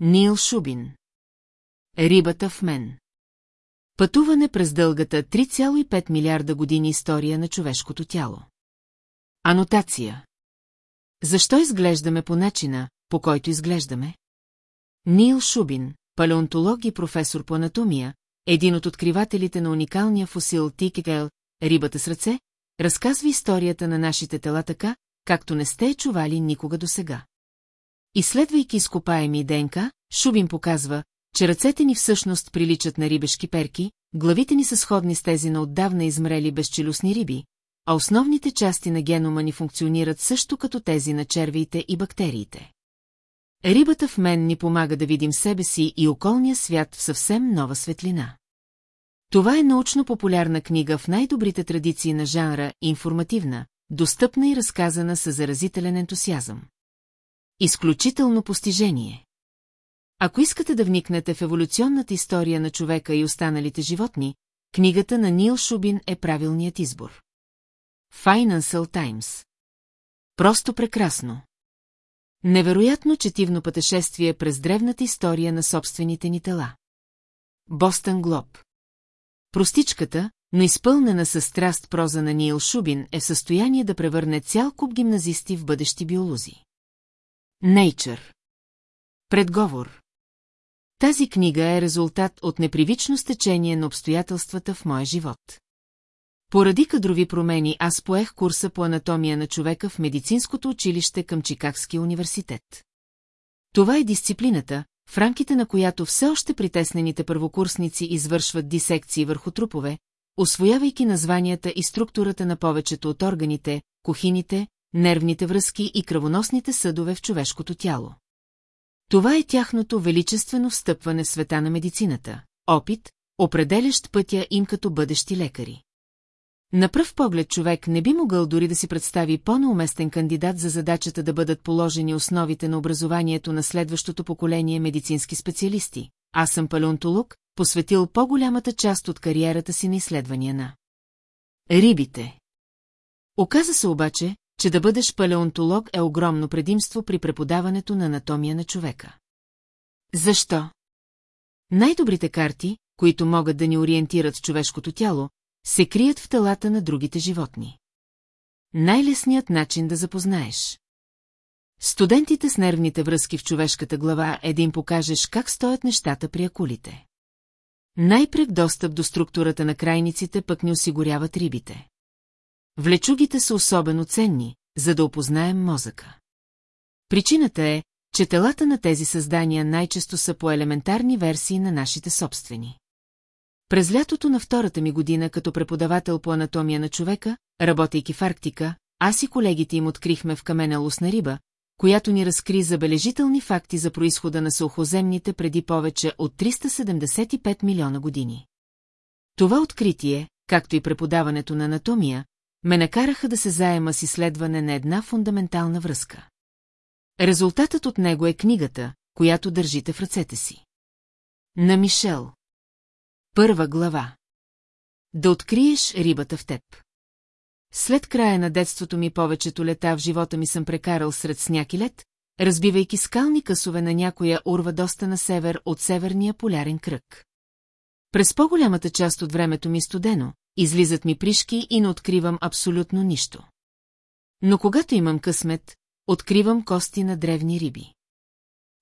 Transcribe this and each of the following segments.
Нил Шубин. Рибата в мен. Пътуване през дългата 3,5 милиарда години история на човешкото тяло. Анотация. Защо изглеждаме по начина, по който изглеждаме? Нил Шубин, палеонтолог и професор по анатомия, един от откривателите на уникалния фосил Тикегел, рибата с ръце, разказва историята на нашите тела така, както не сте чували никога досега. Изследвайки изкопаеми ДНК, Шубин показва, че ръцете ни всъщност приличат на рибешки перки, главите ни са сходни с тези на отдавна измрели безчелюстни риби, а основните части на генома ни функционират също като тези на червиите и бактериите. Рибата в мен ни помага да видим себе си и околния свят в съвсем нова светлина. Това е научно-популярна книга в най-добрите традиции на жанра, информативна, достъпна и разказана с заразителен ентусиазъм. Изключително постижение. Ако искате да вникнете в еволюционната история на човека и останалите животни, книгата на Нил Шубин е правилният избор. Financial Times Просто прекрасно. Невероятно четивно пътешествие през древната история на собствените ни тела. Бостън Глоб Простичката, но изпълнена със страст проза на Нил Шубин е в състояние да превърне цял куп гимназисти в бъдещи биолози. Нейчър Предговор Тази книга е резултат от непривично стечение на обстоятелствата в моя живот. Поради кадрови промени аз поех курса по анатомия на човека в медицинското училище към Чикагския университет. Това е дисциплината, в рамките на която все още притеснените първокурсници извършват дисекции върху трупове, освоявайки названията и структурата на повечето от органите, кухините, нервните връзки и кръвоносните съдове в човешкото тяло. Това е тяхното величествено встъпване в света на медицината, опит, определящ пътя им като бъдещи лекари. На пръв поглед човек не би могъл дори да си представи по-неуместен кандидат за задачата да бъдат положени основите на образованието на следващото поколение медицински специалисти. Аз съм палеонтолог, посветил по-голямата част от кариерата си на изследвания на рибите. Оказа се обаче, че да бъдеш палеонтолог е огромно предимство при преподаването на анатомия на човека. Защо? Най-добрите карти, които могат да ни ориентират човешкото тяло, се крият в телата на другите животни. Най-лесният начин да запознаеш. Студентите с нервните връзки в човешката глава е да им покажеш как стоят нещата при акулите. Най-прек достъп до структурата на крайниците пък ни осигуряват рибите. Влечугите са особено ценни, за да опознаем мозъка. Причината е, че телата на тези създания най-често са по елементарни версии на нашите собствени. През лятото на втората ми година като преподавател по анатомия на човека, работейки в Арктика, аз и колегите им открихме в камена лусна риба, която ни разкри забележителни факти за происхода на сухоземните преди повече от 375 милиона години. Това откритие, както и преподаването на анатомия, ме накараха да се заема с изследване на една фундаментална връзка. Резултатът от него е книгата, която държите в ръцете си. На Мишел. Първа глава. Да откриеш рибата в теб. След края на детството ми повечето лета в живота ми съм прекарал сред сняг и лед, разбивайки скални късове на някоя урва доста на север от северния полярен кръг. През по-голямата част от времето ми студено, излизат ми пришки и не откривам абсолютно нищо. Но когато имам късмет, откривам кости на древни риби.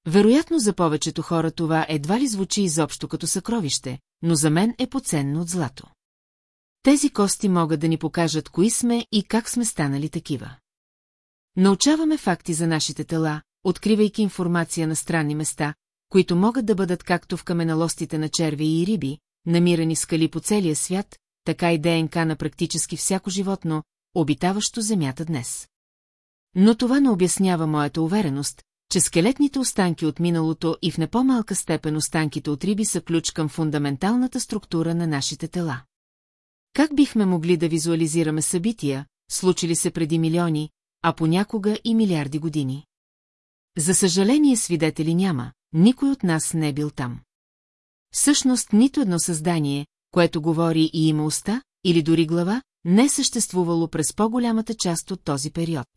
Вероятно за повечето хора това едва ли звучи изобщо като съкровище, но за мен е поценно от злато. Тези кости могат да ни покажат кои сме и как сме станали такива. Научаваме факти за нашите тела, откривайки информация на странни места, които могат да бъдат както в каменолостите на черви и риби, намирани скали по целия свят, така и ДНК на практически всяко животно, обитаващо Земята днес. Но това не обяснява моята увереност, че скелетните останки от миналото и в не по-малка степен останките от риби са ключ към фундаменталната структура на нашите тела. Как бихме могли да визуализираме събития, случили се преди милиони, а понякога и милиарди години? За съжаление свидетели няма, никой от нас не е бил там. Всъщност нито едно създание, което говори и има уста, или дори глава, не съществувало през по-голямата част от този период.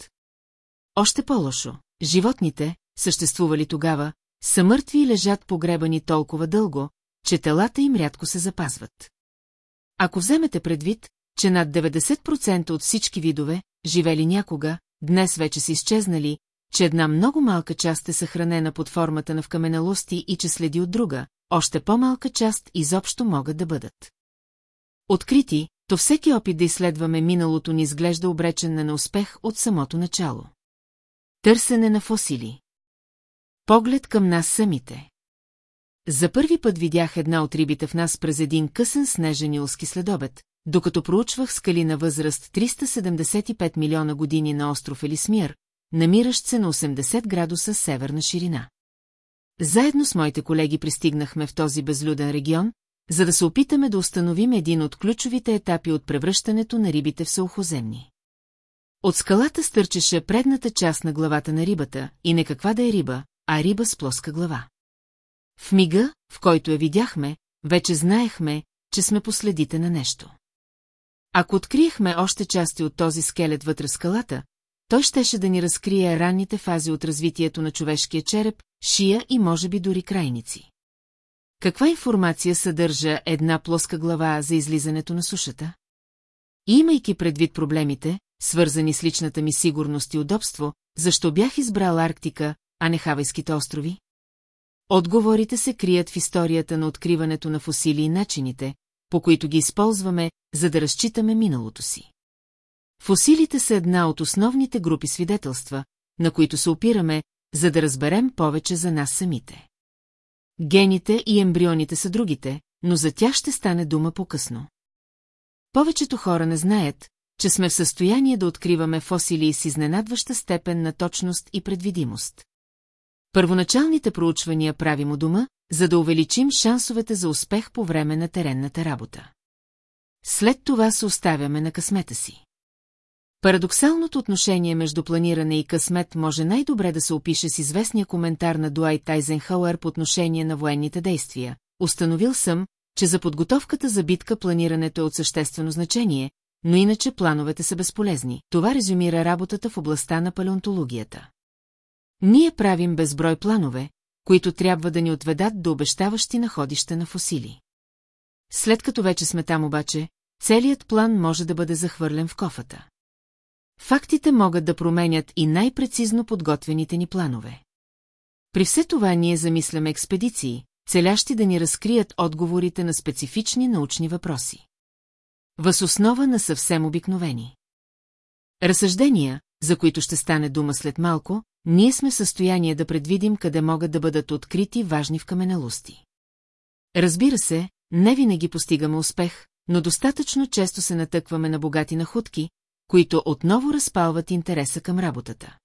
Още по-лошо, животните, съществували тогава, са мъртви и лежат погребани толкова дълго, че телата им рядко се запазват. Ако вземете предвид, че над 90% от всички видове, живели някога, днес вече са изчезнали, че една много малка част е съхранена под формата на вкаменелости и че следи от друга, още по-малка част изобщо могат да бъдат. Открити, то всеки опит да изследваме миналото ни изглежда обречен на неуспех от самото начало. Търсене на фосили. Поглед към нас самите. За първи път видях една от рибите в нас през един късен снежен юлски следобед, докато проучвах скали на възраст 375 милиона години на остров Елисмир, намиращ се на 80 градуса северна ширина. Заедно с моите колеги пристигнахме в този безлюден регион, за да се опитаме да установим един от ключовите етапи от превръщането на рибите в сълхоземни. От скалата стърчеше предната част на главата на рибата и не каква да е риба, а риба с плоска глава. В мига, в който я видяхме, вече знаехме, че сме последите на нещо. Ако откриехме още части от този скелет вътре скалата, той щеше да ни разкрие ранните фази от развитието на човешкия череп, шия и може би дори крайници. Каква информация съдържа една плоска глава за излизането на сушата? Имайки предвид проблемите, свързани с личната ми сигурност и удобство, защо бях избрал Арктика, а не Хавайските острови? Отговорите се крият в историята на откриването на фосили и начините, по които ги използваме, за да разчитаме миналото си. Фосилите са една от основните групи свидетелства, на които се опираме, за да разберем повече за нас самите. Гените и ембрионите са другите, но за тях ще стане дума по-късно. Повечето хора не знаят, че сме в състояние да откриваме фосилии с изненадваща степен на точност и предвидимост. Първоначалните проучвания правим у дома, за да увеличим шансовете за успех по време на теренната работа. След това се оставяме на късмета си. Парадоксалното отношение между планиране и късмет може най-добре да се опише с известния коментар на Дуайт Тайзенхауер по отношение на военните действия. Установил съм, че за подготовката за битка планирането е от съществено значение, но иначе плановете са безполезни. Това резюмира работата в областта на палеонтологията. Ние правим безброй планове, които трябва да ни отведат до обещаващи находища на фосили. След като вече сме там обаче, целият план може да бъде захвърлен в кофата. Фактите могат да променят и най-прецизно подготвените ни планове. При все това ние замисляме експедиции, целящи да ни разкрият отговорите на специфични научни въпроси. Въз основа на съвсем обикновени. Разсъждения, за които ще стане дума след малко, ние сме в състояние да предвидим къде могат да бъдат открити важни в каменелости. Разбира се, не винаги постигаме успех, но достатъчно често се натъкваме на богати находки, които отново разпалват интереса към работата.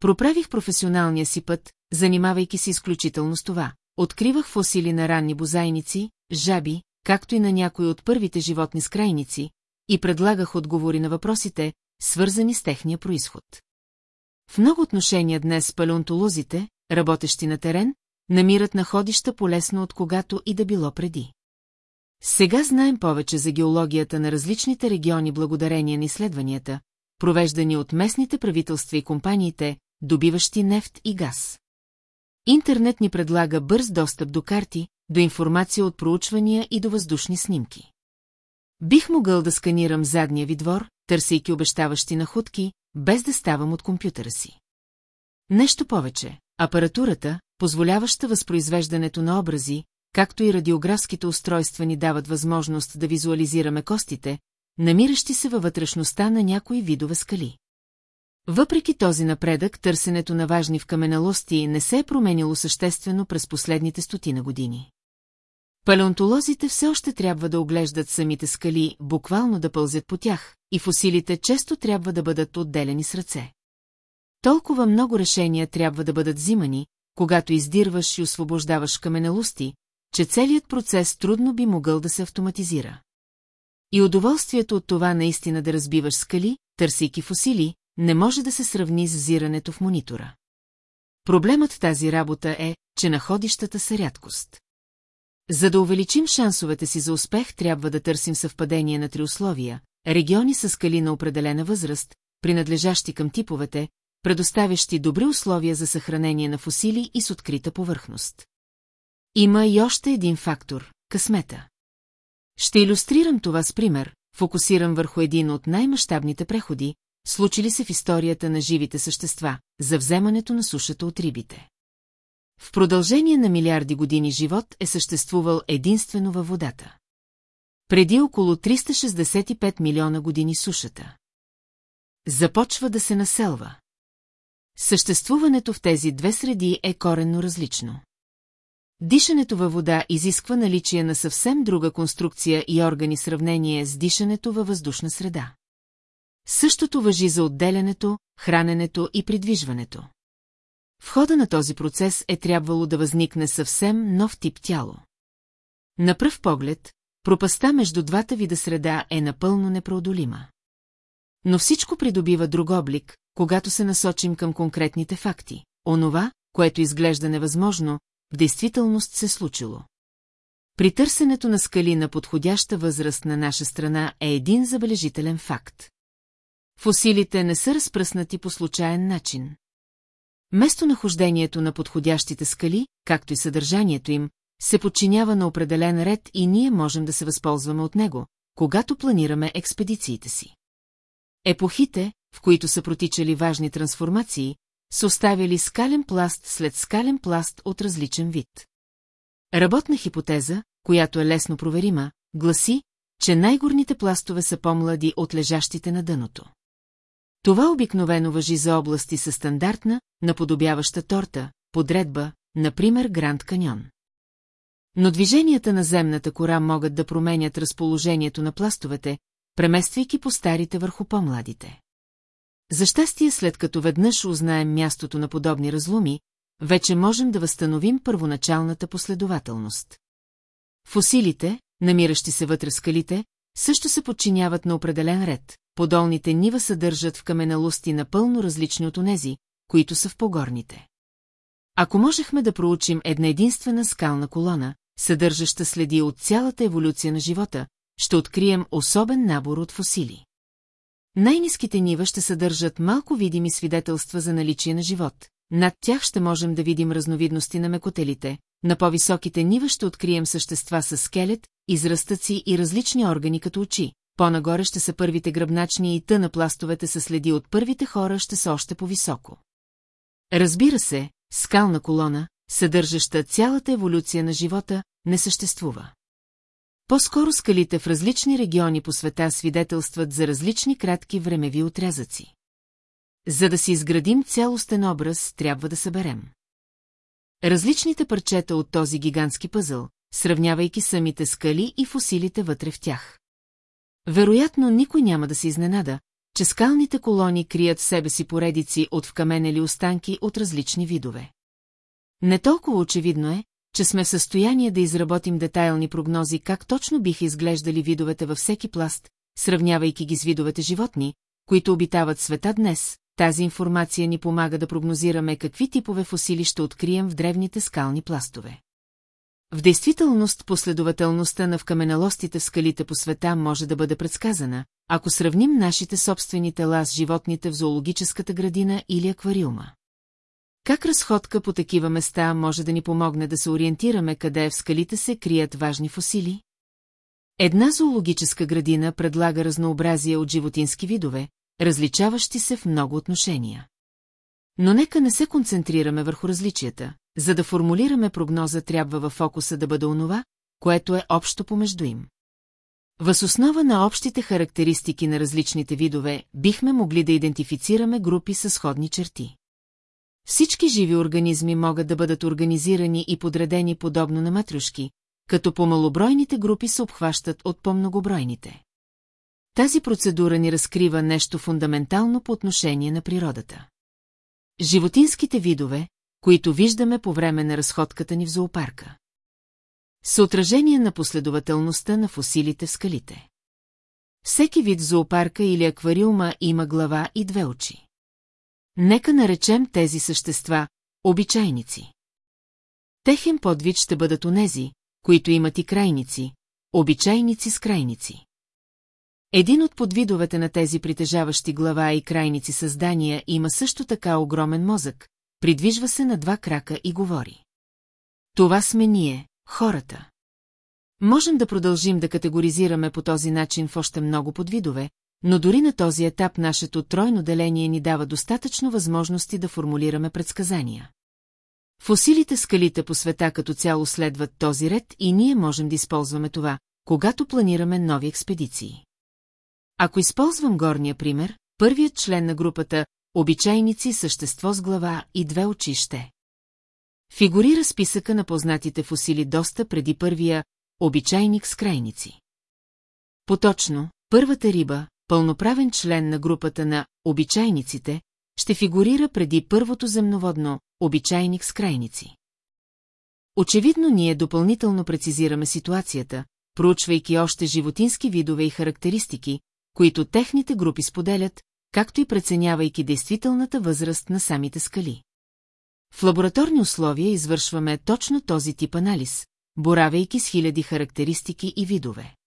Проправих професионалния си път, занимавайки се изключително с това. Откривах фосили на ранни бозайници, жаби, както и на някои от първите животни с крайници, и предлагах отговори на въпросите, свързани с техния происход. В много отношения днес палеонтолозите, работещи на терен, намират находища полесно от когато и да било преди. Сега знаем повече за геологията на различните региони благодарение на изследванията, провеждани от местните правителства и компаниите, добиващи нефт и газ. Интернет ни предлага бърз достъп до карти, до информация от проучвания и до въздушни снимки. Бих могъл да сканирам задния ви двор, търсейки обещаващи находки, без да ставам от компютъра си. Нещо повече, апаратурата, позволяваща възпроизвеждането на образи, както и радиографските устройства ни дават възможност да визуализираме костите, намиращи се във вътрешността на някои видове скали. Въпреки този напредък, търсенето на важни в каменелости не се е променило съществено през последните стотина години. Палеонтолозите все още трябва да оглеждат самите скали, буквално да пълзят по тях, и фосилите често трябва да бъдат отделени с ръце. Толкова много решения трябва да бъдат взимани, когато издирваш и освобождаваш каменелости, че целият процес трудно би могъл да се автоматизира. И удоволствието от това наистина да разбиваш скали, търсейки фосили, не може да се сравни с взирането в монитора. Проблемът в тази работа е, че находищата са рядкост. За да увеличим шансовете си за успех, трябва да търсим съвпадение на три условия – региони с скали на определена възраст, принадлежащи към типовете, предоставящи добри условия за съхранение на фосили и с открита повърхност. Има и още един фактор – късмета. Ще иллюстрирам това с пример, фокусирам върху един от най-мащабните преходи, случили се в историята на живите същества, за вземането на сушата от рибите. В продължение на милиарди години живот е съществувал единствено във водата. Преди около 365 милиона години сушата. Започва да се населва. Съществуването в тези две среди е коренно различно. Дишането във вода изисква наличие на съвсем друга конструкция и органи сравнение с дишането във въздушна среда. Същото въжи за отделянето, храненето и придвижването. В хода на този процес е трябвало да възникне съвсем нов тип тяло. На пръв поглед, пропаста между двата вида среда е напълно непреодолима. Но всичко придобива друг облик, когато се насочим към конкретните факти. Онова, което изглежда невъзможно, в действителност се случило. При търсенето на скали на подходяща възраст на наша страна е един забележителен факт. Фосилите не са разпръснати по случайен начин. Местонахождението на подходящите скали, както и съдържанието им, се подчинява на определен ред и ние можем да се възползваме от него, когато планираме експедициите си. Епохите, в които са протичали важни трансформации, са оставили скален пласт след скален пласт от различен вид. Работна хипотеза, която е лесно проверима, гласи, че най-горните пластове са по-млади от лежащите на дъното. Това обикновено въжи за области със стандартна, наподобяваща торта, подредба, например Гранд Каньон. Но движенията на земната кора могат да променят разположението на пластовете, премествайки по старите върху по-младите. За щастие, след като веднъж узнаем мястото на подобни разломи, вече можем да възстановим първоначалната последователност. Фосилите, намиращи се вътре в скалите, също се подчиняват на определен ред, подолните нива съдържат в каменелости напълно различни от онези, които са в погорните. Ако можехме да проучим една единствена скална колона, съдържаща следи от цялата еволюция на живота, ще открием особен набор от фосили. Най-низките нива ще съдържат малко видими свидетелства за наличие на живот. Над тях ще можем да видим разновидности на мекотелите. На по-високите нива ще открием същества с скелет, израстъци и различни органи като очи. По-нагоре ще са първите гръбначни и тъна пластовете са следи от първите хора ще са още по-високо. Разбира се, скална колона, съдържаща цялата еволюция на живота, не съществува. По-скоро скалите в различни региони по света свидетелстват за различни кратки времеви отрязъци. За да си изградим цялостен образ, трябва да съберем. Различните парчета от този гигантски пъзъл, сравнявайки самите скали и фосилите вътре в тях. Вероятно, никой няма да се изненада, че скалните колони крият в себе си поредици от вкаменели останки от различни видове. Не толкова очевидно е, че сме в състояние да изработим детайлни прогнози как точно биха изглеждали видовете във всеки пласт, сравнявайки ги с видовете животни, които обитават света днес, тази информация ни помага да прогнозираме какви типове фосили ще открием в древните скални пластове. В действителност последователността на вкаменелостите в скалите по света може да бъде предсказана, ако сравним нашите собствени тела с животните в зоологическата градина или аквариума. Как разходка по такива места може да ни помогне да се ориентираме къде в скалите се крият важни фосили? Една зоологическа градина предлага разнообразие от животински видове, различаващи се в много отношения. Но нека не се концентрираме върху различията, за да формулираме прогноза трябва във фокуса да бъде онова, което е общо помежду им. Въз основа на общите характеристики на различните видове, бихме могли да идентифицираме групи със сходни черти. Всички живи организми могат да бъдат организирани и подредени подобно на матрюшки, като по-малобройните групи се обхващат от по-многобройните. Тази процедура ни разкрива нещо фундаментално по отношение на природата. Животинските видове, които виждаме по време на разходката ни в зоопарка. Са отражение на последователността на фосилите в скалите. Всеки вид зоопарка или аквариума има глава и две очи. Нека наречем тези същества обичайници. Техен подвид ще бъдат онези, които имат и крайници, обичайници с крайници. Един от подвидовете на тези притежаващи глава и крайници създания има също така огромен мозък, придвижва се на два крака и говори. Това сме ние, хората. Можем да продължим да категоризираме по този начин в още много подвидове, но дори на този етап нашето тройно деление ни дава достатъчно възможности да формулираме предсказания. Фосилите скалите по света като цяло следват този ред и ние можем да използваме това, когато планираме нови експедиции. Ако използвам горния пример, първият член на групата Обичайници същество с глава и две очи ще. Фигурира списъка на познатите фосили доста преди първия обичайник с крайници. Поточно, първата риба, пълноправен член на групата на обичайниците, ще фигурира преди първото земноводно обичайник с крайници. Очевидно ние допълнително прецизираме ситуацията, проучвайки още животински видове и характеристики, които техните групи споделят, както и преценявайки действителната възраст на самите скали. В лабораторни условия извършваме точно този тип анализ, боравейки с хиляди характеристики и видове.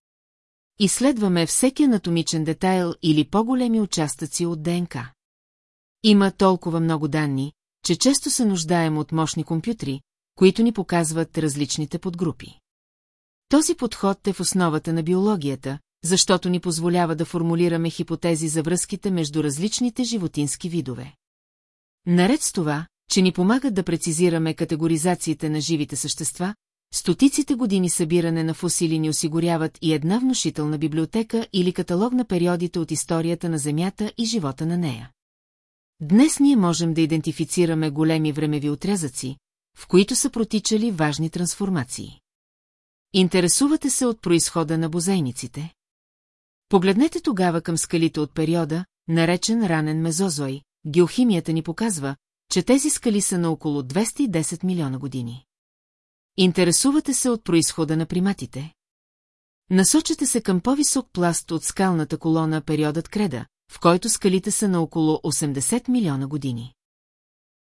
Изследваме всеки анатомичен детайл или по-големи участъци от ДНК. Има толкова много данни, че често се нуждаем от мощни компютри, които ни показват различните подгрупи. Този подход е в основата на биологията, защото ни позволява да формулираме хипотези за връзките между различните животински видове. Наред с това, че ни помагат да прецизираме категоризациите на живите същества, стотиците години събиране на фосили ни осигуряват и една внушителна библиотека или каталог на периодите от историята на Земята и живота на нея. Днес ние можем да идентифицираме големи времеви отрязъци, в които са протичали важни трансформации. Интересувате се от происхода на бозейниците? Погледнете тогава към скалите от периода, наречен ранен мезозой, геохимията ни показва, че тези скали са на около 210 милиона години. Интересувате се от происхода на приматите? Насочете се към по-висок пласт от скалната колона периодът Креда, в който скалите са на около 80 милиона години.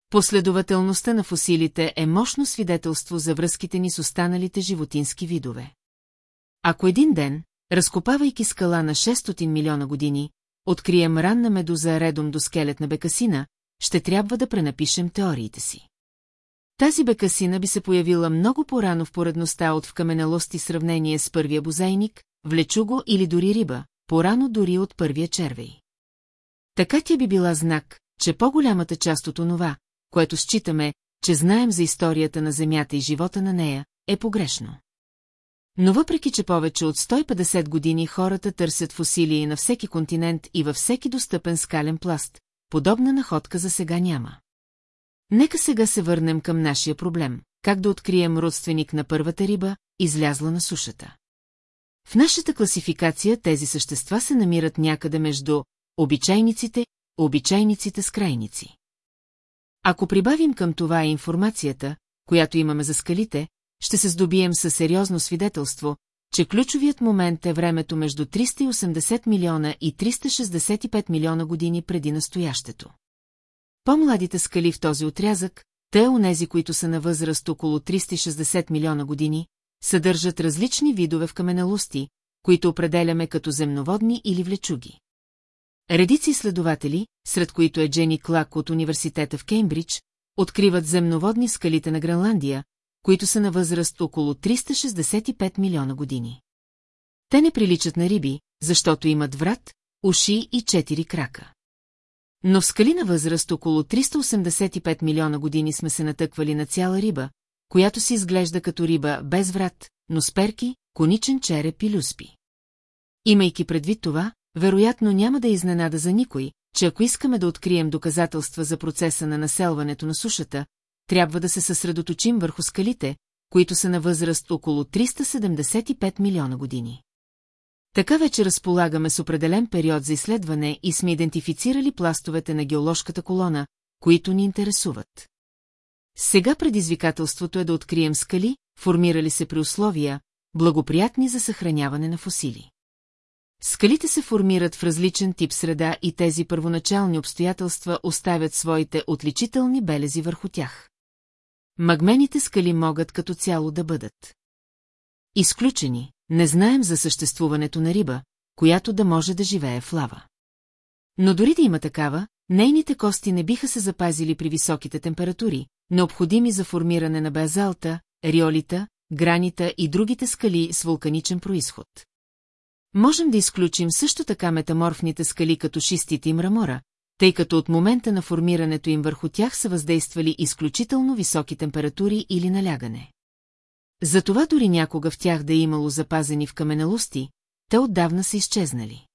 Последователността на фосилите е мощно свидетелство за връзките ни с останалите животински видове. Ако един ден, разкопавайки скала на 600 милиона години, открием ранна медуза редом до скелет на бекасина, ще трябва да пренапишем теориите си. Тази бекасина би се появила много по-рано в поредността от в каменелости сравнение с първия бозайник, влечуго или дори риба, по-рано дори от първия червей. Така тя би била знак, че по-голямата част от онова, което считаме, че знаем за историята на Земята и живота на нея, е погрешно. Но въпреки, че повече от 150 години хората търсят фосилии на всеки континент и във всеки достъпен скален пласт, подобна находка за сега няма. Нека сега се върнем към нашия проблем. Как да открием родственик на първата риба, излязла на сушата? В нашата класификация тези същества се намират някъде между обичайниците, обичайниците с крайници. Ако прибавим към това информацията, която имаме за скалите, ще се здобием със сериозно свидетелство, че ключовият момент е времето между 380 милиона и 365 милиона години преди настоящето. По-младите скали в този отрязък, те онези, които са на възраст около 360 милиона години, съдържат различни видове в каменелости, които определяме като земноводни или влечуги. Редици изследователи, сред които е Джени Клак от университета в Кеймбридж, откриват земноводни скалите на Гренландия, които са на възраст около 365 милиона години. Те не приличат на риби, защото имат врат, уши и четири крака. Но в скали на възраст около 385 милиона години сме се натъквали на цяла риба, която се изглежда като риба без врат, но с перки, коничен череп и люспи. Имайки предвид това, вероятно няма да изненада за никой, че ако искаме да открием доказателства за процеса на населването на сушата, трябва да се съсредоточим върху скалите, които са на възраст около 375 милиона години. Така вече разполагаме с определен период за изследване и сме идентифицирали пластовете на геоложката колона, които ни интересуват. Сега предизвикателството е да открием скали, формирали се при условия, благоприятни за съхраняване на фосили. Скалите се формират в различен тип среда и тези първоначални обстоятелства оставят своите отличителни белези върху тях. Магмените скали могат като цяло да бъдат. Изключени, не знаем за съществуването на риба, която да може да живее в лава. Но дори да има такава, нейните кости не биха се запазили при високите температури, необходими за формиране на базалта, риолита, гранита и другите скали с вулканичен происход. Можем да изключим също така метаморфните скали като шистите и мрамора, тъй като от момента на формирането им върху тях са въздействали изключително високи температури или налягане. Затова дори някога в тях да е имало запазени в каменелости, те отдавна са изчезнали.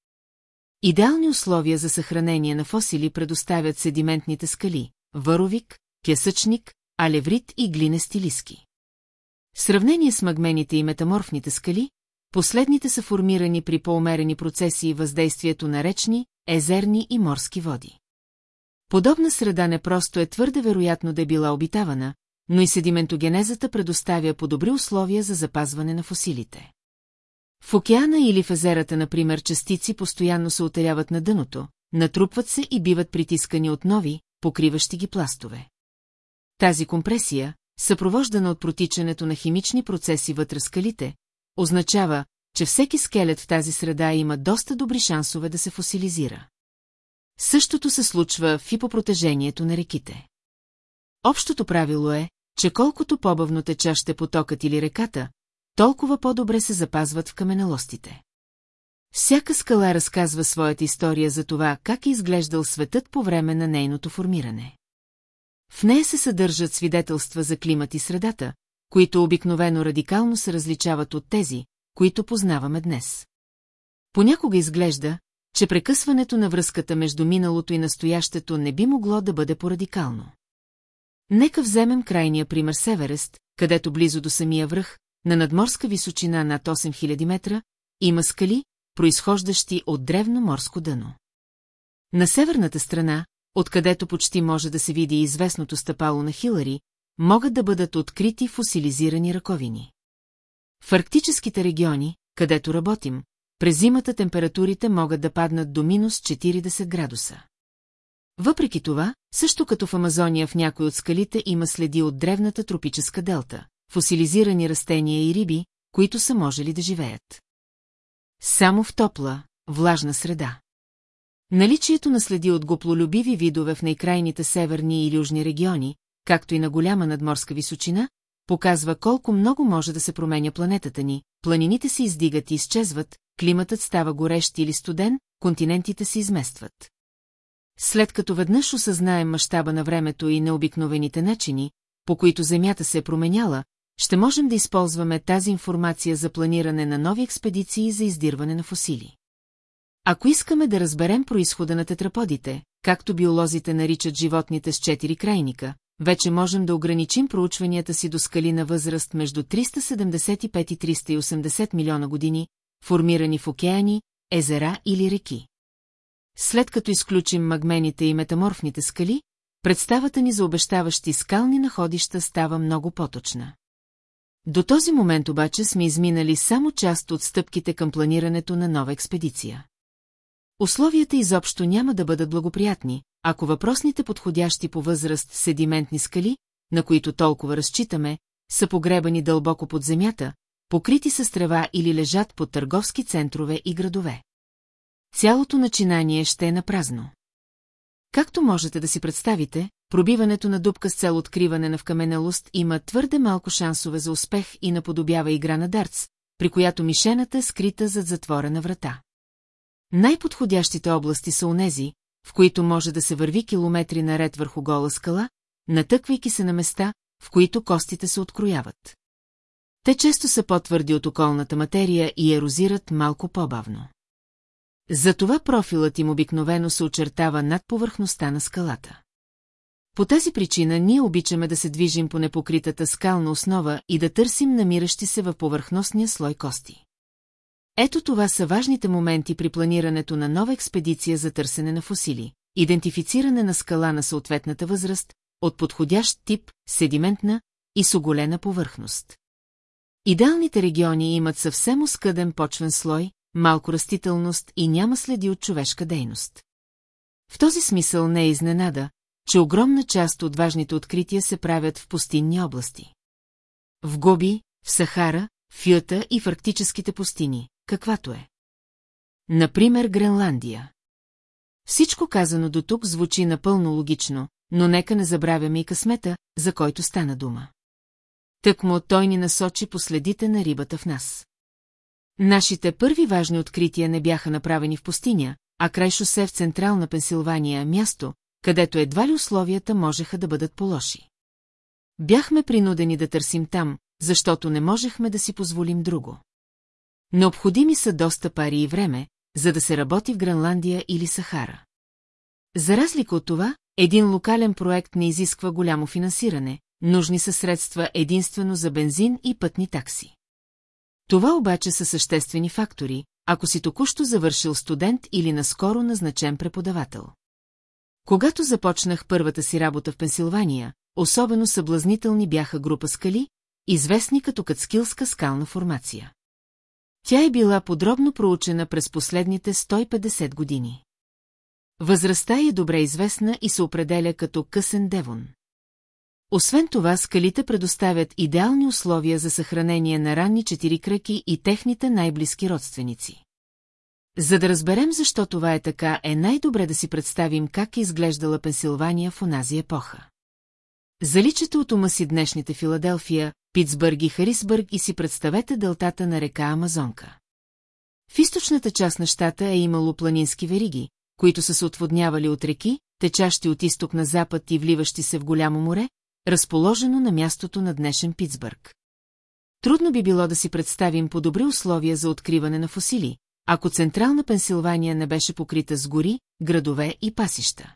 Идеални условия за съхранение на фосили предоставят седиментните скали – въровик, пясъчник, алеврит и глинести лиски. В сравнение с магмените и метаморфните скали, последните са формирани при по-умерени процеси и въздействието на речни, езерни и морски води. Подобна среда не просто е твърде вероятно да е била обитавана, но и седиментогенезата предоставя по-добри условия за запазване на фосилите. В океана или в езерата, например, частици постоянно се отеряват на дъното, натрупват се и биват притискани от нови, покриващи ги пластове. Тази компресия, съпровождана от протичането на химични процеси вътре скалите, означава, че всеки скелет в тази среда има доста добри шансове да се фосилизира. Същото се случва в ипопротежението на реките. Общото правило е, че колкото по-бавно теча ще потокът или реката, толкова по-добре се запазват в каменелостите. Всяка скала разказва своята история за това, как е изглеждал светът по време на нейното формиране. В нея се съдържат свидетелства за климат и средата, които обикновено радикално се различават от тези, които познаваме днес. Понякога изглежда, че прекъсването на връзката между миналото и настоящето не би могло да бъде порадикално. Нека вземем крайния пример Северест, където близо до самия връх, на надморска височина над 8000 метра, има скали, произхождащи от древно морско дъно. На северната страна, откъдето почти може да се види известното стъпало на Хилари, могат да бъдат открити фосилизирани ръковини. В арктическите региони, където работим, през зимата температурите могат да паднат до минус 40 градуса. Въпреки това, също като в Амазония в някои от скалите има следи от древната тропическа делта, фосилизирани растения и риби, които са можели да живеят. Само в топла, влажна среда. Наличието на следи от гоплолюбиви видове в най-крайните северни и южни региони, както и на голяма надморска височина, показва колко много може да се променя планетата ни, планините се издигат и изчезват, климатът става горещ или студен, континентите се изместват. След като веднъж осъзнаем мащаба на времето и необикновените начини, по които Земята се е променяла, ще можем да използваме тази информация за планиране на нови експедиции за издирване на фосили. Ако искаме да разберем происхода на тетраподите, както биолозите наричат животните с четири крайника, вече можем да ограничим проучванията си до скали на възраст между 375 и 380 милиона години, формирани в океани, езера или реки. След като изключим магмените и метаморфните скали, представата ни за обещаващи скални находища става много поточна. До този момент обаче сме изминали само част от стъпките към планирането на нова експедиция. Условията изобщо няма да бъдат благоприятни, ако въпросните подходящи по възраст седиментни скали, на които толкова разчитаме, са погребани дълбоко под земята, покрити с трева или лежат под търговски центрове и градове. Цялото начинание ще е напразно. Както можете да си представите, пробиването на дупка с цел откриване на вкаменелост има твърде малко шансове за успех и наподобява игра на дартс, при която мишената е скрита зад затворена врата. Най-подходящите области са онези, в които може да се върви километри наред върху гола скала, натъквайки се на места, в които костите се открояват. Те често са по-твърди от околната материя и ерозират малко по-бавно. Затова профилът им обикновено се очертава над повърхността на скалата. По тази причина ние обичаме да се движим по непокритата скална основа и да търсим намиращи се в повърхностния слой кости. Ето това са важните моменти при планирането на нова експедиция за търсене на фосили, идентифициране на скала на съответната възраст, от подходящ тип, седиментна и с оголена повърхност. Идеалните региони имат съвсем оскъден почвен слой, малко растителност и няма следи от човешка дейност. В този смисъл не е изненада, че огромна част от важните открития се правят в пустинни области. В Гоби, в Сахара, в Юта и в арктическите пустини, каквато е. например Гренландия. Всичко казано до тук звучи напълно логично, но нека не забравяме и късмета, за който стана дума. Тъкмо той ни насочи последите на рибата в нас. Нашите първи важни открития не бяха направени в пустиня, а край шосе в Централна Пенсилвания място, където едва ли условията можеха да бъдат по-лоши. Бяхме принудени да търсим там, защото не можехме да си позволим друго. Необходими са доста пари и време, за да се работи в Гренландия или Сахара. За разлика от това, един локален проект не изисква голямо финансиране, нужни са средства единствено за бензин и пътни такси. Това обаче са съществени фактори, ако си току-що завършил студент или наскоро назначен преподавател. Когато започнах първата си работа в Пенсилвания, особено съблазнителни бяха група скали, известни като Кацкилска скална формация. Тя е била подробно проучена през последните 150 години. Възрастта е добре известна и се определя като късен девон. Освен това, скалите предоставят идеални условия за съхранение на ранни четирикраки и техните най-близки родственици. За да разберем защо това е така, е най-добре да си представим как е изглеждала Пенсилвания в онази епоха. Заличате от ума си днешните Филаделфия, Питсбърг и Харисбърг и си представете дълтата на река Амазонка. В източната част на щата е имало планински вериги, които са се отводнявали от реки, течащи от изток на запад и вливащи се в голямо море, разположено на мястото на днешен Питсбърг. Трудно би било да си представим по-добри условия за откриване на фосили, ако Централна Пенсилвания не беше покрита с гори, градове и пасища.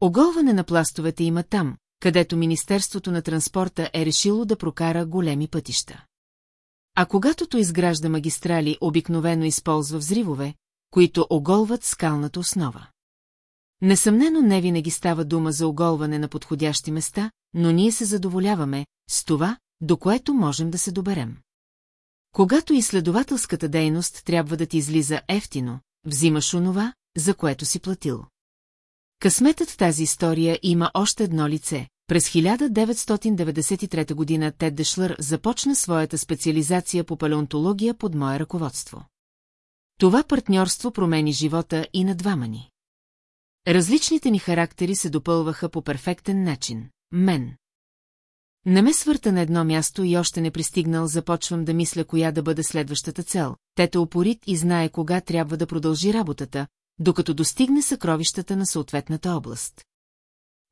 Оголване на пластовете има там, където Министерството на транспорта е решило да прокара големи пътища. А когато то изгражда магистрали, обикновено използва взривове, които оголват скалната основа. Несъмнено не винаги става дума за оголване на подходящи места, но ние се задоволяваме с това, до което можем да се доберем. Когато изследователската дейност трябва да ти излиза ефтино, взимаш онова, за което си платил. Късметът в тази история има още едно лице. През 1993 година Тед Дешлър започна своята специализация по палеонтология под мое ръководство. Това партньорство промени живота и на двама ни. Различните ни характери се допълваха по перфектен начин. Мен. Не ме свърта на едно място и още не пристигнал, започвам да мисля коя да бъде следващата цел. Тета опорит и знае кога трябва да продължи работата, докато достигне съкровищата на съответната област.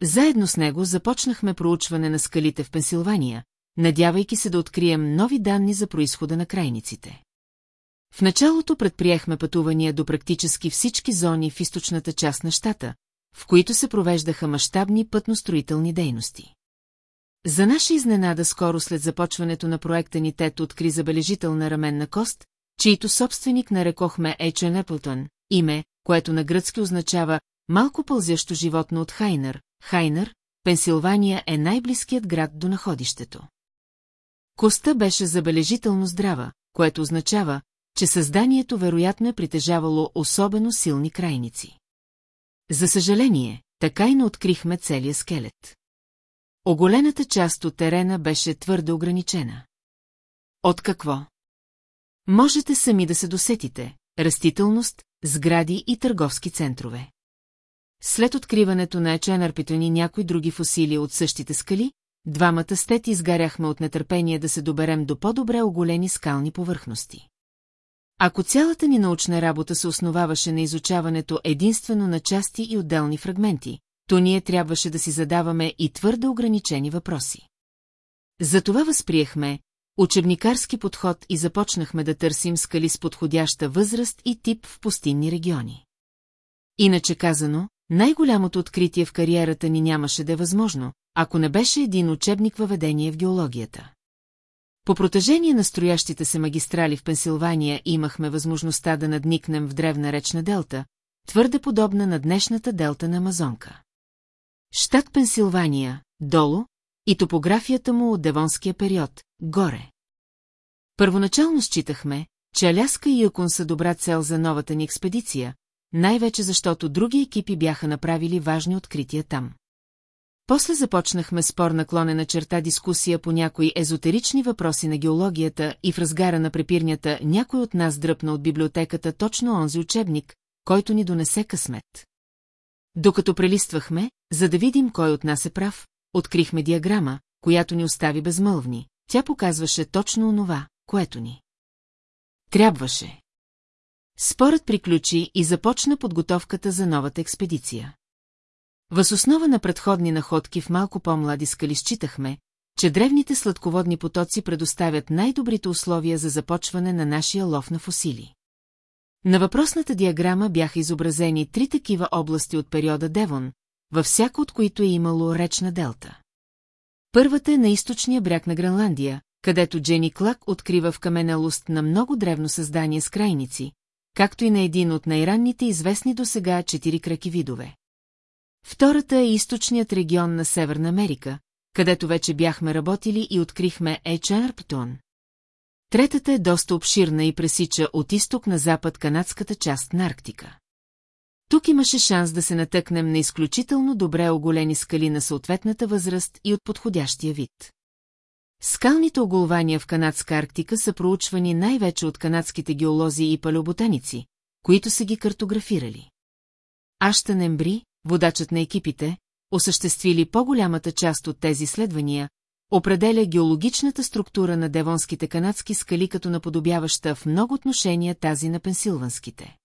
Заедно с него започнахме проучване на скалите в Пенсилвания, надявайки се да открием нови данни за происхода на крайниците. В началото предприехме пътувания до практически всички зони в източната част на щата, в които се провеждаха мащабни пътностроителни дейности. За наша изненада скоро след започването на проекта ни Тет откри забележителна раменна кост, чийто собственик нарекохме Ейчен Еплтон, име, което на гръцки означава малко пълзящо животно от Хайнер. Хайнер, Пенсилвания е най-близкият град до находището. Коста беше забележително здрава, което означава, че създанието вероятно е притежавало особено силни крайници. За съжаление, така и не открихме целия скелет. Оголената част от терена беше твърде ограничена. От какво? Можете сами да се досетите – растителност, сгради и търговски центрове. След откриването на Еченарпитон и някои други фосили от същите скали, двамата стети изгаряхме от нетърпение да се доберем до по-добре оголени скални повърхности. Ако цялата ни научна работа се основаваше на изучаването единствено на части и отделни фрагменти, то ние трябваше да си задаваме и твърде ограничени въпроси. Затова възприехме учебникарски подход и започнахме да търсим скали с подходяща възраст и тип в пустинни региони. Иначе казано, най-голямото откритие в кариерата ни нямаше да е възможно, ако не беше един учебник въведение в геологията. По протежение на строящите се магистрали в Пенсилвания имахме възможността да надникнем в древна речна делта, твърде подобна на днешната делта на Амазонка. Штат Пенсилвания, долу, и топографията му от Девонския период, горе. Първоначално считахме, че Аляска и Юкон са добра цел за новата ни експедиция, най-вече защото други екипи бяха направили важни открития там. После започнахме спор наклонена черта дискусия по някои езотерични въпроси на геологията и в разгара на препирнята някой от нас дръпна от библиотеката точно онзи учебник, който ни донесе късмет. Докато прелиствахме, за да видим кой от нас е прав, открихме диаграма, която ни остави безмълвни. Тя показваше точно онова, което ни. Трябваше. Спорът приключи и започна подготовката за новата експедиция. Въз основа на предходни находки в малко по-млади скали считахме, че древните сладководни потоци предоставят най-добрите условия за започване на нашия лов на фосили. На въпросната диаграма бяха изобразени три такива области от периода Девон, във всяко от които е имало речна делта. Първата е на източния бряг на Гренландия, където Джени Клак открива в каменелост на много древно създание с крайници, както и на един от най-ранните известни до сега четири краки видове. Втората е източният регион на Северна Америка, където вече бяхме работили и открихме Ейчарптон. Третата е доста обширна и пресича от изток на запад канадската част на Арктика. Тук имаше шанс да се натъкнем на изключително добре оголени скали на съответната възраст и от подходящия вид. Скалните оголвания в канадска Арктика са проучвани най-вече от канадските геолози и палеоботаници, които са ги картографирали. Аштан Ембри, водачът на екипите, осъществили по-голямата част от тези следвания, определя геологичната структура на девонските канадски скали като наподобяваща в много отношения тази на пенсилванските.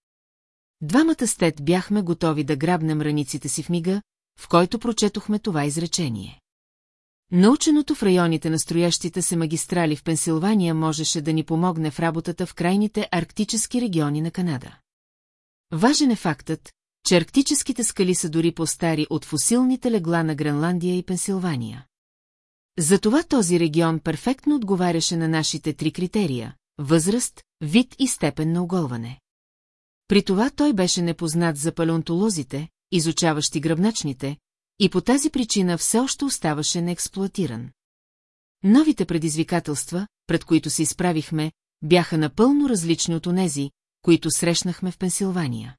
Двамата стет бяхме готови да грабнем раниците си в мига, в който прочетохме това изречение. Наученото в районите на строящите се магистрали в Пенсилвания можеше да ни помогне в работата в крайните арктически региони на Канада. Важен е фактът, че арктическите скали са дори по-стари от фусилните легла на Гренландия и Пенсилвания. Затова този регион перфектно отговаряше на нашите три критерия – възраст, вид и степен на оголване. При това той беше непознат за палеонтолозите, изучаващи гръбначните, и по тази причина все още оставаше неексплуатиран. Новите предизвикателства, пред които се изправихме, бяха напълно различни от онези, които срещнахме в Пенсилвания.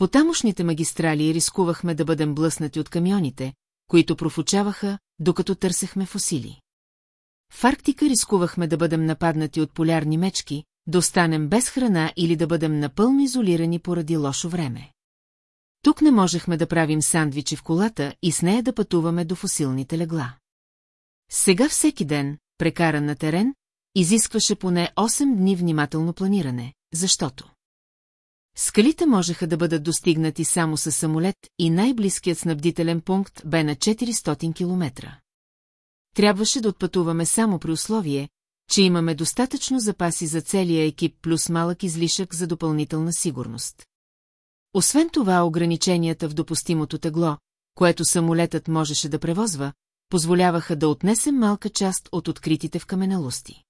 По тамошните магистрали рискувахме да бъдем блъснати от камионите, които профучаваха, докато търсехме фосили. В Арктика рискувахме да бъдем нападнати от полярни мечки, да останем без храна или да бъдем напълно изолирани поради лошо време. Тук не можехме да правим сандвичи в колата и с нея да пътуваме до фосилните легла. Сега всеки ден, прекаран на терен, изискваше поне 8 дни внимателно планиране, защото Скалите можеха да бъдат достигнати само с самолет и най-близкият снабдителен пункт бе на 400 км. Трябваше да отпътуваме само при условие, че имаме достатъчно запаси за целия екип плюс малък излишък за допълнителна сигурност. Освен това, ограниченията в допустимото тегло, което самолетът можеше да превозва, позволяваха да отнесем малка част от откритите в каменелости.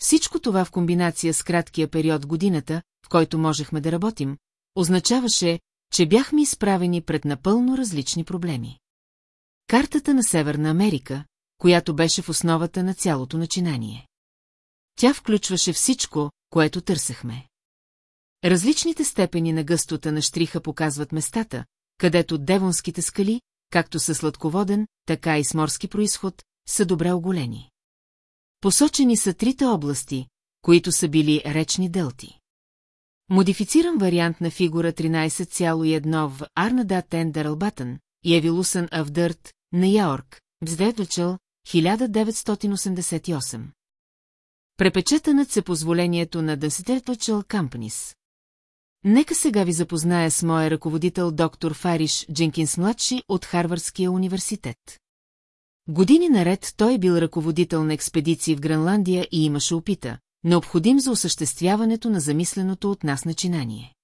Всичко това в комбинация с краткия период годината, в който можехме да работим, означаваше, че бяхме изправени пред напълно различни проблеми. Картата на Северна Америка, която беше в основата на цялото начинание. Тя включваше всичко, което търсехме. Различните степени на гъстота на штриха показват местата, където девонските скали, както са сладководен, така и с морски происход, са добре оголени. Посочени са трите области, които са били речни делти. Модифициран вариант на фигура 13,1 в Арнада Тендерълбатън и Евилусън Авдърт на Яорк, Вздедочел, 1988. Препечатанът се позволението на Дъсететочел Кампанис. Нека сега ви запозная с моя ръководител доктор Фариш Дженкинс-младши от Харвардския университет. Години наред той е бил ръководител на експедиции в Гренландия и имаше опита, необходим за осъществяването на замисленото от нас начинание.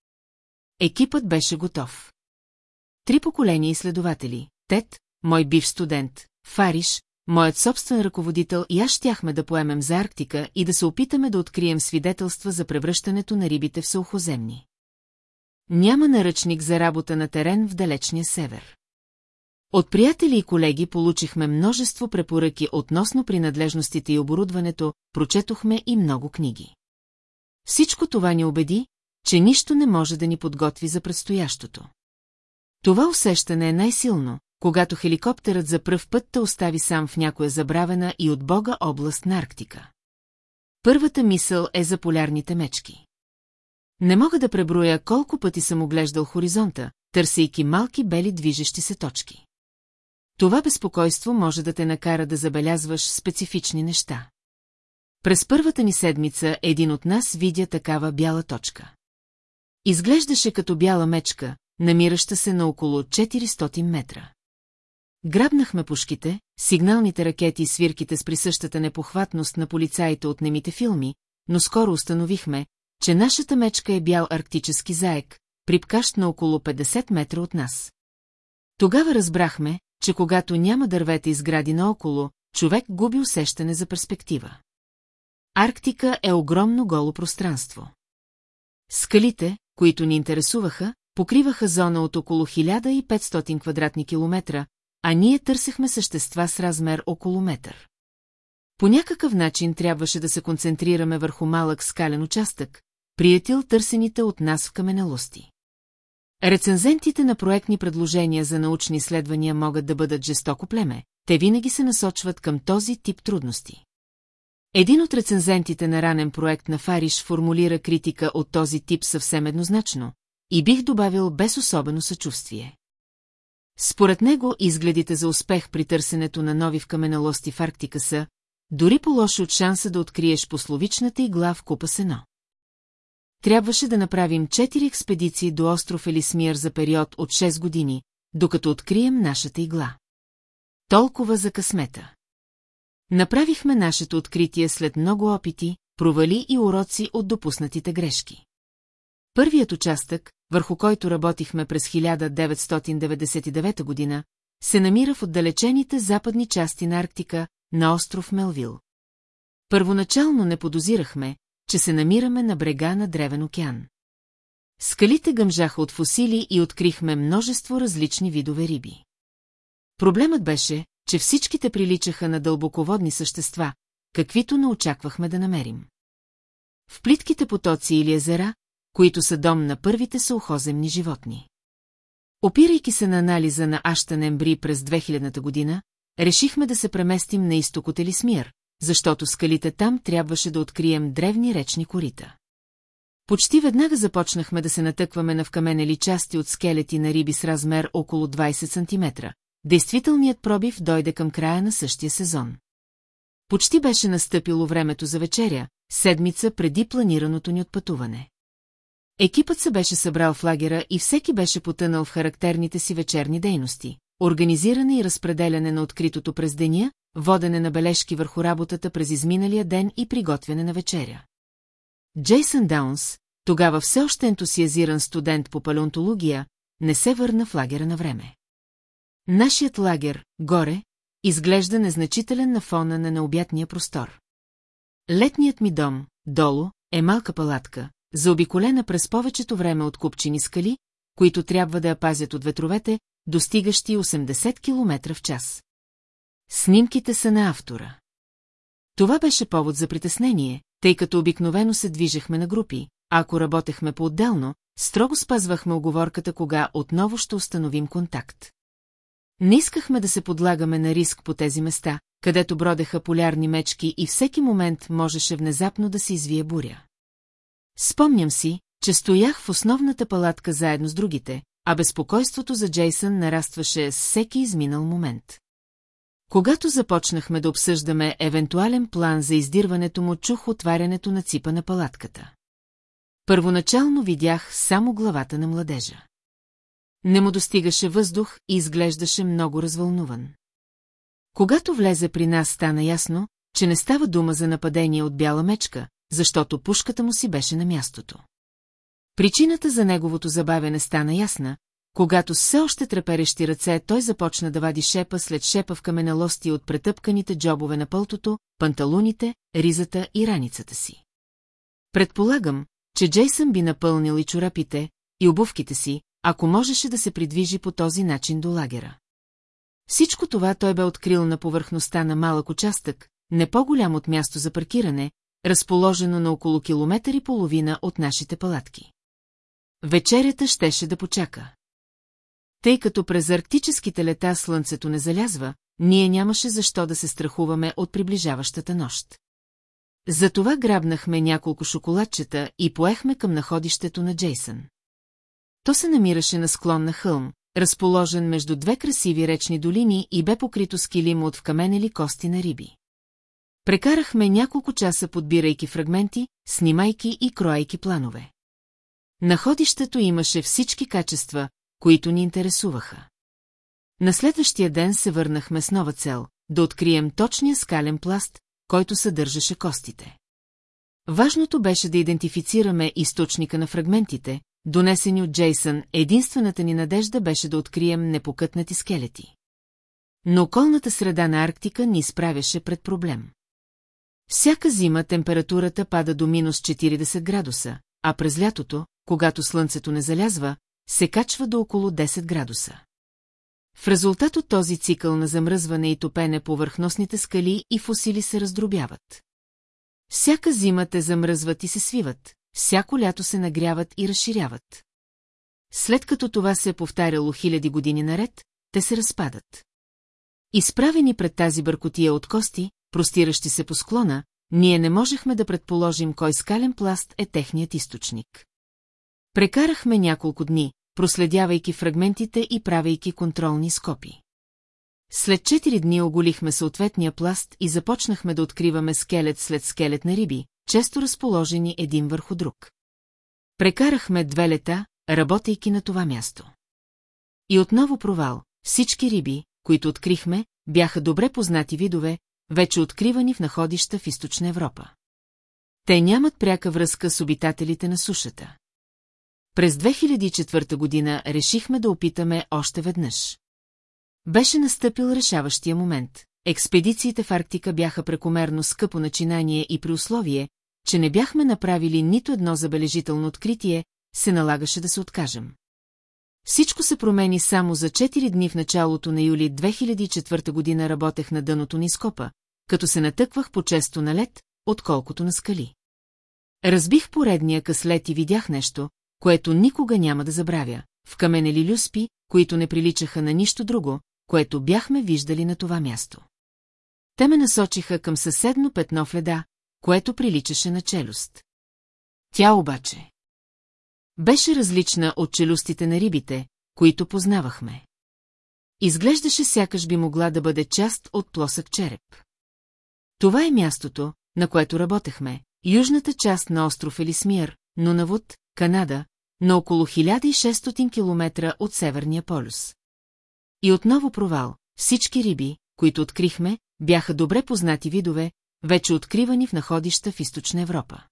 Екипът беше готов. Три поколения изследователи, Тед, мой бив студент, Фариш, моят собствен ръководител и аз щяхме да поемем за Арктика и да се опитаме да открием свидетелства за превръщането на рибите в сълхоземни. Няма наръчник за работа на терен в далечния север. От приятели и колеги получихме множество препоръки относно принадлежностите и оборудването, прочетохме и много книги. Всичко това ни убеди, че нищо не може да ни подготви за предстоящото. Това усещане е най-силно, когато хеликоптерът за пръв път те остави сам в някоя забравена и от Бога област на Арктика. Първата мисъл е за полярните мечки. Не мога да преброя колко пъти съм оглеждал хоризонта, търсейки малки бели движещи се точки. Това безпокойство може да те накара да забелязваш специфични неща. През първата ни седмица един от нас видя такава бяла точка. Изглеждаше като бяла мечка, намираща се на около 400 метра. Грабнахме пушките, сигналните ракети и свирките с присъщата непохватност на полицаите от немите филми, но скоро установихме, че нашата мечка е бял арктически заек, припкащ на около 50 метра от нас. Тогава разбрахме, че когато няма дървета и сгради наоколо, човек губи усещане за перспектива. Арктика е огромно голо пространство. Скалите, които ни интересуваха, покриваха зона от около 1500 квадратни километра, а ние търсехме същества с размер около метър. По някакъв начин трябваше да се концентрираме върху малък скален участък, приятел търсените от нас в каменелости. Рецензентите на проектни предложения за научни изследвания могат да бъдат жестоко племе, те винаги се насочват към този тип трудности. Един от рецензентите на ранен проект на Фариш формулира критика от този тип съвсем еднозначно, и бих добавил без особено съчувствие. Според него изгледите за успех при търсенето на нови в каменолости в Арктика са, дори по-лошо от шанса да откриеш пословичната игла в купа сено. Трябваше да направим четири експедиции до остров Елисмир за период от 6 години, докато открием нашата игла. Толкова за късмета. Направихме нашето откритие след много опити, провали и уроци от допуснатите грешки. Първият участък, върху който работихме през 1999 година, се намира в отдалечените западни части на Арктика, на остров Мелвил. Първоначално не подозирахме, че се намираме на брега на Древен океан. Скалите гъмжаха от фосили и открихме множество различни видове риби. Проблемът беше, че всичките приличаха на дълбоководни същества, каквито не очаквахме да намерим. В плитките потоци или езера, които са дом на първите сухоземни животни. Опирайки се на анализа на Аштан Ембри през 2000 година, решихме да се преместим на изток от Елисмир, защото скалите там трябваше да открием древни речни корита. Почти веднага започнахме да се натъкваме на вкаменели части от скелети на риби с размер около 20 см. Действителният пробив дойде към края на същия сезон. Почти беше настъпило времето за вечеря, седмица преди планираното ни отпътуване. Екипът се беше събрал в лагера и всеки беше потънал в характерните си вечерни дейности. Организиране и разпределяне на откритото през деня, водене на бележки върху работата през изминалия ден и приготвяне на вечеря. Джейсън Даунс, тогава все още ентусиазиран студент по палеонтология, не се върна в лагера на време. Нашият лагер, горе, изглежда незначителен на фона на необятния простор. Летният ми дом, долу, е малка палатка, заобиколена през повечето време от купчини скали, които трябва да я пазят от ветровете, достигащи 80 км в час. Снимките са на автора. Това беше повод за притеснение, тъй като обикновено се движехме на групи, а ако работехме по-отделно, строго спазвахме оговорката кога отново ще установим контакт. Не искахме да се подлагаме на риск по тези места, където бродеха полярни мечки и всеки момент можеше внезапно да се извие буря. Спомням си, че стоях в основната палатка заедно с другите, а безпокойството за Джейсън нарастваше с всеки изминал момент. Когато започнахме да обсъждаме евентуален план за издирването му, чух отварянето на ципа на палатката. Първоначално видях само главата на младежа. Не му достигаше въздух и изглеждаше много развълнуван. Когато влезе при нас, стана ясно, че не става дума за нападение от бяла мечка, защото пушката му си беше на мястото. Причината за неговото забавяне стана ясна, когато все още треперещи ръце той започна да вади шепа след шепа в каменелости от претъпканите джобове на пълтото, панталоните, ризата и раницата си. Предполагам, че Джейсън би напълнил и чорапите, и обувките си, ако можеше да се придвижи по този начин до лагера. Всичко това той бе открил на повърхността на малък участък, не по-голям от място за паркиране, разположено на около километър и половина от нашите палатки. Вечерята щеше да почака. Тъй като през арктическите лета слънцето не залязва, ние нямаше защо да се страхуваме от приближаващата нощ. Затова грабнахме няколко шоколадчета и поехме към находището на Джейсън. То се намираше на склон на хълм, разположен между две красиви речни долини и бе покрито с килим от вкаменели кости на риби. Прекарахме няколко часа подбирайки фрагменти, снимайки и кроайки планове. Находището имаше всички качества, които ни интересуваха. На следващия ден се върнахме с нова цел – да открием точния скален пласт, който съдържаше костите. Важното беше да идентифицираме източника на фрагментите, донесени от Джейсън, единствената ни надежда беше да открием непокътнати скелети. Но околната среда на Арктика ни изправяше пред проблем. Всяка зима температурата пада до минус 40 градуса, а през лятото, когато слънцето не залязва, се качва до около 10 градуса. В резултат от този цикъл на замръзване и топене повърхностните скали и фосили се раздробяват. Всяка зима те замръзват и се свиват, всяко лято се нагряват и разширяват. След като това се е повтаряло хиляди години наред, те се разпадат. Изправени пред тази бъркотия от кости, простиращи се по склона, ние не можехме да предположим кой скален пласт е техният източник. Прекарахме няколко дни, проследявайки фрагментите и правейки контролни скопи. След четири дни оголихме съответния пласт и започнахме да откриваме скелет след скелет на риби, често разположени един върху друг. Прекарахме две лета, работейки на това място. И отново провал, всички риби, които открихме, бяха добре познати видове, вече откривани в находища в Източна Европа. Те нямат пряка връзка с обитателите на сушата. През 2004 година решихме да опитаме още веднъж. Беше настъпил решаващия момент. Експедициите в Арктика бяха прекомерно скъпо начинание и при условие, че не бяхме направили нито едно забележително откритие, се налагаше да се откажем. Всичко се промени само за 4 дни в началото на юли 2004 година работех на дъното ни скопа, като се натъквах по-често на лед, отколкото на скали. Разбих поредния къслет и видях нещо, което никога няма да забравя, в каменели люспи, които не приличаха на нищо друго, което бяхме виждали на това място. Те ме насочиха към съседно петно в леда, което приличаше на челюст. Тя обаче беше различна от челюстите на рибите, които познавахме. Изглеждаше сякаш би могла да бъде част от плосък череп. Това е мястото, на което работехме, южната част на остров Елисмир, Нунавуд, Канада, на около 1600 км от Северния полюс. И отново провал, всички риби, които открихме, бяха добре познати видове, вече откривани в находища в Източна Европа.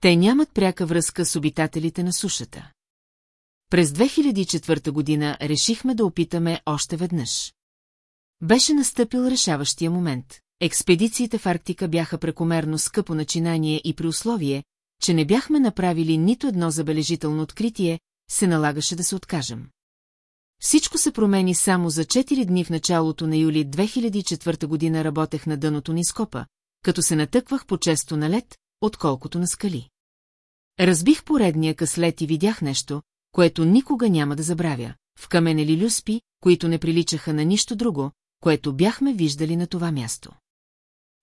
Те нямат пряка връзка с обитателите на сушата. През 2004 година решихме да опитаме още веднъж. Беше настъпил решаващия момент. Експедициите в Арктика бяха прекомерно скъпо начинание и при условие, че не бяхме направили нито едно забележително откритие, се налагаше да се откажем. Всичко се промени само за 4 дни в началото на юли 2004 година работех на дъното ни скопа, като се натъквах по-често на лед, отколкото на скали. Разбих поредния къслет и видях нещо, което никога няма да забравя, в каменели люспи, които не приличаха на нищо друго, което бяхме виждали на това място.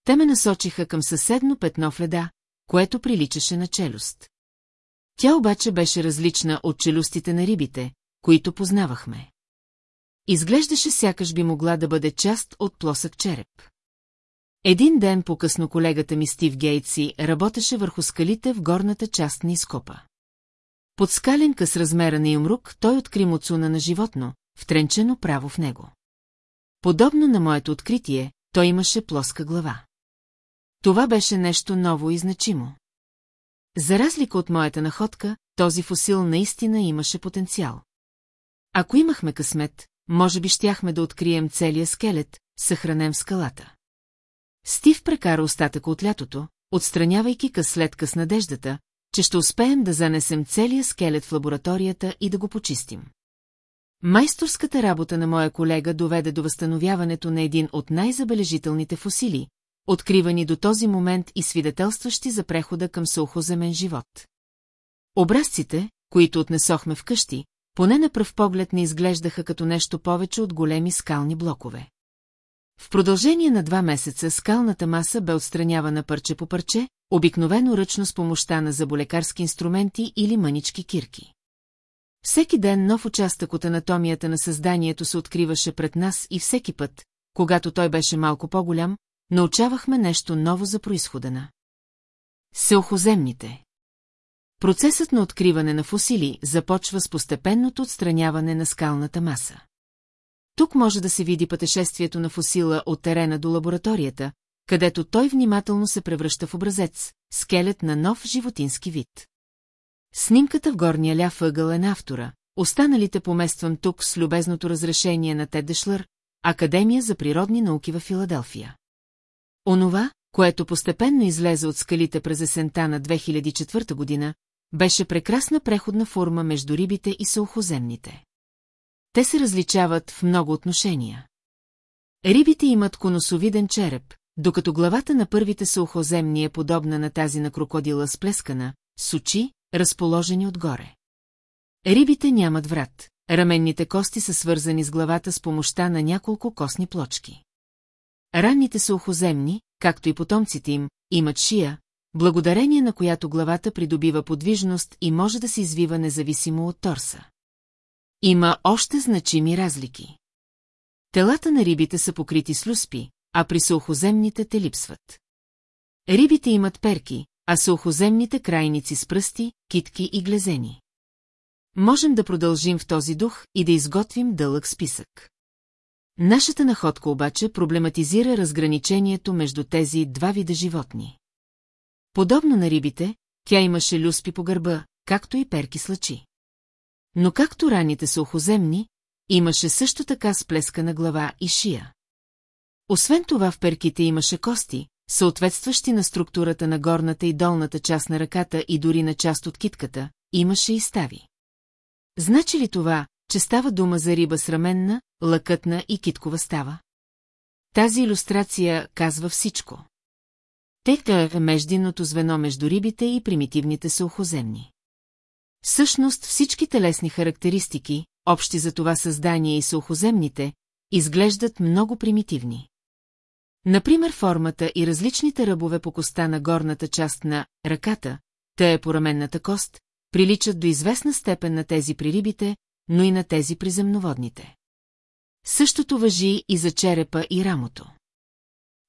Те ме насочиха към съседно петно в леда, което приличаше на челюст. Тя обаче беше различна от челюстите на рибите, които познавахме. Изглеждаше сякаш би могла да бъде част от плосък череп. Един ден по-късно колегата ми Стив Гейтси работеше върху скалите в горната част на изкопа. Под скален къс размера на юмрук той откри муцуна на животно, втренчено право в него. Подобно на моето откритие, той имаше плоска глава. Това беше нещо ново и значимо. За разлика от моята находка, този фусил наистина имаше потенциал. Ако имахме късмет, може би щяхме да открием целия скелет, съхранен в скалата. Стив прекара остатъка от лятото, отстранявайки къс къс надеждата, че ще успеем да занесем целия скелет в лабораторията и да го почистим. Майсторската работа на моя колега доведе до възстановяването на един от най-забележителните фусили, откривани до този момент и свидетелстващи за прехода към сухоземен живот. Образците, които отнесохме вкъщи, поне на пръв поглед не изглеждаха като нещо повече от големи скални блокове. В продължение на два месеца скалната маса бе отстранявана парче по парче, обикновено ръчно с помощта на заболекарски инструменти или мънички кирки. Всеки ден нов участък от анатомията на създанието се откриваше пред нас и всеки път, когато той беше малко по-голям, научавахме нещо ново за происхода на. Сеохоземните. Процесът на откриване на фосили започва с постепенното отстраняване на скалната маса. Тук може да се види пътешествието на фосила от терена до лабораторията, където той внимателно се превръща в образец, скелет на нов животински вид. Снимката в горния ляв ъгъл е на автора, останалите помествам тук с любезното разрешение на Тед Дешлър, Академия за природни науки в Филаделфия. Онова, което постепенно излезе от скалите през есента на 2004 година, беше прекрасна преходна форма между рибите и сълхоземните. Те се различават в много отношения. Рибите имат конусовиден череп, докато главата на първите сълхоземни е подобна на тази на крокодила с плескана, с очи, разположени отгоре. Рибите нямат врат, раменните кости са свързани с главата с помощта на няколко костни плочки. Ранните сълхоземни, както и потомците им, имат шия, благодарение на която главата придобива подвижност и може да се извива независимо от торса. Има още значими разлики. Телата на рибите са покрити с люспи, а при сълхоземните те липсват. Рибите имат перки, а сълхоземните крайници с пръсти, китки и глезени. Можем да продължим в този дух и да изготвим дълъг списък. Нашата находка обаче проблематизира разграничението между тези два вида животни. Подобно на рибите, тя имаше люспи по гърба, както и перки с лъчи. Но както раните са охоземни, имаше също така сплескана глава и шия. Освен това в перките имаше кости, съответстващи на структурата на горната и долната част на ръката и дори на част от китката, имаше и стави. Значи ли това, че става дума за риба с раменна, лъкътна и киткова става? Тази иллюстрация казва всичко. Текта е междинното звено между рибите и примитивните сълхоземни. Всъщност всички телесни характеристики, общи за това създание и сълхоземните, изглеждат много примитивни. Например формата и различните ръбове по коста на горната част на ръката, те е по раменната кост, приличат до известна степен на тези при рибите, но и на тези при земноводните. Същото въжи и за черепа и рамото.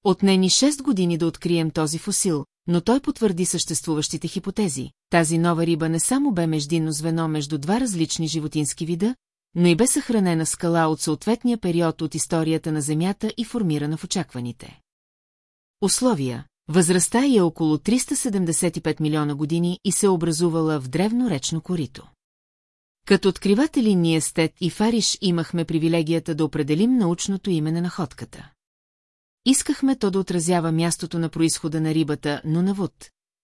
Отне ни 6 години да открием този фосил, но той потвърди съществуващите хипотези. Тази нова риба не само бе междинно звено между два различни животински вида, но и бе съхранена скала от съответния период от историята на Земята и формирана в очакваните. Условия Възрастта е около 375 милиона години и се образувала в древно речно корито. Като откриватели ние Стет и Фариш имахме привилегията да определим научното име на находката. Искахме то да отразява мястото на происхода на рибата, но на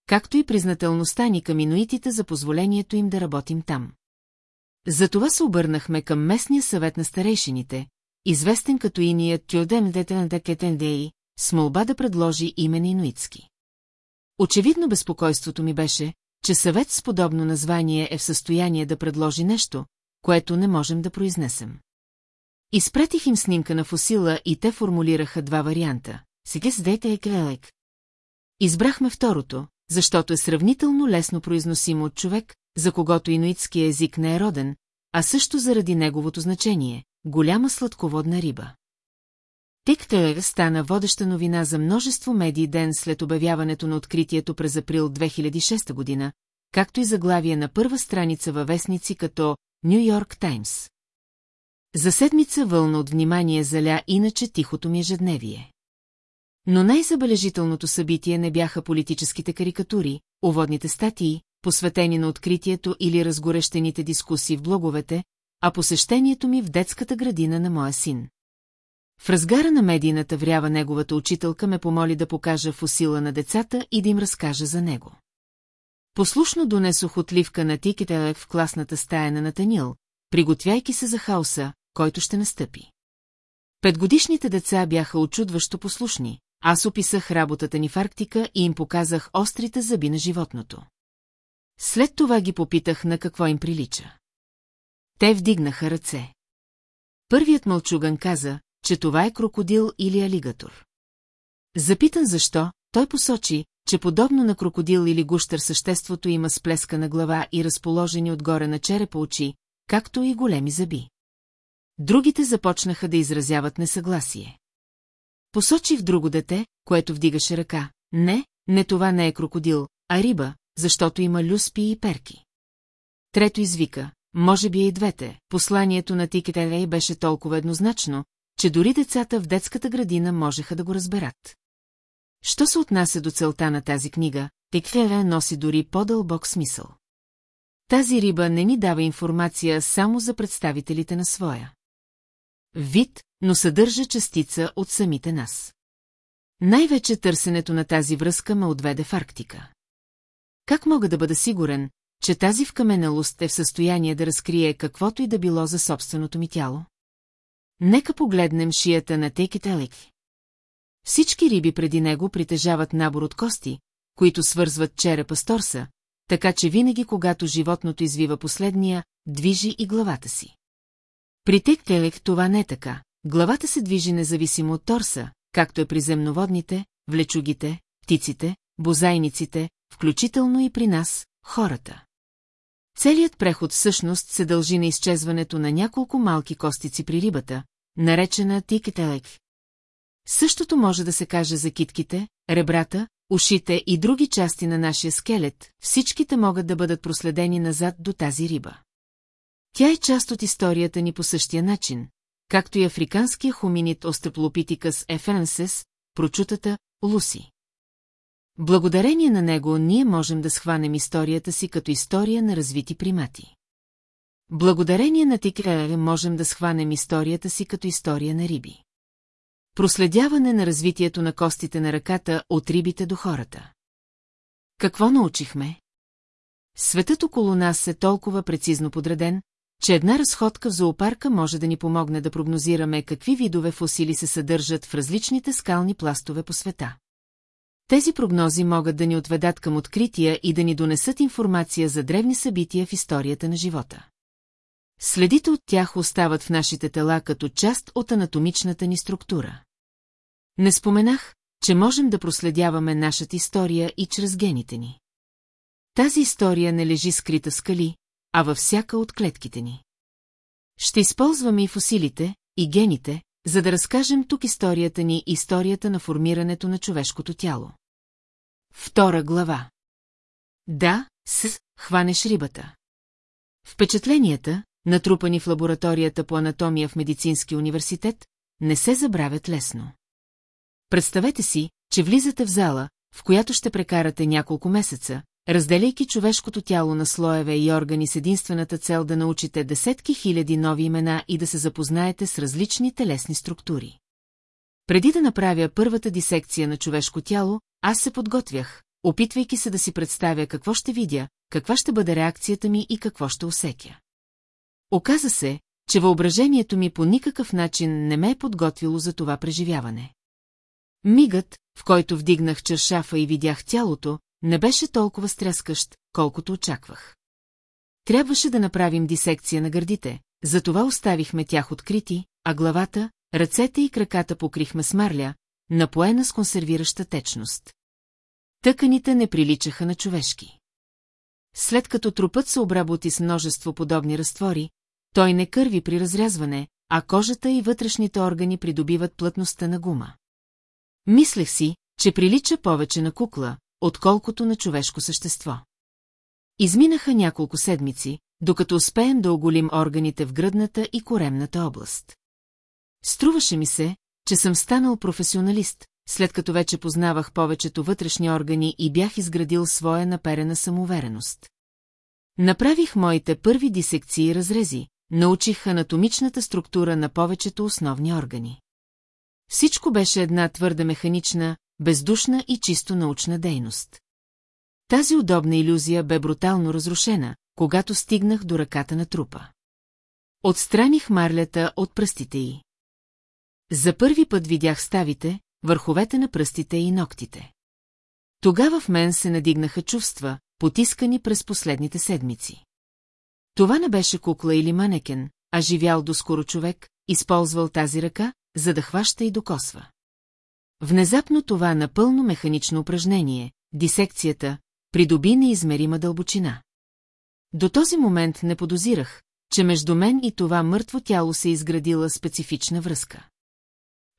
както и признателността ни към инуитите за позволението им да работим там. Затова се обърнахме към местния съвет на старейшините, известен като иния Тюдем Детен с молба да предложи име на инуитски. Очевидно безпокойството ми беше, че съвет с подобно название е в състояние да предложи нещо, което не можем да произнесем. Изпратих им снимка на фосила и те формулираха два варианта. Сега седете е клелек. Избрахме второто, защото е сравнително лесно произносимо от човек, за когото инуитския език не е роден, а също заради неговото значение – голяма сладководна риба. Тиктер стана водеща новина за множество медии ден след обявяването на откритието през април 2006 година, както и заглавие на първа страница във вестници като Нью Йорк Таймс. За седмица вълна от внимание заля иначе тихото ми ежедневие. Но най-забележителното събитие не бяха политическите карикатури, уводните статии, посветени на откритието или разгорещените дискусии в блоговете, а посещението ми в детската градина на моя син. В разгара на медийната врява неговата учителка ме помоли да покажа фусила на децата и да им разкажа за него. Послушно донесох отливка на тикета в класната стая на Натанил, приготвяйки се за хаоса, който ще настъпи. Петгодишните деца бяха очудващо послушни, аз описах работата ни в Арктика и им показах острите зъби на животното. След това ги попитах на какво им прилича. Те вдигнаха ръце. Първият мълчуган каза, че това е крокодил или алигатор. Запитан защо, той посочи, че подобно на крокодил или гущер съществото има сплескана глава и разположени отгоре на черепа очи, както и големи зъби. Другите започнаха да изразяват несъгласие. Посочих друго дете, което вдигаше ръка. Не, не това не е крокодил, а риба, защото има люспи и перки. Трето извика, може би и двете, посланието на Тикетелей беше толкова еднозначно, че дори децата в детската градина можеха да го разберат. Що се отнася до целта на тази книга, Тикфере носи дори по-дълбок смисъл. Тази риба не ни дава информация само за представителите на своя. Вид, но съдържа частица от самите нас. Най-вече търсенето на тази връзка ме отведе в Арктика. Как мога да бъда сигурен, че тази вкаменелост е в състояние да разкрие каквото и да било за собственото ми тяло? Нека погледнем шията на Тейкетелик. Всички риби преди него притежават набор от кости, които свързват черепа с торса, така че винаги, когато животното извива последния, движи и главата си. При Тейкетелик това не е така. Главата се движи независимо от торса, както е при земноводните, влечугите, птиците, бозайниците, включително и при нас, хората. Целият преход всъщност се дължи на изчезването на няколко малки костици при рибата, наречена тикетелек. Същото може да се каже за китките, ребрата, ушите и други части на нашия скелет, всичките могат да бъдат проследени назад до тази риба. Тя е част от историята ни по същия начин, както и африканския хуминит Остеплопитикас еференсес, прочутата Луси. Благодарение на него ние можем да схванем историята си като история на развити примати. Благодарение на Тикрере можем да схванем историята си като история на риби. Проследяване на развитието на костите на ръката от рибите до хората. Какво научихме? Светът около нас е толкова прецизно подреден, че една разходка в зоопарка може да ни помогне да прогнозираме какви видове фосили се съдържат в различните скални пластове по света. Тези прогнози могат да ни отведат към открития и да ни донесат информация за древни събития в историята на живота. Следите от тях остават в нашите тела като част от анатомичната ни структура. Не споменах, че можем да проследяваме нашата история и чрез гените ни. Тази история не лежи скрита в скали, а във всяка от клетките ни. Ще използваме и фосилите, и гените, за да разкажем тук историята ни, историята на формирането на човешкото тяло. Втора глава. Да, с, хванеш рибата. Впечатленията, натрупани в лабораторията по анатомия в Медицински университет, не се забравят лесно. Представете си, че влизате в зала, в която ще прекарате няколко месеца, разделяйки човешкото тяло на слоеве и органи с единствената цел да научите десетки хиляди нови имена и да се запознаете с различни телесни структури. Преди да направя първата дисекция на човешко тяло, аз се подготвях, опитвайки се да си представя какво ще видя, каква ще бъде реакцията ми и какво ще усекя. Оказа се, че въображението ми по никакъв начин не ме е подготвило за това преживяване. Мигът, в който вдигнах чершафа и видях тялото, не беше толкова стряскащ, колкото очаквах. Трябваше да направим дисекция на гърдите, затова оставихме тях открити, а главата, ръцете и краката покрихме с марля, напоена с консервираща течност. Тъканите не приличаха на човешки. След като трупът се обработи с множество подобни разтвори, той не кърви при разрязване, а кожата и вътрешните органи придобиват плътността на гума. Мислех си, че прилича повече на кукла, отколкото на човешко същество. Изминаха няколко седмици, докато успеем да оголим органите в гръдната и коремната област. Струваше ми се, че съм станал професионалист, след като вече познавах повечето вътрешни органи и бях изградил своя наперена самоувереност. Направих моите първи дисекции и разрези, научих анатомичната структура на повечето основни органи. Всичко беше една твърде механична, бездушна и чисто научна дейност. Тази удобна иллюзия бе брутално разрушена, когато стигнах до ръката на трупа. Отстраних марлята от пръстите й. За първи път видях ставите, върховете на пръстите и ногтите. Тогава в мен се надигнаха чувства, потискани през последните седмици. Това не беше кукла или манекен, а живял доскоро човек, използвал тази ръка, за да хваща и докосва. Внезапно това напълно механично упражнение, дисекцията, придоби неизмерима дълбочина. До този момент не подозирах, че между мен и това мъртво тяло се изградила специфична връзка.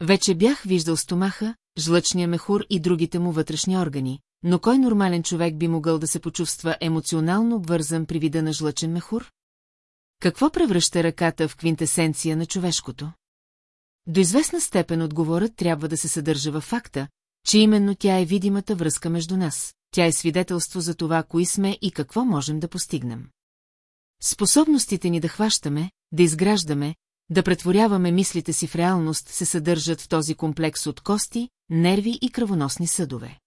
Вече бях виждал стомаха, жлъчния мехур и другите му вътрешни органи, но кой нормален човек би могъл да се почувства емоционално обвързан при вида на жлъчен мехур? Какво превръща ръката в квинтесенция на човешкото? До известна степен отговорът трябва да се съдържа във факта, че именно тя е видимата връзка между нас, тя е свидетелство за това, кои сме и какво можем да постигнем. Способностите ни да хващаме, да изграждаме, да претворяваме мислите си в реалност се съдържат в този комплекс от кости, нерви и кръвоносни съдове.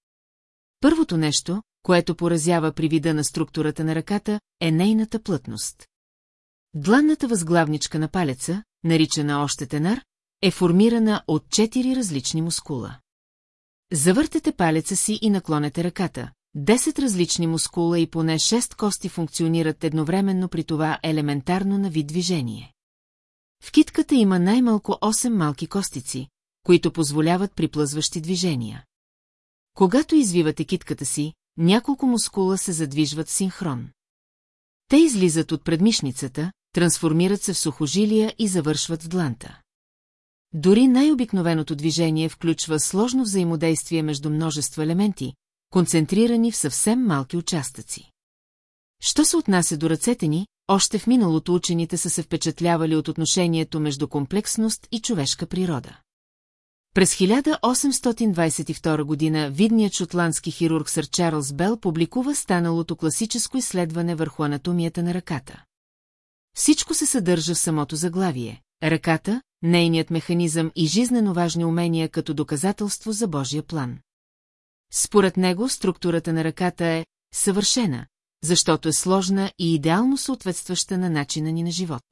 Първото нещо, което поразява при вида на структурата на ръката, е нейната плътност. Дланната възглавничка на палеца, наричана още тенар, е формирана от четири различни мускула. Завъртете палеца си и наклонете ръката. Десет различни мускула и поне шест кости функционират едновременно при това елементарно на вид движение. В китката има най-малко 8 малки костици, които позволяват приплъзващи движения. Когато извивате китката си, няколко мускула се задвижват синхрон. Те излизат от предмишницата, трансформират се в сухожилия и завършват в дланта. Дори най-обикновеното движение включва сложно взаимодействие между множество елементи, концентрирани в съвсем малки участъци. Що се отнася до ръцете ни, още в миналото учените са се впечатлявали от отношението между комплексност и човешка природа. През 1822 година видният шотландски хирург сър Чарлз Бел публикува станалото класическо изследване върху анатомията на ръката. Всичко се съдържа в самото заглавие. Ръката, нейният механизъм и жизнено важни умения като доказателство за Божия план. Според него структурата на ръката е съвършена, защото е сложна и идеално съответстваща на начина ни на живот.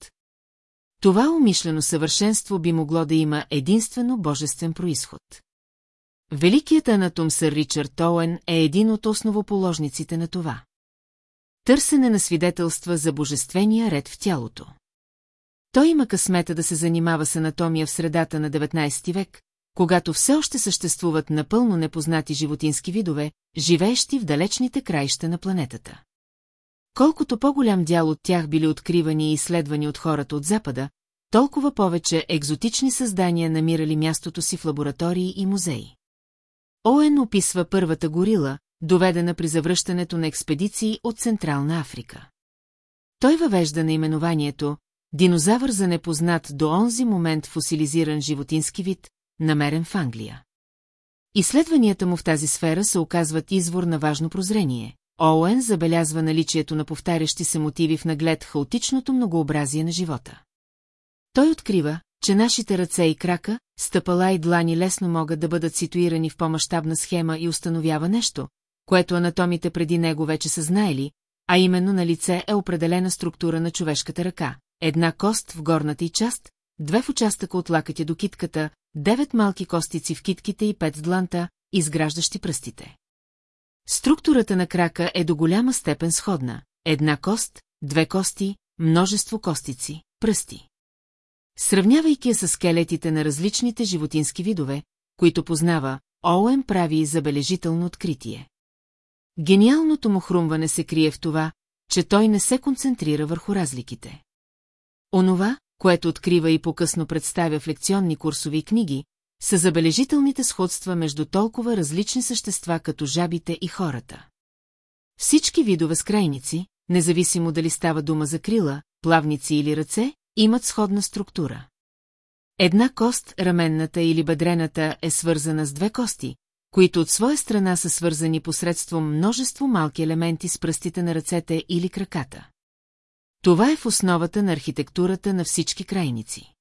Това умишлено съвършенство би могло да има единствено божествен происход. Великият анатом сър Ричард Оуен е един от основоположниците на това. Търсене на свидетелства за божествения ред в тялото. Той има късмета да се занимава с анатомия в средата на 19 век, когато все още съществуват напълно непознати животински видове, живеещи в далечните краища на планетата. Колкото по-голям дял от тях били откривани и изследвани от хората от Запада, толкова повече екзотични създания намирали мястото си в лаборатории и музеи. Оен описва първата горила, доведена при завръщането на експедиции от Централна Африка. Той въвежда наименованието динозавър за непознат до онзи момент фосилизиран животински вид, намерен в Англия. Изследванията му в тази сфера се оказват извор на важно прозрение. Оуен забелязва наличието на повтарящи се мотиви в наглед хаотичното многообразие на живота. Той открива, че нашите ръце и крака, стъпала и длани лесно могат да бъдат ситуирани в по-масштабна схема и установява нещо, което анатомите преди него вече са знаели, а именно на лице е определена структура на човешката ръка. Една кост в горната й част, две в участъка от лакътя до китката, девет малки костици в китките и пет в дланта, изграждащи пръстите. Структурата на крака е до голяма степен сходна. Една кост, две кости, множество костици, пръсти. Сравнявайки я с скелетите на различните животински видове, които познава, Оуен прави забележително откритие. Гениалното му хрумване се крие в това, че той не се концентрира върху разликите. Онова, което открива и по-късно представя в лекционни курсови книги, са забележителните сходства между толкова различни същества като жабите и хората. Всички видове скрайници, независимо дали става дума за крила, плавници или ръце, имат сходна структура. Една кост, раменната или бедрената, е свързана с две кости, които от своя страна са свързани посредством множество малки елементи с пръстите на ръцете или краката. Това е в основата на архитектурата на всички крайници.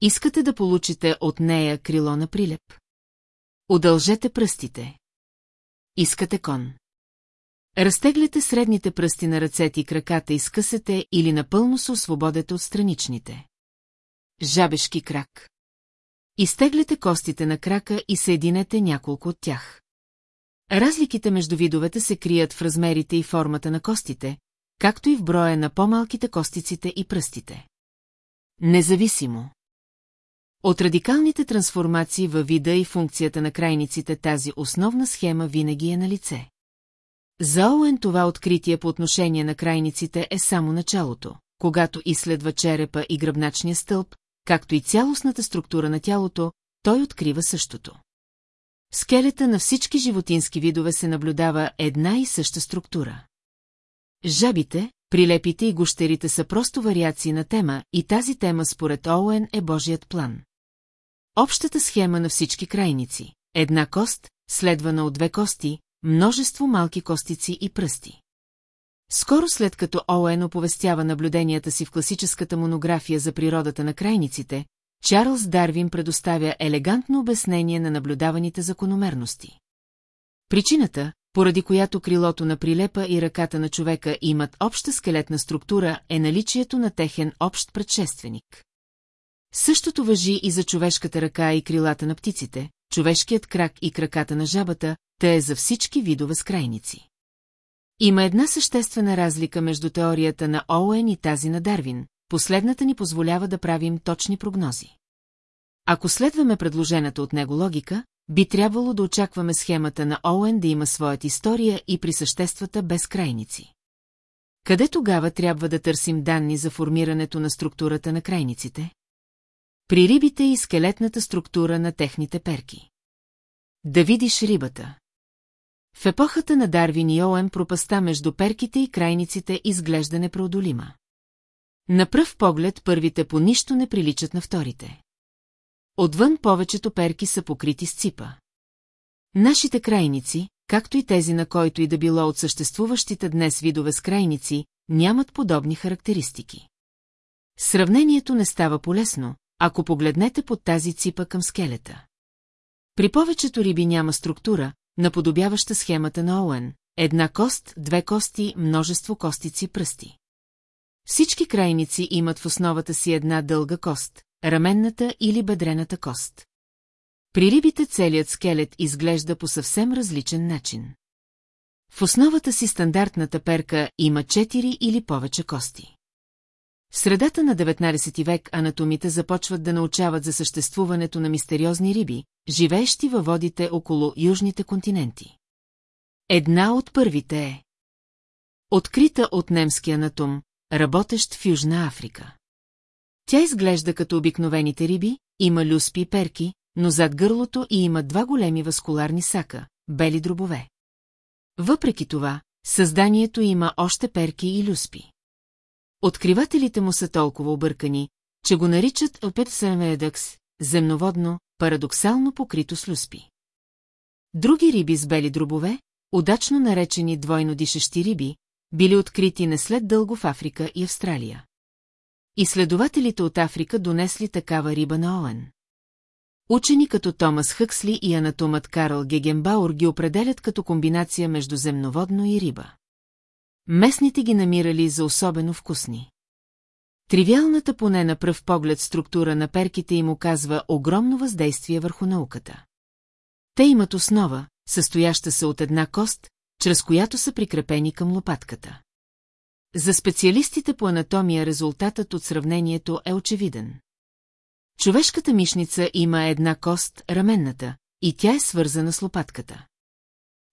Искате да получите от нея крило на прилеп? Удължете пръстите. Искате кон. Разтегляте средните пръсти на ръцете и краката и скъсете или напълно се освободете от страничните. Жабешки крак. Изтегляте костите на крака и съединете няколко от тях. Разликите между видовете се крият в размерите и формата на костите, както и в броя на по-малките костиците и пръстите. Независимо. От радикалните трансформации във вида и функцията на крайниците тази основна схема винаги е на лице. За Оуен това откритие по отношение на крайниците е само началото, когато изследва черепа и гръбначния стълб, както и цялостната структура на тялото, той открива същото. В скелета на всички животински видове се наблюдава една и съща структура. Жабите, прилепите и гущерите са просто вариации на тема и тази тема според Оуен е Божият план. Общата схема на всички крайници – една кост, следвана от две кости, множество малки костици и пръсти. Скоро след като Оуен оповестява наблюденията си в класическата монография за природата на крайниците, Чарлз Дарвин предоставя елегантно обяснение на наблюдаваните закономерности. Причината, поради която крилото на прилепа и ръката на човека имат обща скелетна структура, е наличието на техен общ предшественик. Същото въжи и за човешката ръка и крилата на птиците, човешкият крак и краката на жабата, те е за всички видове скрайници. Има една съществена разлика между теорията на Оуен и тази на Дарвин, последната ни позволява да правим точни прогнози. Ако следваме предложената от него логика, би трябвало да очакваме схемата на Оуен да има своята история и при съществата без крайници. Къде тогава трябва да търсим данни за формирането на структурата на крайниците? При рибите и скелетната структура на техните перки. Да видиш рибата. В епохата на Дарвин и Оуен пропаста между перките и крайниците изглежда непроодолима. На пръв поглед първите по нищо не приличат на вторите. Отвън повечето перки са покрити с ципа. Нашите крайници, както и тези на който и да било от съществуващите днес видове с крайници, нямат подобни характеристики. Сравнението не става полезно, ако погледнете под тази ципа към скелета. При повечето риби няма структура, наподобяваща схемата на Оуен. Една кост, две кости, множество костици пръсти. Всички крайници имат в основата си една дълга кост, раменната или бедрената кост. При рибите целият скелет изглежда по съвсем различен начин. В основата си стандартната перка има 4 или повече кости. В средата на 19 век анатомите започват да научават за съществуването на мистериозни риби, живеещи във водите около южните континенти. Една от първите е Открита от немски анатом, работещ в Южна Африка. Тя изглежда като обикновените риби, има люспи и перки, но зад гърлото и има два големи васкуларни сака, бели дробове. Въпреки това, създанието има още перки и люспи. Откривателите му са толкова объркани, че го наричат Опетсенведъкс, земноводно, парадоксално покрито с люспи. Други риби с бели дробове, удачно наречени двойно дишащи риби, били открити не след дълго в Африка и Австралия. Изследователите от Африка донесли такава риба на Оен. Учени като Томас Хъксли и анатомът Карл Гегенбаур ги определят като комбинация между земноводно и риба. Местните ги намирали за особено вкусни. Тривиалната поне на пръв поглед структура на перките им оказва огромно въздействие върху науката. Те имат основа, състояща се от една кост, чрез която са прикрепени към лопатката. За специалистите по анатомия резултатът от сравнението е очевиден. Човешката мишница има една кост, раменната, и тя е свързана с лопатката.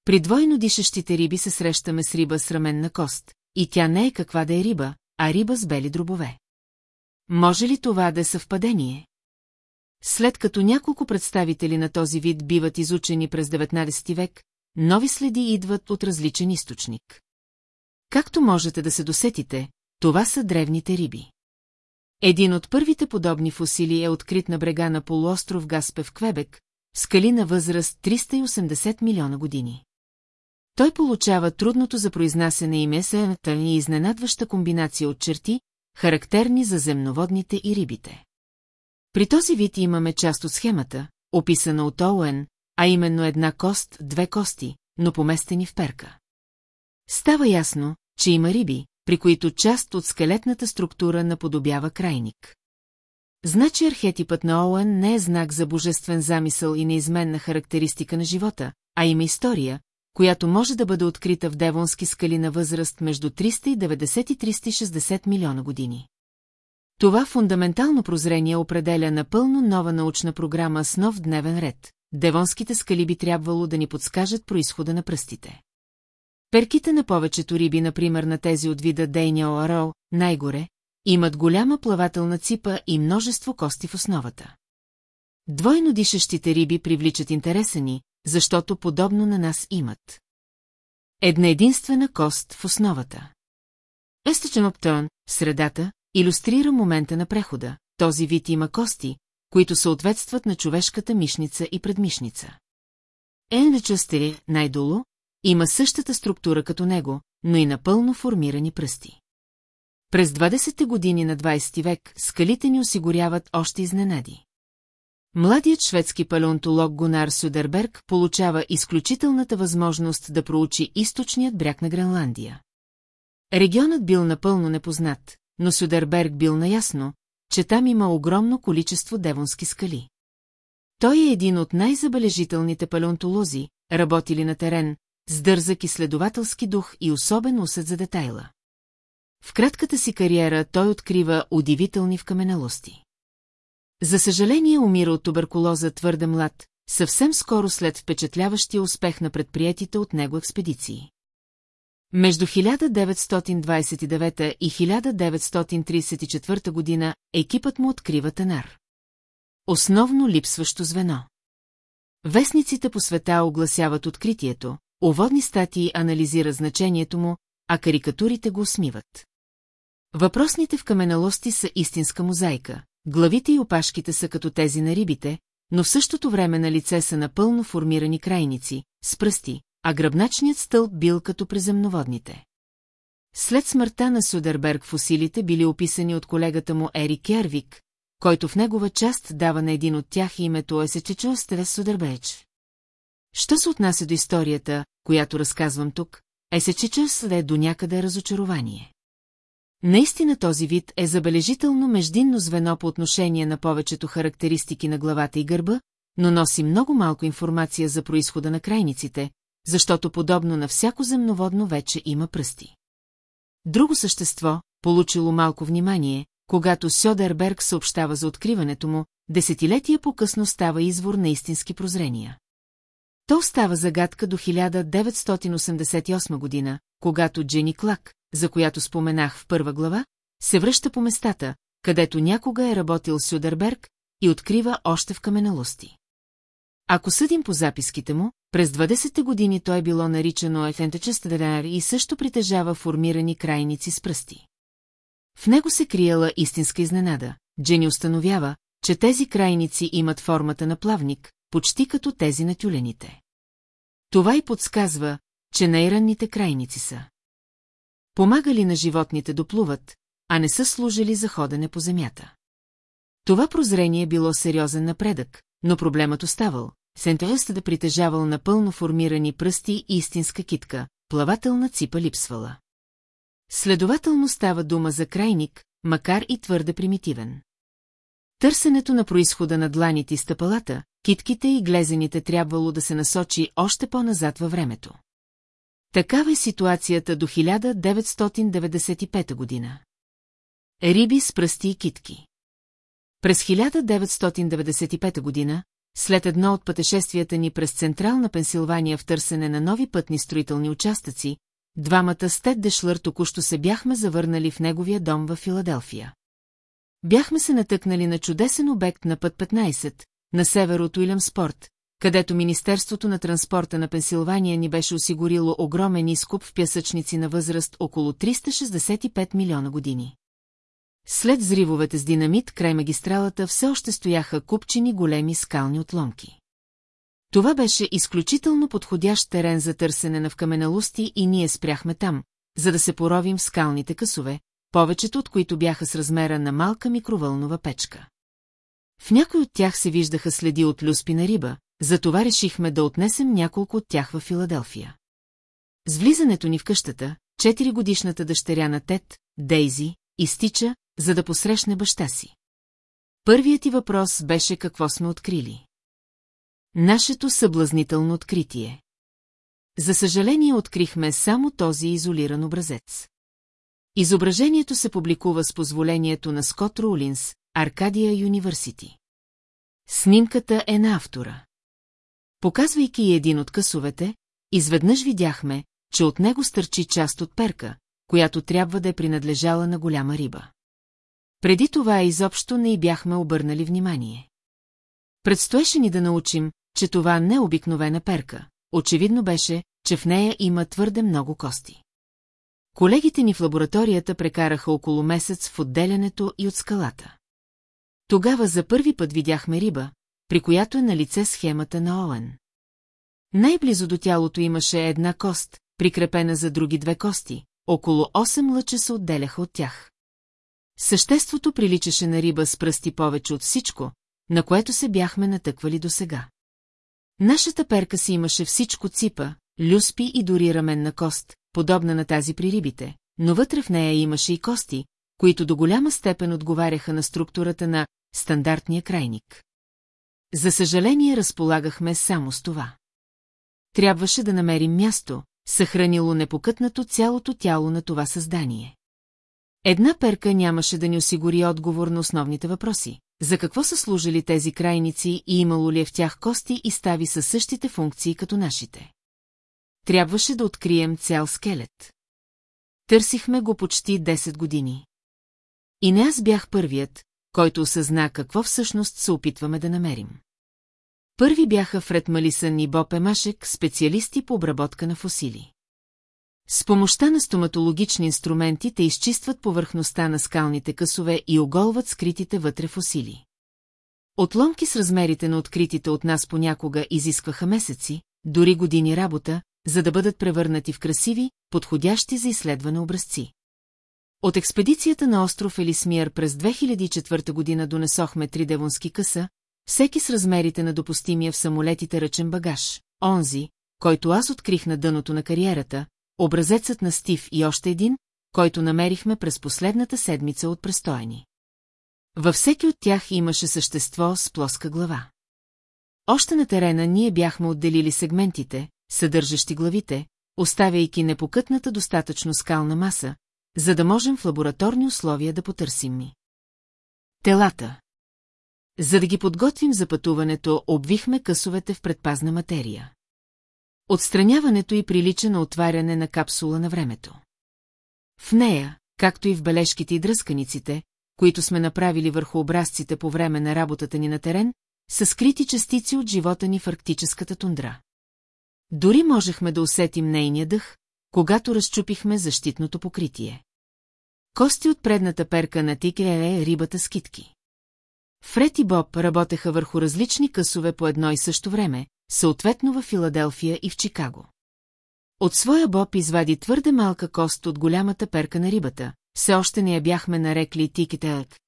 При двойно дишащите риби се срещаме с риба с раменна кост, и тя не е каква да е риба, а риба с бели дробове. Може ли това да е съвпадение? След като няколко представители на този вид биват изучени през 19 век, нови следи идват от различен източник. Както можете да се досетите, това са древните риби. Един от първите подобни фусили е открит на брега на полуостров Гаспе в Квебек, скали на възраст 380 милиона години. Той получава трудното за произнасяне име Сената и изненадваща комбинация от черти, характерни за земноводните и рибите. При този вид имаме част от схемата, описана от Оуен, а именно една кост, две кости, но поместени в перка. Става ясно, че има риби, при които част от скелетната структура наподобява крайник. Значи архетипът на Оуен не е знак за божествен замисъл и неизменна характеристика на живота, а има история, която може да бъде открита в Девонски скали на възраст между 390 и 360 милиона години. Това фундаментално прозрение определя напълно нова научна програма с нов дневен ред. Девонските скали би трябвало да ни подскажат происхода на пръстите. Перките на повечето риби, например на тези от вида Дейнио Ароу, най-горе, имат голяма плавателна ципа и множество кости в основата. Двойно дишащите риби привличат интереса ни, защото подобно на нас имат. Една единствена кост в основата. Естечен оптон, средата, иллюстрира момента на прехода. Този вид има кости, които съответстват на човешката мишница и предмишница. Енечастери, най-долу, има същата структура като него, но и напълно формирани пръсти. През 20-те години на 20 век скалите ни осигуряват още изненади. Младият шведски палеонтолог Гонар Сюдерберг получава изключителната възможност да проучи източният бряг на Гренландия. Регионът бил напълно непознат, но Сюдерберг бил наясно, че там има огромно количество девонски скали. Той е един от най-забележителните палеонтолози, работили на терен, с дързък изследователски дух и особен усет за детайла. В кратката си кариера той открива удивителни вкаменелости. За съжаление умира от туберкулоза твърде млад, съвсем скоро след впечатляващия успех на предприятите от него експедиции. Между 1929 и 1934 година екипът му открива Танар. Основно липсващо звено. Вестниците по света огласяват откритието, уводни статии анализира значението му, а карикатурите го усмиват. Въпросните в каменелости са истинска мозайка, главите и опашките са като тези на рибите, но в същото време на лице са напълно формирани крайници, с пръсти, а гръбначният стълб бил като при земноводните. След смъртта на Судерберг фусилите били описани от колегата му Ерик Кервик, който в негова част дава на един от тях името Есечечо Стелес Судербеч. Що се отнася до историята, която разказвам тук, е до някъде разочарование. Наистина този вид е забележително междинно звено по отношение на повечето характеристики на главата и гърба, но носи много малко информация за происхода на крайниците, защото подобно на всяко земноводно вече има пръсти. Друго същество, получило малко внимание, когато Сьодерберг съобщава за откриването му, десетилетия по-късно става извор на истински прозрения. То остава загадка до 1988 година, когато Джени Клак, за която споменах в първа глава, се връща по местата, където някога е работил Сюдерберг и открива още в каменелости. Ако съдим по записките му, през 20-те години той било наричано Ефентечестадер и също притежава формирани крайници с пръсти. В него се криела истинска изненада. Джени установява, че тези крайници имат формата на плавник, почти като тези на тюлените. Това и подсказва, че най-ранните крайници са. Помагали на животните доплуват, а не са служили за ходене по земята. Това прозрение било сериозен напредък, но проблемът оставал. Сентелеста да притежавал напълно формирани пръсти и истинска китка, плавателна ципа липсвала. Следователно става дума за крайник, макар и твърде примитивен. Търсенето на происхода на дланите и стъпалата, китките и глезените трябвало да се насочи още по-назад във времето. Такава е ситуацията до 1995 година. Риби с пръсти и китки. През 1995 година, след едно от пътешествията ни през Централна Пенсилвания в търсене на нови пътни строителни участъци, двамата с Тед Дешлър току-що се бяхме завърнали в неговия дом във Филаделфия. Бяхме се натъкнали на чудесен обект на път 15, на север от Уилям Спорт, където Министерството на транспорта на Пенсилвания ни беше осигурило огромен изкуп в пясъчници на възраст около 365 милиона години. След взривовете с динамит край магистралата все още стояха купчини големи скални отломки. Това беше изключително подходящ терен за търсене на вкаменалости и ние спряхме там, за да се поровим в скалните късове, повечето от които бяха с размера на малка микровълнова печка. В някой от тях се виждаха следи от люспина риба, затова решихме да отнесем няколко от тях в Филаделфия. С влизането ни в къщата, четиригодишната дъщеря на Тед, Дейзи, изтича, за да посрещне баща си. Първият ти въпрос беше какво сме открили. Нашето съблазнително откритие. За съжаление открихме само този изолиран образец. Изображението се публикува с позволението на Скот Рулинс, Аркадия Юниверсити. Снимката е на автора. Показвайки един от късовете, изведнъж видяхме, че от него стърчи част от перка, която трябва да е принадлежала на голяма риба. Преди това изобщо не й бяхме обърнали внимание. Предстоеше ни да научим, че това не е обикновена перка. Очевидно беше, че в нея има твърде много кости. Колегите ни в лабораторията прекараха около месец в отделянето и от скалата. Тогава за първи път видяхме риба, при която е на лице схемата на Оуен. Най-близо до тялото имаше една кост, прикрепена за други две кости, около 8 лъча се отделяха от тях. Съществото приличаше на риба с пръсти повече от всичко, на което се бяхме натъквали досега. Нашата перка си имаше всичко ципа, люспи и дори раменна кост, подобна на тази при рибите, но вътре в нея имаше и кости, които до голяма степен отговаряха на структурата на стандартния крайник. За съжаление разполагахме само с това. Трябваше да намерим място, съхранило непокътнато цялото тяло на това създание. Една перка нямаше да ни осигури отговор на основните въпроси. За какво са служили тези крайници и имало ли е в тях кости и стави със същите функции като нашите? Трябваше да открием цял скелет. Търсихме го почти 10 години. И не аз бях първият, който осъзна какво всъщност се опитваме да намерим. Първи бяха Фред Малисън и Боб Емашек, специалисти по обработка на фосили. С помощта на стоматологични инструменти те изчистват повърхността на скалните късове и оголват скритите вътре фосили. Отломки с размерите на откритите от нас понякога изискваха месеци, дори години работа, за да бъдат превърнати в красиви, подходящи за изследване образци. От експедицията на остров Елисмиер през 2004 година донесохме три девонски къса, всеки с размерите на допустимия в самолетите ръчен багаж, онзи, който аз открих на дъното на кариерата, образецът на Стив и още един, който намерихме през последната седмица от престояни. Във всеки от тях имаше същество с плоска глава. Още на терена ние бяхме отделили сегментите, съдържащи главите, оставяйки непокътната достатъчно скална маса, за да можем в лабораторни условия да потърсим ми. Телата За да ги подготвим за пътуването, обвихме късовете в предпазна материя. Отстраняването й прилича на отваряне на капсула на времето. В нея, както и в бележките и дръсканиците, които сме направили върху образците по време на работата ни на терен, са скрити частици от живота ни в арктическата тундра. Дори можехме да усетим нейния дъх, когато разчупихме защитното покритие. Кости от предната перка на Тике е рибата с китки. Фред и Боб работеха върху различни късове по едно и също време, съответно в Филаделфия и в Чикаго. От своя Боб извади твърде малка кост от голямата перка на рибата, все още не я бяхме нарекли Тикетелък.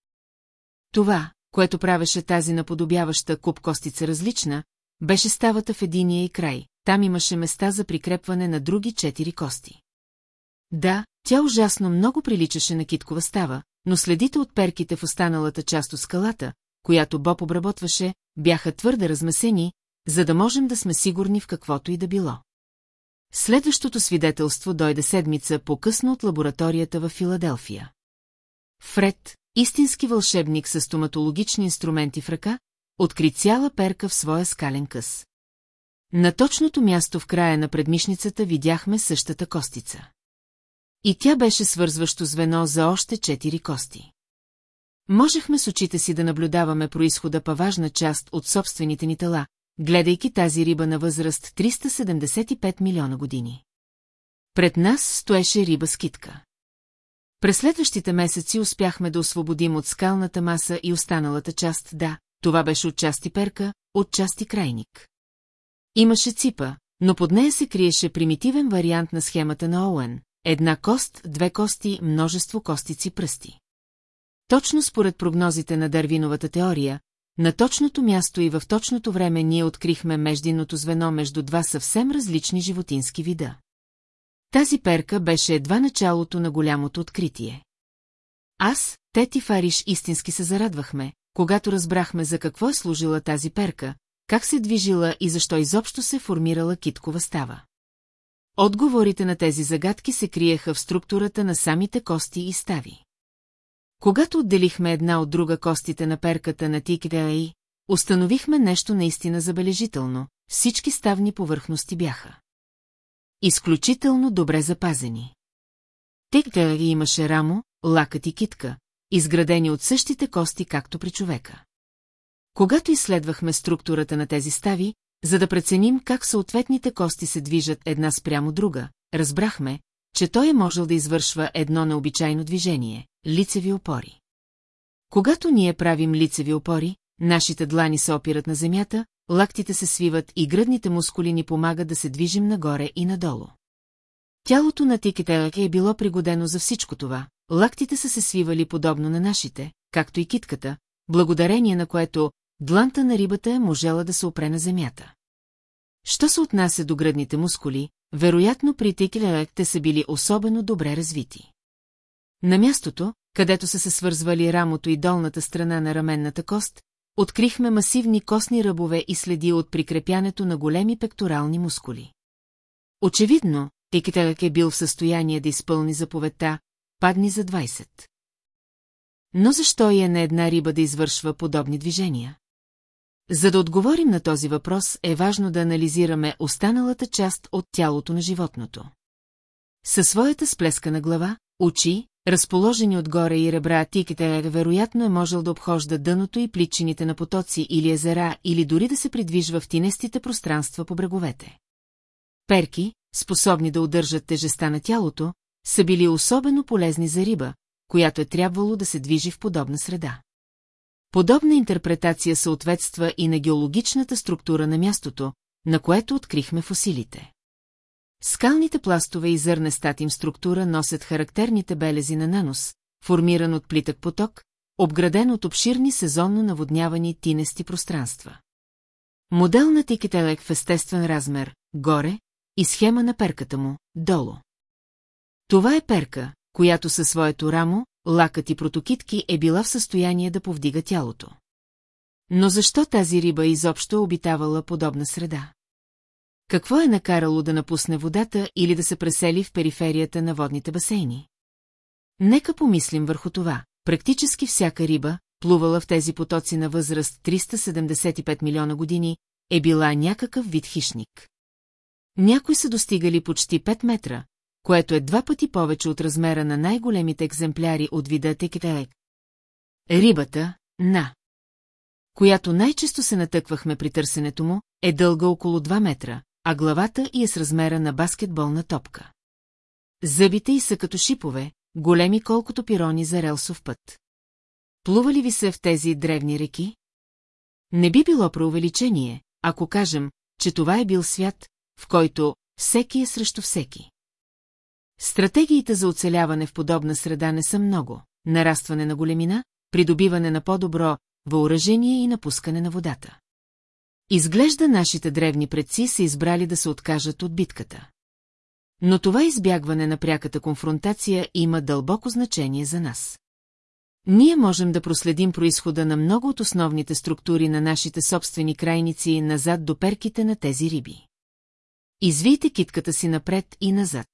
Това, което правеше тази наподобяваща куп костица различна, беше ставата в единия и край, там имаше места за прикрепване на други четири кости. Да, тя ужасно много приличаше на киткова става, но следите от перките в останалата част от скалата, която Боб обработваше, бяха твърде размесени, за да можем да сме сигурни в каквото и да било. Следващото свидетелство дойде седмица по-късно от лабораторията в Филаделфия. Фред, истински вълшебник с стоматологични инструменти в ръка, откри цяла перка в своя скален къс. На точното място в края на предмишницата видяхме същата костица. И тя беше свързващо звено за още четири кости. Можехме с очите си да наблюдаваме происхода па важна част от собствените ни тела, гледайки тази риба на възраст 375 милиона години. Пред нас стоеше риба с китка. През следващите месеци успяхме да освободим от скалната маса и останалата част, да, това беше от части перка, от части крайник. Имаше ципа, но под нея се криеше примитивен вариант на схемата на Оуен. Една кост, две кости, множество костици пръсти. Точно според прогнозите на Дарвиновата теория, на точното място и в точното време ние открихме междинното звено между два съвсем различни животински вида. Тази перка беше едва началото на голямото откритие. Аз, Тет и Фариш истински се зарадвахме, когато разбрахме за какво е служила тази перка, как се движила и защо изобщо се формирала киткова става. Отговорите на тези загадки се криеха в структурата на самите кости и стави. Когато отделихме една от друга костите на перката на Тикреаи, установихме нещо наистина забележително, всички ставни повърхности бяха. Изключително добре запазени. Тикреаи имаше рамо, лакът и китка, изградени от същите кости, както при човека. Когато изследвахме структурата на тези стави, за да преценим как съответните кости се движат една спрямо друга, разбрахме, че той е можел да извършва едно необичайно движение – лицеви опори. Когато ние правим лицеви опори, нашите длани се опират на земята, лактите се свиват и гръдните мускули ни помагат да се движим нагоре и надолу. Тялото на Тикетелък е било пригодено за всичко това, лактите са се свивали подобно на нашите, както и китката, благодарение на което дланта на рибата е можела да се опре на земята. Що се отнася до гръдните мускули, вероятно при Тикелелек те са били особено добре развити. На мястото, където са се свързвали рамото и долната страна на раменната кост, открихме масивни костни ръбове и следи от прикрепянето на големи пекторални мускули. Очевидно, Тикетелек е бил в състояние да изпълни заповедта «Падни за 20». Но защо е на една риба да извършва подобни движения? За да отговорим на този въпрос, е важно да анализираме останалата част от тялото на животното. Със своята сплескана глава, очи, разположени отгоре и ребра, тиката вероятно е можел да обхожда дъното и пличините на потоци или езера, или дори да се придвижва в тинестите пространства по бреговете. Перки, способни да удържат тежеста на тялото, са били особено полезни за риба, която е трябвало да се движи в подобна среда. Подобна интерпретация съответства и на геологичната структура на мястото, на което открихме фосилите. Скалните пластове и зърнестат им структура носят характерните белези на нанос, формиран от плитък поток, обграден от обширни сезонно наводнявани тинести пространства. Модел на тикетелек в естествен размер, горе, и схема на перката му, долу. Това е перка, която със своето рамо, лакът и протокитки е била в състояние да повдига тялото. Но защо тази риба изобщо обитавала подобна среда? Какво е накарало да напусне водата или да се пресели в периферията на водните басейни? Нека помислим върху това. Практически всяка риба, плувала в тези потоци на възраст 375 милиона години, е била някакъв вид хищник. Някои са достигали почти 5 метра, което е два пъти повече от размера на най-големите екземпляри от вида текетелек. Рибата, на която най-често се натъквахме при търсенето му, е дълга около 2 метра, а главата й е с размера на баскетболна топка. Зъбите й са като шипове, големи колкото пирони за релсов път. Плували ви се в тези древни реки? Не би било преувеличение, ако кажем, че това е бил свят, в който всеки е срещу всеки. Стратегиите за оцеляване в подобна среда не са много. Нарастване на големина, придобиване на по-добро въоръжение и напускане на водата. Изглежда нашите древни предци са избрали да се откажат от битката. Но това избягване на пряката конфронтация има дълбоко значение за нас. Ние можем да проследим происхода на много от основните структури на нашите собствени крайници назад до перките на тези риби. Извийте китката си напред и назад.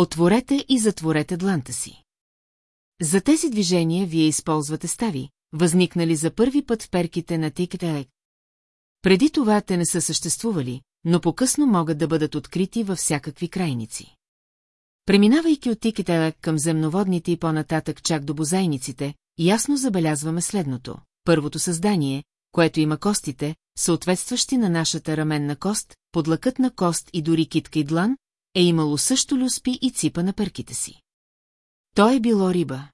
Отворете и затворете дланта си. За тези движения вие използвате стави, възникнали за първи път в перките на Тикетелек. Преди това те не са съществували, но по-късно могат да бъдат открити във всякакви крайници. Преминавайки от Тикетелек към земноводните и по-нататък чак до бозайниците, ясно забелязваме следното. Първото създание, което има костите, съответстващи на нашата раменна кост, подлакътна кост и дори китка и длан, е имало също люспи и ципа на перките си. То е било риба.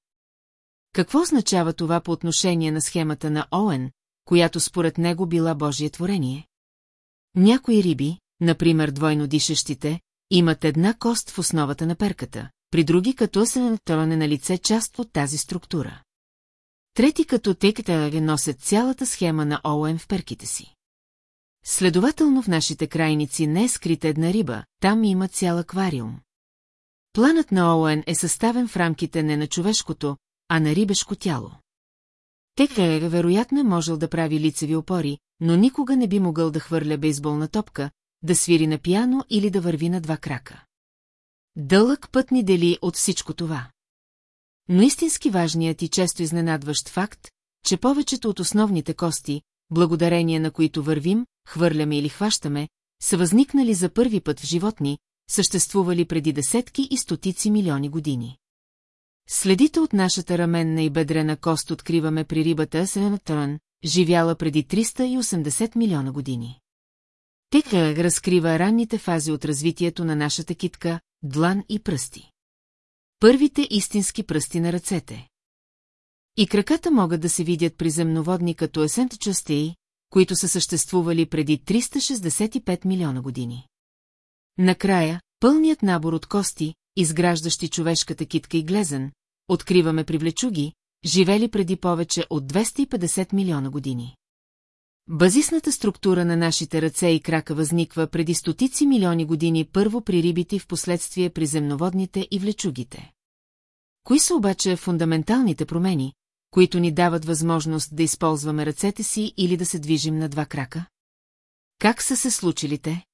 Какво означава това по отношение на схемата на Оуен, която според него била Божие творение? Някои риби, например двойно дишещите, имат една кост в основата на перката, при други като сенатороне на лице част от тази структура. Трети като текатаге носят цялата схема на Оуен в перките си. Следователно в нашите крайници не е скрита една риба, там има цял аквариум. Планът на Оуен е съставен в рамките не на човешкото, а на рибешко тяло. Текега вероятно е можел да прави лицеви опори, но никога не би могъл да хвърля бейсболна топка, да свири на пияно или да върви на два крака. Дълъг път ни дели от всичко това. Но истински важният и често изненадващ факт, че повечето от основните кости, благодарение на които вървим, хвърляме или хващаме, са възникнали за първи път в животни, съществували преди десетки и стотици милиони години. Следите от нашата раменна и бедрена кост откриваме при рибата Сенатърн, живяла преди 380 милиона години. Тека разкрива ранните фази от развитието на нашата китка, длан и пръсти. Първите истински пръсти на ръцете. И краката могат да се видят при земноводни като есентчастеи, които са съществували преди 365 милиона години. Накрая, пълният набор от кости, изграждащи човешката китка и глезен, откриваме привлечуги, живели преди повече от 250 милиона години. Базисната структура на нашите ръце и крака възниква преди стотици милиони години първо при рибите и в последствие при земноводните и влечугите. Кои са обаче фундаменталните промени, които ни дават възможност да използваме ръцете си или да се движим на два крака? Как са се случили те?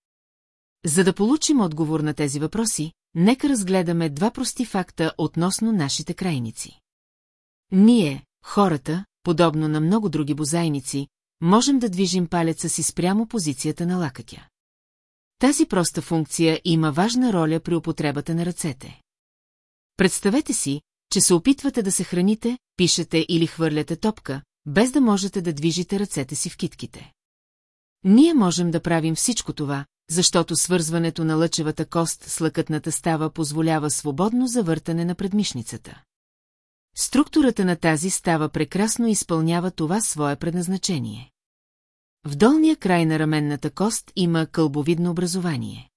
За да получим отговор на тези въпроси, нека разгледаме два прости факта относно нашите крайници. Ние, хората, подобно на много други бозайници, можем да движим палеца си спрямо позицията на лакътя. Тази проста функция има важна роля при употребата на ръцете. Представете си, че се опитвате да се храните, пишете или хвърляте топка, без да можете да движите ръцете си в китките. Ние можем да правим всичко това, защото свързването на лъчевата кост с лъкътната става позволява свободно завъртане на предмишницата. Структурата на тази става прекрасно изпълнява това свое предназначение. В долния край на раменната кост има кълбовидно образование.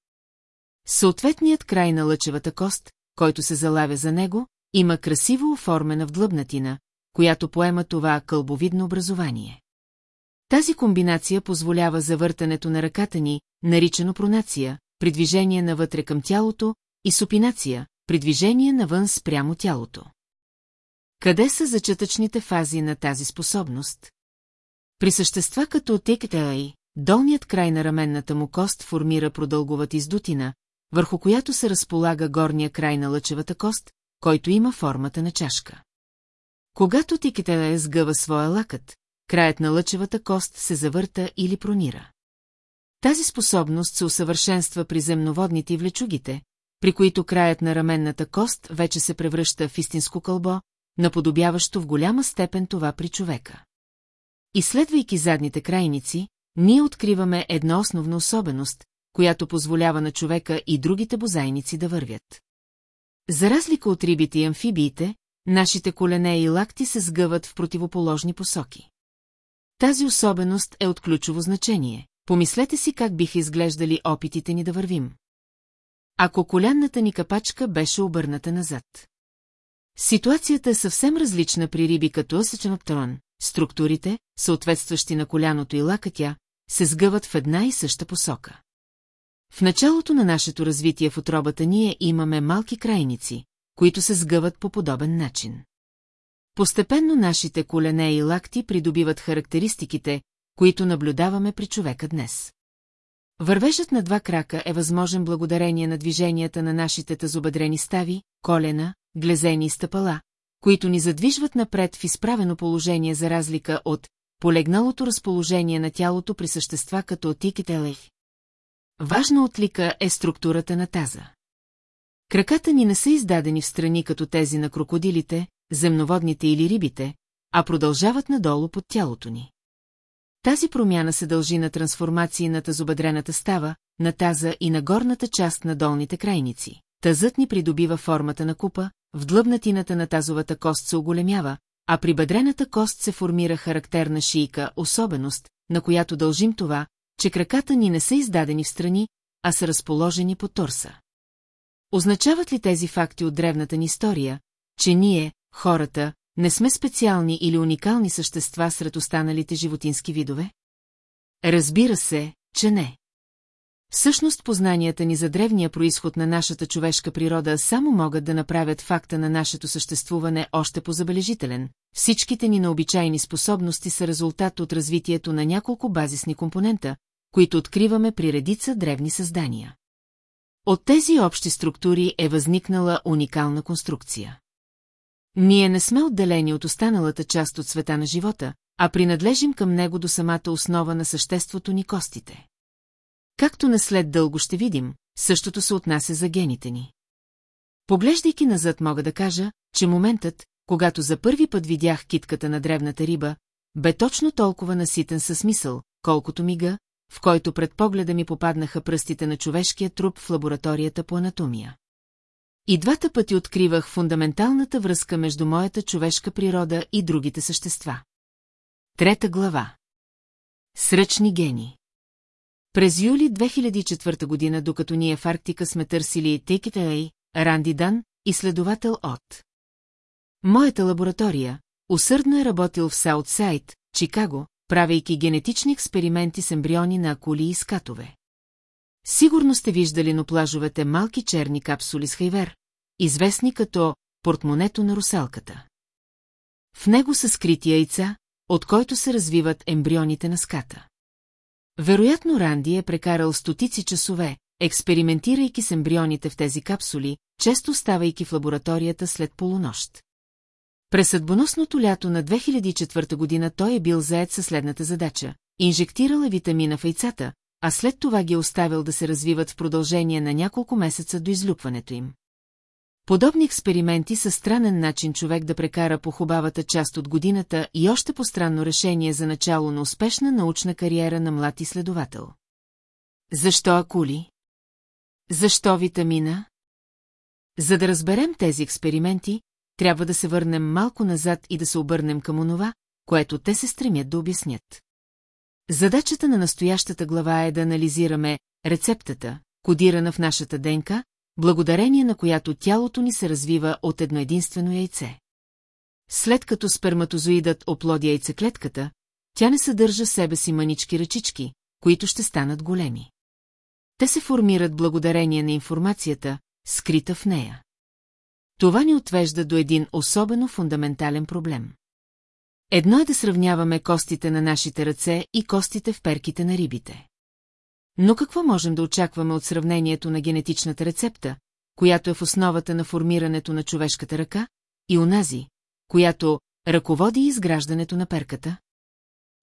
Съответният край на лъчевата кост, който се залавя за него, има красиво оформена вдлъбнатина, която поема това кълбовидно образование. Тази комбинация позволява завъртането на ръката ни, наричано пронация, придвижение навътре към тялото, и супинация, придвижение навън спрямо тялото. Къде са зачатъчните фази на тази способност? При същества като текетеай, долният край на раменната му кост формира продълговата издутина, върху която се разполага горния край на лъчевата кост, който има формата на чашка. Когато тикетея сгъва своя лакът, краят на лъчевата кост се завърта или пронира. Тази способност се усъвършенства при земноводните и влечугите, при които краят на раменната кост вече се превръща в истинско кълбо, наподобяващо в голяма степен това при човека. Изследвайки задните крайници, ние откриваме една основна особеност, която позволява на човека и другите бозайници да вървят. За разлика от рибите и амфибиите, нашите колене и лакти се сгъват в противоположни посоки. Тази особеност е от ключово значение. Помислете си как биха изглеждали опитите ни да вървим. Ако колянната ни капачка беше обърната назад. Ситуацията е съвсем различна при риби като асеченоптron. Структурите, съответстващи на коляното и лакътя, се сгъват в една и съща посока. В началото на нашето развитие в отробата ние имаме малки крайници, които се сгъват по подобен начин. Постепенно нашите колене и лакти придобиват характеристиките, които наблюдаваме при човека днес. Вървежът на два крака е възможен благодарение на движенията на нашите тазобедрени стави, колена, глезени и стъпала, които ни задвижват напред в изправено положение за разлика от полегналото разположение на тялото при същества като отиките Важна отлика е структурата на таза. Краката ни не са издадени в страни като тези на крокодилите, земноводните или рибите, а продължават надолу под тялото ни. Тази промяна се дължи на трансформации на тазобедрената става, на таза и на горната част на долните крайници. Тазът ни придобива формата на купа, в длъбнатината на тазовата кост се оголемява, а при бедрената кост се формира характерна шийка, особеност, на която дължим това, че краката ни не са издадени в страни, а са разположени по торса. Означават ли тези факти от древната ни история, че ние, хората, не сме специални или уникални същества сред останалите животински видове? Разбира се, че не. Всъщност познанията ни за древния происход на нашата човешка природа само могат да направят факта на нашето съществуване още по-забележителен. Всичките ни необичайни способности са резултат от развитието на няколко базисни компонента, които откриваме при редица древни създания. От тези общи структури е възникнала уникална конструкция. Ние не сме отделени от останалата част от света на живота, а принадлежим към него до самата основа на съществото ни костите. Както не след дълго ще видим, същото се отнася за гените ни. Поглеждайки назад мога да кажа, че моментът, когато за първи път видях китката на древната риба, бе точно толкова наситен със смисъл, колкото мига, в който пред погледа ми попаднаха пръстите на човешкия труп в лабораторията по анатомия. И двата пъти откривах фундаменталната връзка между моята човешка природа и другите същества. Трета глава Сръчни гени През юли 2004 година, докато ние в Арктика сме търсили Take It Ранди Дан, изследовател от Моята лаборатория, усърдно е работил в Саутсайд, Чикаго, правейки генетични експерименти с ембриони на акули и скатове. Сигурно сте виждали на плажовете малки черни капсули с хайвер, известни като портмонето на русалката. В него са скрити яйца, от който се развиват ембрионите на ската. Вероятно Ранди е прекарал стотици часове, експериментирайки с ембрионите в тези капсули, често ставайки в лабораторията след полунощ. През съдбоносното лято на 2004 година той е бил заед със следната задача. Инжектирал е витамина в яйцата, а след това ги е оставил да се развиват в продължение на няколко месеца до излюпването им. Подобни експерименти са странен начин човек да прекара по хубавата част от годината и още по странно решение за начало на успешна научна кариера на млад изследовател. Защо акули? Защо витамина? За да разберем тези експерименти, трябва да се върнем малко назад и да се обърнем към онова, което те се стремят да обяснят. Задачата на настоящата глава е да анализираме рецептата, кодирана в нашата ДНК, благодарение на която тялото ни се развива от едно единствено яйце. След като сперматозоидът оплоди яйцеклетката, тя не съдържа себе си манички ръчички, които ще станат големи. Те се формират благодарение на информацията, скрита в нея. Това ни отвежда до един особено фундаментален проблем. Едно е да сравняваме костите на нашите ръце и костите в перките на рибите. Но какво можем да очакваме от сравнението на генетичната рецепта, която е в основата на формирането на човешката ръка, и онази, която ръководи изграждането на перката?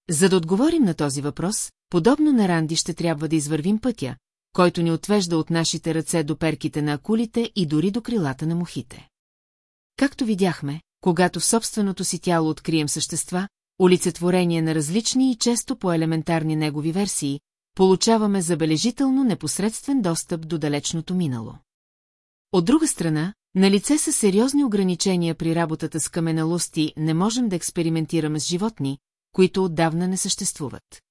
За да отговорим на този въпрос, подобно на Ранди ще трябва да извървим пътя, който ни отвежда от нашите ръце до перките на акулите и дори до крилата на мухите. Както видяхме, когато в собственото си тяло открием същества, олицетворение на различни и често по-елементарни негови версии, получаваме забележително непосредствен достъп до далечното минало. От друга страна, на лице са сериозни ограничения при работата с каменалости, не можем да експериментираме с животни, които отдавна не съществуват.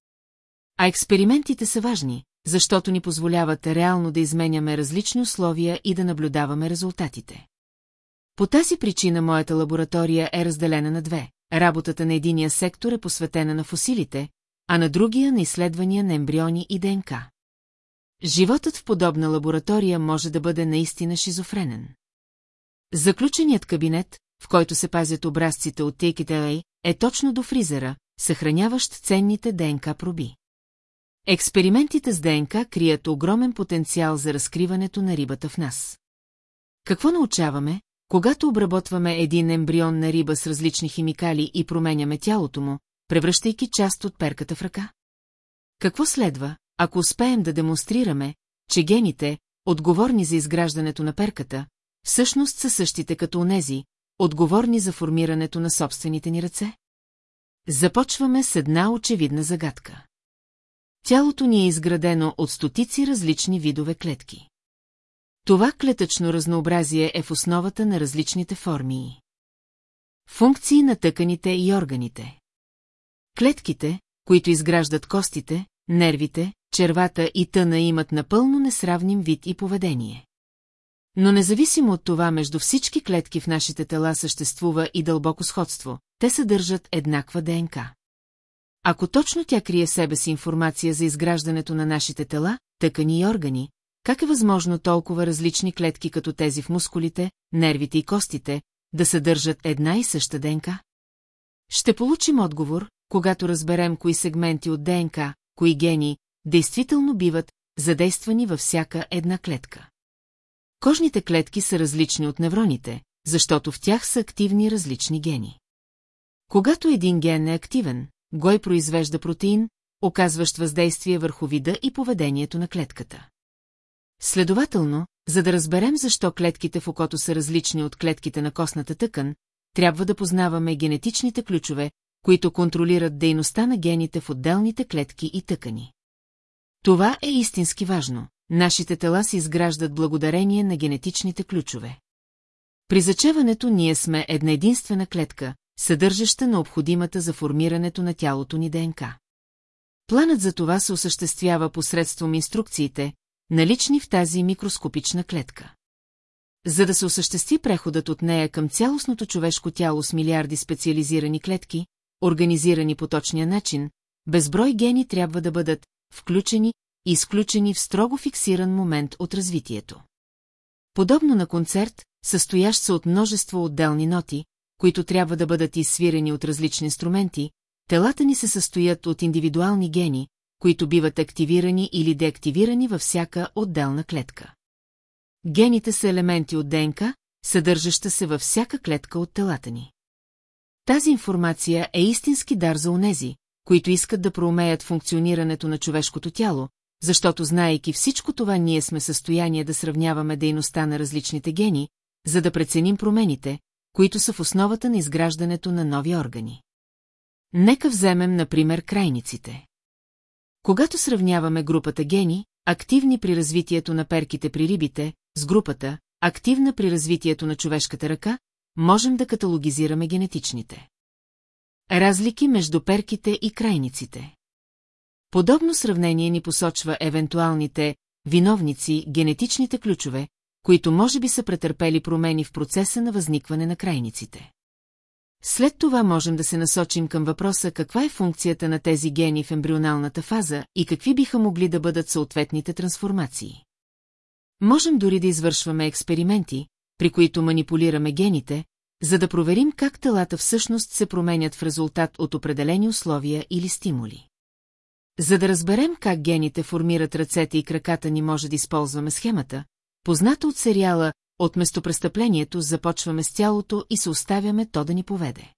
А експериментите са важни, защото ни позволяват реално да изменяме различни условия и да наблюдаваме резултатите. По тази причина моята лаборатория е разделена на две. Работата на единия сектор е посветена на фосилите, а на другия на изследвания на ембриони и ДНК. Животът в подобна лаборатория може да бъде наистина шизофренен. Заключеният кабинет, в който се пазят образците от TKTLA, е точно до фризера, съхраняващ ценните ДНК проби. Експериментите с ДНК крият огромен потенциал за разкриването на рибата в нас. Какво научаваме, когато обработваме един ембрион на риба с различни химикали и променяме тялото му, превръщайки част от перката в ръка? Какво следва, ако успеем да демонстрираме, че гените, отговорни за изграждането на перката, всъщност са същите като онези, отговорни за формирането на собствените ни ръце? Започваме с една очевидна загадка. Тялото ни е изградено от стотици различни видове клетки. Това клетъчно разнообразие е в основата на различните форми. Функции на тъканите и органите. Клетките, които изграждат костите, нервите, червата и тъна имат напълно несравним вид и поведение. Но независимо от това между всички клетки в нашите тела съществува и дълбоко сходство, те съдържат еднаква ДНК. Ако точно тя крие себе си информация за изграждането на нашите тела, тъкани и органи, как е възможно толкова различни клетки като тези в мускулите, нервите и костите, да съдържат една и съща ДНК? Ще получим отговор, когато разберем кои сегменти от ДНК, кои гени, действително биват задействани във всяка една клетка. Кожните клетки са различни от невроните, защото в тях са активни различни гени. Когато един ген е активен, гой произвежда протеин, оказващ въздействие върху вида и поведението на клетката. Следователно, за да разберем защо клетките в окото са различни от клетките на костната тъкан, трябва да познаваме генетичните ключове, които контролират дейността на гените в отделните клетки и тъкани. Това е истински важно. Нашите тела се изграждат благодарение на генетичните ключове. При зачеването ние сме една единствена клетка, съдържаща необходимата за формирането на тялото ни ДНК. Планът за това се осъществява посредством инструкциите, налични в тази микроскопична клетка. За да се осъществи преходът от нея към цялостното човешко тяло с милиарди специализирани клетки, организирани по точния начин, безброй гени трябва да бъдат включени и изключени в строго фиксиран момент от развитието. Подобно на концерт, състоящ се от множество отделни ноти, които трябва да бъдат изсвирени от различни инструменти, телата ни се състоят от индивидуални гени, които биват активирани или деактивирани във всяка отделна клетка. Гените са елементи от ДНК, съдържаща се във всяка клетка от телата ни. Тази информация е истински дар за онези, които искат да проумеят функционирането на човешкото тяло, защото знаейки всичко това ние сме в състояние да сравняваме дейността на различните гени, за да преценим промените, които са в основата на изграждането на нови органи. Нека вземем, например, крайниците. Когато сравняваме групата гени, активни при развитието на перките при рибите, с групата, активна при развитието на човешката ръка, можем да каталогизираме генетичните. Разлики между перките и крайниците. Подобно сравнение ни посочва евентуалните виновници, генетичните ключове, които може би са претърпели промени в процеса на възникване на крайниците. След това можем да се насочим към въпроса каква е функцията на тези гени в ембрионалната фаза и какви биха могли да бъдат съответните трансформации. Можем дори да извършваме експерименти, при които манипулираме гените, за да проверим как телата всъщност се променят в резултат от определени условия или стимули. За да разберем как гените формират ръцете и краката ни може да използваме схемата, позната от сериала «От местопрестъплението» започваме с тялото и се оставяме то да ни поведе.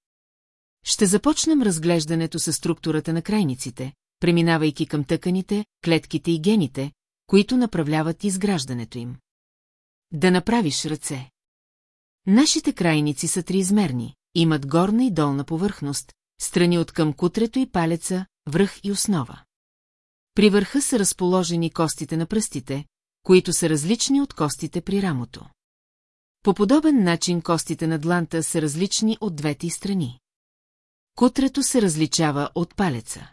Ще започнем разглеждането със структурата на крайниците, преминавайки към тъканите, клетките и гените, които направляват изграждането им. Да направиш ръце. Нашите крайници са триизмерни, имат горна и долна повърхност, страни от към кутрето и палеца, връх и основа. При върха са разположени костите на пръстите, които са различни от костите при рамото. По подобен начин костите на дланта са различни от двете страни. Кутрето се различава от палеца.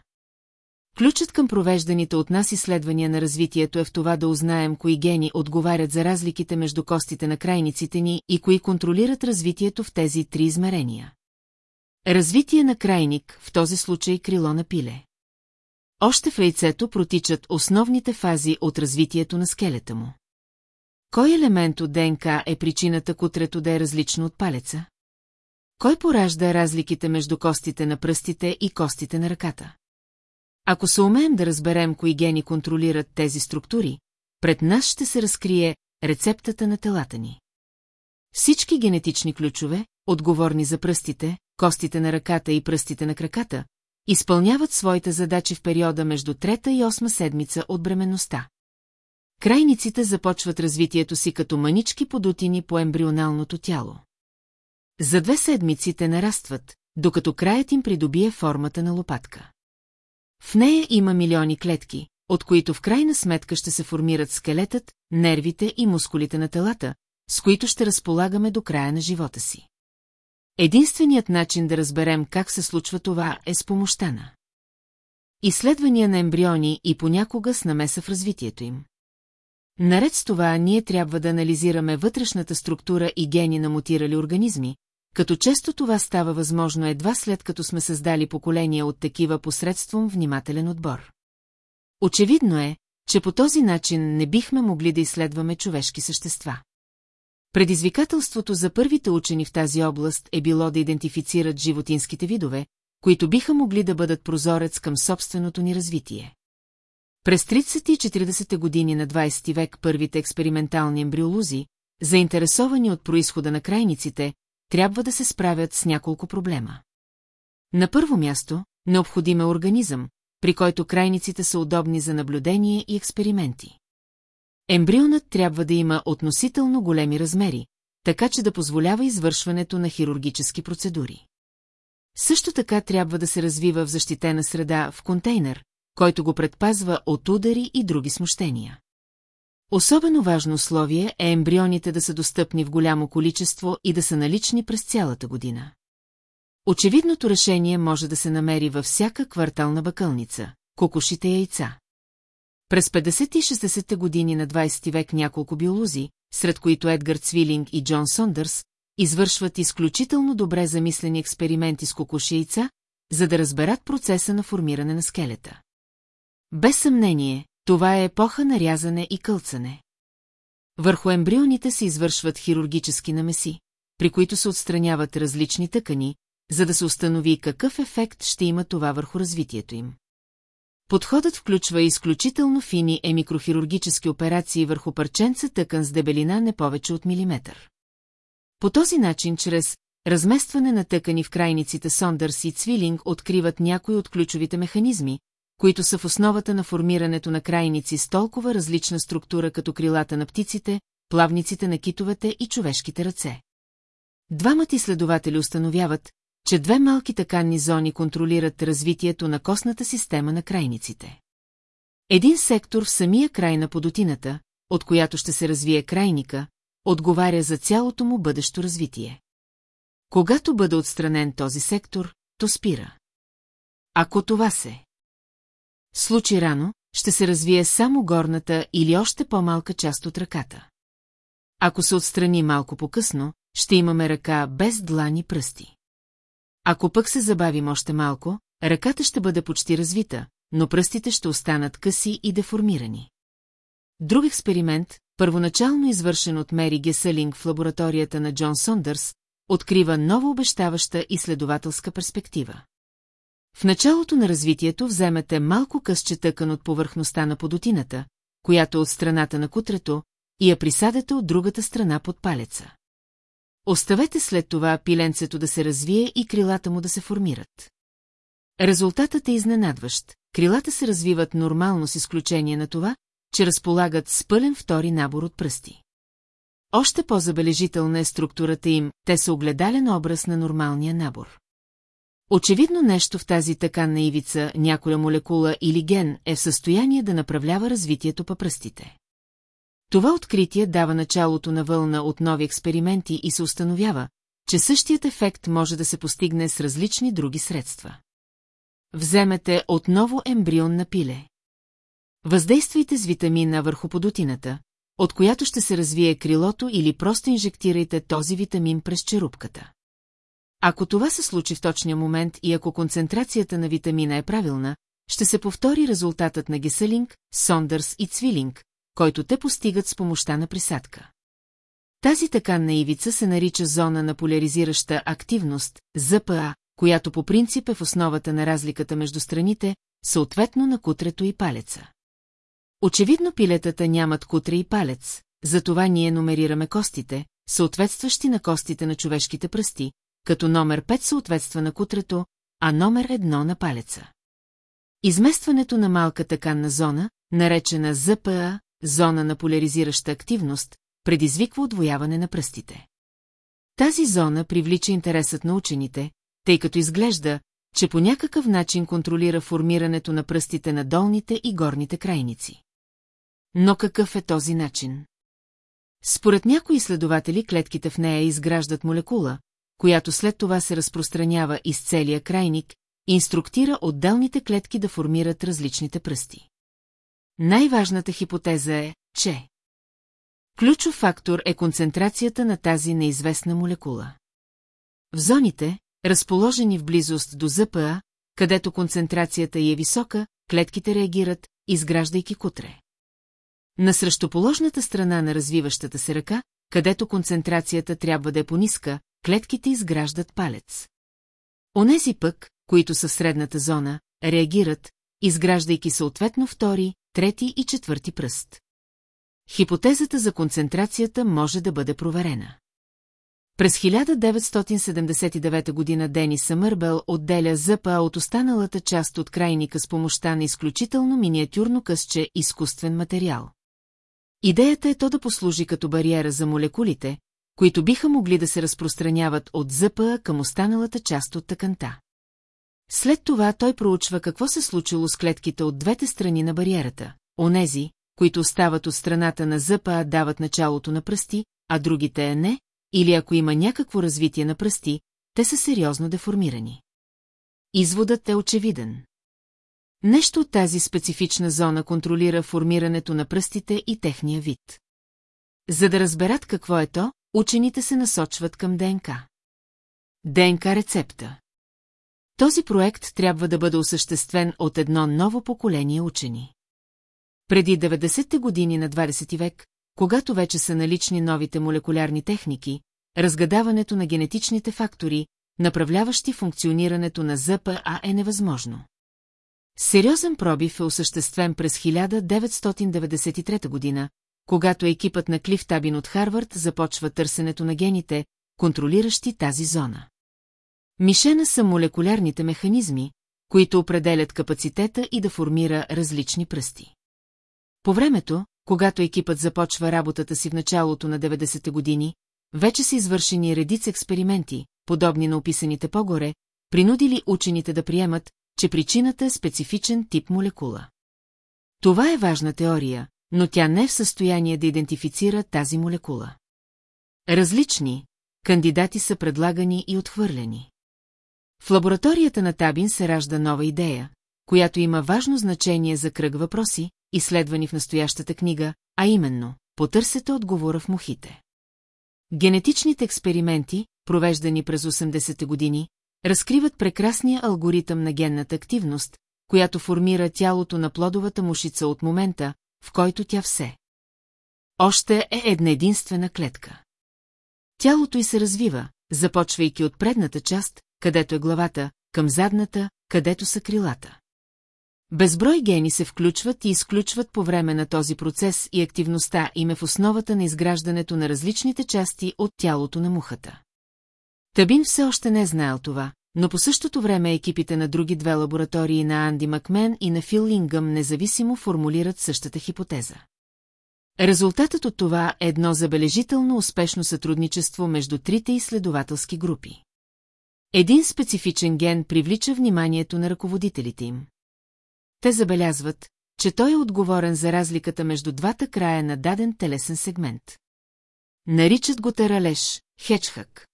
Ключът към провежданите от нас изследвания на развитието е в това да узнаем кои гени отговарят за разликите между костите на крайниците ни и кои контролират развитието в тези три измерения. Развитие на крайник, в този случай крило на пиле. Още в яйцето протичат основните фази от развитието на скелета му. Кой елемент от ДНК е причината кутрето да е различно от палеца? Кой поражда разликите между костите на пръстите и костите на ръката? Ако се умеем да разберем кои гени контролират тези структури, пред нас ще се разкрие рецептата на телата ни. Всички генетични ключове, отговорни за пръстите, костите на ръката и пръстите на краката, изпълняват своите задачи в периода между трета и осма седмица от бременността. Крайниците започват развитието си като манички подутини по ембрионалното тяло. За две седмици те нарастват, докато краят им придобие формата на лопатка. В нея има милиони клетки, от които в крайна сметка ще се формират скелетът, нервите и мускулите на телата, с които ще разполагаме до края на живота си. Единственият начин да разберем как се случва това е с помощта на изследвания на ембриони и понякога с намеса в развитието им. Наред с това ние трябва да анализираме вътрешната структура и гени на мутирали организми, като често това става възможно едва след като сме създали поколения от такива посредством внимателен отбор. Очевидно е, че по този начин не бихме могли да изследваме човешки същества. Предизвикателството за първите учени в тази област е било да идентифицират животинските видове, които биха могли да бъдат прозорец към собственото ни развитие. През 30 и 40 години на 20 век първите експериментални ембриолози, заинтересовани от происхода на крайниците, трябва да се справят с няколко проблема. На първо място, необходим е организъм, при който крайниците са удобни за наблюдение и експерименти. Ембрионът трябва да има относително големи размери, така че да позволява извършването на хирургически процедури. Също така трябва да се развива в защитена среда в контейнер, който го предпазва от удари и други смущения. Особено важно условие е ембрионите да са достъпни в голямо количество и да са налични през цялата година. Очевидното решение може да се намери във всяка квартална бъкълница – кокошите яйца. През 50 и 60 години на 20 век няколко биолози, сред които Едгар Цвилинг и Джон Сондърс, извършват изключително добре замислени експерименти с кокоши яйца, за да разберат процеса на формиране на скелета. Без съмнение, това е епоха на рязане и кълцане. Върху ембрионите се извършват хирургически намеси, при които се отстраняват различни тъкани, за да се установи какъв ефект ще има това върху развитието им. Подходът включва изключително фини емикрохирургически операции върху парченца тъкан с дебелина не повече от милиметър. По този начин, чрез разместване на тъкани в крайниците Сондърс и Цвилинг откриват някои от ключовите механизми, които са в основата на формирането на крайници с толкова различна структура като крилата на птиците, плавниците на китовете и човешките ръце. Двамата изследователи установяват, че две малки таканни зони контролират развитието на костната система на крайниците. Един сектор в самия край на подотината, от която ще се развие крайника, отговаря за цялото му бъдещо развитие. Когато бъде отстранен този сектор, то спира. Ако това се случи рано, ще се развие само горната или още по-малка част от ръката. Ако се отстрани малко по-късно, ще имаме ръка без длани пръсти. Ако пък се забавим още малко, ръката ще бъде почти развита, но пръстите ще останат къси и деформирани. Друг експеримент, първоначално извършен от Мери Гесълинг в лабораторията на Джон Сондърс, открива нова обещаваща изследователска перспектива. В началото на развитието вземете малко късче тъкан от повърхността на подотината, която е от страната на кутрето, и я присадете от другата страна под палеца. Оставете след това пиленцето да се развие и крилата му да се формират. Резултатът е изненадващ. Крилата се развиват нормално с изключение на това, че разполагат с пълен втори набор от пръсти. Още по-забележителна е структурата им, те са огледален образ на нормалния набор. Очевидно нещо в тази таканна ивица, някоя молекула или ген е в състояние да направлява развитието по пръстите. Това откритие дава началото на вълна от нови експерименти и се установява, че същият ефект може да се постигне с различни други средства. Вземете отново ембрион на пиле. Въздействайте с витамина върху подутината, от която ще се развие крилото или просто инжектирайте този витамин през черупката. Ако това се случи в точния момент и ако концентрацията на витамина е правилна, ще се повтори резултатът на Геселинг, Сондърс и Цвилинг, който те постигат с помощта на присадка. Тази таканна ивица се нарича зона на поляризираща активност, ЗПА, която по принцип е в основата на разликата между страните, съответно на кутрето и палеца. Очевидно пилетата нямат кутре и палец, затова ние номерираме костите, съответстващи на костите на човешките пръсти, като номер 5 съответства на кутрето, а номер 1 на палеца. Изместването на малка таканна зона, наречена ЗПА, зона на поляризираща активност, предизвиква отвояване на пръстите. Тази зона привлича интересът на учените, тъй като изглежда, че по някакъв начин контролира формирането на пръстите на долните и горните крайници. Но какъв е този начин? Според някои изследователи клетките в нея изграждат молекула, която след това се разпространява из целия крайник инструктира отделните клетки да формират различните пръсти. Най-важната хипотеза е, че ключов фактор е концентрацията на тази неизвестна молекула. В зоните, разположени в близост до ЗПА, където концентрацията е висока, клетките реагират, изграждайки кутре. На срещуположната страна на развиващата се ръка, където концентрацията трябва да е пониска, клетките изграждат палец. Онези пък, които са в средната зона, реагират, изграждайки съответно втори трети и четвърти пръст. Хипотезата за концентрацията може да бъде проверена. През 1979 година Дени Съмърбел отделя ЗПА от останалата част от крайника с помощта на изключително миниатюрно късче изкуствен материал. Идеята е то да послужи като бариера за молекулите, които биха могли да се разпространяват от ЗПА към останалата част от тъканта. След това той проучва какво се случило с клетките от двете страни на бариерата. Онези, които остават от страната на ЗПА дават началото на пръсти, а другите не, или ако има някакво развитие на пръсти, те са сериозно деформирани. Изводът е очевиден. Нещо от тази специфична зона контролира формирането на пръстите и техния вид. За да разберат какво е то, учените се насочват към ДНК. ДНК рецепта Този проект трябва да бъде осъществен от едно ново поколение учени. Преди 90-те години на 20 век, когато вече са налични новите молекулярни техники, разгадаването на генетичните фактори, направляващи функционирането на ЗПА е невъзможно. Сериозен пробив е осъществен през 1993 година, когато екипът на Клиф Табин от Харвард започва търсенето на гените, контролиращи тази зона. Мишена са молекулярните механизми, които определят капацитета и да формира различни пръсти. По времето, когато екипът започва работата си в началото на 90-те години, вече са извършени редица експерименти, подобни на описаните по-горе, принудили учените да приемат, че причината е специфичен тип молекула. Това е важна теория, но тя не е в състояние да идентифицира тази молекула. Различни кандидати са предлагани и отхвърлени. В лабораторията на Табин се ражда нова идея, която има важно значение за кръг въпроси, изследвани в настоящата книга, а именно, потърсете отговора в мухите. Генетичните експерименти, провеждани през 80-те години, разкриват прекрасния алгоритъм на генната активност, която формира тялото на плодовата мушица от момента, в който тя все. Още е една единствена клетка. Тялото й се развива, започвайки от предната част, където е главата, към задната, където са крилата. Безброй гени се включват и изключват по време на този процес и активността им е в основата на изграждането на различните части от тялото на мухата. Табин все още не е знаел това, но по същото време екипите на други две лаборатории на Анди Макмен и на Фил Лингъм независимо формулират същата хипотеза. Резултатът от това е едно забележително успешно сътрудничество между трите изследователски групи. Един специфичен ген привлича вниманието на ръководителите им. Те забелязват, че той е отговорен за разликата между двата края на даден телесен сегмент. Наричат го тералеж, хечхък.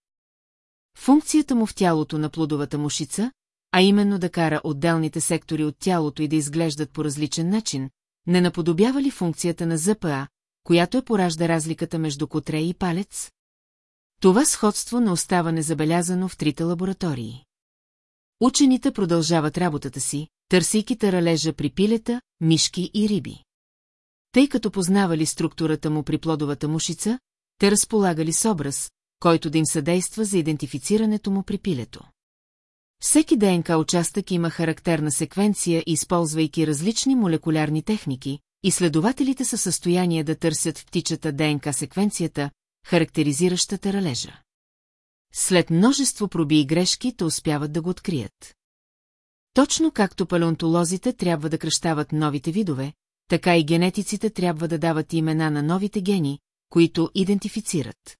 Функцията му в тялото на плодовата мушица, а именно да кара отделните сектори от тялото и да изглеждат по различен начин, не наподобява ли функцията на ЗПА, която е поражда разликата между котре и палец? Това сходство не остава незабелязано в трите лаборатории. Учените продължават работата си, търсейки таралежа при пилета, мишки и риби. Тъй като познавали структурата му при плодовата мушица, те разполагали с образ, който да им съдейства за идентифицирането му при пилето. Всеки ДНК участък има характерна секвенция, използвайки различни молекулярни техники, изследователите са в състояние да търсят в птичата ДНК секвенцията, характеризираща таралежа. След множество проби и грешки, те успяват да го открият. Точно както палеонтолозите трябва да кръщават новите видове, така и генетиците трябва да дават имена на новите гени, които идентифицират.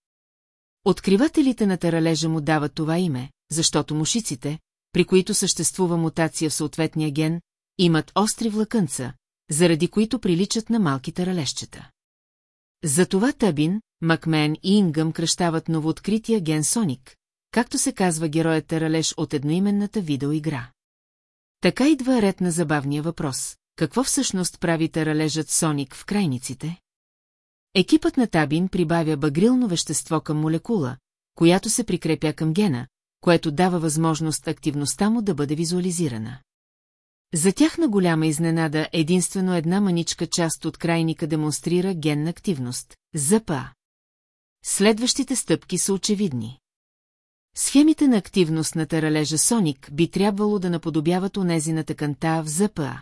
Откривателите на таралежа му дават това име, защото мушиците, при които съществува мутация в съответния ген, имат остри влакънца, заради които приличат на малки таралежчета. Затова Табин, Макмен и Ингъм кръщават новооткрития ген Соник, както се казва героят Таралеж от едноименната видеоигра. Така идва ред на забавния въпрос. Какво всъщност прави таралежът Соник в крайниците? Екипът на Табин прибавя багрилно вещество към молекула, която се прикрепя към гена, което дава възможност активността му да бъде визуализирана. За тях на голяма изненада единствено една маничка част от крайника демонстрира генна активност – ЗПА. Следващите стъпки са очевидни. Схемите на активност на таралежа Соник би трябвало да наподобяват онези на тъканта в ЗПА.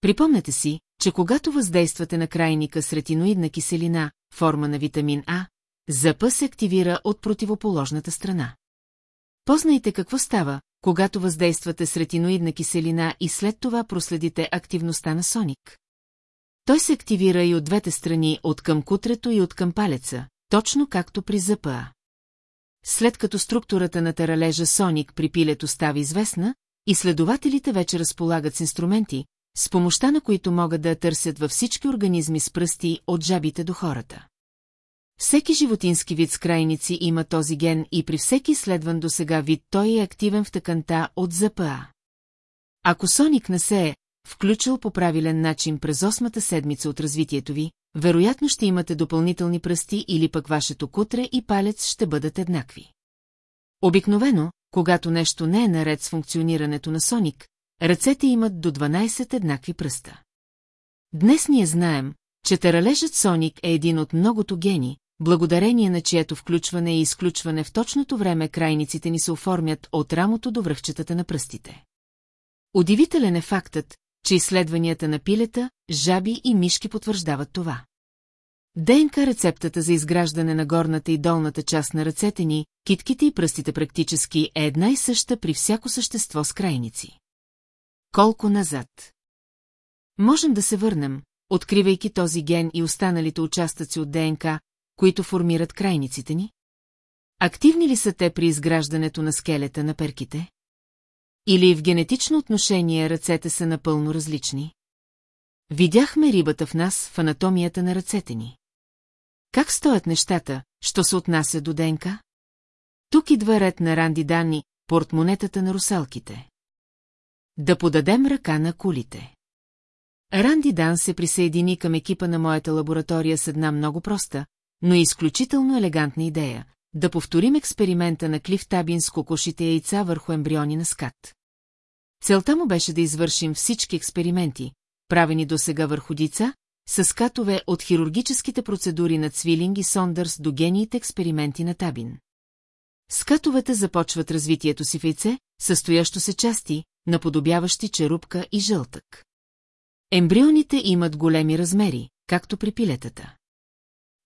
Припомнете си, че когато въздействате на крайника с ретиноидна киселина, форма на витамин А, ЗП се активира от противоположната страна. Познайте какво става, когато въздействате с ретиноидна киселина и след това проследите активността на Соник. Той се активира и от двете страни, от към кутрето и от към палеца, точно както при ЗПА. След като структурата на тералежа Соник при пилето става известна, изследователите вече разполагат с инструменти, с помощта на които могат да търсят във всички организми с пръсти, от жабите до хората. Всеки животински вид с крайници има този ген и при всеки следван до сега вид той е активен в тъканта от ЗПА. Ако Соник не се е включил по правилен начин през осмата седмица от развитието ви, вероятно ще имате допълнителни пръсти или пък вашето кутре и палец ще бъдат еднакви. Обикновено, когато нещо не е наред с функционирането на Соник, ръцете имат до 12 еднакви пръста. Днес ние знаем, че таралежът Соник е един от многото гени, благодарение на чието включване и изключване в точното време крайниците ни се оформят от рамото до връхчетата на пръстите. Удивителен е фактът, че изследванията на пилета, жаби и мишки потвърждават това. ДНК рецептата за изграждане на горната и долната част на ръцете ни, китките и пръстите практически е една и съща при всяко същество с крайници. Колко назад? Можем да се върнем, откривайки този ген и останалите участъци от ДНК, които формират крайниците ни? Активни ли са те при изграждането на скелета на перките? Или в генетично отношение ръцете са напълно различни? Видяхме рибата в нас в анатомията на ръцете ни. Как стоят нещата, що се отнася до ДНК? Тук идва ред на ранди данни, портмонетата на русалките. Да подадем ръка на кулите. Ранди Дан се присъедини към екипа на моята лаборатория с една много проста, но и изключително елегантна идея – да повторим експеримента на Клиф Табин с кокошите яйца върху ембриони на скат. Целта му беше да извършим всички експерименти, правени до сега върху дица, с скатове от хирургическите процедури на Цвилинг и Сондърс до гениите експерименти на Табин. Скатовете започват развитието си в яйце, състоящо се части, наподобяващи черупка и жълтък. Ембрионите имат големи размери, както при пилетата.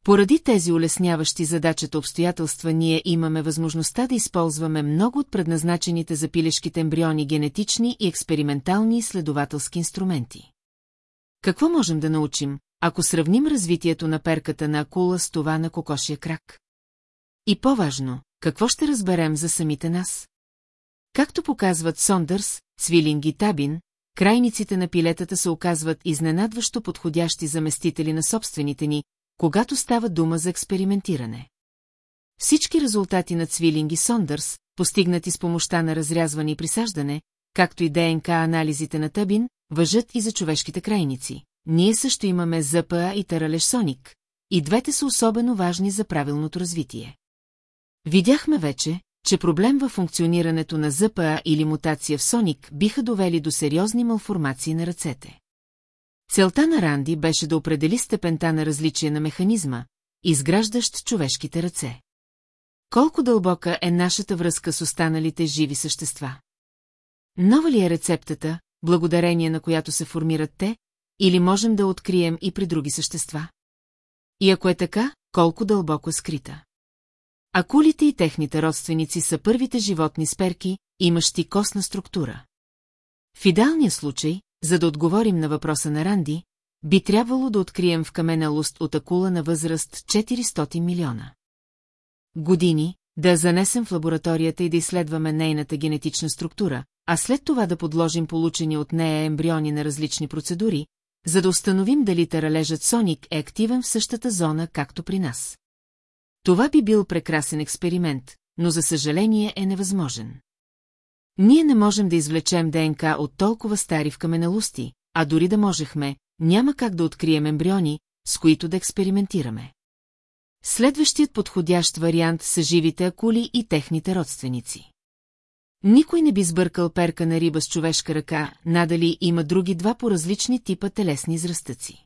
Поради тези улесняващи задачата обстоятелства ние имаме възможността да използваме много от предназначените за пилешките ембриони генетични и експериментални изследователски инструменти. Какво можем да научим, ако сравним развитието на перката на акула с това на кокошия крак? И по-важно, какво ще разберем за самите нас? Както показват Сондърс, Цвилинг и Табин, крайниците на пилетата се оказват изненадващо подходящи заместители на собствените ни, когато става дума за експериментиране. Всички резултати на Цвилинг Сондърс, постигнати с помощта на разрязване и присаждане, както и ДНК анализите на Табин, въжат и за човешките крайници. Ние също имаме ЗПА и Таралеш Соник, и двете са особено важни за правилното развитие. Видяхме вече, че проблем във функционирането на ЗПА или мутация в Соник биха довели до сериозни малформации на ръцете. Целта на Ранди беше да определи степента на различие на механизма, изграждащ човешките ръце. Колко дълбока е нашата връзка с останалите живи същества? Нова ли е рецептата, благодарение на която се формират те, или можем да открием и при други същества? И ако е така, колко дълбоко е скрита? Акулите и техните родственици са първите животни с перки, имащи костна структура. В идеалния случай, за да отговорим на въпроса на Ранди, би трябвало да открием в каменелост от акула на възраст 400 милиона. Години, да занесем в лабораторията и да изследваме нейната генетична структура, а след това да подложим получени от нея ембриони на различни процедури, за да установим дали таралежът Соник е активен в същата зона, както при нас. Това би бил прекрасен експеримент, но за съжаление е невъзможен. Ние не можем да извлечем ДНК от толкова стари в каменелости, а дори да можехме, няма как да открием ембриони, с които да експериментираме. Следващият подходящ вариант са живите акули и техните родственици. Никой не би сбъркал перка на риба с човешка ръка, надали има други два по различни типа телесни израстъци.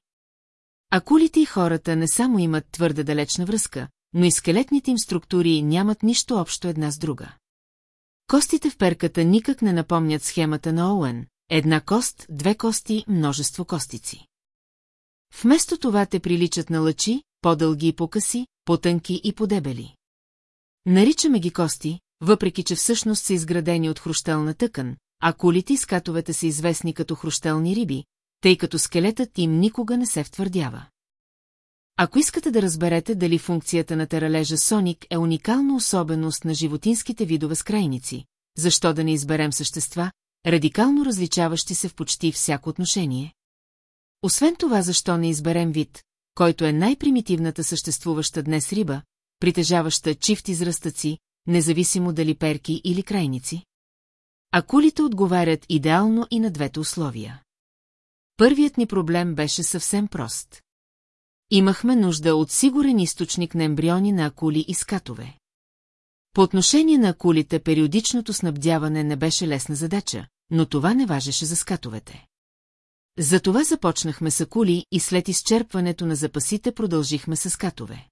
Акулите и хората не само имат твърде далечна връзка, но и скелетните им структури нямат нищо общо една с друга. Костите в перката никак не напомнят схемата на Оуен, една кост, две кости, множество костици. Вместо това те приличат на лъчи, по-дълги и по-къси, по-тънки и по-дебели. Наричаме ги кости, въпреки че всъщност са изградени от хрущелна тъкан, а кулите и скатовете са известни като хрущелни риби, тъй като скелетът им никога не се втвърдява. Ако искате да разберете дали функцията на тералежа Соник е уникална особеност на животинските видове с крайници, защо да не изберем същества, радикално различаващи се в почти всяко отношение? Освен това, защо не изберем вид, който е най-примитивната съществуваща днес риба, притежаваща чифт израстъци, независимо дали перки или крайници? А кулите отговарят идеално и на двете условия. Първият ни проблем беше съвсем прост. Имахме нужда от сигурен източник на ембриони на акули и скатове. По отношение на акулите периодичното снабдяване не беше лесна задача, но това не важеше за скатовете. Затова започнахме с акули и след изчерпването на запасите продължихме с скатове.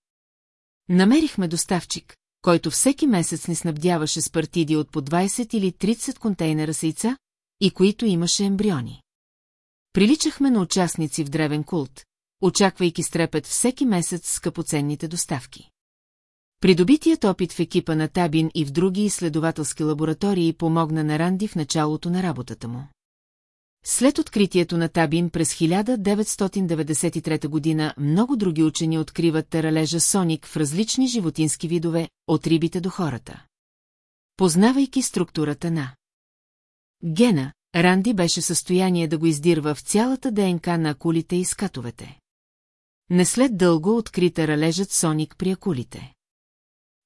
Намерихме доставчик, който всеки месец ни снабдяваше с партиди от по 20 или 30 контейнера с яйца, и които имаше ембриони. Приличахме на участници в древен култ, очаквайки стрепет всеки месец скъпоценните доставки. Придобитият опит в екипа на Табин и в други изследователски лаборатории помогна на Ранди в началото на работата му. След откритието на Табин през 1993 година много други учени откриват тералежа Соник в различни животински видове, от рибите до хората. Познавайки структурата на гена, Ранди беше в състояние да го издирва в цялата ДНК на акулите и скатовете. Не след дълго открита ралежът Соник при акулите.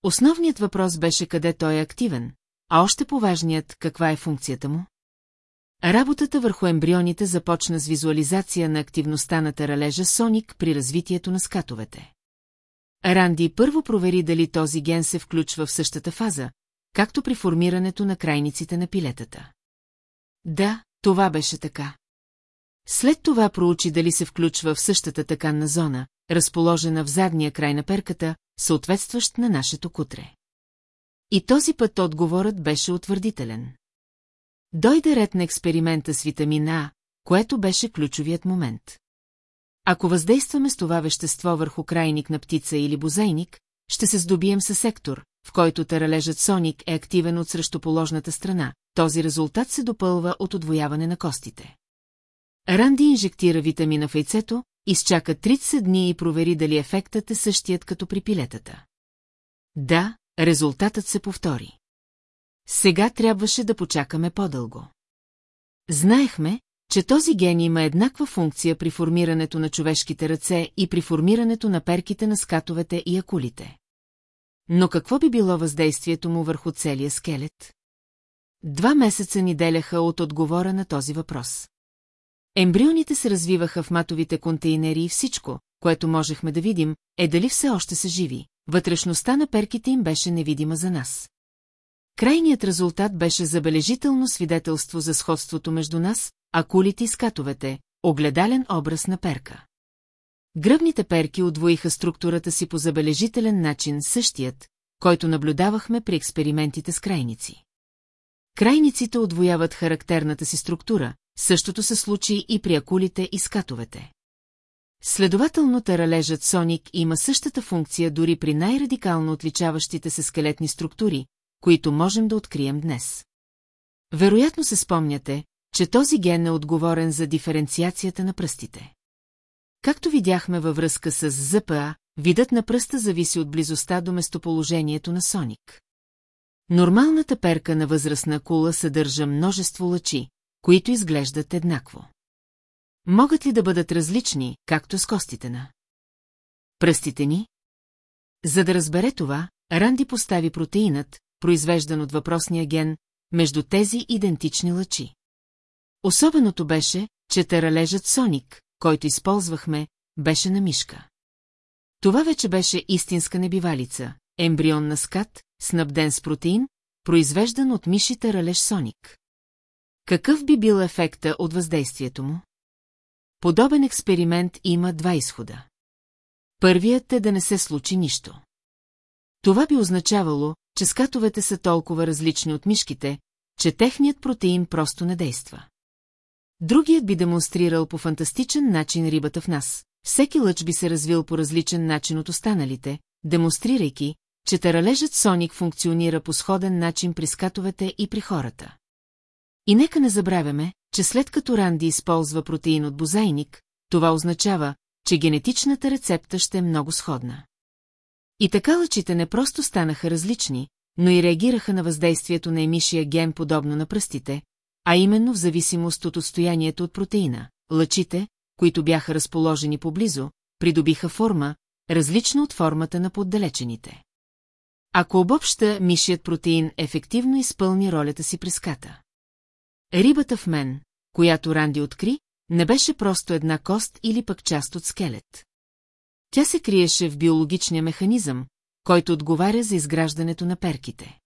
Основният въпрос беше къде той е активен, а още по-важният каква е функцията му. Работата върху ембрионите започна с визуализация на активността на таралежа Соник при развитието на скатовете. Ранди първо провери дали този ген се включва в същата фаза, както при формирането на крайниците на пилетата. Да, това беше така. След това проучи дали се включва в същата таканна зона, разположена в задния край на перката, съответстващ на нашето кутре. И този път отговорът беше утвърдителен. Дойде ред на експеримента с витамин А, което беше ключовият момент. Ако въздействаме с това вещество върху крайник на птица или бозайник, ще се здобием със сектор, в който таралежът Соник е активен от срещуположната страна. Този резултат се допълва от отвояване на костите. Ранди инжектира витамина в яйцето, изчака 30 дни и провери дали ефектът е същият като при пилетата. Да, резултатът се повтори. Сега трябваше да почакаме по-дълго. Знаехме, че този ген има еднаква функция при формирането на човешките ръце и при формирането на перките на скатовете и акулите. Но какво би било въздействието му върху целия скелет? Два месеца ни деляха от отговора на този въпрос. Ембрионите се развиваха в матовите контейнери и всичко, което можехме да видим, е дали все още са живи. Вътрешността на перките им беше невидима за нас. Крайният резултат беше забележително свидетелство за сходството между нас, а кулите и скатовете, огледален образ на перка. Гръбните перки отвоиха структурата си по забележителен начин същият, който наблюдавахме при експериментите с крайници. Крайниците отвояват характерната си структура, същото се случи и при акулите и скатовете. Следователно таралежът Соник има същата функция дори при най-радикално отличаващите се скелетни структури, които можем да открием днес. Вероятно се спомняте, че този ген е отговорен за диференциацията на пръстите. Както видяхме във връзка с ЗПА, видът на пръста зависи от близостта до местоположението на Соник. Нормалната перка на възрастна кула съдържа множество лъчи, които изглеждат еднакво. Могат ли да бъдат различни, както с костите на пръстите ни? За да разбере това, Ранди постави протеинът, произвеждан от въпросния ген, между тези идентични лъчи. Особеното беше, че таралежът Соник, който използвахме, беше на мишка. Това вече беше истинска небивалица, ембрион на скат, снабден с протеин, произвеждан от мишите ралеж Соник. Какъв би бил ефекта от въздействието му? Подобен експеримент има два изхода. Първият е да не се случи нищо. Това би означавало, че скатовете са толкова различни от мишките, че техният протеин просто не действа. другият би демонстрирал по фантастичен начин рибата в нас. Всеки лъч би се развил по различен начин от останалите, демонстрирайки, че таралежът Соник функционира по сходен начин при скатовете и при хората. И нека не забравяме, че след като Ранди използва протеин от бозайник, това означава, че генетичната рецепта ще е много сходна. И така лъчите не просто станаха различни, но и реагираха на въздействието на емишия ген подобно на пръстите, а именно в зависимост от отстоянието от протеина. Лъчите, които бяха разположени поблизо, придобиха форма, различна от формата на поддалечените. Ако обобща, мишият протеин ефективно изпълни ролята си при ската. Рибата в мен, която Ранди откри, не беше просто една кост или пък част от скелет. Тя се криеше в биологичния механизъм, който отговаря за изграждането на перките.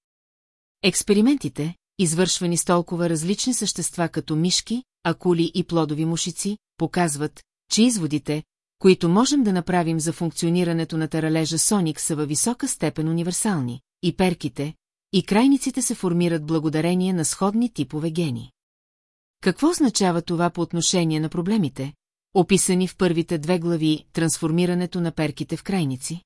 Експериментите, извършвани с толкова различни същества като мишки, акули и плодови мушици, показват, че изводите, които можем да направим за функционирането на таралежа Соник са във висока степен универсални, и перките, и крайниците се формират благодарение на сходни типове гени. Какво означава това по отношение на проблемите, описани в първите две глави «Трансформирането на перките в крайници»?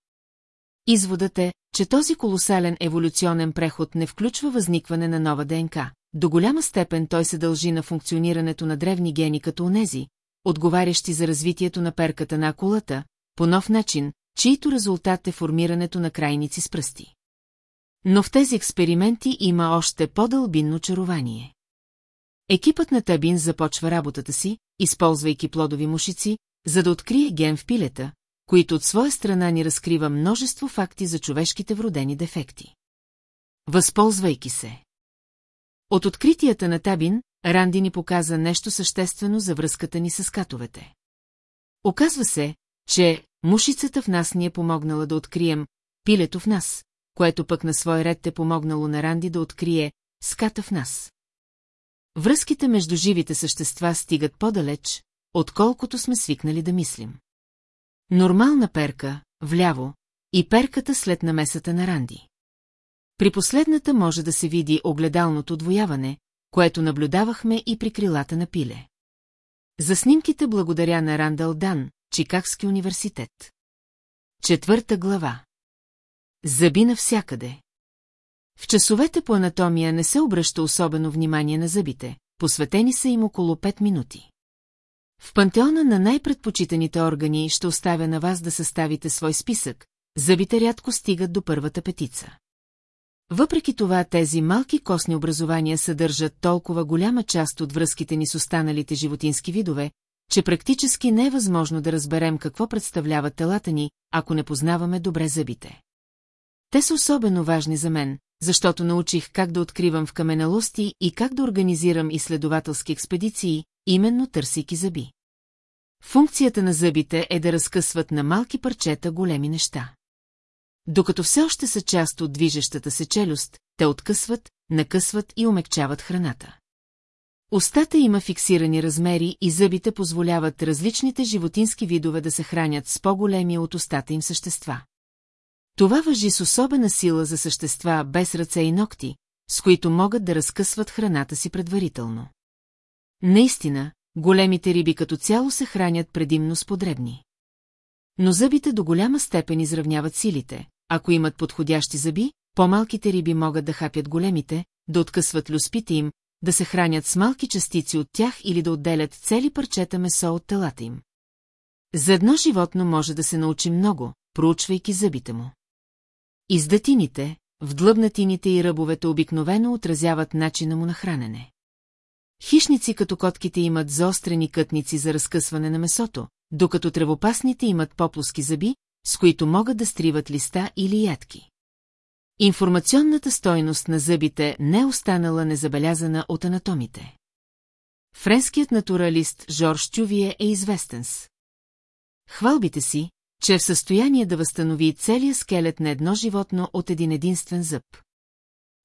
Изводът е, че този колосален еволюционен преход не включва възникване на нова ДНК. До голяма степен той се дължи на функционирането на древни гени като онези, отговарящи за развитието на перката на акулата, по нов начин, чието резултат е формирането на крайници с пръсти. Но в тези експерименти има още по-дълбинно чарование. Екипът на Табин започва работата си, използвайки плодови мушици, за да открие ген в пилета, които от своя страна ни разкрива множество факти за човешките вродени дефекти. Възползвайки се. От откритията на Табин, Ранди ни показа нещо съществено за връзката ни с катовете. Оказва се, че мушицата в нас ни е помогнала да открием пилето в нас, което пък на свой ред е помогнало на Ранди да открие ската в нас. Връзките между живите същества стигат по-далеч, отколкото сме свикнали да мислим. Нормална перка, вляво, и перката след намесата на Ранди. При последната може да се види огледалното отвояване, което наблюдавахме и при крилата на пиле. За снимките благодаря на Рандал Дан, Чикагски университет. Четвърта глава. Зъби навсякъде. В часовете по анатомия не се обръща особено внимание на зъбите, посветени са им около 5 минути. В пантеона на най-предпочитаните органи ще оставя на вас да съставите свой списък, зъбите рядко стигат до първата петица. Въпреки това тези малки костни образования съдържат толкова голяма част от връзките ни с останалите животински видове, че практически не е възможно да разберем какво представляват телата ни, ако не познаваме добре зъбите. Те са особено важни за мен, защото научих как да откривам в каменелости и как да организирам изследователски експедиции, именно търсейки зъби. Функцията на зъбите е да разкъсват на малки парчета големи неща. Докато все още са част от движещата се челюст, те откъсват, накъсват и умекчават храната. Остата има фиксирани размери и зъбите позволяват различните животински видове да се хранят с по-големи от устата им същества. Това въжи с особена сила за същества без ръце и ногти, с които могат да разкъсват храната си предварително. Наистина, големите риби като цяло се хранят предимно с подребни. Но зъбите до голяма степен изравняват силите. Ако имат подходящи зъби, по-малките риби могат да хапят големите, да откъсват люспите им, да се хранят с малки частици от тях или да отделят цели парчета месо от телата им. За едно животно може да се научи много, проучвайки зъбите му. Издатините, вдлъбнатините и ръбовете обикновено отразяват начина му на хранене. Хищници като котките имат заострени кътници за разкъсване на месото, докато тревопасните имат поплоски зъби, с които могат да стриват листа или ядки. Информационната стойност на зъбите не е останала незабелязана от анатомите. Френският натуралист Жорж Тювие е известен с. Хвалбите си, че е в състояние да възстанови целия скелет на едно животно от един единствен зъб.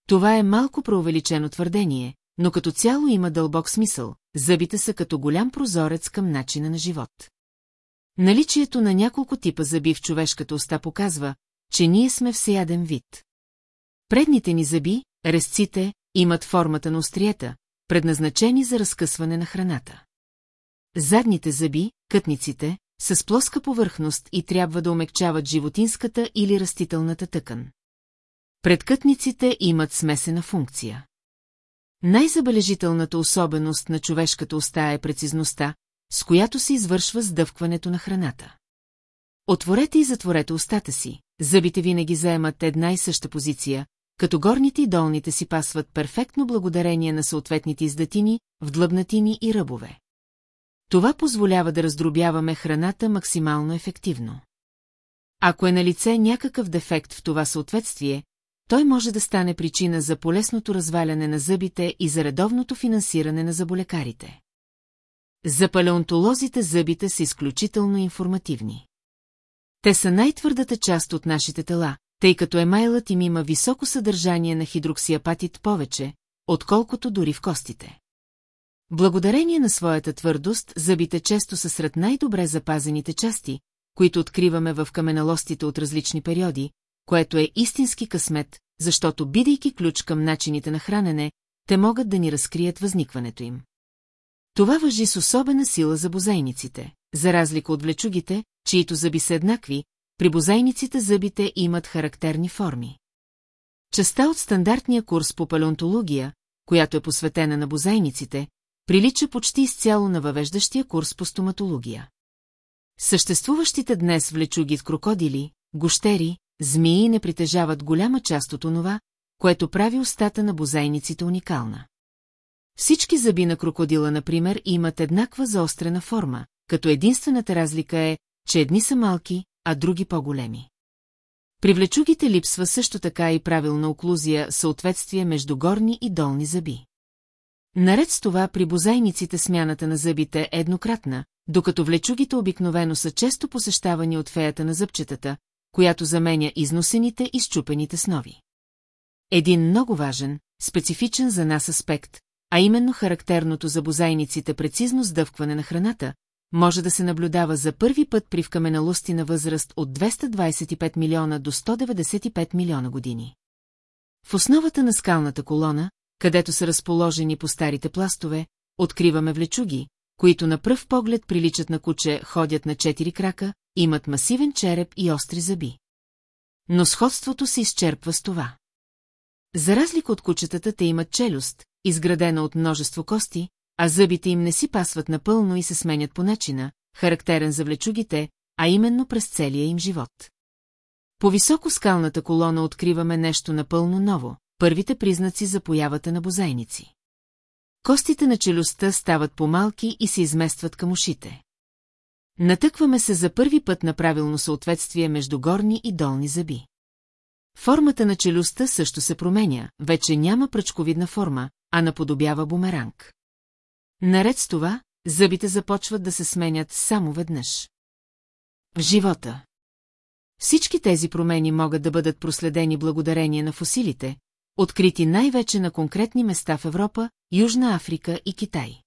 Това е малко преувеличено твърдение, но като цяло има дълбок смисъл, зъбите са като голям прозорец към начина на живот. Наличието на няколко типа зъби в човешката уста показва, че ние сме всеяден вид. Предните ни зъби, резците, имат формата на остриета, предназначени за разкъсване на храната. задните зъби, кътниците, с плоска повърхност и трябва да омекчават животинската или растителната тъкан. Предкътниците имат смесена функция. Най-забележителната особеност на човешката уста е прецизността, с която се извършва сдъвкването на храната. Отворете и затворете устата си, зъбите винаги заемат една и съща позиция, като горните и долните си пасват перфектно благодарение на съответните издатини, вдлъбнатини и ръбове. Това позволява да раздробяваме храната максимално ефективно. Ако е на лице някакъв дефект в това съответствие, той може да стане причина за полесното разваляне на зъбите и за редовното финансиране на заболекарите. За палеонтолозите зъбите са изключително информативни. Те са най-твърдата част от нашите тела, тъй като емайлът им има високо съдържание на хидроксиапатит повече, отколкото дори в костите. Благодарение на своята твърдост, зъбите често са сред най-добре запазените части, които откриваме в каменолостите от различни периоди, което е истински късмет, защото бидейки ключ към начините на хранене, те могат да ни разкрият възникването им. Това въжи с особена сила за бозайниците, за разлика от влечугите, чието зъби са еднакви, при бозайниците зъбите имат характерни форми. Частта от стандартния курс по палеонтология, която е посветена на бозайниците, прилича почти изцяло на въвеждащия курс по стоматология. Съществуващите днес влечуги в крокодили, гощери, змии не притежават голяма част от онова, което прави устата на бозайниците уникална. Всички зъби на крокодила, например, имат еднаква заострена форма, като единствената разлика е, че едни са малки, а други по-големи. При влечугите липсва също така и правилна оклузия, съответствие между горни и долни зъби. Наред с това при бозайниците смяната на зъбите е еднократна, докато влечугите обикновено са често посещавани от феята на зъбчетата, която заменя износените и щупените с нови. Един много важен, специфичен за нас аспект, а именно характерното за бозайниците прецизно сдъвкване на храната, може да се наблюдава за първи път при вкаменалости на възраст от 225 милиона до 195 милиона години. В основата на скалната колона, където са разположени по старите пластове, откриваме влечуги, които на пръв поглед приличат на куче, ходят на четири крака, имат масивен череп и остри зъби. Но сходството се изчерпва с това. За разлика от кучетата, те имат челюст, изградена от множество кости, а зъбите им не си пасват напълно и се сменят по начина, характерен за влечугите, а именно през целия им живот. По високо скалната колона откриваме нещо напълно ново, първите признаци за появата на бозайници. Костите на челюстта стават по-малки и се изместват към ушите. Натъкваме се за първи път на правилно съответствие между горни и долни зъби. Формата на челюстта също се променя, вече няма пръчковидна форма, а наподобява бумеранг. Наред с това, зъбите започват да се сменят само веднъж. В живота. Всички тези промени могат да бъдат проследени благодарение на фосилите, открити най-вече на конкретни места в Европа, Южна Африка и Китай.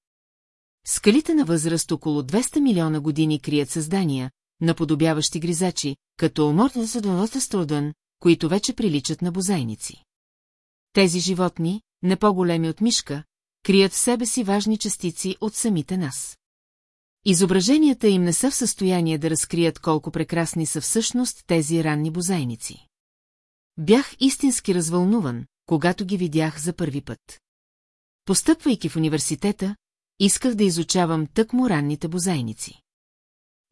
Скалите на възраст около 200 милиона години крият създания, наподобяващи гризачи, като омортна съдоноста които вече приличат на бозайници. Тези животни, не по-големи от мишка, крият в себе си важни частици от самите нас. Изображенията им не са в състояние да разкрият колко прекрасни са всъщност тези ранни бозайници. Бях истински развълнуван, когато ги видях за първи път. Постъпвайки в университета, исках да изучавам тъкмо ранните бозайници.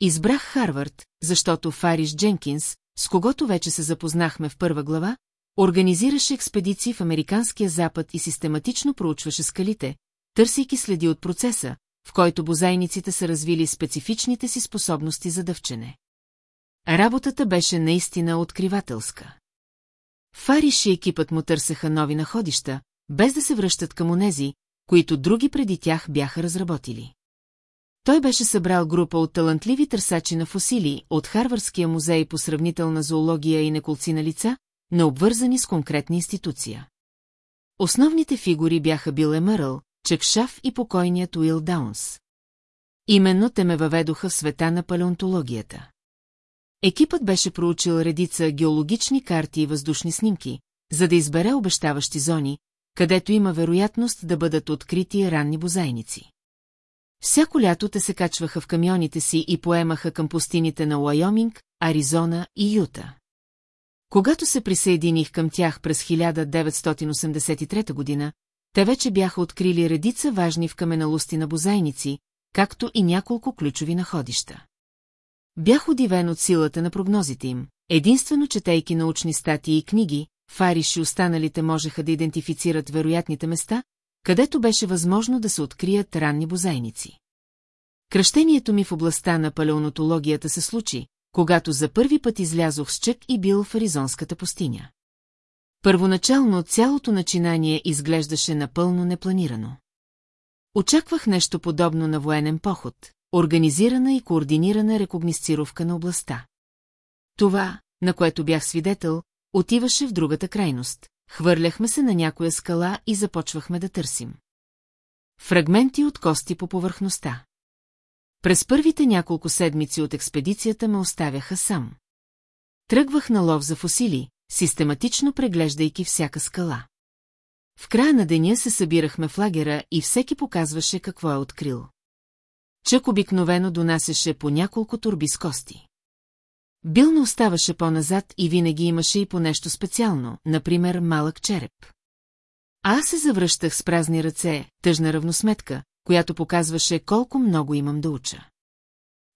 Избрах Харвард, защото Фариш Дженкинс, с когото вече се запознахме в първа глава, Организираше експедиции в Американския запад и систематично проучваше скалите, търсейки следи от процеса, в който бозайниците са развили специфичните си способности за дъвчене. Работата беше наистина откривателска. Фариш и екипът му търсеха нови находища, без да се връщат към онези, които други преди тях бяха разработили. Той беше събрал група от талантливи търсачи на фосили от Харвардския музей по сравнителна зоология и неколци на лица, но обвързани с конкретна институция. Основните фигури бяха Бил Емърл, Чекшав и покойният Уил Даунс. Именно те ме въведоха в света на палеонтологията. Екипът беше проучил редица геологични карти и въздушни снимки, за да избере обещаващи зони, където има вероятност да бъдат открити ранни бозайници. Всяко лято те се качваха в камионите си и поемаха към пустините на Уайоминг, Аризона и Юта. Когато се присъединих към тях през 1983 година, те вече бяха открили редица важни в каменалости на бозайници, както и няколко ключови находища. Бях удивен от силата на прогнозите им. Единствено четейки научни статии и книги, Фариш и останалите можеха да идентифицират вероятните места, където беше възможно да се открият ранни бозайници. Кръщението ми в областта на палеонтологията се случи, когато за първи път излязох с Чък и бил в Аризонската пустиня. Първоначално цялото начинание изглеждаше напълно непланирано. Очаквах нещо подобно на военен поход, организирана и координирана рекогнисцировка на областта. Това, на което бях свидетел, отиваше в другата крайност. Хвърляхме се на някоя скала и започвахме да търсим. Фрагменти от кости по повърхността. През първите няколко седмици от експедицията ме оставяха сам. Тръгвах на лов за фосили, систематично преглеждайки всяка скала. В края на деня се събирахме в лагера и всеки показваше какво е открил. Чък обикновено донасяше по няколко турби с кости. Бил не оставаше по-назад и винаги имаше и по нещо специално, например малък череп. А аз се завръщах с празни ръце, тъжна равносметка, която показваше колко много имам да уча.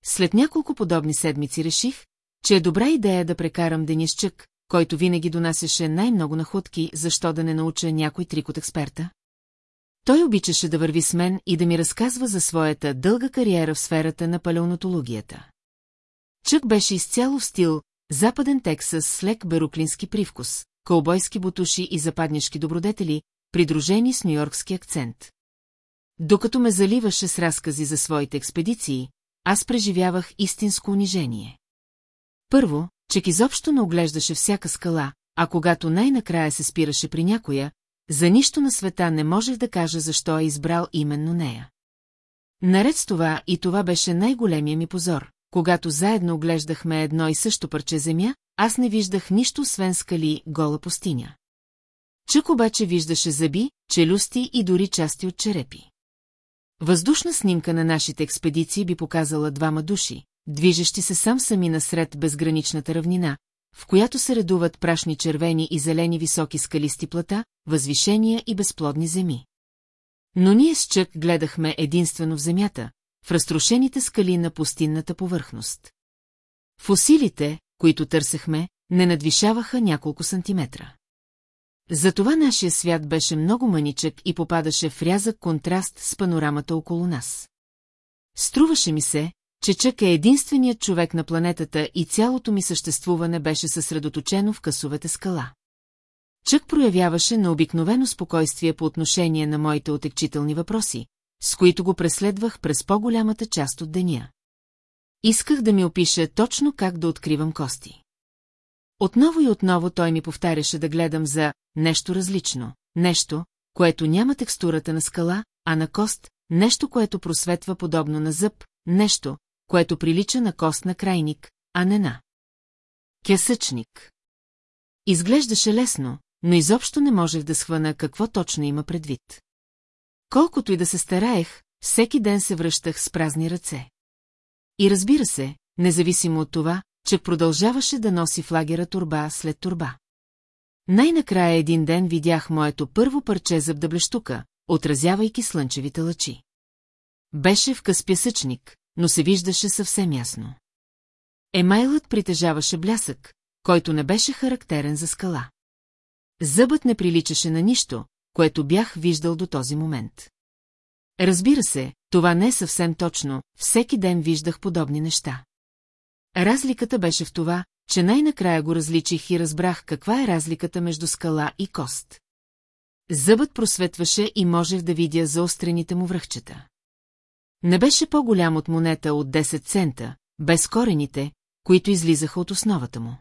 След няколко подобни седмици реших, че е добра идея да прекарам деня с Чък, който винаги донасяше най-много находки, защо да не науча някой трик от експерта. Той обичаше да върви с мен и да ми разказва за своята дълга кариера в сферата на палеонтологията. Чък беше изцяло в стил западен Тексас с лек беруклински привкус, кълбойски бутуши и западнишки добродетели, придружени с нюйоркски акцент. Докато ме заливаше с разкази за своите експедиции, аз преживявах истинско унижение. Първо, Чек изобщо не оглеждаше всяка скала, а когато най-накрая се спираше при някоя, за нищо на света не можех да кажа защо е избрал именно нея. Наред с това и това беше най-големия ми позор. Когато заедно оглеждахме едно и също парче земя, аз не виждах нищо освен скали, гола пустиня. Чък обаче виждаше зъби, челюсти и дори части от черепи. Въздушна снимка на нашите експедиции би показала двама души, движещи се сам сами насред безграничната равнина, в която се редуват прашни червени и зелени високи скалисти плата, възвишения и безплодни земи. Но ние с Чък гледахме единствено в земята, в разрушените скали на пустинната повърхност. Фосилите, които търсехме, не надвишаваха няколко сантиметра. Затова нашия свят беше много мъничък и попадаше в рязък контраст с панорамата около нас. Струваше ми се, че Чък е единственият човек на планетата и цялото ми съществуване беше съсредоточено в късовете скала. Чък проявяваше необикновено спокойствие по отношение на моите отекчителни въпроси, с които го преследвах през по-голямата част от деня. Исках да ми опише точно как да откривам кости. Отново и отново той ми повтаряше да гледам за нещо различно, нещо, което няма текстурата на скала, а на кост, нещо, което просветва подобно на зъб, нещо, което прилича на кост на крайник, а не на. Кесъчник. Изглеждаше лесно, но изобщо не можех да схвана какво точно има предвид. Колкото и да се стараех, всеки ден се връщах с празни ръце. И разбира се, независимо от това, че продължаваше да носи в лагера турба след турба. Най-накрая един ден видях моето първо парче за дъблещука, отразявайки слънчевите лъчи. Беше в къс пясъчник, но се виждаше съвсем ясно. Емайлът притежаваше блясък, който не беше характерен за скала. Зъбът не приличаше на нищо, което бях виждал до този момент. Разбира се, това не е съвсем точно, всеки ден виждах подобни неща. Разликата беше в това, че най-накрая го различих и разбрах каква е разликата между скала и кост. Зъбът просветваше и можех да видя заострените му връхчета. Не беше по-голям от монета от 10 цента, без корените, които излизаха от основата му.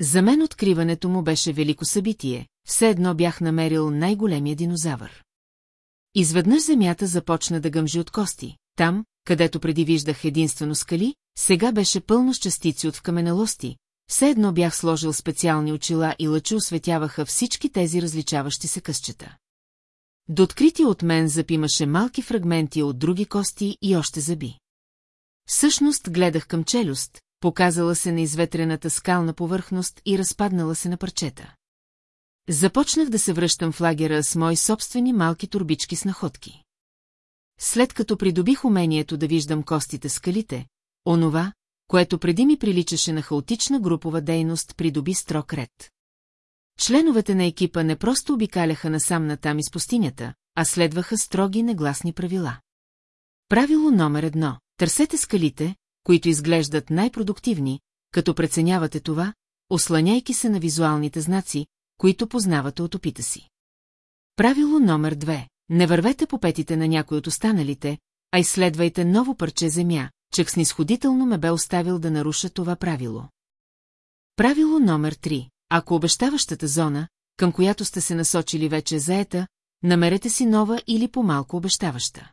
За мен откриването му беше велико събитие, все едно бях намерил най-големия динозавър. Изведнъж земята започна да гъмжи от кости, там, където преди виждах единствено скали, сега беше пълно с частици от вкаменелости, все едно бях сложил специални очила и лъчи осветяваха всички тези различаващи се късчета. До открития от мен запимаше малки фрагменти от други кости и още зъби. Всъщност гледах към челюст, показала се на изветрената скална повърхност и разпаднала се на парчета. Започнах да се връщам в лагера с мои собствени малки турбички с находки. След като придобих умението да виждам костите скалите, онова, което преди ми приличаше на хаотична групова дейност, придоби строк ред. Членовете на екипа не просто обикаляха насам натам из пустинята, а следваха строги негласни правила. Правило номер едно – търсете скалите, които изглеждат най-продуктивни, като преценявате това, осланяйки се на визуалните знаци, които познавате от опита си. Правило номер две – не вървете по петите на някой от останалите, а изследвайте ново парче земя, чак снисходително ме бе оставил да наруша това правило. Правило номер 3. Ако обещаващата зона, към която сте се насочили вече е заета, намерете си нова или по-малко обещаваща.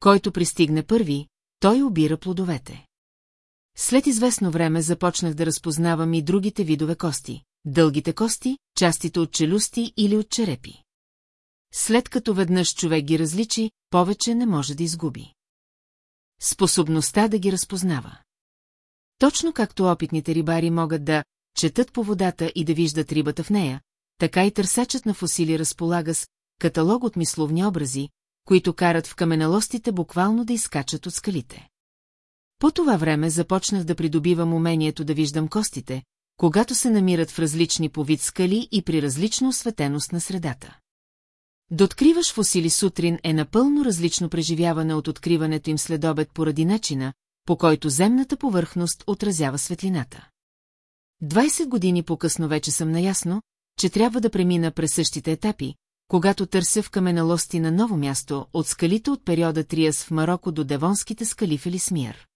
Който пристигне първи, той обира плодовете. След известно време започнах да разпознавам и другите видове кости. Дългите кости, частите от челюсти или от черепи. След като веднъж човек ги различи, повече не може да изгуби. Способността да ги разпознава. Точно както опитните рибари могат да четат по водата и да виждат рибата в нея, така и търсачът на фосили разполага с каталог от мисловни образи, които карат в каменелостите буквално да изкачат от скалите. По това време започнах да придобивам умението да виждам костите, когато се намират в различни по вид скали и при различна осветеност на средата. Да откриваш фосили сутрин е напълно различно преживяване от откриването им след обед поради начина, по който земната повърхност отразява светлината. 20 години по-късно вече съм наясно, че трябва да премина през същите етапи, когато търся в каменелости на ново място, от скалите от периода Триас в Марокко до Девонските скали в Елисмир.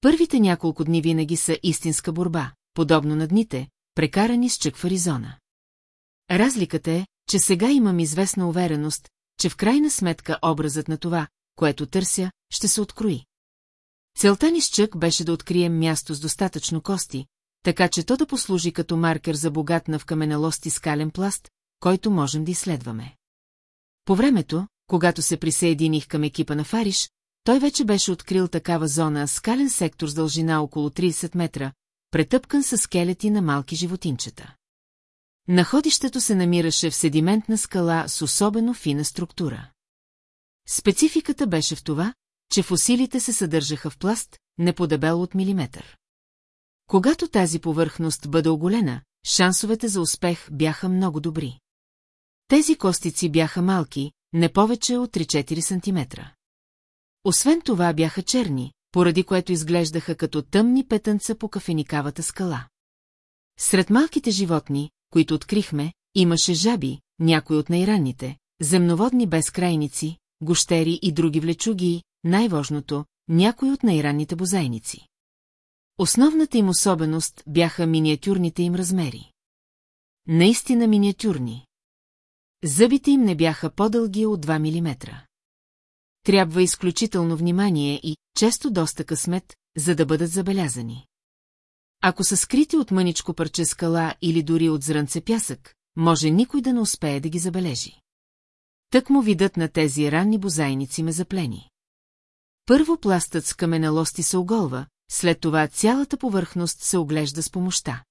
Първите няколко дни винаги са истинска борба, подобно на дните, прекарани с чък в Аризона. Разликата е, че сега имам известна увереност, че в крайна сметка образът на това, което търся, ще се открои. Целта ни с Чък беше да открием място с достатъчно кости, така че то да послужи като маркер за богатна в каменелости скален пласт, който можем да изследваме. По времето, когато се присъединих към екипа на Фариш, той вече беше открил такава зона скален сектор с дължина около 30 метра, претъпкан с скелети на малки животинчета. Находището се намираше в седиментна скала с особено фина структура. Спецификата беше в това, че фосилите се съдържаха в пласт, не подебел от милиметър. Когато тази повърхност бъде оголена, шансовете за успех бяха много добри. Тези костици бяха малки, не повече от 3-4 см. Освен това бяха черни, поради което изглеждаха като тъмни петънца по кафеникавата скала. Сред малките животни, които открихме, имаше жаби, някои от най-ранните, земноводни безкрайници, гощери и други влечуги, най-важното, някои от най-ранните бозайници. Основната им особеност бяха миниатюрните им размери. Наистина миниатюрни. Зъбите им не бяха по-дълги от 2 мм. Трябва изключително внимание и, често доста късмет, за да бъдат забелязани. Ако са скрити от мъничко парче скала или дори от зрънце пясък, може никой да не успее да ги забележи. Тък му видът на тези ранни бозайници ме заплени. Първо пластът с каменелости се оголва, след това цялата повърхност се оглежда с помощта.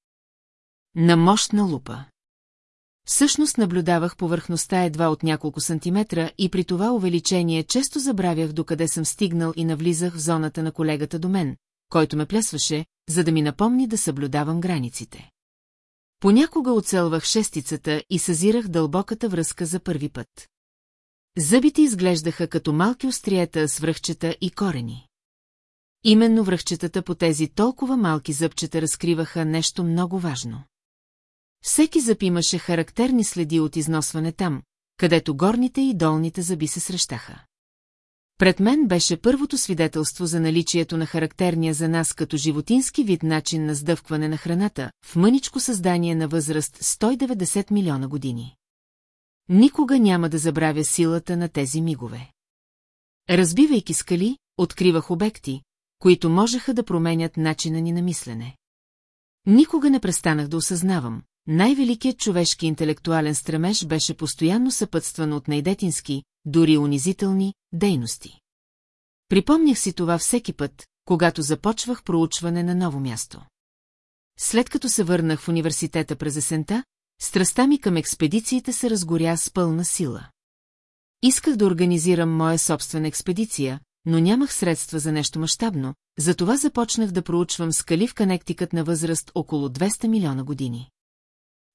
На мощна лупа. Всъщност наблюдавах повърхността едва от няколко сантиметра и при това увеличение често забравях докъде съм стигнал и навлизах в зоната на колегата до мен, който ме плесваше, за да ми напомни да съблюдавам границите. Понякога оцелвах шестицата и съзирах дълбоката връзка за първи път. Зъбите изглеждаха като малки остриета с връхчета и корени. Именно връхчетата по тези толкова малки зъбчета разкриваха нещо много важно. Всеки зъб имаше характерни следи от износване там, където горните и долните зъби се срещаха. Пред мен беше първото свидетелство за наличието на характерния за нас като животински вид начин на сдъвкване на храната в мъничко създание на възраст 190 милиона години. Никога няма да забравя силата на тези мигове. Разбивайки скали, откривах обекти, които можеха да променят начина ни на мислене. Никога не престанах да осъзнавам, най-великият човешки интелектуален стремеж беше постоянно съпътстван от найдетински, дори унизителни, дейности. Припомнях си това всеки път, когато започвах проучване на ново място. След като се върнах в университета през есента, страстта ми към експедициите се разгоря с пълна сила. Исках да организирам моя собствена експедиция, но нямах средства за нещо мащабно, затова започнах да проучвам скали в Канектикът на възраст около 200 милиона години.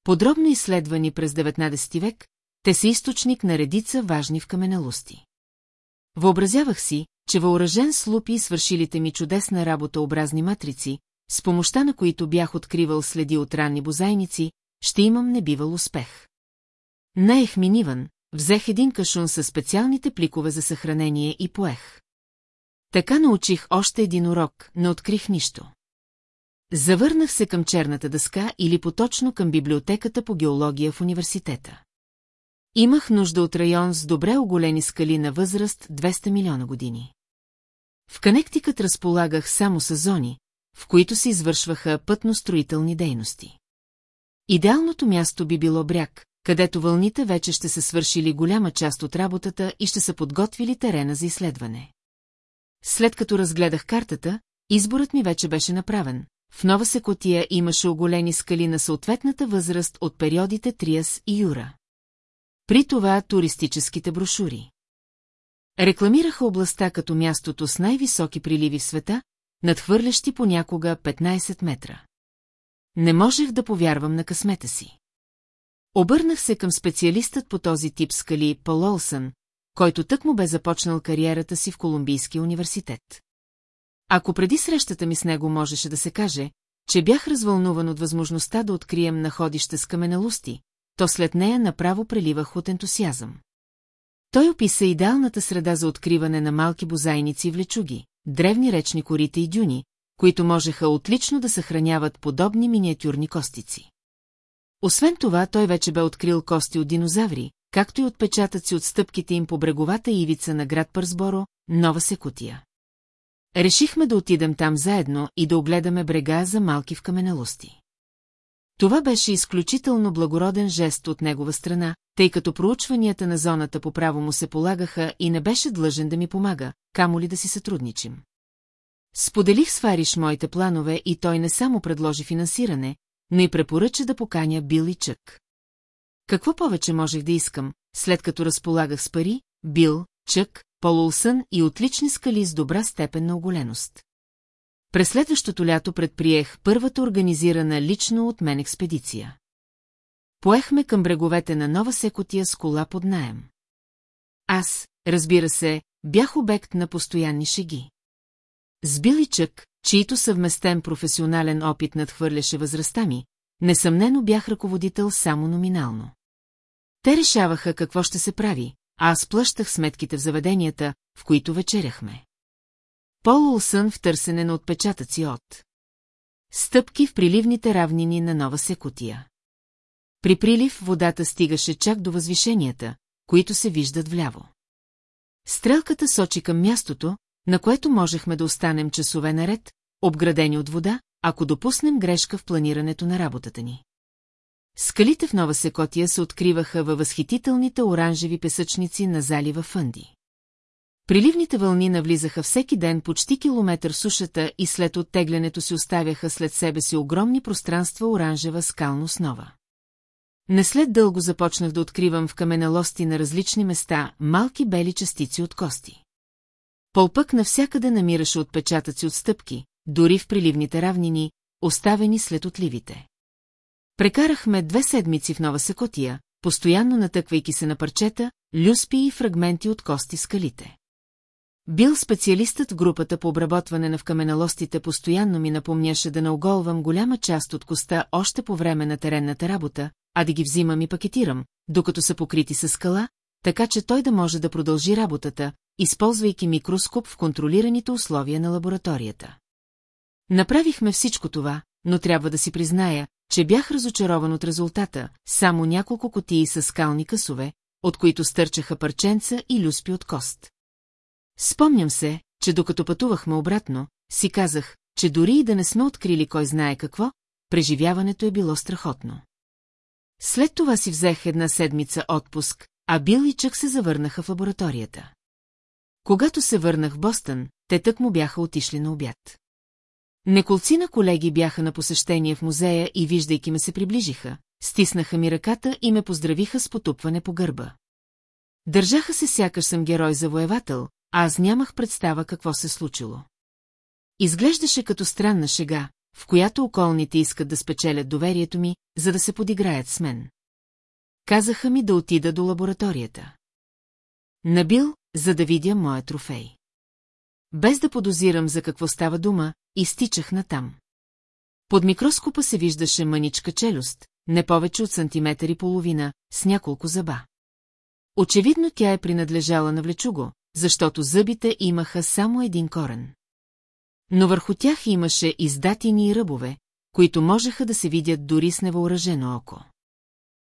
Подробно изследвани през 19 век, те са източник на редица важни в каменелости. Въобразявах си, че въоръжен с лупи и свършилите ми чудесна работа образни матрици, с помощта на които бях откривал следи от ранни бозайници, ще имам небивал успех. Наех ми Ниван, взех един кашун със специалните пликове за съхранение и поех. Така научих още един урок, не открих нищо. Завърнах се към черната дъска или поточно към библиотеката по геология в университета. Имах нужда от район с добре оголени скали на възраст 200 милиона години. В Канектикът разполагах само с зони, в които се извършваха пътно-строителни дейности. Идеалното място би било бряг, където вълните вече ще са свършили голяма част от работата и ще са подготвили терена за изследване. След като разгледах картата, изборът ми вече беше направен. В Нова Секотия имаше оголени скали на съответната възраст от периодите Триас и Юра. При това туристическите брошури. Рекламираха областта като мястото с най-високи приливи в света, надхвърлящи понякога 15 метра. Не можех да повярвам на късмета си. Обърнах се към специалистът по този тип скали Пол Олсън, който тък му бе започнал кариерата си в Колумбийския университет. Ако преди срещата ми с него можеше да се каже, че бях развълнуван от възможността да открием находище с каменелости, то след нея направо преливах от ентусиазъм. Той описа идеалната среда за откриване на малки бозайници и влечуги, древни речни корите и дюни, които можеха отлично да съхраняват подобни миниатюрни костици. Освен това, той вече бе открил кости от динозаври, както и отпечатъци от стъпките им по бреговата ивица на град Пърсборо, Нова Секутия. Решихме да отидем там заедно и да огледаме брега за малки в каменелости. Това беше изключително благороден жест от негова страна, тъй като проучванията на зоната по право му се полагаха и не беше длъжен да ми помага, камо ли да си сътрудничим. Споделих с Фариш моите планове и той не само предложи финансиране, но и препоръча да поканя Бил и Чък. Какво повече можех да искам, след като разполагах с пари, Бил, Чък, Пол Улсън и отлични скали с добра степен на оголеност. През следващото лято предприех първата организирана лично от мен експедиция. Поехме към бреговете на Нова Секотия с кола под наем. Аз, разбира се, бях обект на постоянни шеги. С Биличък, чието съвместен професионален опит надхвърляше възрастта ми, несъмнено бях ръководител само номинално. Те решаваха какво ще се прави, а аз плащах сметките в заведенията, в които вечеряхме. Пол Улсън в търсене на отпечатъци от Стъпки в приливните равнини на Нова Секутия. При прилив водата стигаше чак до възвишенията, които се виждат вляво. Стрелката сочи към мястото, на което можехме да останем часове наред, обградени от вода, ако допуснем грешка в планирането на работата ни. Скалите в Нова Секотия се откриваха във възхитителните оранжеви песъчници на залива Фънди. Приливните вълни навлизаха всеки ден почти километър сушата и след оттеглянето си оставяха след себе си огромни пространства оранжева скална основа. Не след дълго започнах да откривам в каменелости на различни места малки бели частици от кости. Полпък навсякъде намираше отпечатъци от стъпки, дори в приливните равнини, оставени след отливите. Прекарахме две седмици в Нова Секотия, постоянно натъквайки се на парчета, люспи и фрагменти от кости скалите. Бил специалистът в групата по обработване на вкаменалостите постоянно ми напомняше да наоголвам голяма част от коста още по време на теренната работа, а да ги взимам и пакетирам, докато са покрити с скала, така че той да може да продължи работата, използвайки микроскоп в контролираните условия на лабораторията. Направихме всичко това, но трябва да си призная, че бях разочарован от резултата, само няколко котии с скални късове, от които стърчаха парченца и люспи от кост. Спомням се, че докато пътувахме обратно, си казах, че дори и да не сме открили кой знае какво, преживяването е било страхотно. След това си взех една седмица отпуск, а Бил и Чък се завърнаха в лабораторията. Когато се върнах в Бостън, те тък му бяха отишли на обяд. Неколци на колеги бяха на посещение в музея и виждайки ме се приближиха, стиснаха ми ръката и ме поздравиха с потупване по гърба. Държаха се сякаш съм герой завоевател, а аз нямах представа какво се случило. Изглеждаше като странна шега, в която околните искат да спечелят доверието ми, за да се подиграят с мен. Казаха ми да отида до лабораторията. Набил, за да видя моя трофей. Без да подозирам за какво става дума, изтичах натам. Под микроскопа се виждаше мъничка челюст, не повече от сантиметър и половина, с няколко зъба. Очевидно тя е принадлежала на влечуго, защото зъбите имаха само един корен. Но върху тях имаше издатини и ръбове, които можеха да се видят дори с невъоръжено око.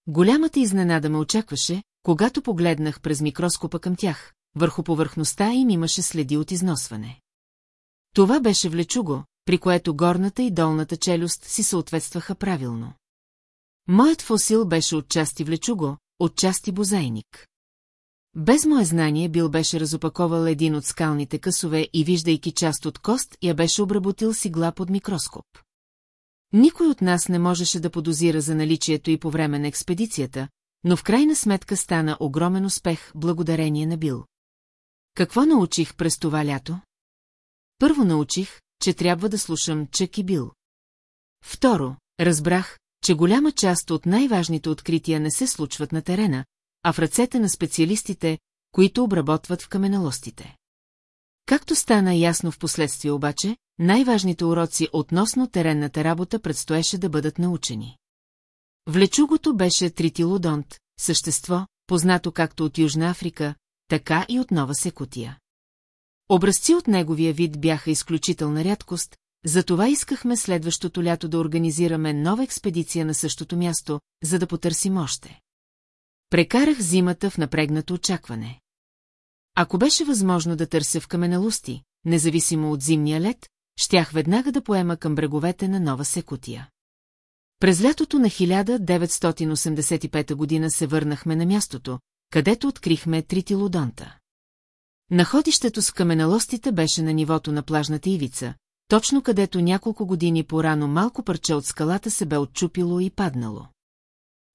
Голямата изненада ме очакваше, когато погледнах през микроскопа към тях, върху повърхността им имаше следи от износване. Това беше влечуго, при което горната и долната челюст си съответстваха правилно. Моят фосил беше отчасти влечуго, отчасти бозайник. Без мое знание Бил беше разопаковал един от скалните късове и виждайки част от кост, я беше обработил с игла под микроскоп. Никой от нас не можеше да подозира за наличието и по време на експедицията, но в крайна сметка стана огромен успех благодарение на Бил. Какво научих през това лято? Първо научих, че трябва да слушам Чък и Бил. Второ, разбрах, че голяма част от най-важните открития не се случват на терена, а в ръцете на специалистите, които обработват в каменолостите. Както стана ясно в последствие обаче, най-важните уроци относно теренната работа предстоеше да бъдат научени. Влечугото беше тритилодонт, същество, познато както от Южна Африка, така и от Нова Секутия. Образци от неговия вид бяха изключителна рядкост, затова искахме следващото лято да организираме нова експедиция на същото място, за да потърсим още. Прекарах зимата в напрегнато очакване. Ако беше възможно да търся в каменелусти, независимо от зимния лед, щях веднага да поема към бреговете на Нова Секутия. През лятото на 1985 година се върнахме на мястото, където открихме тритилодонта. Находището с каменелостите беше на нивото на плажната ивица, точно където няколко години по-рано малко парче от скалата се бе отчупило и паднало.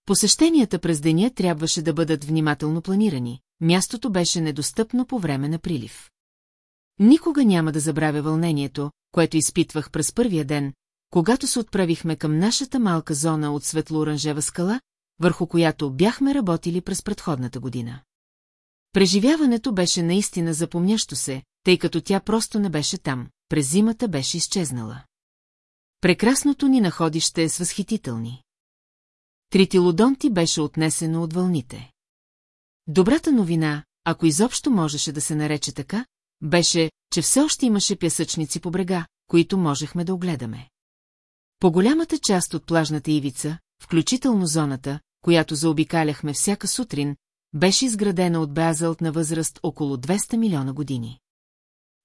Посещенията през деня трябваше да бъдат внимателно планирани, мястото беше недостъпно по време на прилив. Никога няма да забравя вълнението, което изпитвах през първия ден, когато се отправихме към нашата малка зона от светло-оранжева скала, върху която бяхме работили през предходната година. Преживяването беше наистина запомнящо се, тъй като тя просто не беше там, през зимата беше изчезнала. Прекрасното ни находище е с възхитителни. Тритилодонти беше отнесено от вълните. Добрата новина, ако изобщо можеше да се нарече така, беше, че все още имаше пясъчници по брега, които можехме да огледаме. По голямата част от плажната ивица, включително зоната, която заобикаляхме всяка сутрин, беше изградена от базалт на възраст около 200 милиона години.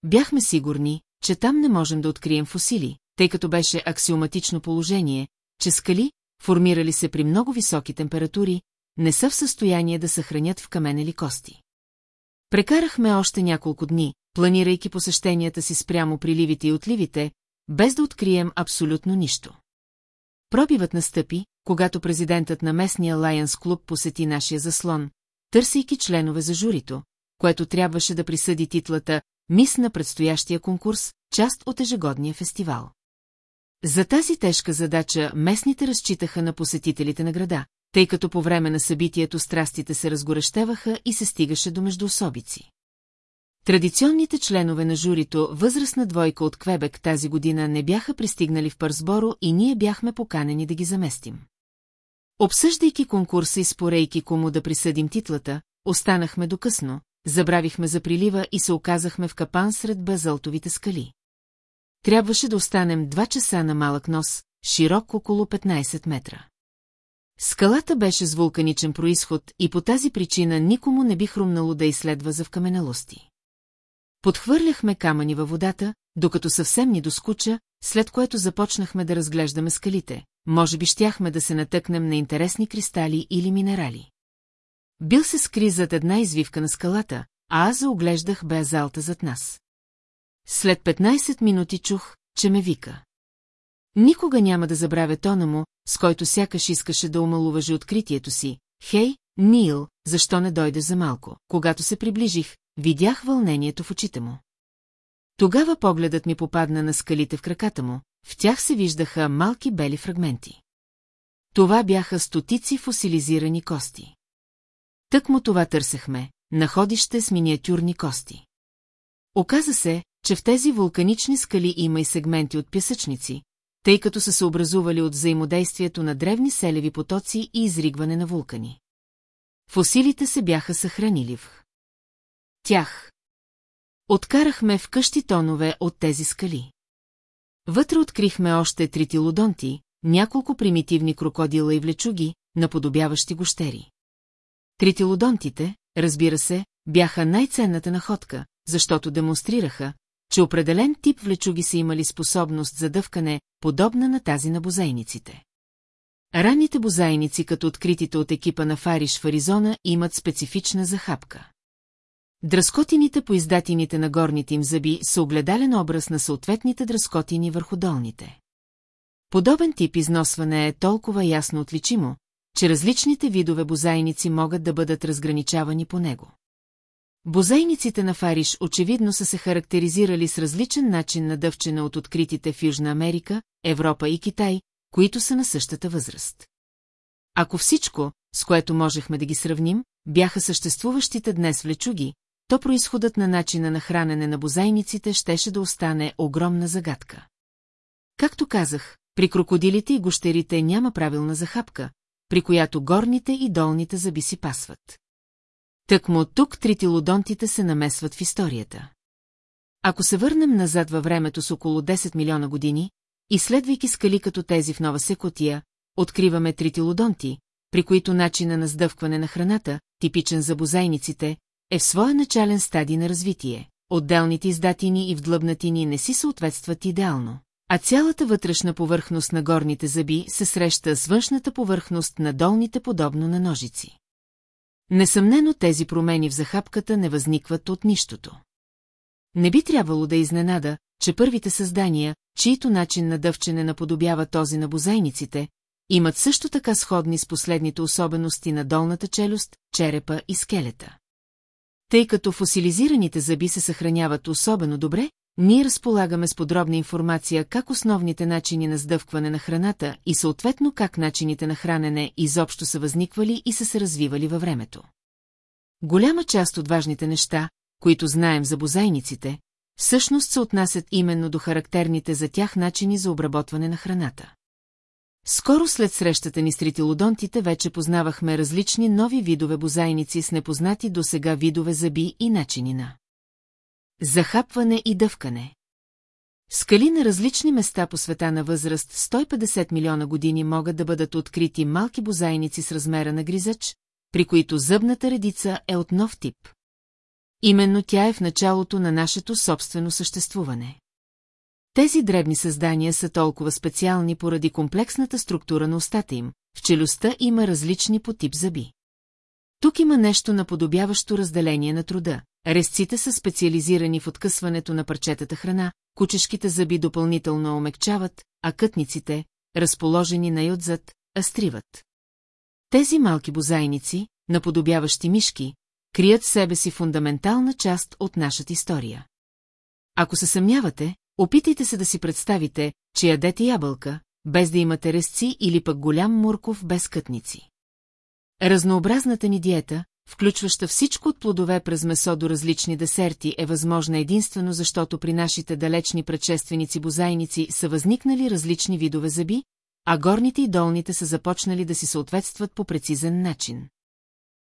Бяхме сигурни, че там не можем да открием фосили, тъй като беше аксиоматично положение, че скали, формирали се при много високи температури, не са в състояние да съхранят в камен или кости. Прекарахме още няколко дни, планирайки посещенията си спрямо приливите и отливите, без да открием абсолютно нищо. Пробивът настъпи, когато президентът на местния Лайънс клуб посети нашия заслон, търсейки членове за журито, което трябваше да присъди титлата «Мис на предстоящия конкурс», част от ежегодния фестивал. За тази тежка задача местните разчитаха на посетителите на града, тъй като по време на събитието страстите се разгорещеваха и се стигаше до междуособици. Традиционните членове на журито, възрастна двойка от Квебек тази година не бяха пристигнали в Пърсборо и ние бяхме поканени да ги заместим. Обсъждайки конкурса и спорейки кому да присъдим титлата, останахме до късно, забравихме за прилива и се оказахме в капан сред базалтовите скали. Трябваше да останем два часа на малък нос, широк около 15 метра. Скалата беше с вулканичен происход и по тази причина никому не би хрумнало да изследва за вкаменелости. Подхвърляхме камъни във водата, докато съвсем ни доскуча, след което започнахме да разглеждаме скалите. Може би щяхме да се натъкнем на интересни кристали или минерали. Бил се скри зад една извивка на скалата, а аз заоглеждах беазалта зад нас. След 15 минути чух, че ме вика. Никога няма да забравя тона му, с който сякаш искаше да омалуважи откритието си. Хей, Нил, защо не дойде за малко? Когато се приближих, видях вълнението в очите му. Тогава погледът ми попадна на скалите в краката му, в тях се виждаха малки бели фрагменти. Това бяха стотици фосилизирани кости. Тък му това търсехме, находище с миниатюрни кости. Оказа се, че в тези вулканични скали има и сегменти от пясъчници, тъй като са се образували от взаимодействието на древни селеви потоци и изригване на вулкани. Фосилите се бяха съхранили в тях. Откарахме в къщи тонове от тези скали. Вътре открихме още тритилодонти, няколко примитивни крокодила и влечуги, наподобяващи гощери. Тритилодонтите, разбира се, бяха най-ценната находка, защото демонстрираха, че определен тип влечуги са имали способност за дъвкане, подобна на тази на бозайниците. Ранните бозайници, като откритите от екипа на Фариш в Аризона, имат специфична захапка. Дръскотините по издатините на горните им зъби са огледален образ на съответните дръскотини върху долните. Подобен тип износване е толкова ясно отличимо, че различните видове бозайници могат да бъдат разграничавани по него. Бозайниците на Фариш очевидно са се характеризирали с различен начин на дъвчене от откритите в Южна Америка, Европа и Китай, които са на същата възраст. Ако всичко, с което можехме да ги сравним, бяха съществуващите днес влечуги, то происходът на начина на хранене на бозайниците щеше да остане огромна загадка. Както казах, при крокодилите и гощерите няма правилна захапка, при която горните и долните зъби си пасват. Тъкмо тук тритилодонтите се намесват в историята. Ако се върнем назад във времето с около 10 милиона години, изследвайки скали като тези в Нова Секотия, откриваме тритилодонти, при които начина на сдъвкване на храната, типичен за бозайниците, е в своя начален стадий на развитие. Отделните издатини и вдлъбнатини не си съответстват идеално, а цялата вътрешна повърхност на горните зъби се среща с външната повърхност на долните подобно на ножици. Несъмнено тези промени в захапката не възникват от нищото. Не би трябвало да изненада, че първите създания, чието начин на дъвчене наподобява този на бозайниците, имат също така сходни с последните особености на долната челюст, черепа и скелета. Тъй като фосилизираните зъби се съхраняват особено добре, ние разполагаме с подробна информация как основните начини на сдъвкване на храната и съответно как начините на хранене изобщо са възниквали и са се развивали във времето. Голяма част от важните неща, които знаем за бозайниците, всъщност се отнасят именно до характерните за тях начини за обработване на храната. Скоро след срещата ни с тритилодонтите вече познавахме различни нови видове бозайници с непознати до сега видове зъби и начини на захапване и дъвкане. Скали на различни места по света на възраст 150 милиона години могат да бъдат открити малки бозайници с размера на гризач, при които зъбната редица е от нов тип. Именно тя е в началото на нашето собствено съществуване. Тези дребни създания са толкова специални поради комплексната структура на устата им, в челюстта има различни по тип зъби. Тук има нещо наподобяващо разделение на труда. Резците са специализирани в откъсването на парчетата храна, кучешките зъби допълнително омекчават, а кътниците, разположени най-отзад, астриват. Тези малки бозайници, наподобяващи мишки, крият в себе си фундаментална част от нашата история. Ако се съмнявате, Опитайте се да си представите, че ядете ябълка, без да имате резци или пък голям мурков без кътници. Разнообразната ни диета, включваща всичко от плодове през месо до различни десерти, е възможна единствено защото при нашите далечни предшественици-бозайници са възникнали различни видове зъби, а горните и долните са започнали да си съответстват по прецизен начин.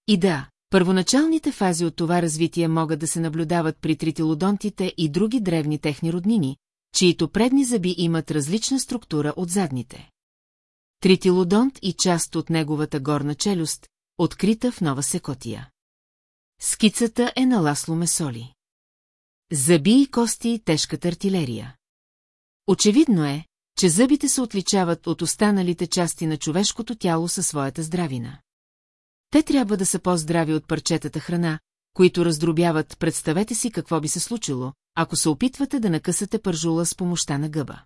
И да, Първоначалните фази от това развитие могат да се наблюдават при тритилодонтите и други древни техни роднини, чието предни зъби имат различна структура от задните. Тритилодонт и част от неговата горна челюст, открита в Нова Секотия. Скицата е на Ласло Месоли. Зъби и кости и тежката артилерия. Очевидно е, че зъбите се отличават от останалите части на човешкото тяло със своята здравина. Те трябва да са по-здрави от парчетата храна, които раздробяват, представете си какво би се случило, ако се опитвате да накъсате пържула с помощта на гъба.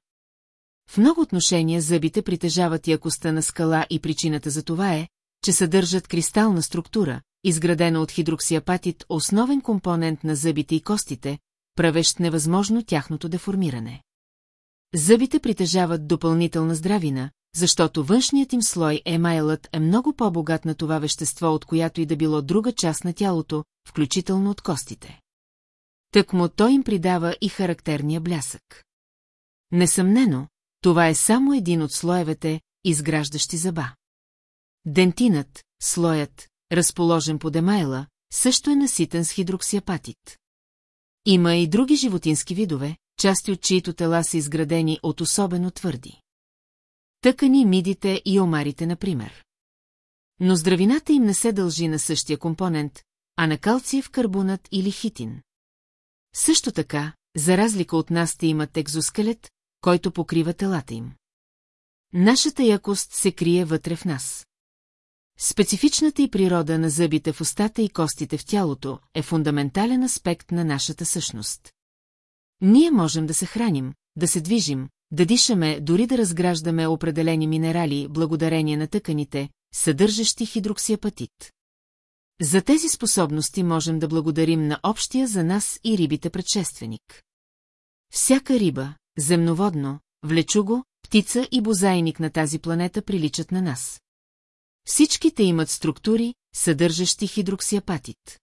В много отношения зъбите притежават якостта на скала и причината за това е, че съдържат кристална структура, изградена от хидроксиапатит, основен компонент на зъбите и костите, правещ невъзможно тяхното деформиране. Зъбите притежават допълнителна здравина, защото външният им слой емайлът е много по-богат на това вещество, от която и да било друга част на тялото, включително от костите. Тъкмо той им придава и характерния блясък. Несъмнено, това е само един от слоевете, изграждащи зъба. Дентинът, слоят, разположен по демайла, също е наситен с хидроксиапатит. Има и други животински видове, части от чието тела са изградени от особено твърди. Тъкани, мидите и омарите, например. Но здравината им не се дължи на същия компонент, а на калциев карбонат или хитин. Също така, за разлика от нас, те имат екзоскелет, който покрива телата им. Нашата якост се крие вътре в нас. Специфичната и природа на зъбите в устата и костите в тялото е фундаментален аспект на нашата същност. Ние можем да се храним, да се движим, да дишаме, дори да разграждаме определени минерали благодарение на тъканите, съдържащи хидроксиапатит. За тези способности можем да благодарим на общия за нас и рибите предшественик. Всяка риба, земноводно, влечуго, птица и бозайник на тази планета приличат на нас. Всичките имат структури, съдържащи хидроксиапатит.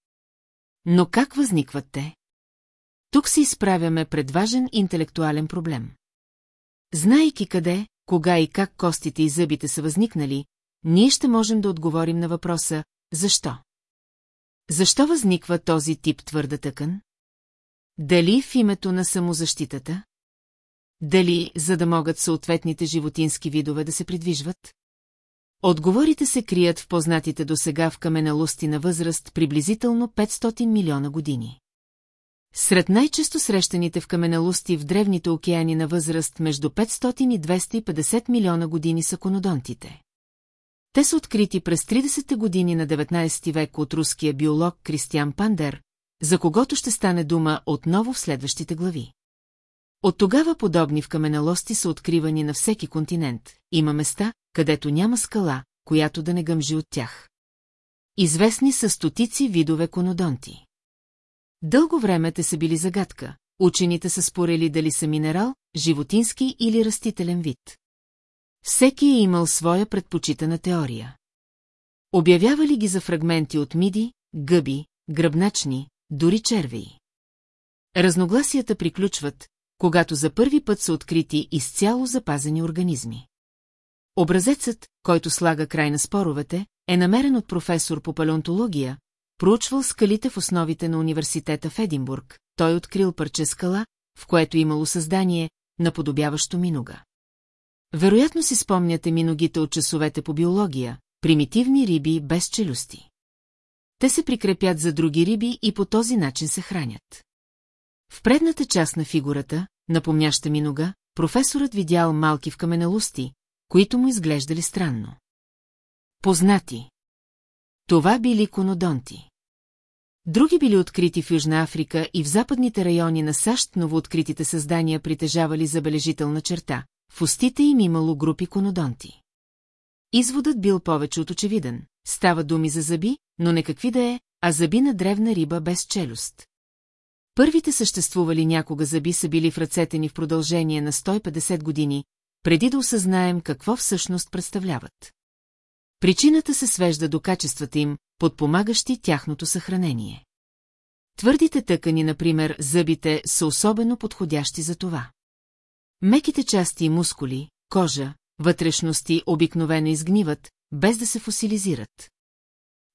Но как възникват те? Тук се изправяме пред важен интелектуален проблем. Знайки къде, кога и как костите и зъбите са възникнали, ние ще можем да отговорим на въпроса «Защо?». Защо възниква този тип твърда тъкан? Дали в името на самозащитата? Дали, за да могат съответните животински видове да се придвижват? Отговорите се крият в познатите досега в каменелости на възраст приблизително 500 милиона години. Сред най-често срещаните в каменелости в древните океани на възраст между 500 и 250 милиона години са конодонтите. Те са открити през 30-те години на 19 век от руския биолог Кристиан Пандер, за когото ще стане дума отново в следващите глави. От тогава подобни в каменелости са откривани на всеки континент. Има места, където няма скала, която да не гъмжи от тях. Известни са стотици видове конодонти. Дълго време те са били загадка. Учените са спорели дали са минерал, животински или растителен вид. Всеки е имал своя предпочитана теория. Обявявали ги за фрагменти от миди, гъби, гръбначни, дори червеи. Разногласията приключват, когато за първи път са открити изцяло запазени организми. Образецът, който слага край на споровете, е намерен от професор по палеонтология, проучвал скалите в основите на университета в Единбург. Той открил парче скала, в което имало създание, наподобяващо минога. Вероятно си спомняте миногите от часовете по биология, примитивни риби без челюсти. Те се прикрепят за други риби и по този начин се хранят. В предната част на фигурата, напомняща ми нога, професорът видял малки в каменелости, които му изглеждали странно. Познати. Това били конодонти. Други били открити в Южна Африка и в западните райони на САЩ новооткритите създания притежавали забележителна черта. В устите им имало групи конодонти. Изводът бил повече от очевиден. Става думи за зъби, но не какви да е, а зъби на древна риба без челюст. Първите съществували някога зъби са били в ръцете ни в продължение на 150 години, преди да осъзнаем какво всъщност представляват. Причината се свежда до качествата им, подпомагащи тяхното съхранение. Твърдите тъкани, например, зъбите, са особено подходящи за това. Меките части и мускули, кожа, вътрешности обикновено изгниват, без да се фосилизират.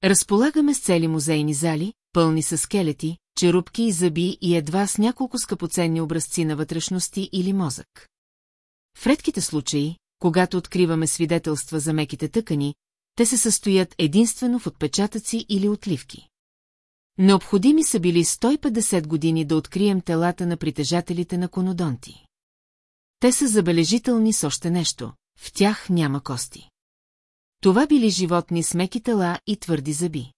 Разполагаме с цели музейни зали, пълни с скелети, черупки и зъби и едва с няколко скъпоценни образци на вътрешности или мозък. В редките случаи, когато откриваме свидетелства за меките тъкани, те се състоят единствено в отпечатъци или отливки. Необходими са били 150 години да открием телата на притежателите на конодонти. Те са забележителни с още нещо, в тях няма кости. Това били животни с меки тела и твърди зъби.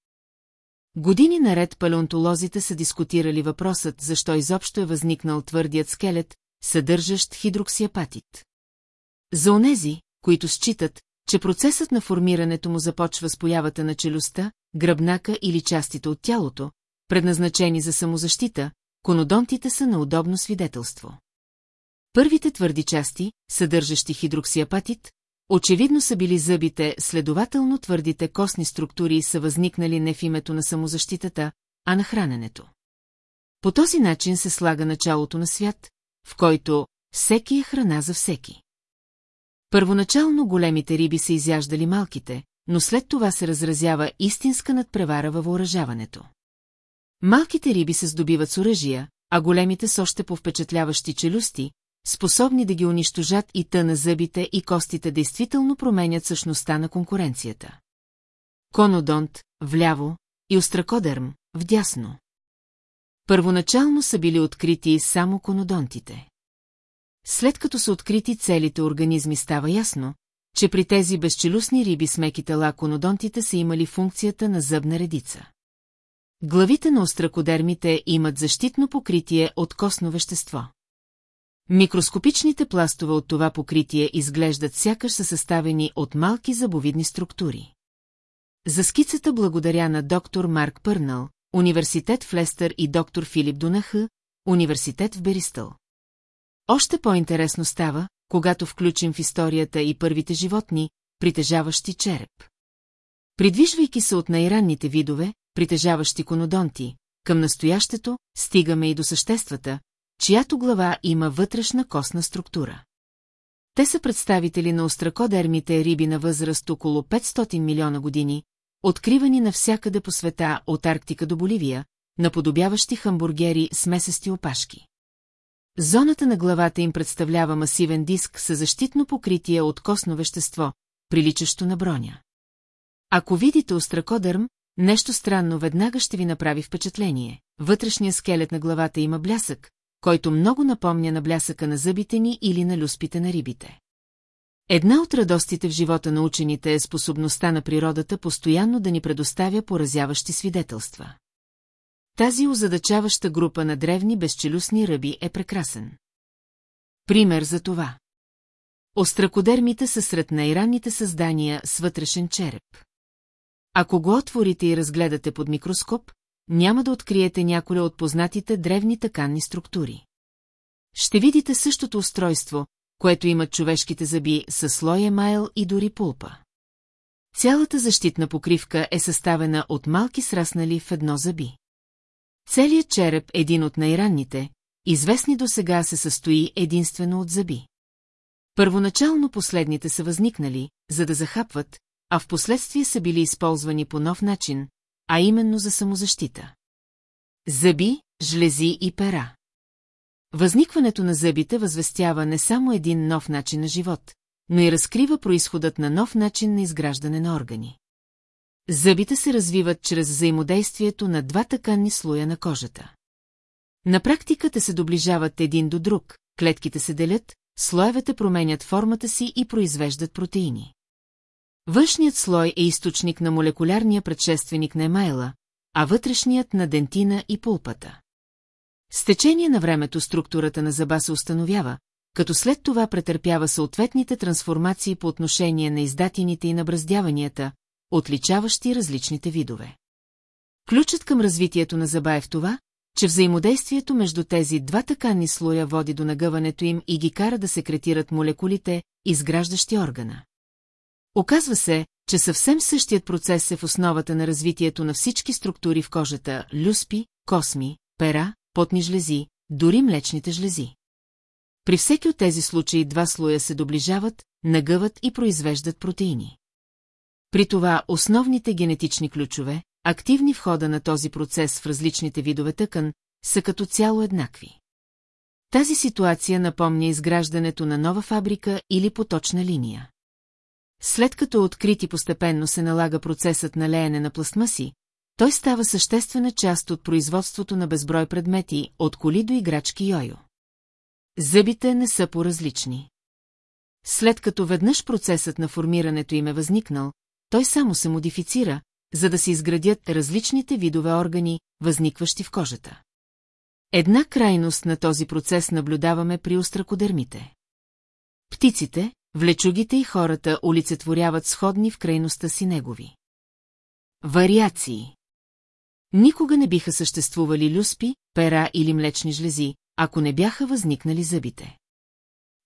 Години наред палеонтолозите са дискутирали въпросът, защо изобщо е възникнал твърдият скелет, съдържащ хидроксиапатит. За онези, които считат, че процесът на формирането му започва с появата на челюстта, гръбнака или частите от тялото, предназначени за самозащита, конодонтите са на удобно свидетелство. Първите твърди части, съдържащи хидроксиапатит, очевидно са били зъбите, следователно твърдите костни структури са възникнали не в името на самозащитата, а на храненето. По този начин се слага началото на свят, в който всеки е храна за всеки. Първоначално големите риби са изяждали малките, но след това се разразява истинска надпревара във въоръжаването. Малките риби се здобиват с оръжия, а големите с още по-впечатляващи челюсти, способни да ги унищожат и тъна зъбите и костите действително променят същността на конкуренцията. Конодонт, вляво, и остракодерм, вдясно. Първоначално са били открити само конодонтите. След като са открити целите организми става ясно, че при тези безчелюстни риби с меки тела конодонтите са имали функцията на зъбна редица. Главите на остракодермите имат защитно покритие от костно вещество. Микроскопичните пластове от това покритие изглеждат сякаш са съставени от малки забовидни структури. За скицата благодаря на доктор Марк Пърнал, университет в Лестър и доктор Филип Дунаха, университет в Беристъл. Още по-интересно става, когато включим в историята и първите животни, притежаващи череп. Придвижвайки се от най-ранните видове, притежаващи конодонти, към настоящето, стигаме и до съществата, чиято глава има вътрешна костна структура. Те са представители на остракодермите риби на възраст около 500 милиона години, откривани навсякъде по света от Арктика до Боливия, наподобяващи хамбургери с месести опашки. Зоната на главата им представлява масивен диск с защитно покритие от костно вещество, приличащо на броня. Ако видите остракодърм, нещо странно веднага ще ви направи впечатление. Вътрешният скелет на главата има блясък, който много напомня на блясъка на зъбите ни или на люспите на рибите. Една от радостите в живота на учените е способността на природата постоянно да ни предоставя поразяващи свидетелства. Тази озадачаваща група на древни безчелюстни ръби е прекрасен. Пример за това. Остракодермите са сред най-ранните създания с вътрешен череп. Ако го отворите и разгледате под микроскоп, няма да откриете някои от познатите древни тъканни структури. Ще видите същото устройство, което имат човешките зъби с слой емайл и дори пулпа. Цялата защитна покривка е съставена от малки сраснали в едно зъби. Целият череп, един от най-ранните, известни до сега се състои единствено от зъби. Първоначално последните са възникнали, за да захапват, а в последствие са били използвани по нов начин, а именно за самозащита. Зъби, жлези и пера. Възникването на зъбите възвестява не само един нов начин на живот, но и разкрива происходът на нов начин на изграждане на органи. Зъбите се развиват чрез взаимодействието на два тъканни слоя на кожата. На практика те се доближават един до друг, клетките се делят, слоевете променят формата си и произвеждат протеини. Външният слой е източник на молекулярния предшественик на емайла, а вътрешният на дентина и пулпата. С течение на времето структурата на зъба се установява, като след това претърпява съответните трансформации по отношение на издатините и набраздяванията, отличаващи различните видове. Ключът към развитието на зъба е в това, че взаимодействието между тези два таканни слоя води до нагъването им и ги кара да секретират молекулите, изграждащи органа. Оказва се, че съвсем същият процес е в основата на развитието на всички структури в кожата – люспи, косми, пера, потни жлези, дори млечните жлези. При всеки от тези случаи два слоя се доближават, нагъват и произвеждат протеини. При това основните генетични ключове, активни в хода на този процес в различните видове тъкан, са като цяло еднакви. Тази ситуация напомня изграждането на нова фабрика или поточна линия. След като открити постепенно се налага процесът на леене на пластмаси, той става съществена част от производството на безброй предмети, от коли до играчки йойо. Зъбите не са по-различни. След като веднъж процесът на формирането им е възникнал, той само се модифицира, за да се изградят различните видове органи, възникващи в кожата. Една крайност на този процес наблюдаваме при остракодермите. Птиците, влечугите и хората олицетворяват сходни в крайността си негови. Вариации Никога не биха съществували люспи, пера или млечни жлези, ако не бяха възникнали зъбите.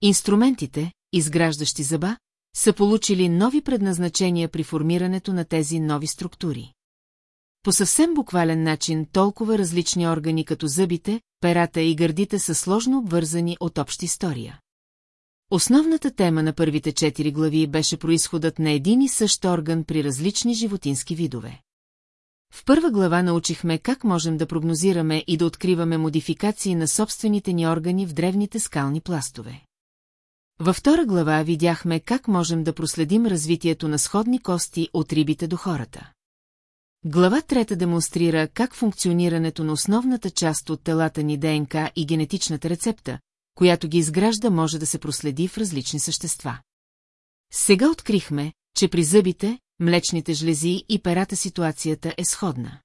Инструментите, изграждащи зъба, са получили нови предназначения при формирането на тези нови структури. По съвсем буквален начин толкова различни органи като зъбите, перата и гърдите са сложно обвързани от обща история. Основната тема на първите четири глави беше происходът на един и същ орган при различни животински видове. В първа глава научихме как можем да прогнозираме и да откриваме модификации на собствените ни органи в древните скални пластове. Във втора глава видяхме как можем да проследим развитието на сходни кости от рибите до хората. Глава трета демонстрира как функционирането на основната част от телата ни ДНК и генетичната рецепта, която ги изгражда, може да се проследи в различни същества. Сега открихме, че при зъбите, млечните жлези и перата ситуацията е сходна.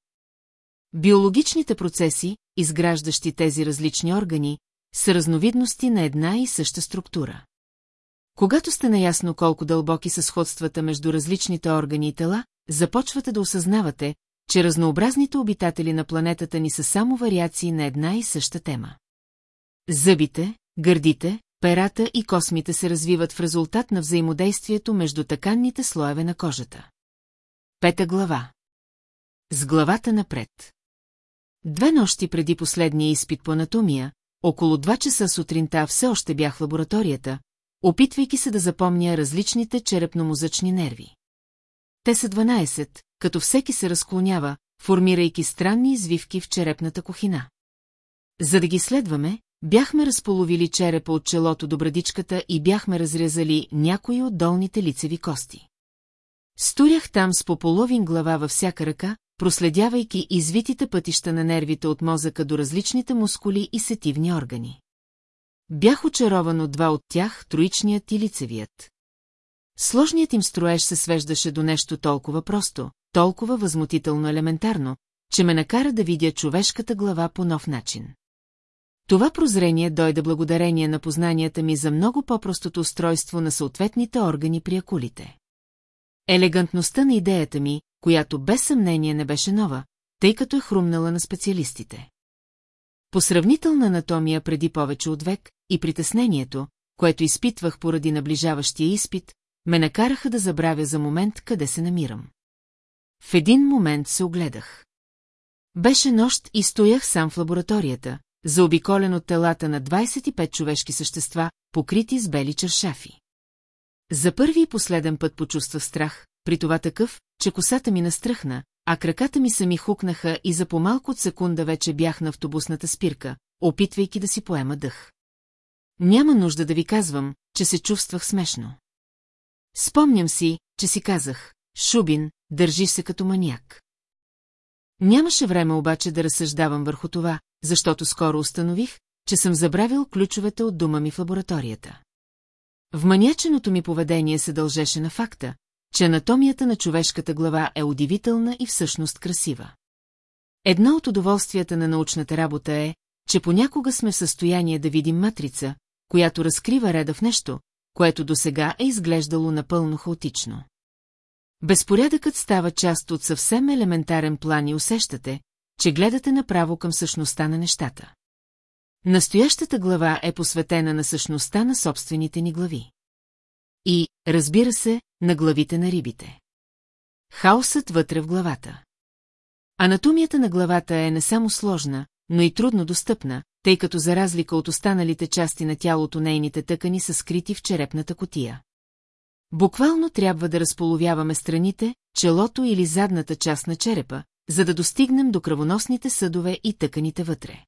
Биологичните процеси, изграждащи тези различни органи, са разновидности на една и съща структура. Когато сте наясно колко дълбоки са сходствата между различните органи и тела, започвате да осъзнавате, че разнообразните обитатели на планетата ни са само вариации на една и съща тема. Зъбите, гърдите, перата и космите се развиват в резултат на взаимодействието между таканните слоеве на кожата. Пета глава С главата напред Две нощи преди последния изпит по анатомия, около два часа сутринта все още бях в лабораторията, опитвайки се да запомня различните черепно-мозъчни нерви. Те са 12, като всеки се разклонява, формирайки странни извивки в черепната кухина. За да ги следваме, бяхме разполовили черепа от челото до брадичката и бяхме разрезали някои от долните лицеви кости. Сторях там с по половин глава във всяка ръка, проследявайки извитите пътища на нервите от мозъка до различните мускули и сетивни органи. Бях очарован от два от тях, троичният и лицевият. Сложният им строеж се свеждаше до нещо толкова просто, толкова възмутително елементарно, че ме накара да видя човешката глава по нов начин. Това прозрение дойде благодарение на познанията ми за много по-простото устройство на съответните органи при акулите. Елегантността на идеята ми, която без съмнение не беше нова, тъй като е хрумнала на специалистите. По сравнителна анатомия преди повече от век и притеснението, което изпитвах поради наближаващия изпит, ме накараха да забравя за момент къде се намирам. В един момент се огледах. Беше нощ и стоях сам в лабораторията, заобиколен от телата на 25 човешки същества, покрити с бели чершафи. За първи и последен път почувствах страх, при това такъв, че косата ми настръхна, а краката ми сами хукнаха и за по-малко от секунда вече бях на автобусната спирка, опитвайки да си поема дъх. Няма нужда да ви казвам, че се чувствах смешно. Спомням си, че си казах, Шубин, държиш се като маняк. Нямаше време обаче да разсъждавам върху това, защото скоро установих, че съм забравил ключовете от дома ми в лабораторията. В маняченото ми поведение се дължеше на факта, че анатомията на човешката глава е удивителна и всъщност красива. Едно от удоволствията на научната работа е, че понякога сме в състояние да видим матрица, която разкрива реда в нещо, което досега е изглеждало напълно хаотично. Безпорядъкът става част от съвсем елементарен план и усещате, че гледате направо към същността на нещата. Настоящата глава е посветена на същността на собствените ни глави. И, разбира се, на главите на рибите. Хаосът вътре в главата. Анатомията на главата е не само сложна, но и трудно достъпна, тъй като за разлика от останалите части на тялото нейните тъкани са скрити в черепната котия. Буквално трябва да разполовяваме страните, челото или задната част на черепа, за да достигнем до кръвоносните съдове и тъканите вътре.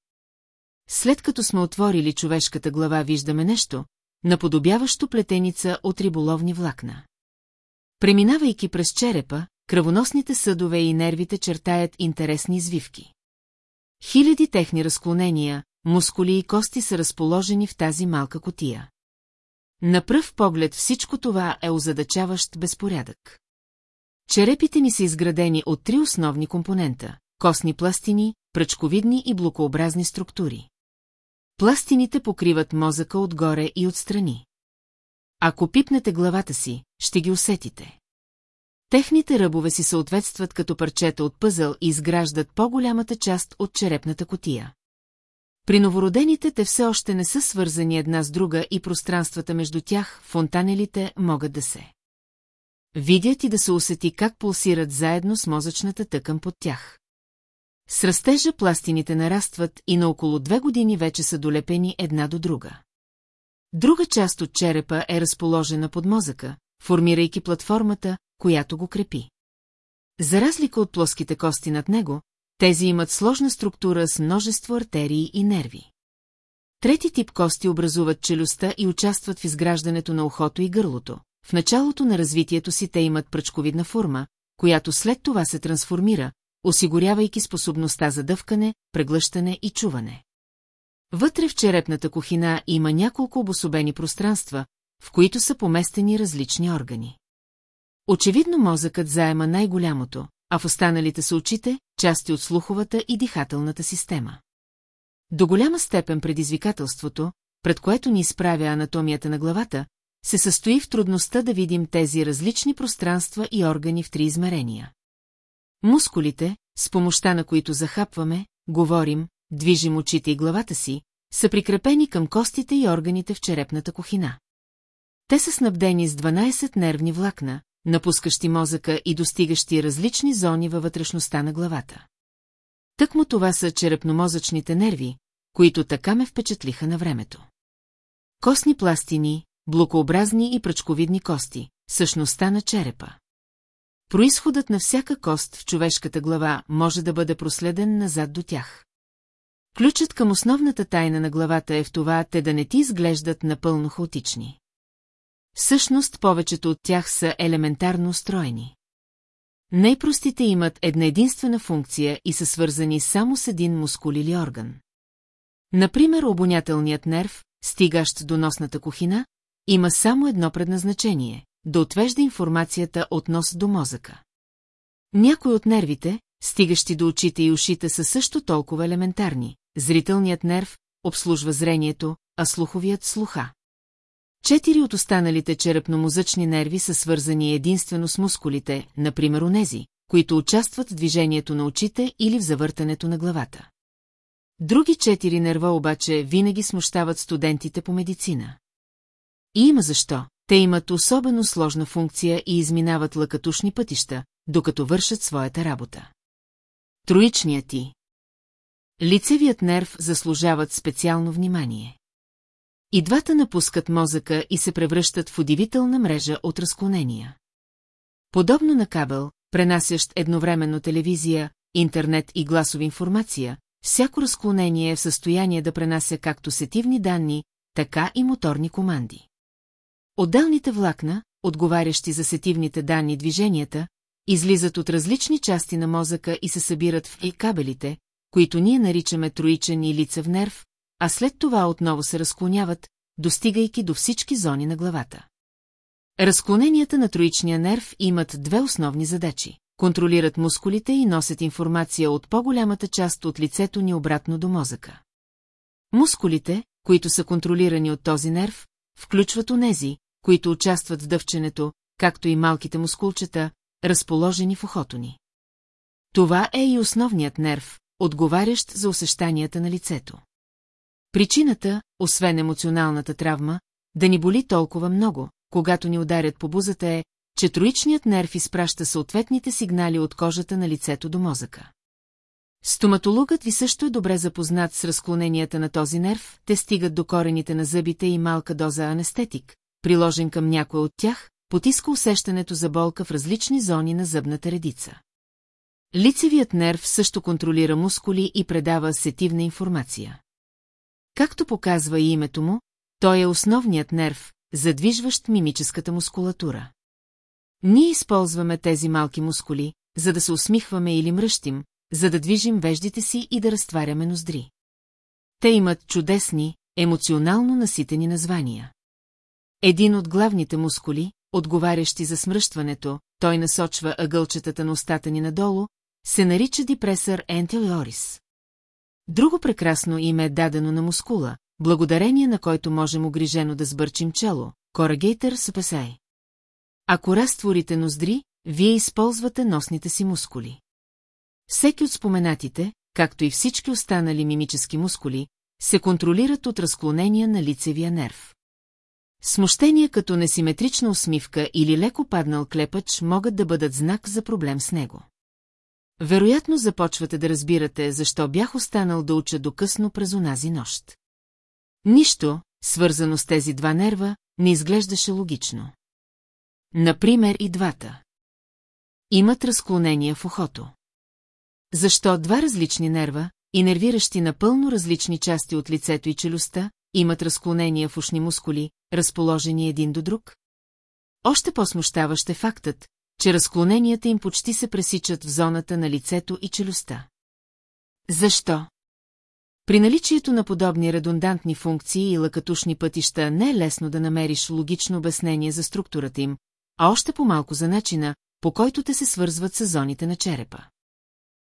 След като сме отворили човешката глава, виждаме нещо, наподобяващо плетеница от риболовни влакна. Преминавайки през черепа, кръвоносните съдове и нервите чертаят интересни извивки. Хиляди техни разклонения, мускули и кости са разположени в тази малка котия. На пръв поглед всичко това е озадачаващ безпорядък. Черепите ни са изградени от три основни компонента – костни пластини, пръчковидни и блокообразни структури. Пластините покриват мозъка отгоре и отстрани. Ако пипнете главата си, ще ги усетите. Техните ръбове си съответстват като парчета от пъзъл и изграждат по-голямата част от черепната котия. При новородените те все още не са свързани една с друга и пространствата между тях, фонтанелите, могат да се. Видят и да се усети как пулсират заедно с мозъчната тъкан под тях. С растежа пластините нарастват и на около две години вече са долепени една до друга. Друга част от черепа е разположена под мозъка, формирайки платформата, която го крепи. За разлика от плоските кости над него, тези имат сложна структура с множество артерии и нерви. Трети тип кости образуват челюстта и участват в изграждането на ухото и гърлото. В началото на развитието си те имат пръчковидна форма, която след това се трансформира, осигурявайки способността за дъвкане, преглъщане и чуване. Вътре в черепната кухина има няколко обособени пространства, в които са поместени различни органи. Очевидно мозъкът заема най-голямото, а в останалите са очите, части от слуховата и дихателната система. До голяма степен предизвикателството, пред което ни изправя анатомията на главата, се състои в трудността да видим тези различни пространства и органи в три измерения. Мускулите, с помощта на които захапваме, говорим, движим очите и главата си, са прикрепени към костите и органите в черепната кухина. Те са снабдени с 12 нервни влакна, напускащи мозъка и достигащи различни зони във вътрешността на главата. Тъкмо това са черепномозъчните нерви, които така ме впечатлиха на времето. Костни пластини, блокообразни и пръчковидни кости, същността на черепа. Произходът на всяка кост в човешката глава може да бъде проследен назад до тях. Ключът към основната тайна на главата е в това те да не ти изглеждат напълно хаотични. Всъщност повечето от тях са елементарно устроени. Най-простите имат една единствена функция и са свързани само с един мускул или орган. Например, обонятелният нерв, стигащ до носната кухина, има само едно предназначение – да отвежда информацията от нос до мозъка. Някои от нервите, стигащи до очите и ушите, са също толкова елементарни. Зрителният нерв обслужва зрението, а слуховият – слуха. Четири от останалите черепномозъчни нерви са свързани единствено с мускулите, например онези, които участват в движението на очите или в завъртането на главата. Други четири нерва обаче винаги смущават студентите по медицина. И има защо. Те имат особено сложна функция и изминават лъкатушни пътища, докато вършат своята работа. Троичният ти. Лицевият нерв заслужават специално внимание. И двата напускат мозъка и се превръщат в удивителна мрежа от разклонения. Подобно на кабел, пренасящ едновременно телевизия, интернет и гласова информация, всяко разклонение е в състояние да пренася както сетивни данни, така и моторни команди. Отделните влакна, отговарящи за сетивните данни движенията, излизат от различни части на мозъка и се събират в и кабелите, които ние наричаме троичен и лицев нерв, а след това отново се разклоняват, достигайки до всички зони на главата. Разклоненията на троичния нерв имат две основни задачи. Контролират мускулите и носят информация от по-голямата част от лицето ни обратно до мозъка. Мускулите, които са контролирани от този нерв, включват онези, които участват в дъвченето, както и малките мускулчета, разположени в ухото ни. Това е и основният нерв, отговарящ за усещанията на лицето. Причината, освен емоционалната травма, да ни боли толкова много, когато ни ударят по бузата е, че троичният нерв изпраща съответните сигнали от кожата на лицето до мозъка. Стоматологът ви също е добре запознат с разклоненията на този нерв, те стигат до корените на зъбите и малка доза анестетик, приложен към някой от тях, потиска усещането за болка в различни зони на зъбната редица. Лицевият нерв също контролира мускули и предава сетивна информация. Както показва и името му, той е основният нерв, задвижващ мимическата мускулатура. Ние използваме тези малки мускули, за да се усмихваме или мръщим, за да движим веждите си и да разтваряме ноздри. Те имат чудесни, емоционално наситени названия. Един от главните мускули, отговарящи за смръщването, той насочва ъгълчетата на устата ни надолу, се нарича дипресър ентелиорис. Друго прекрасно име е дадено на мускула, благодарение на който можем огрижено да сбърчим чело, корагейтър супесай. Ако разтворите ноздри, вие използвате носните си мускули. Всеки от споменатите, както и всички останали мимически мускули, се контролират от разклонения на лицевия нерв. Смущения като несиметрична усмивка или леко паднал клепач могат да бъдат знак за проблем с него. Вероятно започвате да разбирате, защо бях останал да уча до късно през онази нощ. Нищо, свързано с тези два нерва, не изглеждаше логично. Например и двата. Имат разклонения в ухото. Защо два различни нерва, инервиращи напълно различни части от лицето и челюстта, имат разклонения в ушни мускули, разположени един до друг? Още по-смущаващ е фактът, че разклоненията им почти се пресичат в зоната на лицето и челюстта. Защо? При наличието на подобни редундантни функции и лъкатушни пътища не е лесно да намериш логично обяснение за структурата им, а още по-малко за начина, по който те се свързват с зоните на черепа.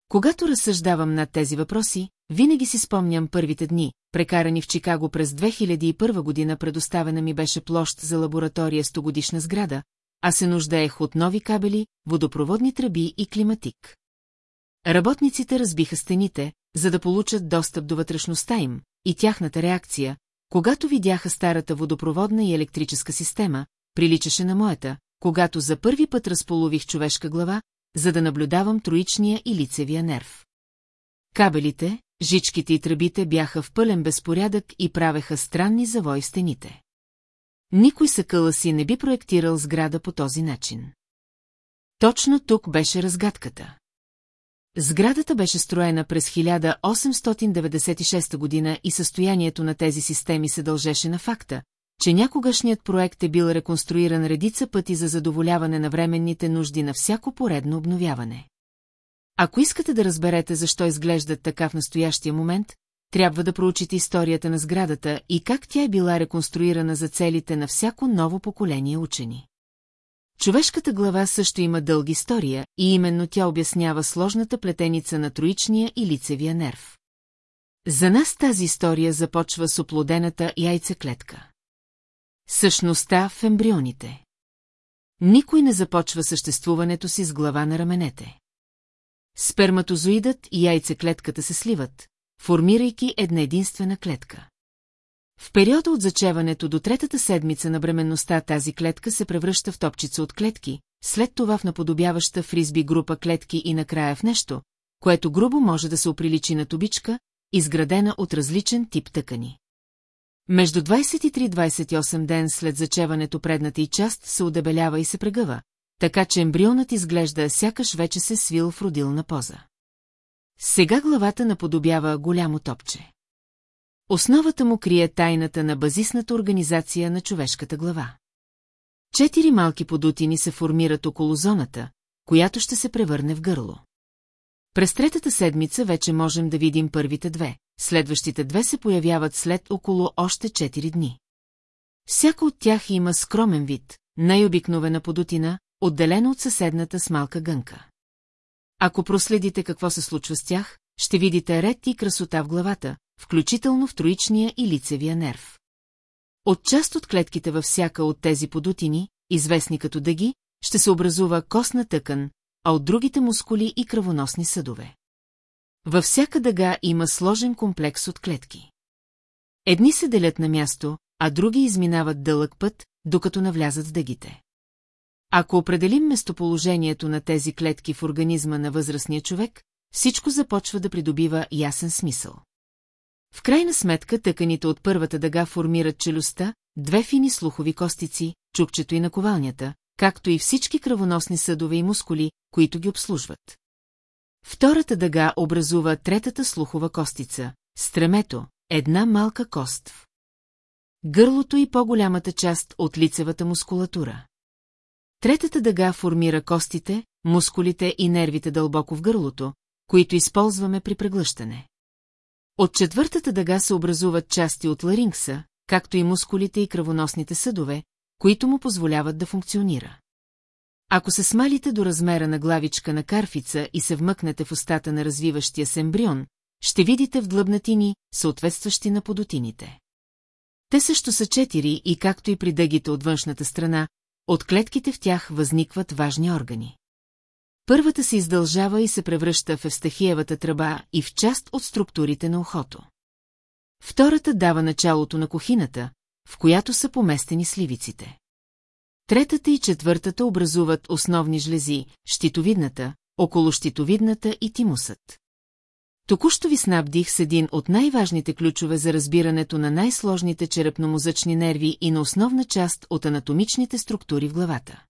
Когато разсъждавам над тези въпроси, винаги си спомням първите дни, прекарани в Чикаго през 2001 година предоставена ми беше площ за лаборатория 100 годишна сграда, а се нуждаех от нови кабели, водопроводни тръби и климатик. Работниците разбиха стените, за да получат достъп до вътрешността им, и тяхната реакция, когато видяха старата водопроводна и електрическа система, приличаше на моята, когато за първи път разполових човешка глава, за да наблюдавам троичния и лицевия нерв. Кабелите, жичките и тръбите бяха в пълен безпорядък и правеха странни завой в стените. Никой съкъла си не би проектирал сграда по този начин. Точно тук беше разгадката. Сградата беше строена през 1896 година и състоянието на тези системи се дължеше на факта, че някогашният проект е бил реконструиран редица пъти за задоволяване на временните нужди на всяко поредно обновяване. Ако искате да разберете защо изглеждат така в настоящия момент, трябва да проучите историята на сградата и как тя е била реконструирана за целите на всяко ново поколение учени. Човешката глава също има дълга история и именно тя обяснява сложната плетеница на троичния и лицевия нерв. За нас тази история започва с оплодената яйцеклетка. Същността в ембрионите. Никой не започва съществуването си с глава на раменете. Сперматозоидът и яйцеклетката се сливат, формирайки една единствена клетка. В периода от зачеването до третата седмица на бременността тази клетка се превръща в топчица от клетки, след това в наподобяваща фризби група клетки и накрая в нещо, което грубо може да се оприличи на тубичка, изградена от различен тип тъкани. Между 23-28 ден след зачеването предната и част се удебелява и се прегъва, така че ембрионът изглежда сякаш вече се свил в родилна поза. Сега главата наподобява голямо топче. Основата му крие тайната на базисната организация на човешката глава. Четири малки подутини се формират около зоната, която ще се превърне в гърло. През третата седмица вече можем да видим първите две, следващите две се появяват след около още 4 дни. Всяка от тях има скромен вид, най-обикновена подутина, отделена от съседната с малка гънка. Ако проследите какво се случва с тях, ще видите ред и красота в главата, включително в троичния и лицевия нерв. От част от клетките във всяка от тези подутини, известни като дъги, ще се образува костна тъкан, а от другите мускули и кръвоносни съдове. Във всяка дъга има сложен комплекс от клетки. Едни се делят на място, а други изминават дълъг път, докато навлязат в дъгите. Ако определим местоположението на тези клетки в организма на възрастния човек, всичко започва да придобива ясен смисъл. В крайна сметка тъканите от първата дъга формират челюстта, две фини слухови костици, чукчето и наковалнята, както и всички кръвоносни съдове и мускули, които ги обслужват. Втората дъга образува третата слухова костица, стремето, една малка кост в гърлото и по-голямата част от лицевата мускулатура. Третата дъга формира костите, мускулите и нервите дълбоко в гърлото, които използваме при преглъщане. От четвъртата дъга се образуват части от ларингса, както и мускулите и кръвоносните съдове, които му позволяват да функционира. Ако се смалите до размера на главичка на карфица и се вмъкнете в устата на развиващия се ембрион, ще видите в длъбнатини, съответстващи на подотините. Те също са четири и както и при дъгите от външната страна, от клетките в тях възникват важни органи. Първата се издължава и се превръща в евстахиевата тръба и в част от структурите на ухото. Втората дава началото на кухината, в която са поместени сливиците. Третата и четвъртата образуват основни жлези, щитовидната, около щитовидната и тимусът. Току-що ви снабдих с един от най-важните ключове за разбирането на най-сложните черепно-мозъчни нерви и на основна част от анатомичните структури в главата.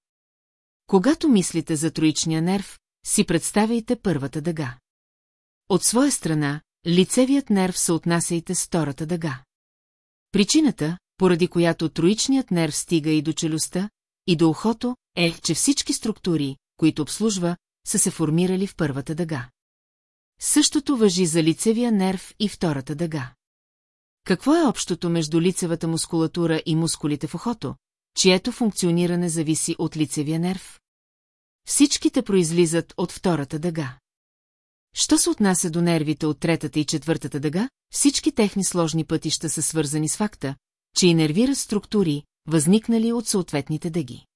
Когато мислите за троичния нерв, си представяйте първата дъга. От своя страна, лицевият нерв се отнасяйте с втората дъга. Причината, поради която троичният нерв стига и до челюстта, и до ухото, е, че всички структури, които обслужва, са се формирали в първата дъга. Същото въжи за лицевия нерв и втората дъга. Какво е общото между лицевата мускулатура и мускулите в ухото, чието функциониране зависи от лицевия нерв? Всичките произлизат от втората дъга. Що се отнася до нервите от третата и четвъртата дъга, всички техни сложни пътища са свързани с факта, че инервират структури, възникнали от съответните дъги.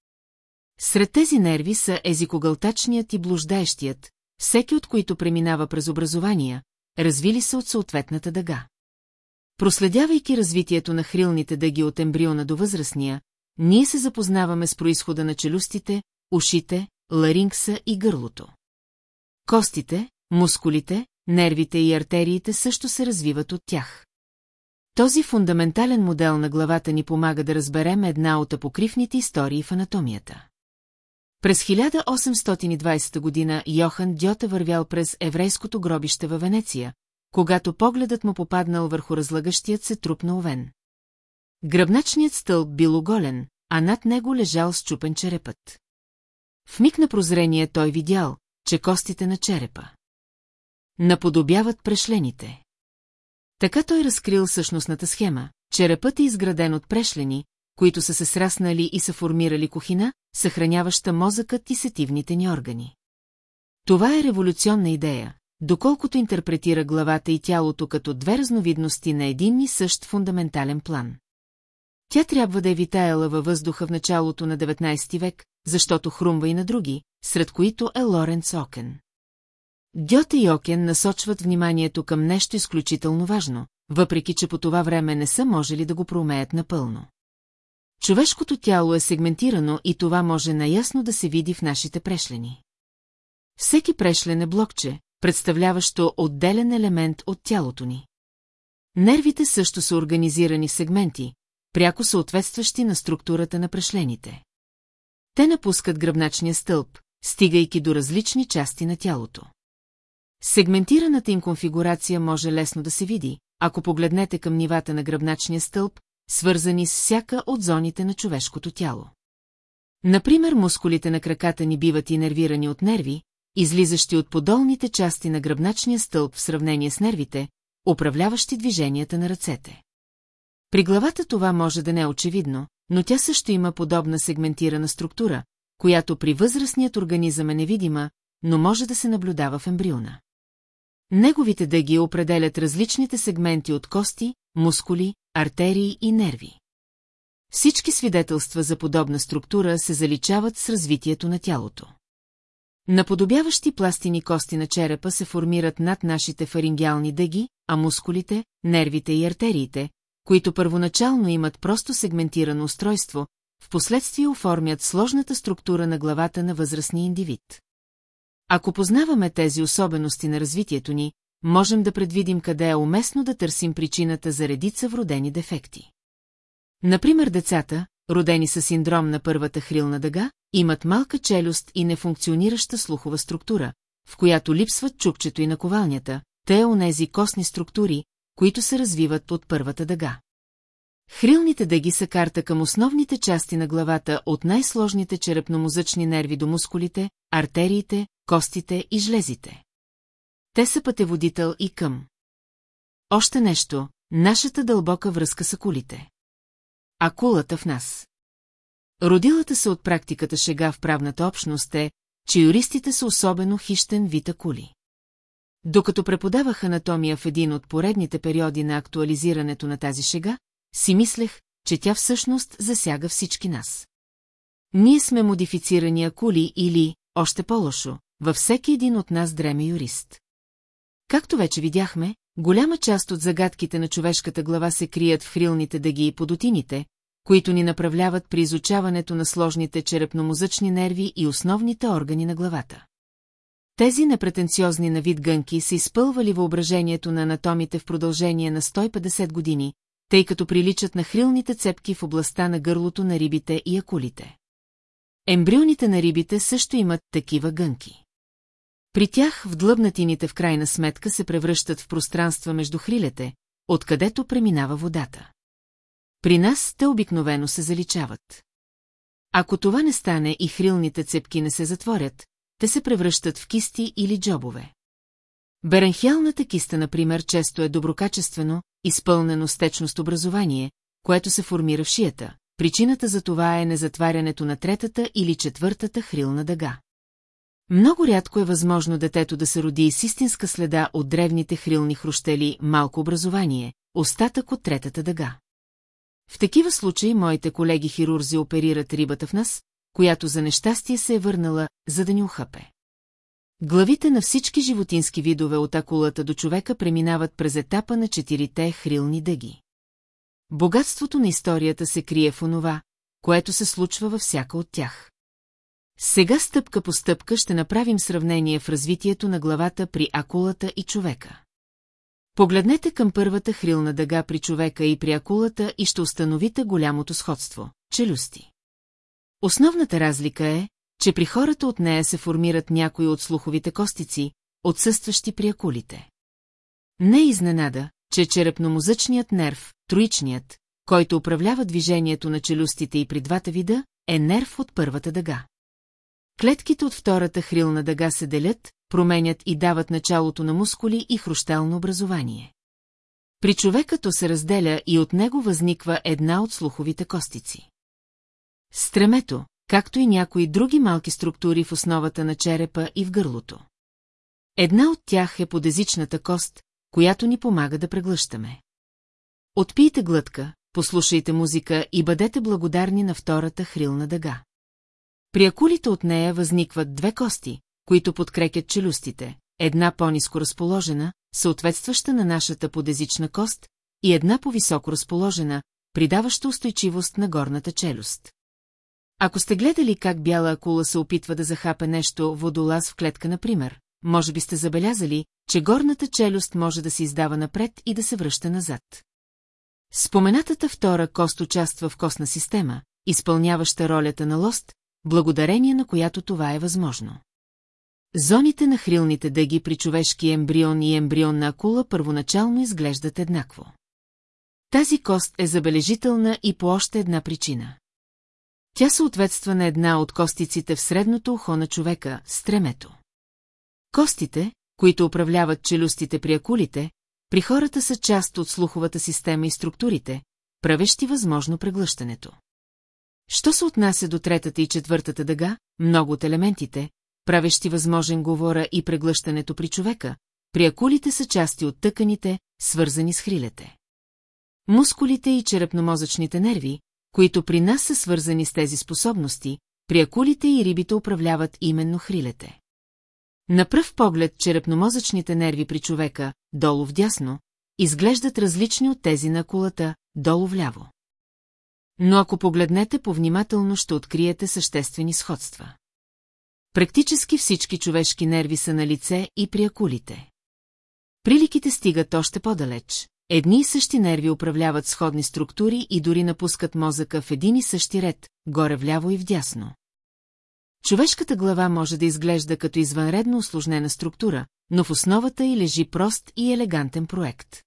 Сред тези нерви са езикогълтачният и блуждаещият, всеки от които преминава през образования, развили се от съответната дъга. Проследявайки развитието на хрилните дъги от ембриона до възрастния, ние се запознаваме с происхода на челюстите, ушите, ларингса и гърлото. Костите, мускулите, нервите и артериите също се развиват от тях. Този фундаментален модел на главата ни помага да разберем една от апокривните истории в анатомията. През 1820 година Йохан Дьоте вървял през еврейското гробище във Венеция, когато погледът му попаднал върху разлагащият се труп на овен. Гръбначният стълб бил оголен, а над него лежал счупен черепът. В миг на прозрение той видял, че костите на черепа наподобяват прешлените. Така той разкрил същностната схема. Черепът е изграден от прешлени, които са се сраснали и са формирали кухина, съхраняваща мозъкът и сетивните ни органи. Това е революционна идея, доколкото интерпретира главата и тялото като две разновидности на един и същ фундаментален план. Тя трябва да е витаяла във въздуха в началото на 19 век, защото хрумва и на други, сред които е Лоренц Окен. Гьоте и Окен насочват вниманието към нещо изключително важно, въпреки че по това време не са можели да го проумеят напълно. Човешкото тяло е сегментирано и това може наясно да се види в нашите прешлени. Всеки прешлен е блокче, представляващо отделен елемент от тялото ни. Нервите също са организирани в сегменти, пряко съответстващи на структурата на прешлените. Те напускат гръбначния стълб, стигайки до различни части на тялото. Сегментираната им конфигурация може лесно да се види, ако погледнете към нивата на гръбначния стълб, свързани с всяка от зоните на човешкото тяло. Например, мускулите на краката ни биват инервирани от нерви, излизащи от подолните части на гръбначния стълб в сравнение с нервите, управляващи движенията на ръцете. При главата това може да не е очевидно, но тя също има подобна сегментирана структура, която при възрастният организъм е невидима, но може да се наблюдава в ембриона. Неговите дъги определят различните сегменти от кости, мускули, артерии и нерви. Всички свидетелства за подобна структура се заличават с развитието на тялото. Наподобяващи пластини кости на черепа се формират над нашите фарингиални дъги, а мускулите, нервите и артериите, които първоначално имат просто сегментирано устройство, в последствие оформят сложната структура на главата на възрастния индивид. Ако познаваме тези особености на развитието ни, можем да предвидим къде е уместно да търсим причината за редица вродени дефекти. Например, децата, родени с синдром на първата хрилна дъга, имат малка челюст и нефункционираща слухова структура, в която липсват чукчето и наковалнята, те е онези костни структури, които се развиват от първата дъга. Хрилните дъги са карта към основните части на главата от най-сложните черепномозъчни нерви до мускулите, артериите, костите и жлезите. Те са пътеводител и към. Още нещо, нашата дълбока връзка с акулите. Акулата в нас. Родилата се от практиката шега в правната общност е, че юристите са особено хищен вид акули. Докато преподавах анатомия в един от поредните периоди на актуализирането на тази шега, си мислех, че тя всъщност засяга всички нас. Ние сме модифицирани акули или, още по-лошо, във всеки един от нас дреме юрист. Както вече видяхме, голяма част от загадките на човешката глава се крият в хрилните дъги и подотините, които ни направляват при изучаването на сложните черепномозъчни нерви и основните органи на главата. Тези непретенциозни на вид гънки са изпълвали въображението на анатомите в продължение на 150 години, тъй като приличат на хрилните цепки в областта на гърлото на рибите и акулите. Ембрионите на рибите също имат такива гънки. При тях вдлъбнатините в крайна сметка се превръщат в пространства между хрилете, откъдето преминава водата. При нас те обикновено се заличават. Ако това не стане и хрилните цепки не се затворят, те се превръщат в кисти или джобове. Беренхиалната киста, например, често е доброкачествено, изпълнено с течност образование, което се формира в шията. Причината за това е незатварянето на третата или четвъртата хрилна дъга. Много рядко е възможно детето да се роди с истинска следа от древните хрилни хрущели, малко образование, остатък от третата дъга. В такива случаи моите колеги хирурзи оперират рибата в нас, която за нещастие се е върнала, за да ни ухъпе. Главите на всички животински видове от акулата до човека преминават през етапа на четирите хрилни дъги. Богатството на историята се крие в онова, което се случва във всяка от тях. Сега стъпка по стъпка ще направим сравнение в развитието на главата при акулата и човека. Погледнете към първата хрилна дъга при човека и при акулата и ще установите голямото сходство – челюсти. Основната разлика е, че при хората от нея се формират някои от слуховите костици, отсъстващи при акулите. Не е изненада, че черепномозъчният нерв, троичният, който управлява движението на челюстите и при двата вида, е нерв от първата дъга. Клетките от втората хрилна дъга се делят, променят и дават началото на мускули и хрущално образование. При човека се разделя и от него възниква една от слуховите костици. Стремето, както и някои други малки структури в основата на черепа и в гърлото. Една от тях е подезичната кост, която ни помага да преглъщаме. Отпийте глътка, послушайте музика и бъдете благодарни на втората хрилна дъга. При акулите от нея възникват две кости, които подкрепят челюстите, една по-низко разположена, съответстваща на нашата подезична кост, и една по-високо разположена, придаваща устойчивост на горната челюст. Ако сте гледали как бяла акула се опитва да захапе нещо водолаз в клетка, например, може би сте забелязали, че горната челюст може да се издава напред и да се връща назад. Споменатата втора кост участва в костна система, изпълняваща ролята на лост, благодарение на която това е възможно. Зоните на хрилните дъги при човешки ембрион и ембрион на акула първоначално изглеждат еднакво. Тази кост е забележителна и по още една причина. Тя съответства на една от костиците в средното ухо на човека – стремето. Костите, които управляват челюстите при акулите, при хората са част от слуховата система и структурите, правещи възможно преглъщането. Що се отнася до третата и четвъртата дъга, много от елементите, правещи възможен говора и преглъщането при човека, при акулите са части от тъканите, свързани с хрилете. Мускулите и черепномозъчните нерви, които при нас са свързани с тези способности, при акулите и рибите управляват именно хрилете. На пръв поглед черепномозъчните нерви при човека, долу вдясно, изглеждат различни от тези на акулата, долу вляво. Но ако погледнете повнимателно, ще откриете съществени сходства. Практически всички човешки нерви са на лице и при акулите. Приликите стигат още по-далеч. Едни и същи нерви управляват сходни структури и дори напускат мозъка в един и същи ред, горе вляво и вдясно. Човешката глава може да изглежда като извънредно осложнена структура, но в основата й лежи прост и елегантен проект.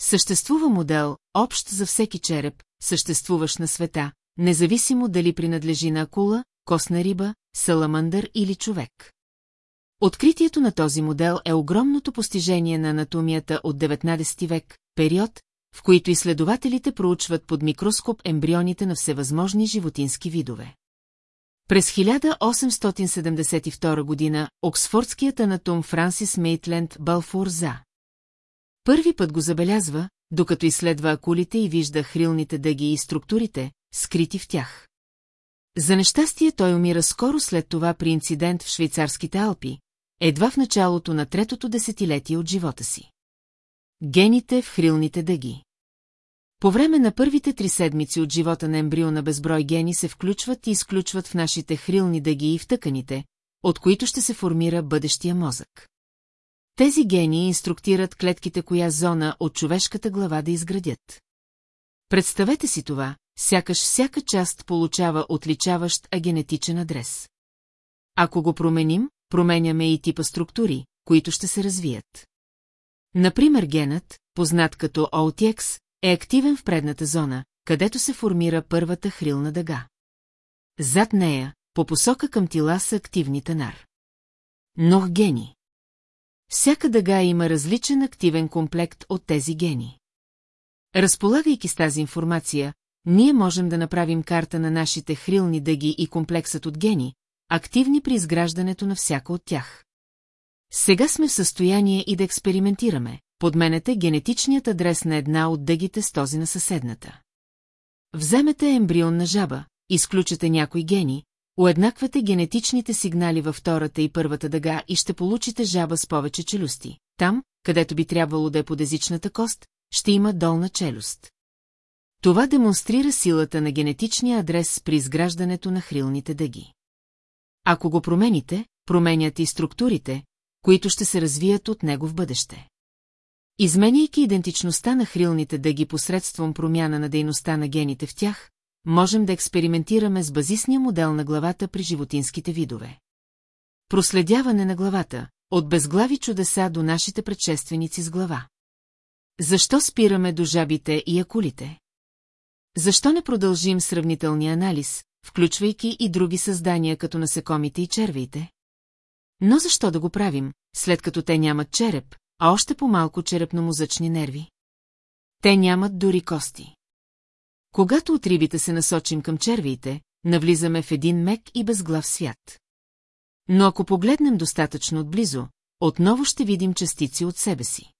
Съществува модел, общ за всеки череп, съществуващ на света, независимо дали принадлежи на акула, костна риба, саламандър или човек. Откритието на този модел е огромното постижение на анатомията от 19 век, период, в който изследователите проучват под микроскоп ембрионите на всевъзможни животински видове. През 1872 година Оксфордският анатом Франсис Мейтленд Балфур за. Първи път го забелязва, докато изследва акулите и вижда хрилните дъги и структурите, скрити в тях. За нещастие той умира скоро след това при инцидент в швейцарските Алпи, едва в началото на третото десетилетие от живота си. Гените в хрилните дъги По време на първите три седмици от живота на ембриона безброй гени се включват и изключват в нашите хрилни дъги и в тъканите, от които ще се формира бъдещия мозък. Тези гени инструктират клетките коя зона от човешката глава да изградят. Представете си това, сякаш всяка част получава отличаващ агенетичен адрес. Ако го променим, променяме и типа структури, които ще се развият. Например, генът, познат като OTX, е активен в предната зона, където се формира първата хрилна дъга. Зад нея, по посока към тила са активните нар. Но гени. Всяка дъга има различен активен комплект от тези гени. Разполагайки с тази информация, ние можем да направим карта на нашите хрилни дъги и комплексът от гени, активни при изграждането на всяка от тях. Сега сме в състояние и да експериментираме. Подменете генетичният адрес на една от дъгите с този на съседната. Вземете ембрион на жаба, изключате някои гени, уеднаквате генетичните сигнали във втората и първата дъга и ще получите жаба с повече челюсти. Там, където би трябвало да е подезичната кост, ще има долна челюст. Това демонстрира силата на генетичния адрес при изграждането на хрилните дъги. Ако го промените, променят и структурите, които ще се развият от него в бъдеще. Изменяйки идентичността на хрилните дъги посредством промяна на дейността на гените в тях, можем да експериментираме с базисния модел на главата при животинските видове. Проследяване на главата, от безглави чудеса до нашите предшественици с глава. Защо спираме до жабите и акулите? Защо не продължим сравнителния анализ, включвайки и други създания като насекомите и червиите? Но защо да го правим, след като те нямат череп, а още по-малко черепно-мозъчни нерви? Те нямат дори кости. Когато от рибите се насочим към червиите, навлизаме в един мек и безглав свят. Но ако погледнем достатъчно отблизо, отново ще видим частици от себе си.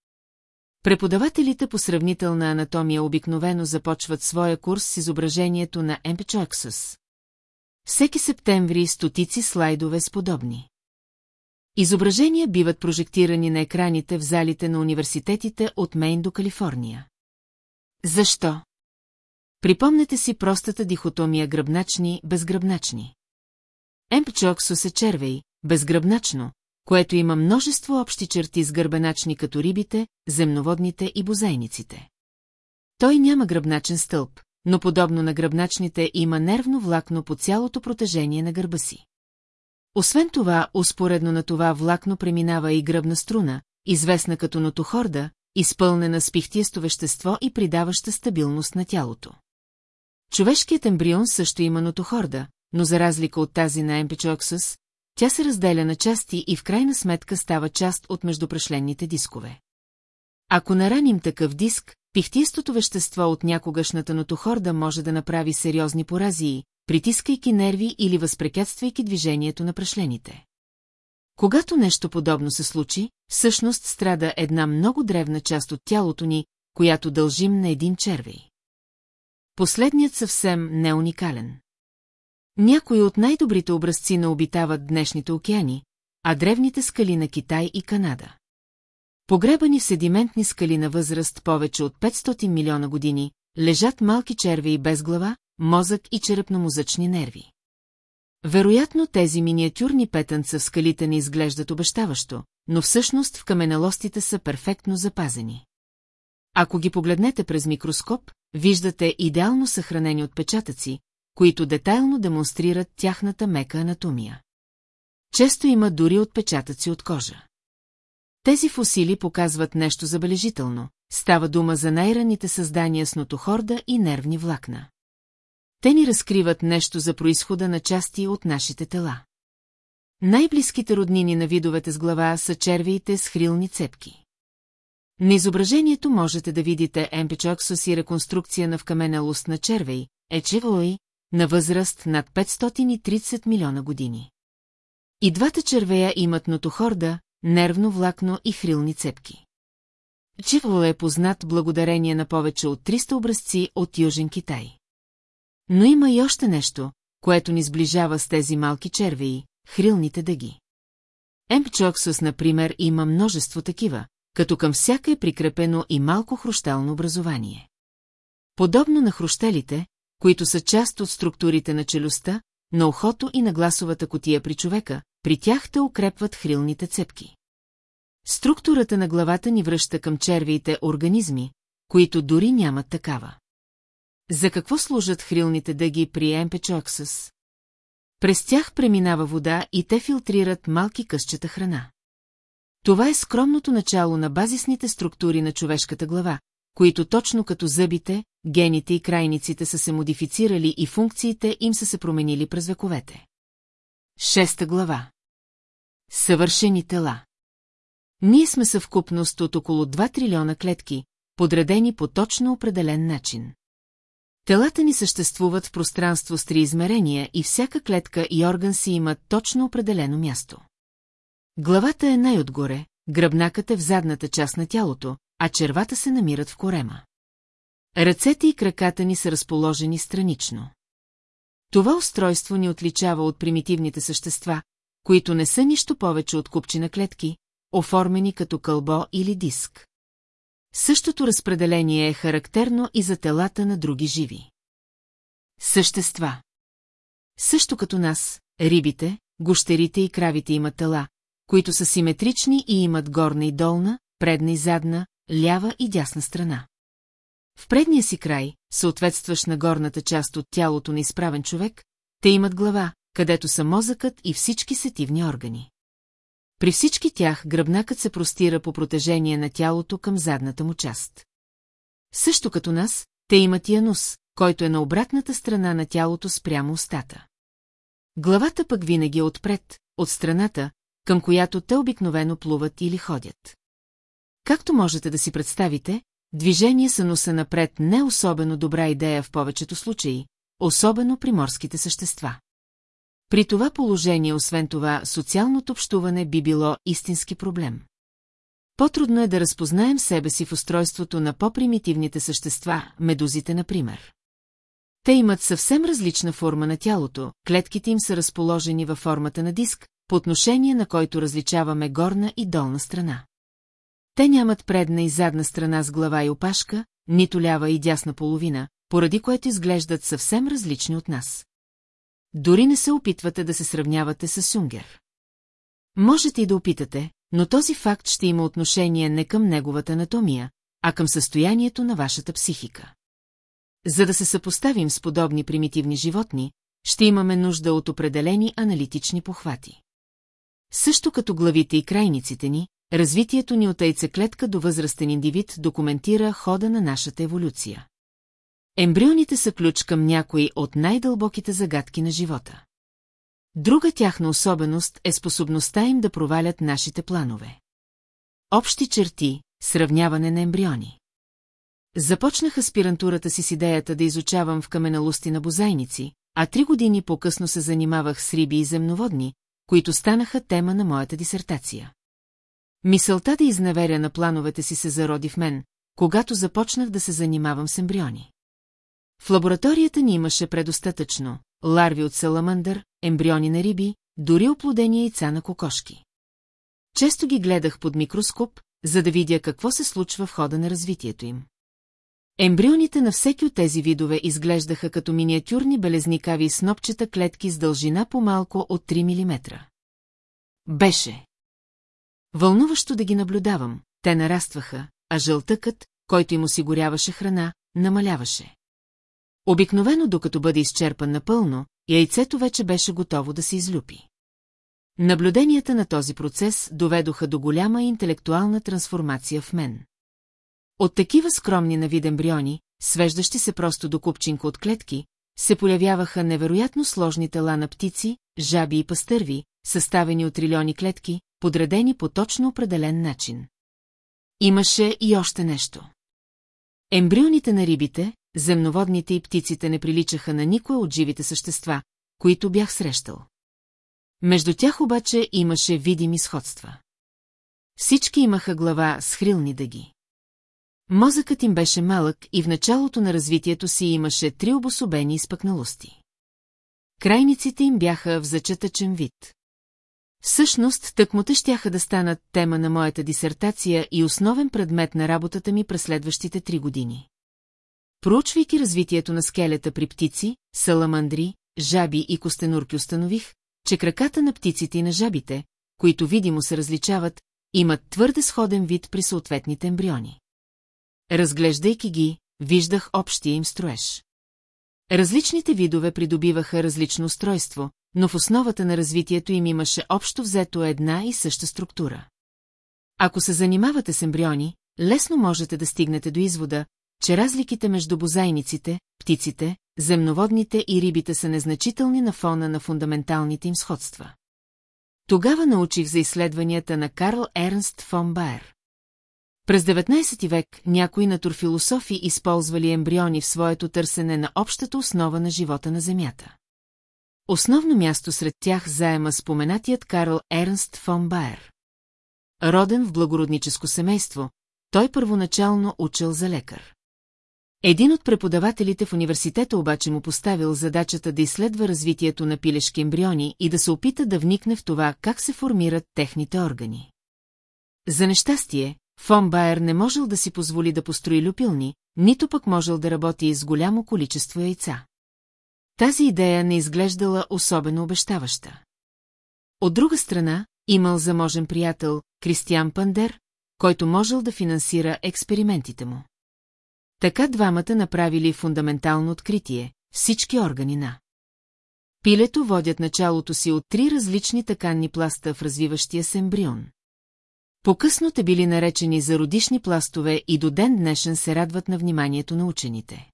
Преподавателите по сравнителна анатомия обикновено започват своя курс с изображението на Емпичоаксус. Всеки септември стотици слайдове с подобни. Изображения биват прожектирани на екраните в залите на университетите от Мейн до Калифорния. Защо? Припомнете си простата дихотомия гръбначни-безгръбначни. Емпчоксус е червей, безгръбначно, което има множество общи черти с гърбеначни като рибите, земноводните и бозайниците. Той няма гръбначен стълб, но подобно на гръбначните има нервно влакно по цялото протежение на гърба си. Освен това, успоредно на това влакно преминава и гръбна струна, известна като нотохорда, изпълнена с пихтиесто вещество и придаваща стабилност на тялото. Човешкият ембрион също има нотохорда, но за разлика от тази на емпичоксус, тя се разделя на части и в крайна сметка става част от междупрашленните дискове. Ако нараним такъв диск, пихтистото вещество от някогашната нотохорда може да направи сериозни поразии, притискайки нерви или възпрепятствайки движението на прашлените. Когато нещо подобно се случи, всъщност страда една много древна част от тялото ни, която дължим на един червей. Последният съвсем не уникален. Някои от най-добрите образци на обитават днешните океани, а древните скали на Китай и Канада. Погребани в седиментни скали на възраст повече от 500 милиона години, лежат малки черви без глава, мозък и черепно-мозъчни нерви. Вероятно тези миниатюрни петънца в скалите не изглеждат обещаващо, но всъщност в каменелостите са перфектно запазени. Ако ги погледнете през микроскоп, виждате идеално съхранени отпечатъци, които детайлно демонстрират тяхната мека анатомия. Често има дори отпечатъци от кожа. Тези фосили показват нещо забележително. Става дума за най-ранните създания с нотохорда и нервни влакна. Те ни разкриват нещо за происхода на части от нашите тела. Най-близките роднини на видовете с глава са червиите с хрилни цепки. На изображението можете да видите емпичоксос и реконструкция на вкаменелост на червей, ечевой, на възраст над 530 милиона години. И двата червея имат нотохорда, нервно влакно и хрилни цепки. Чивол е познат благодарение на повече от 300 образци от Южен Китай. Но има и още нещо, което ни сближава с тези малки червеи – хрилните дъги. Емпчоксус, например, има множество такива, като към всяка е прикрепено и малко хрущално образование. Подобно на хрущелите, които са част от структурите на челюстта, на ухото и на гласовата котия при човека, при тях те укрепват хрилните цепки. Структурата на главата ни връща към червиите организми, които дори нямат такава. За какво служат хрилните дъги при емпечоксус? През тях преминава вода и те филтрират малки късчета храна. Това е скромното начало на базисните структури на човешката глава, които точно като зъбите, гените и крайниците са се модифицирали и функциите им са се променили през вековете. Шеста глава Съвършени тела Ние сме съвкупност от около 2 трилиона клетки, подредени по точно определен начин. Телата ни съществуват в пространство с три измерения и всяка клетка и орган си имат точно определено място. Главата е най-отгоре, гръбнакът е в задната част на тялото, а червата се намират в корема. Ръцете и краката ни са разположени странично. Това устройство ни отличава от примитивните същества, които не са нищо повече от купчина клетки, оформени като кълбо или диск. Същото разпределение е характерно и за телата на други живи. Същества Също като нас, рибите, гощерите и кравите имат тела, които са симетрични и имат горна и долна, предна и задна, лява и дясна страна. В предния си край, съответстващ на горната част от тялото на изправен човек, те имат глава, където са мозъкът и всички сетивни органи. При всички тях гръбнакът се простира по протежение на тялото към задната му част. Също като нас, те имат и анус, който е на обратната страна на тялото спрямо устата. Главата пък винаги е отпред, от страната, към която те обикновено плуват или ходят. Както можете да си представите, движение са носа напред не особено добра идея в повечето случаи, особено при морските същества. При това положение, освен това, социалното общуване би било истински проблем. По-трудно е да разпознаем себе си в устройството на по-примитивните същества, медузите, например. Те имат съвсем различна форма на тялото, клетките им са разположени във формата на диск, по отношение на който различаваме горна и долна страна. Те нямат предна и задна страна с глава и опашка, нито лява и дясна половина, поради което изглеждат съвсем различни от нас. Дори не се опитвате да се сравнявате с Сюнгер. Можете и да опитате, но този факт ще има отношение не към неговата анатомия, а към състоянието на вашата психика. За да се съпоставим с подобни примитивни животни, ще имаме нужда от определени аналитични похвати. Също като главите и крайниците ни, развитието ни от яйцеклетка до възрастен индивид документира хода на нашата еволюция. Ембрионите са ключ към някои от най-дълбоките загадки на живота. Друга тяхна особеност е способността им да провалят нашите планове. Общи черти, сравняване на ембриони. Започнах аспирантурата си с идеята да изучавам в каменалости на бозайници, а три години по-късно се занимавах с риби и земноводни, които станаха тема на моята дисертация. Мисълта да изневеря на плановете си се зароди в мен, когато започнах да се занимавам с ембриони. В лабораторията ни имаше предостатъчно ларви от саламандър, ембриони на риби, дори оплодени яйца на кокошки. Често ги гледах под микроскоп, за да видя какво се случва в хода на развитието им. Ембрионите на всеки от тези видове изглеждаха като миниатюрни белезникави снопчета клетки с дължина по-малко от 3 мм. Беше. Вълнуващо да ги наблюдавам, те нарастваха, а жълтъкът, който им осигуряваше храна, намаляваше. Обикновено, докато бъде изчерпан напълно, яйцето вече беше готово да се излюпи. Наблюденията на този процес доведоха до голяма интелектуална трансформация в мен. От такива скромни на вид ембриони, свеждащи се просто до купчинка от клетки, се появяваха невероятно сложни тела на птици, жаби и пастърви, съставени от трилиони клетки, подредени по точно определен начин. Имаше и още нещо. Ембрионите на рибите, земноводните и птиците не приличаха на никое от живите същества, които бях срещал. Между тях обаче имаше видими сходства. Всички имаха глава с хрилни дъги. Мозъкът им беше малък и в началото на развитието си имаше три обособени изпъкналости. Крайниците им бяха в зачатъчен вид. Всъщност, тъкмота щяха да станат тема на моята дисертация и основен предмет на работата ми през следващите три години. Проучвайки развитието на скелета при птици, саламандри, жаби и костенурки установих, че краката на птиците и на жабите, които видимо се различават, имат твърде сходен вид при съответните ембриони. Разглеждайки ги, виждах общия им строеж. Различните видове придобиваха различно устройство, но в основата на развитието им имаше общо взето една и съща структура. Ако се занимавате с ембриони, лесно можете да стигнете до извода, че разликите между бозайниците, птиците, земноводните и рибите са незначителни на фона на фундаменталните им сходства. Тогава научих за изследванията на Карл Ернст фон Байер. През 19 век някои натурфилософи използвали ембриони в своето търсене на общата основа на живота на Земята. Основно място сред тях заема споменатият Карл Ернст фон Байер. Роден в благородническо семейство, той първоначално учил за лекар. Един от преподавателите в университета обаче му поставил задачата да изследва развитието на пилешки ембриони и да се опита да вникне в това как се формират техните органи. За нещастие, Фон Байер не можел да си позволи да построи люпилни, нито пък можел да работи с голямо количество яйца. Тази идея не изглеждала особено обещаваща. От друга страна, имал заможен приятел, Кристиан Пандер, който можел да финансира експериментите му. Така двамата направили фундаментално откритие – всички органи на. Пилето водят началото си от три различни таканни пласта в развиващия се ембрион. По-късно те били наречени зародишни пластове и до ден днешен се радват на вниманието на учените.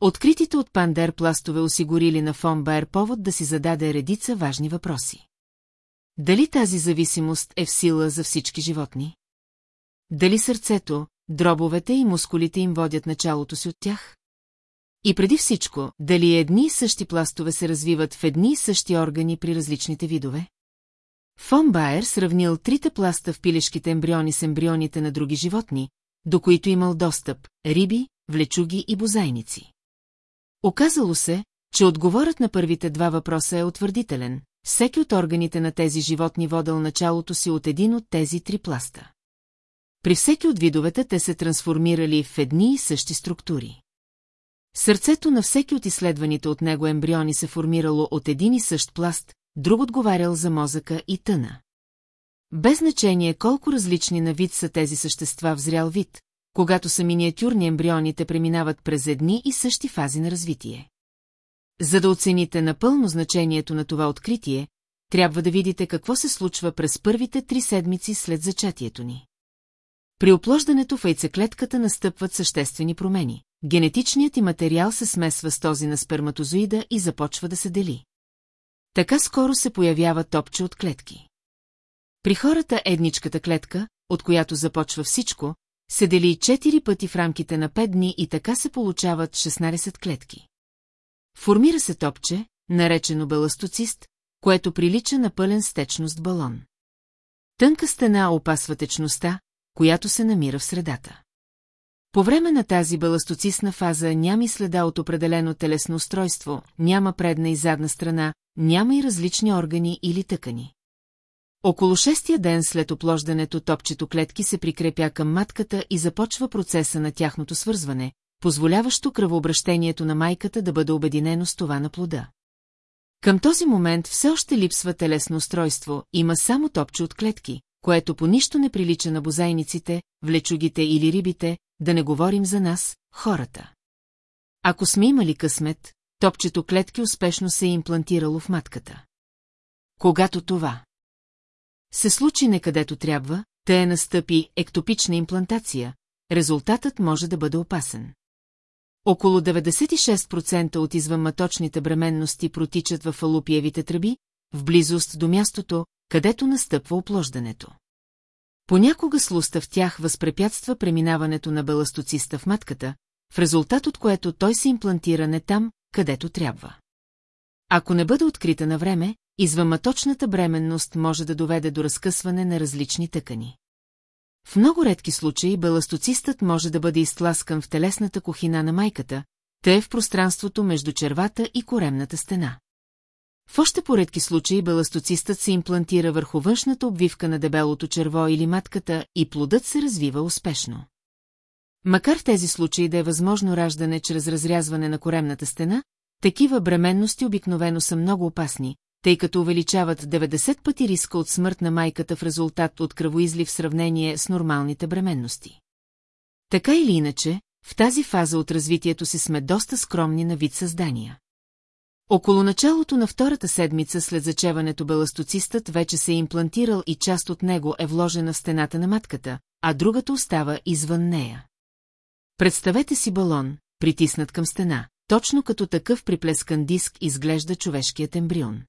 Откритите от Пандер пластове осигурили на фон Байер повод да си зададе редица важни въпроси. Дали тази зависимост е в сила за всички животни? Дали сърцето, дробовете и мускулите им водят началото си от тях? И преди всичко, дали едни и същи пластове се развиват в едни и същи органи при различните видове? Фон Байер сравнил трите пласта в пилешките ембриони с ембрионите на други животни, до които имал достъп – риби, влечуги и бозайници. Оказало се, че отговорът на първите два въпроса е утвърдителен. Всеки от органите на тези животни водел началото си от един от тези три пласта. При всеки от видовете те се трансформирали в едни и същи структури. Сърцето на всеки от изследваните от него ембриони се формирало от един и същ пласт, друг отговарял за мозъка и тъна. Без значение колко различни на вид са тези същества в зрял вид, когато са миниатюрни ембрионите преминават през едни и същи фази на развитие. За да оцените напълно значението на това откритие, трябва да видите какво се случва през първите три седмици след зачатието ни. При оплождането в яйцеклетката настъпват съществени промени. Генетичният и материал се смесва с този на сперматозоида и започва да се дели. Така скоро се появява топче от клетки. При хората едничката клетка, от която започва всичко, се дели 4 пъти в рамките на 5 дни и така се получават 16 клетки. Формира се топче, наречено беластоцист, което прилича на пълен стечност балон. Тънка стена опасва течността, която се намира в средата. По време на тази баластоцисна фаза няма и следа от определено телесно устройство, няма предна и задна страна, няма и различни органи или тъкани. Около шестия ден след оплождането топчето клетки се прикрепя към матката и започва процеса на тяхното свързване, позволяващо кръвообращението на майката да бъде обединено с това на плода. Към този момент все още липсва телесно устройство, има само топче от клетки, което по нищо не прилича на бозайниците, влечугите или рибите, да не говорим за нас, хората. Ако сме имали късмет, топчето клетки успешно се е имплантирало в матката. Когато това се случи не където трябва, те е настъпи ектопична имплантация, резултатът може да бъде опасен. Около 96% от извънматочните бременности протичат в фалупиевите тръби, в близост до мястото, където настъпва оплождането. Понякога слуста в тях възпрепятства преминаването на беластоциста в матката, в резултат от което той се имплантира не там, където трябва. Ако не бъде открита на време, извънматочната бременност може да доведе до разкъсване на различни тъкани. В много редки случаи беластоцистът може да бъде изтласкан в телесната кухина на майката, те в пространството между червата и коремната стена. В още поредки случаи беластоцистът се имплантира върху външната обвивка на дебелото черво или матката и плодът се развива успешно. Макар в тези случаи да е възможно раждане чрез разрязване на коремната стена, такива бременности обикновено са много опасни, тъй като увеличават 90 пъти риска от смърт на майката в резултат от кръвоизлив в сравнение с нормалните бременности. Така или иначе, в тази фаза от развитието си сме доста скромни на вид създания. Около началото на втората седмица след зачеването беластоцистът вече се е имплантирал и част от него е вложена в стената на матката, а другата остава извън нея. Представете си балон, притиснат към стена, точно като такъв приплескан диск изглежда човешкият ембрион.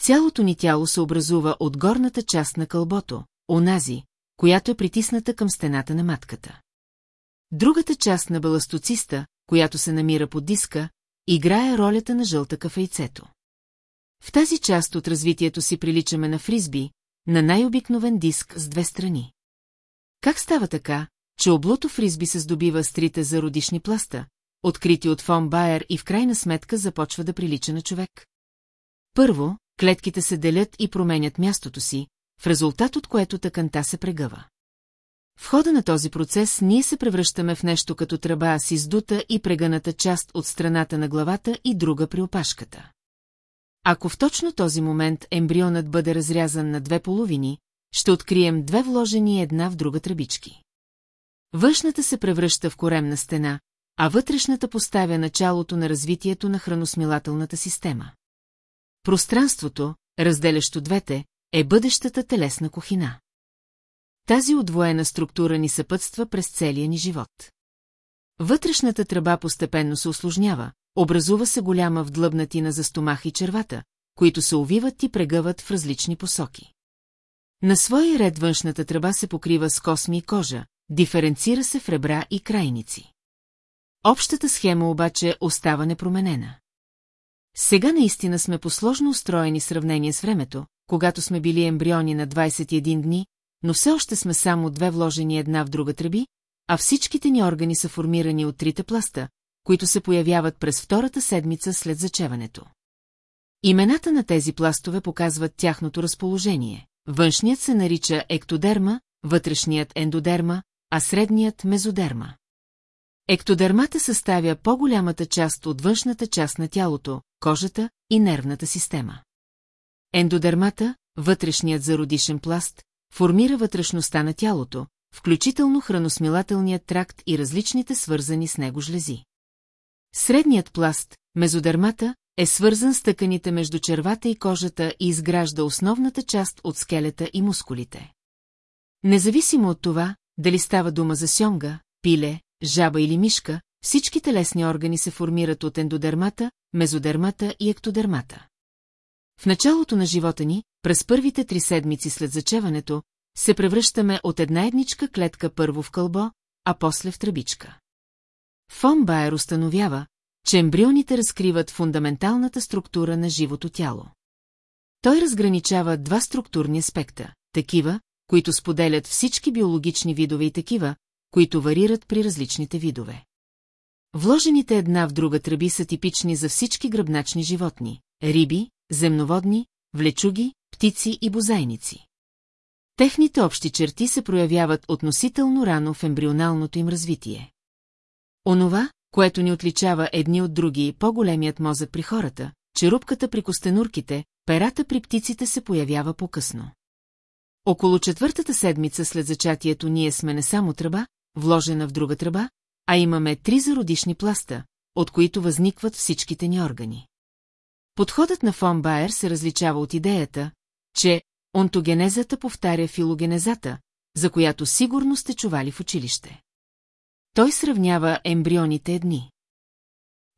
Цялото ни тяло се образува от горната част на кълбото, онази, която е притисната към стената на матката. Другата част на баластоциста, която се намира под диска, играе ролята на жълтъка в яйцето. В тази част от развитието си приличаме на фризби, на най-обикновен диск с две страни. Как става така, че облото фризби се здобива с трите зародишни пласта, открити от фон Байер и в крайна сметка започва да прилича на човек? Първо, клетките се делят и променят мястото си, в резултат от което тъканта се прегъва. В хода на този процес ние се превръщаме в нещо като тръба с издута и прегъната част от страната на главата и друга при опашката. Ако в точно този момент ембрионът бъде разрязан на две половини, ще открием две вложени една в друга тръбички. Външната се превръща в коремна стена, а вътрешната поставя началото на развитието на храносмилателната система. Пространството, разделящо двете, е бъдещата телесна кухина. Тази отвоена структура ни съпътства през целия ни живот. Вътрешната тръба постепенно се осложнява, образува се голяма вдлъбнатина за стомах и червата, които се увиват и прегъват в различни посоки. На своя ред външната тръба се покрива с косми и кожа, диференцира се в ребра и крайници. Общата схема обаче остава непроменена. Сега наистина сме посложно устроени сравнение с времето, когато сме били ембриони на 21 дни, но все още сме само две вложени една в друга тръби, а всичките ни органи са формирани от трите пласта, които се появяват през втората седмица след зачеването. Имената на тези пластове показват тяхното разположение. Външният се нарича ектодерма, вътрешният ендодерма, а средният мезодерма. Ектодермата съставя по-голямата част от външната част на тялото, кожата и нервната система. Ендодермата, вътрешният зародишен пласт, формира вътрешността на тялото, включително храносмилателният тракт и различните свързани с него жлези. Средният пласт, мезодермата, е свързан с тъканите между червата и кожата и изгражда основната част от скелета и мускулите. Независимо от това, дали става дума за сьонга, пиле, жаба или мишка, всички телесни органи се формират от ендодермата, мезодермата и ектодермата. В началото на живота ни, през първите три седмици след зачеването, се превръщаме от една едничка клетка първо в кълбо, а после в тръбичка. Фон Байер установява, че ембрионите разкриват фундаменталната структура на живото тяло. Той разграничава два структурни аспекта, такива, които споделят всички биологични видове и такива, които варират при различните видове. Вложените една в друга тръби са типични за всички гръбначни животни – риби, земноводни, влечуги, птици и бозайници. Техните общи черти се проявяват относително рано в ембрионалното им развитие. Онова, което ни отличава едни от други по-големият мозък при хората, черупката при костенурките, перата при птиците се появява по-късно. Около четвъртата седмица след зачатието ние сме не само тръба, вложена в друга тръба, а имаме три зародишни пласта, от които възникват всичките ни органи. Подходът на фон Байер се различава от идеята, че онтогенезата повтаря филогенезата, за която сигурно сте чували в училище. Той сравнява ембрионите едни.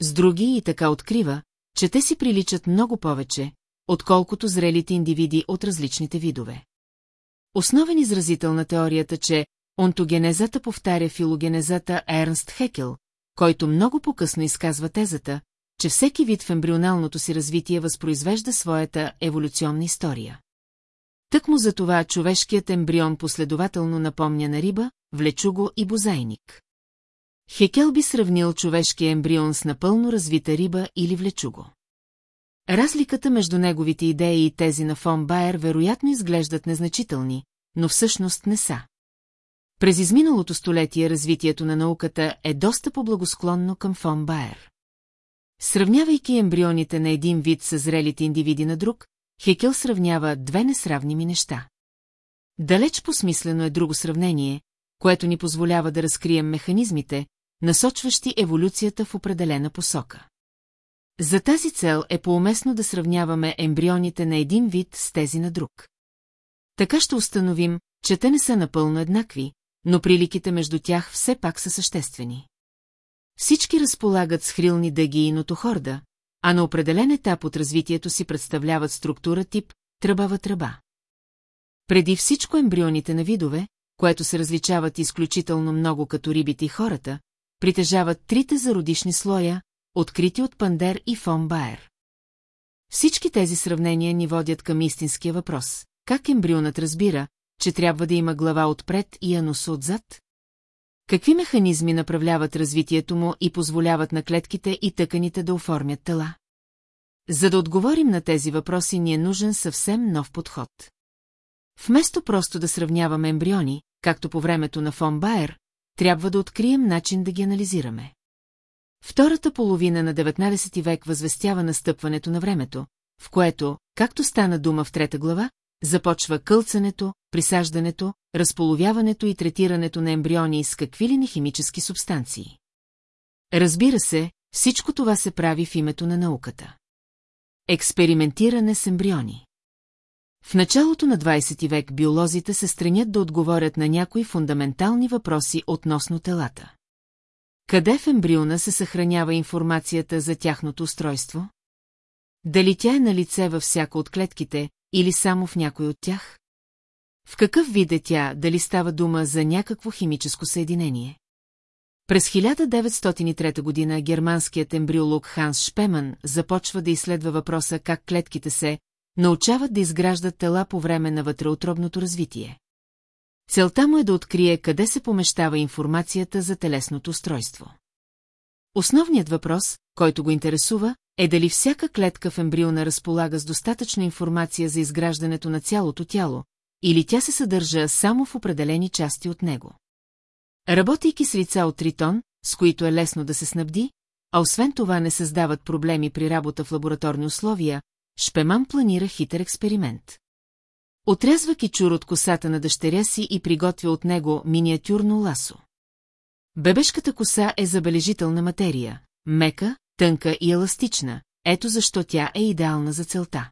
С други и така открива, че те си приличат много повече, отколкото зрелите индивиди от различните видове. Основен изразител на теорията, че онтогенезата повтаря филогенезата Ернст Хекел, който много по-късно изказва тезата, че всеки вид в ембрионалното си развитие възпроизвежда своята еволюционна история. Тъкмо за това човешкият ембрион последователно напомня на риба, влечуго и бозайник. Хекел би сравнил човешкия ембрион с напълно развита риба или влечуго. Разликата между неговите идеи и тези на фон Байер вероятно изглеждат незначителни, но всъщност не са. През изминалото столетие развитието на науката е доста по-благосклонно към фон Байер. Сравнявайки ембрионите на един вид с зрелите индивиди на друг, Хекел сравнява две несравними неща. Далеч посмислено е друго сравнение, което ни позволява да разкрием механизмите, насочващи еволюцията в определена посока. За тази цел е поуместно да сравняваме ембрионите на един вид с тези на друг. Така ще установим, че те не са напълно еднакви, но приликите между тях все пак са съществени. Всички разполагат с хрилни дъги и нотохорда, а на определен етап от развитието си представляват структура тип тръбава тръба. Преди всичко ембрионите на видове, което се различават изключително много като рибите и хората, притежават трите зародишни слоя, открити от Пандер и фон Байер. Всички тези сравнения ни водят към истинския въпрос. Как ембрионът разбира, че трябва да има глава отпред и анус отзад? Какви механизми направляват развитието му и позволяват на клетките и тъканите да оформят тела? За да отговорим на тези въпроси ни е нужен съвсем нов подход. Вместо просто да сравняваме ембриони, както по времето на фон Байер, трябва да открием начин да ги анализираме. Втората половина на 19 век възвестява настъпването на времето, в което, както стана дума в трета глава, започва кълцането, присаждането, разполовяването и третирането на ембриони с какви ли не химически субстанции. Разбира се, всичко това се прави в името на науката. Експериментиране с ембриони В началото на 20 век биолозите се стремят да отговорят на някои фундаментални въпроси относно телата. Къде в ембриона се съхранява информацията за тяхното устройство? Дали тя е на лице във всяка от клетките или само в някой от тях? В какъв вид е тя, дали става дума за някакво химическо съединение? През 1903 година германският ембриолог Ханс Шпеман започва да изследва въпроса как клетките се научават да изграждат тела по време на вътреотробното развитие. Целта му е да открие къде се помещава информацията за телесното устройство. Основният въпрос, който го интересува, е дали всяка клетка в ембриона разполага с достатъчно информация за изграждането на цялото тяло, или тя се съдържа само в определени части от него. Работейки с лица от тритон, с които е лесно да се снабди, а освен това не създават проблеми при работа в лабораторни условия, Шпеман планира хитър експеримент. Отрязва кичур от косата на дъщеря си и приготвя от него миниатюрно ласо. Бебешката коса е забележителна материя, мека, тънка и еластична, ето защо тя е идеална за целта.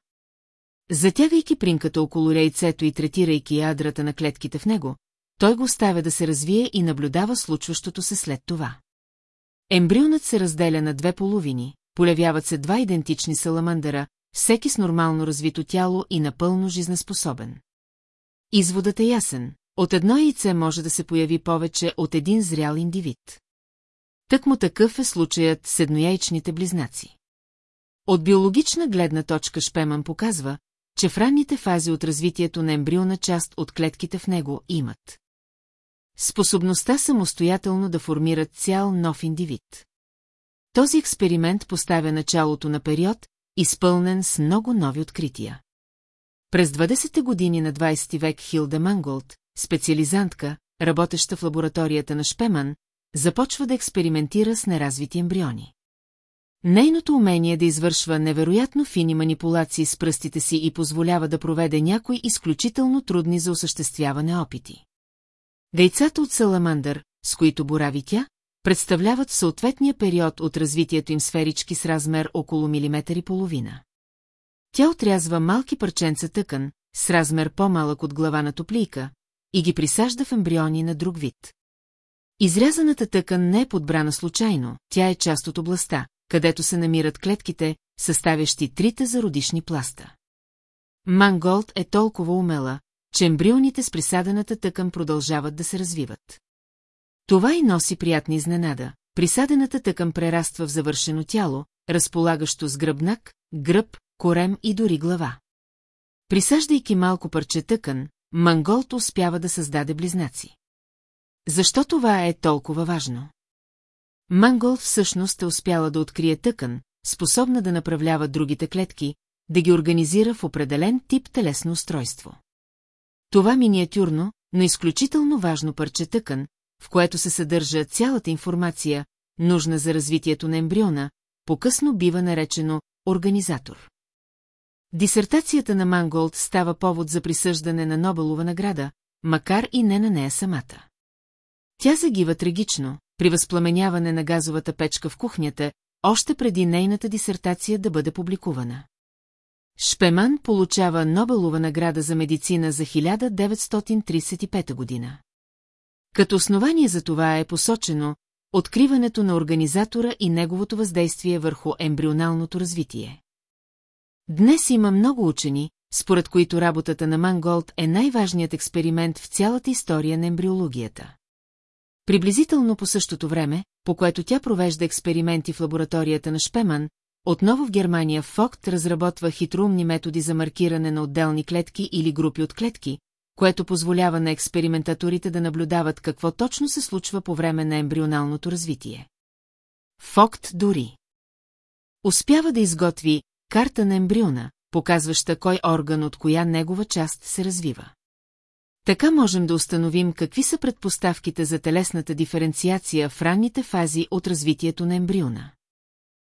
Затягайки принката около яйцето и третирайки ядрата на клетките в него, той го оставя да се развие и наблюдава случващото се след това. Ембрионът се разделя на две половини, полявяват се два идентични саламандъра, всеки с нормално развито тяло и напълно жизнеспособен. Изводът е ясен. От едно яйце може да се появи повече от един зрял индивид. Тък му такъв е случаят с еднояйчните близнаци. От биологична гледна точка Шпеман показва, че в ранните фази от развитието на ембриона част от клетките в него имат. Способността самостоятелно да формират цял нов индивид. Този експеримент поставя началото на период, изпълнен с много нови открития. През 20-те години на 20 век Хилда Манголд, специализантка, работеща в лабораторията на Шпеман, започва да експериментира с неразвити ембриони. Нейното умение да извършва невероятно фини манипулации с пръстите си и позволява да проведе някои изключително трудни за осъществяване опити. Дейцата от саламандър, с които борави тя, представляват съответния период от развитието им сферички с размер около милиметър и половина. Тя отрязва малки парченца тъкан, с размер по-малък от глава на топлийка, и ги присажда в ембриони на друг вид. Изрязаната тъкан не е подбрана случайно, тя е част от областта, където се намират клетките, съставящи трите зародишни пласта. Манголд е толкова умела, че ембрионите с присадената тъкан продължават да се развиват. Това и носи приятна изненада. Присадената тъкан прераства в завършено тяло, разполагащо с гръбнак, гръб, корем и дори глава. Присаждайки малко парче тъкан, Манголт успява да създаде близнаци. Защо това е толкова важно? Манголт всъщност е успяла да открие тъкан, способна да направлява другите клетки, да ги организира в определен тип телесно устройство. Това миниатюрно, но изключително важно парче тъкан, в което се съдържа цялата информация, нужна за развитието на ембриона, по-късно бива наречено организатор. Дисертацията на Манголд става повод за присъждане на Нобелова награда, макар и не на нея самата. Тя загива трагично, при възпламеняване на газовата печка в кухнята, още преди нейната дисертация да бъде публикувана. Шпеман получава Нобелова награда за медицина за 1935 година. Като основание за това е посочено откриването на организатора и неговото въздействие върху ембрионалното развитие. Днес има много учени, според които работата на Манголд е най-важният експеримент в цялата история на ембриологията. Приблизително по същото време, по което тя провежда експерименти в лабораторията на Шпеман, отново в Германия Фокт разработва хитроумни методи за маркиране на отделни клетки или групи от клетки, което позволява на експериментаторите да наблюдават какво точно се случва по време на ембрионалното развитие. Фокт дори успява да изготви карта на ембриона, показваща кой орган от коя негова част се развива. Така можем да установим какви са предпоставките за телесната диференциация в ранните фази от развитието на ембриона.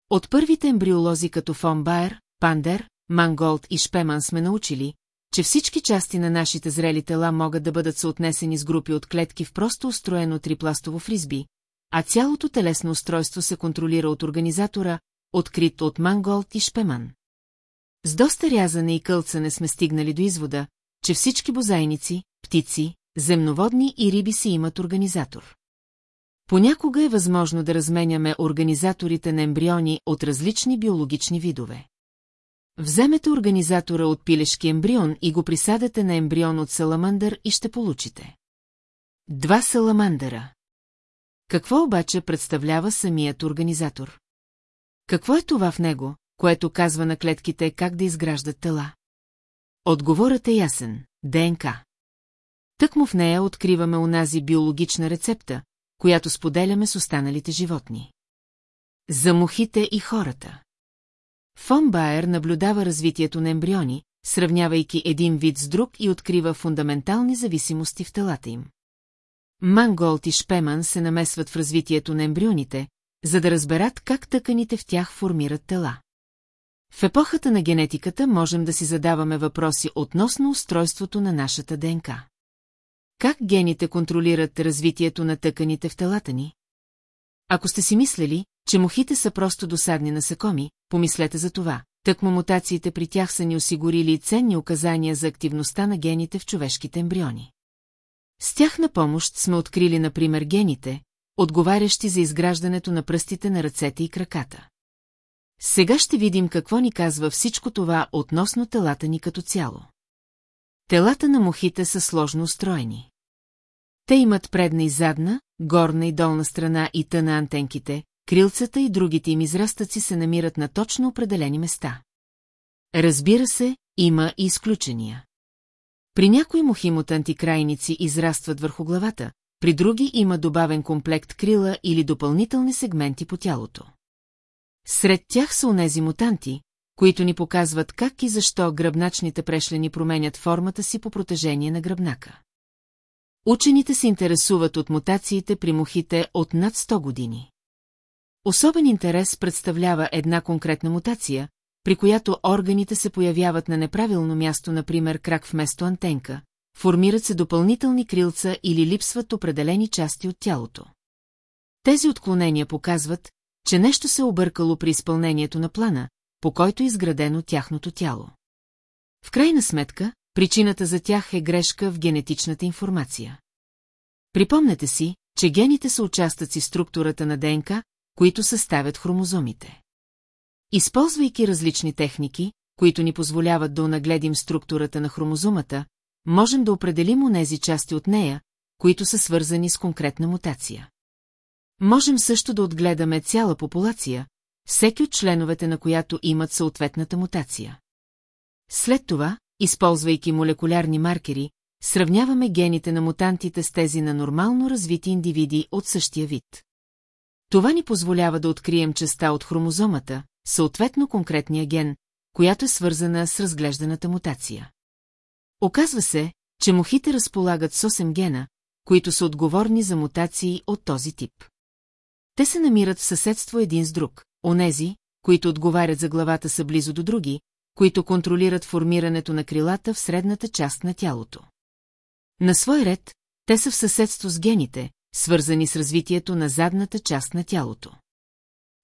От първите ембриолози като фон Байер, Пандер, Манголд и Шпеман сме научили, че всички части на нашите зрели тела могат да бъдат съотнесени с групи от клетки в просто устроено трипластово фризби, а цялото телесно устройство се контролира от организатора, открит от Манголд и Шпеман. С доста рязане и кълцане сме стигнали до извода, че всички бозайници, птици, земноводни и риби си имат организатор. Понякога е възможно да разменяме организаторите на ембриони от различни биологични видове. Вземете организатора от пилешки ембрион и го присадете на ембрион от саламандър и ще получите. Два саламандъра. Какво обаче представлява самият организатор? Какво е това в него, което казва на клетките как да изграждат тела? Отговорът е ясен – ДНК. Тъкмо в нея откриваме унази биологична рецепта, която споделяме с останалите животни. За мухите и хората. Фон Байер наблюдава развитието на ембриони, сравнявайки един вид с друг и открива фундаментални зависимости в телата им. Манголт и Шпеман се намесват в развитието на ембрионите, за да разберат как тъканите в тях формират тела. В епохата на генетиката можем да си задаваме въпроси относно устройството на нашата ДНК. Как гените контролират развитието на тъканите в телата ни? Ако сте си мислили, че мухите са просто досадни насекоми, помислете за това. Тъкмо мутациите при тях са ни осигурили ценни указания за активността на гените в човешките ембриони. С тях на помощ сме открили, например, гените, отговарящи за изграждането на пръстите на ръцете и краката. Сега ще видим какво ни казва всичко това относно телата ни като цяло. Телата на мухите са сложно устроени. Те имат предна и задна, горна и долна страна и тъна антенките, крилцата и другите им израстъци се намират на точно определени места. Разбира се, има и изключения. При някои мухимот антикрайници израстват върху главата, при други има добавен комплект крила или допълнителни сегменти по тялото. Сред тях са онези мутанти, които ни показват как и защо гръбначните прешлени променят формата си по протежение на гръбнака. Учените се интересуват от мутациите при мухите от над 100 години. Особен интерес представлява една конкретна мутация, при която органите се появяват на неправилно място, например крак вместо антенка, формират се допълнителни крилца или липсват определени части от тялото. Тези отклонения показват, че нещо се объркало при изпълнението на плана, по който е изградено тяхното тяло. В крайна сметка, причината за тях е грешка в генетичната информация. Припомнете си, че гените са участъци в структурата на ДНК, които съставят хромозомите. Използвайки различни техники, които ни позволяват да онагледим структурата на хромозомата, можем да определим онези части от нея, които са свързани с конкретна мутация. Можем също да отгледаме цяла популация, всеки от членовете на която имат съответната мутация. След това, използвайки молекулярни маркери, сравняваме гените на мутантите с тези на нормално развити индивиди от същия вид. Това ни позволява да открием частта от хромозомата, съответно конкретния ген, която е свързана с разглежданата мутация. Оказва се, че мухите разполагат с 8 гена, които са отговорни за мутации от този тип. Те се намират в съседство един с друг, онези, които отговарят за главата са близо до други, които контролират формирането на крилата в средната част на тялото. На свой ред, те са в съседство с гените, свързани с развитието на задната част на тялото.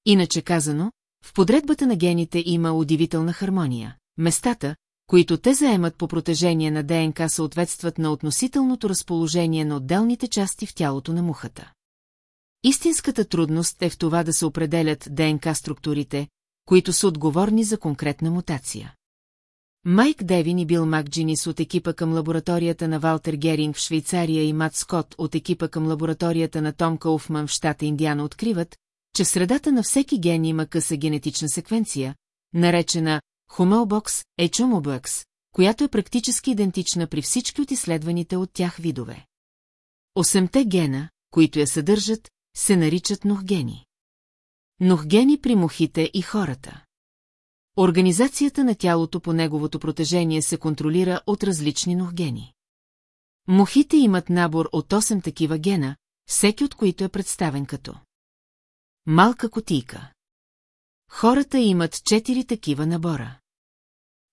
Иначе казано, в подредбата на гените има удивителна хармония. Местата, които те заемат по протежение на ДНК съответстват на относителното разположение на отделните части в тялото на мухата. Истинската трудност е в това да се определят ДНК структурите, които са отговорни за конкретна мутация. Майк Девин и Бил Макджинис от екипа към лабораторията на Валтер Геринг в Швейцария и Мат Скот от екипа към лабораторията на Том Кауфман в щата Индиана откриват, че в средата на всеки ген има къса генетична секвенция, наречена Хомелбокс Echomobux, която е практически идентична при всички от изследваните от тях видове. Осемте гена, които я съдържат, се наричат нохгени. Нохгени при мухите и хората. Организацията на тялото по неговото протежение се контролира от различни нохгени. Мухите имат набор от 8 такива гена, всеки от които е представен като малка котийка. Хората имат 4 такива набора.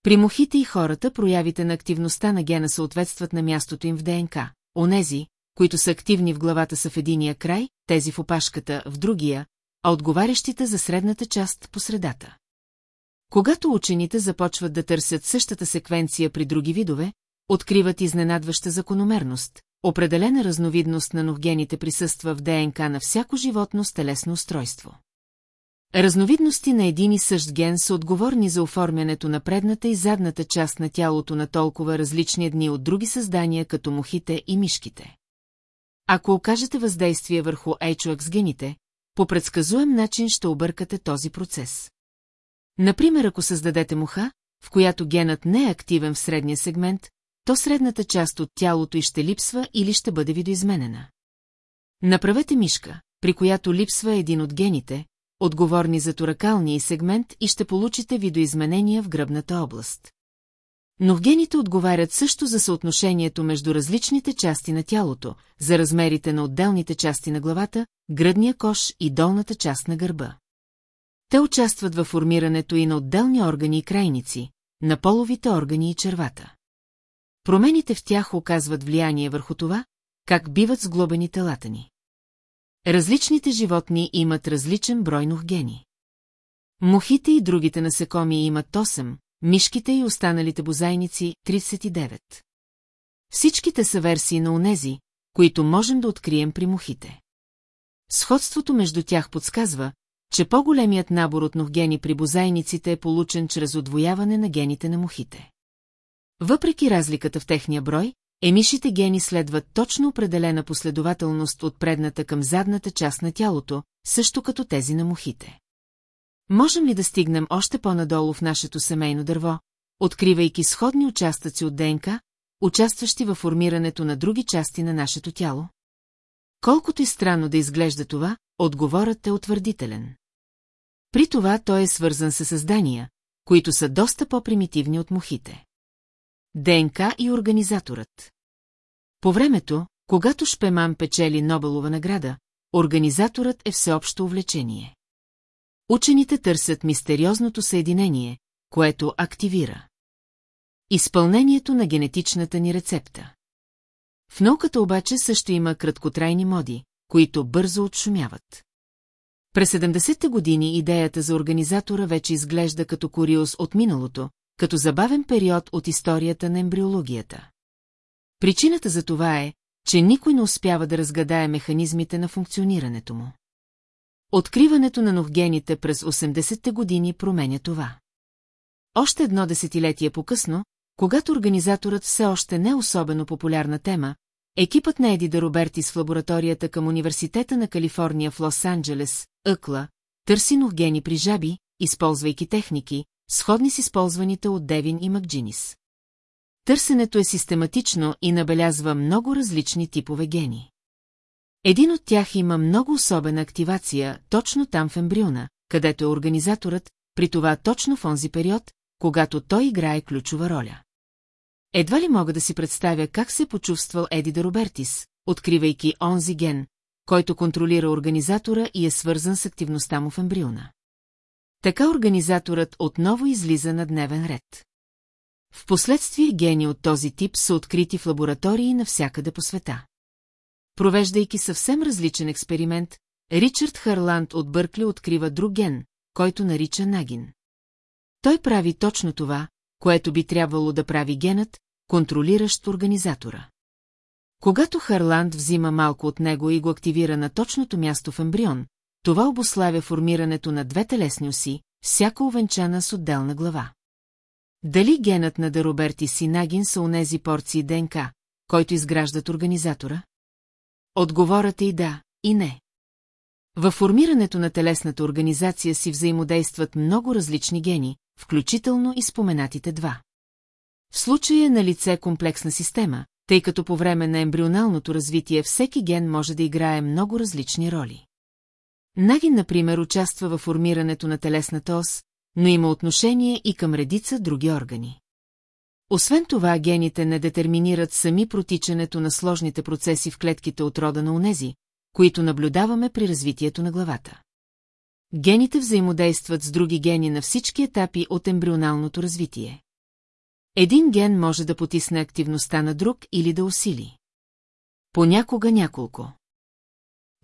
При мухите и хората проявите на активността на гена съответстват на мястото им в ДНК. Онези, които са активни в главата са в единия край, тези в опашката в другия, а отговарящите за средната част по средата. Когато учените започват да търсят същата секвенция при други видове, откриват изненадваща закономерност. Определена разновидност на ногените присъства в ДНК на всяко животно с телесно устройство. Разновидности на един и същ ген са отговорни за оформянето на предната и задната част на тялото на толкова различни дни от други създания, като мухите и мишките. Ако окажете въздействие върху HOX гените, по предсказуем начин ще объркате този процес. Например, ако създадете муха, в която генът не е активен в средния сегмент, то средната част от тялото й ще липсва или ще бъде видоизменена. Направете мишка, при която липсва един от гените, отговорни за торакалния сегмент и ще получите видоизменения в гръбната област. Но гените отговарят също за съотношението между различните части на тялото, за размерите на отделните части на главата, гръдния кош и долната част на гърба. Те участват във формирането и на отделни органи и крайници, на половите органи и червата. Промените в тях оказват влияние върху това, как биват сглобени телата ни. Различните животни имат различен брой нохгени. Мухите и другите насекоми имат 8, мишките и останалите бозайници – 39. Всичките са версии на унези, които можем да открием при мухите. Сходството между тях подсказва, че по-големият набор от ногени при бозайниците е получен чрез отвояване на гените на мухите. Въпреки разликата в техния брой, емишите гени следват точно определена последователност от предната към задната част на тялото, също като тези на мухите. Можем ли да стигнем още по-надолу в нашето семейно дърво, откривайки сходни участъци от ДНК, участващи във формирането на други части на нашето тяло? Колкото и странно да изглежда това, отговорът е утвърдителен. При това той е свързан с създания, които са доста по-примитивни от мухите. ДНК и организаторът По времето, когато Шпеман печели Нобелова награда, организаторът е всеобщо увлечение. Учените търсят мистериозното съединение, което активира. Изпълнението на генетичната ни рецепта. В науката обаче също има краткотрайни моди, които бързо отшумяват. През 70-те години идеята за организатора вече изглежда като куриоз от миналото, като забавен период от историята на ембриологията. Причината за това е, че никой не успява да разгадае механизмите на функционирането му. Откриването на новгените през 80-те години променя това. Още едно десетилетие по-късно, когато организаторът все още не е особено популярна тема, екипът на Еди да Робертис в лабораторията към Университета на Калифорния в Лос-Анджелес, ъкла, търси новгени при жаби, използвайки техники, сходни с използваните от Девин и Макджинис. Търсенето е систематично и набелязва много различни типове гени. Един от тях има много особена активация точно там в ембриона, където е организаторът, при това точно в онзи период, когато той играе ключова роля. Едва ли мога да си представя как се е почувствал Еди де Робертис, откривайки онзи ген, който контролира организатора и е свързан с активността му в ембриона. Така организаторът отново излиза на дневен ред. Впоследствие гени от този тип са открити в лаборатории навсякъде по света. Провеждайки съвсем различен експеримент, Ричард Харланд от Бъркли открива друг ген, който нарича Нагин. Той прави точно това, което би трябвало да прави генът, контролиращ организатора. Когато Харланд взима малко от него и го активира на точното място в ембрион, това обославя формирането на две телесни оси, всяка увенчана с отделна глава. Дали генът на Дароберти Синагин са унези порции ДНК, който изграждат организатора? Отговорът е и да, и не. Във формирането на телесната организация си взаимодействат много различни гени, включително и споменатите два. В случая е на лице комплексна система, тъй като по време на ембрионалното развитие всеки ген може да играе много различни роли. Нагин, например, участва във формирането на телесната ос, но има отношение и към редица други органи. Освен това, гените не детерминират сами протичането на сложните процеси в клетките от рода на унези, които наблюдаваме при развитието на главата. Гените взаимодействат с други гени на всички етапи от ембрионалното развитие. Един ген може да потисне активността на друг или да усили. Понякога няколко.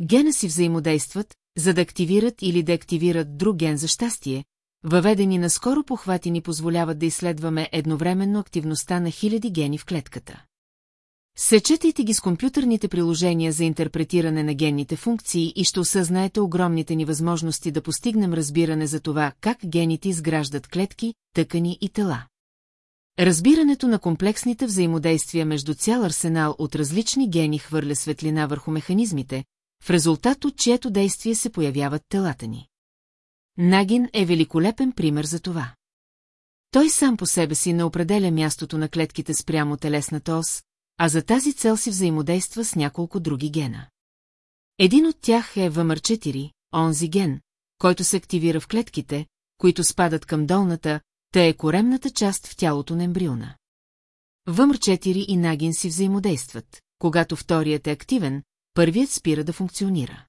Гена си взаимодействат, за да активират или деактивират друг ген за щастие, въведени на скоро похвати ни позволяват да изследваме едновременно активността на хиляди гени в клетката. Сечетайте ги с компютърните приложения за интерпретиране на генните функции и ще осъзнаете огромните ни възможности да постигнем разбиране за това как гените изграждат клетки, тъкани и тела. Разбирането на комплексните взаимодействия между цял арсенал от различни гени хвърля светлина върху механизмите, в резултат от чието действие се появяват телата ни. Нагин е великолепен пример за това. Той сам по себе си не определя мястото на клетките спрямо телесната ос, а за тази цел си взаимодейства с няколко други гена. Един от тях е ВМР4, онзи ген, който се активира в клетките, които спадат към долната, та е коремната част в тялото на ембриона. ВМР4 и Нагин си взаимодействат. Когато вторият е активен, първият спира да функционира.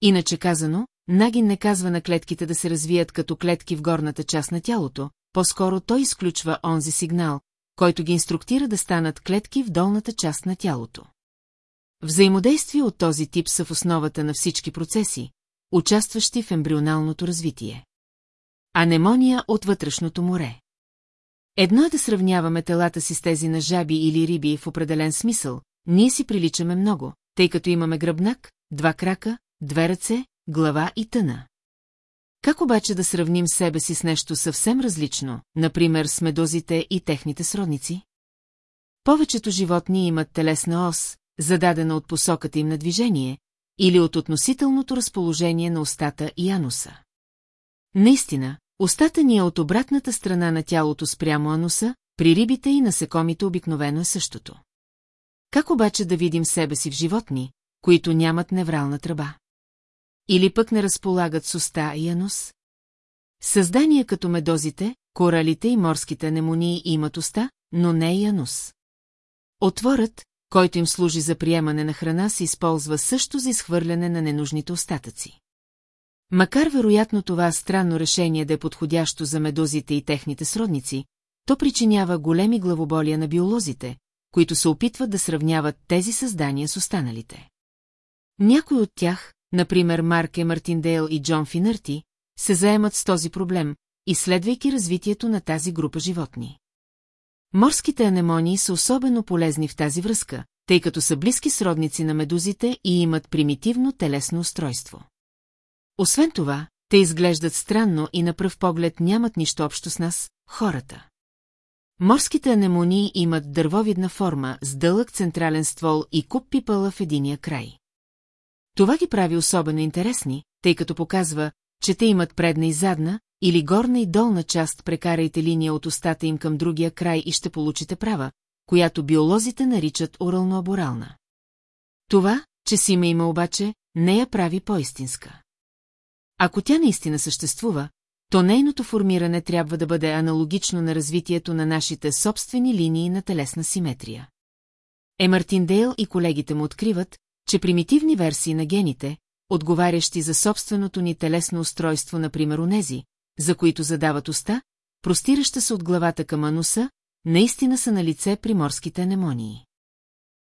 Иначе казано, Нагин не казва на клетките да се развият като клетки в горната част на тялото, по-скоро той изключва онзи сигнал, който ги инструктира да станат клетки в долната част на тялото. Взаимодействие от този тип са в основата на всички процеси, участващи в ембрионалното развитие. Анемония от вътрешното море. Едно е да сравняваме телата си с тези на жаби или риби в определен смисъл, ние си приличаме много, тъй като имаме гръбнак, два крака, две ръце, глава и тъна. Как обаче да сравним себе си с нещо съвсем различно, например с медозите и техните сродници? Повечето животни имат телесна ос, зададена от посоката им на движение, или от относителното разположение на устата и ануса. Наистина, устата ни е от обратната страна на тялото спрямо ануса, при рибите и насекомите обикновено е същото. Как обаче да видим себе си в животни, които нямат неврална тръба? Или пък не разполагат с уста и анус? Създания като медозите, коралите и морските анемонии имат уста, но не и анус. Отворът, който им служи за приемане на храна, се използва също за изхвърляне на ненужните остатъци. Макар вероятно това странно решение да е подходящо за медозите и техните сродници, то причинява големи главоболия на биолозите, които се опитват да сравняват тези създания с останалите. Някои от тях, например Марк Е. Мартиндейл и Джон Финърти, се заемат с този проблем, изследвайки развитието на тази група животни. Морските анемонии са особено полезни в тази връзка, тъй като са близки сродници на медузите и имат примитивно телесно устройство. Освен това, те изглеждат странно и на пръв поглед нямат нищо общо с нас, хората. Морските анемонии имат дървовидна форма с дълъг централен ствол и куп пипала в единия край. Това ги прави особено интересни, тъй като показва, че те имат предна и задна, или горна и долна част прекарайте линия от устата им към другия край и ще получите права, която биолозите наричат орално-аборална. Това, че си има има обаче, не я прави по-истинска. Ако тя наистина съществува, то нейното формиране трябва да бъде аналогично на развитието на нашите собствени линии на телесна симетрия. Е Мартиндейл и колегите му откриват, че примитивни версии на гените, отговарящи за собственото ни телесно устройство, например онези, за които задават уста, простираща се от главата към ануса, наистина са на лице при морските анемонии.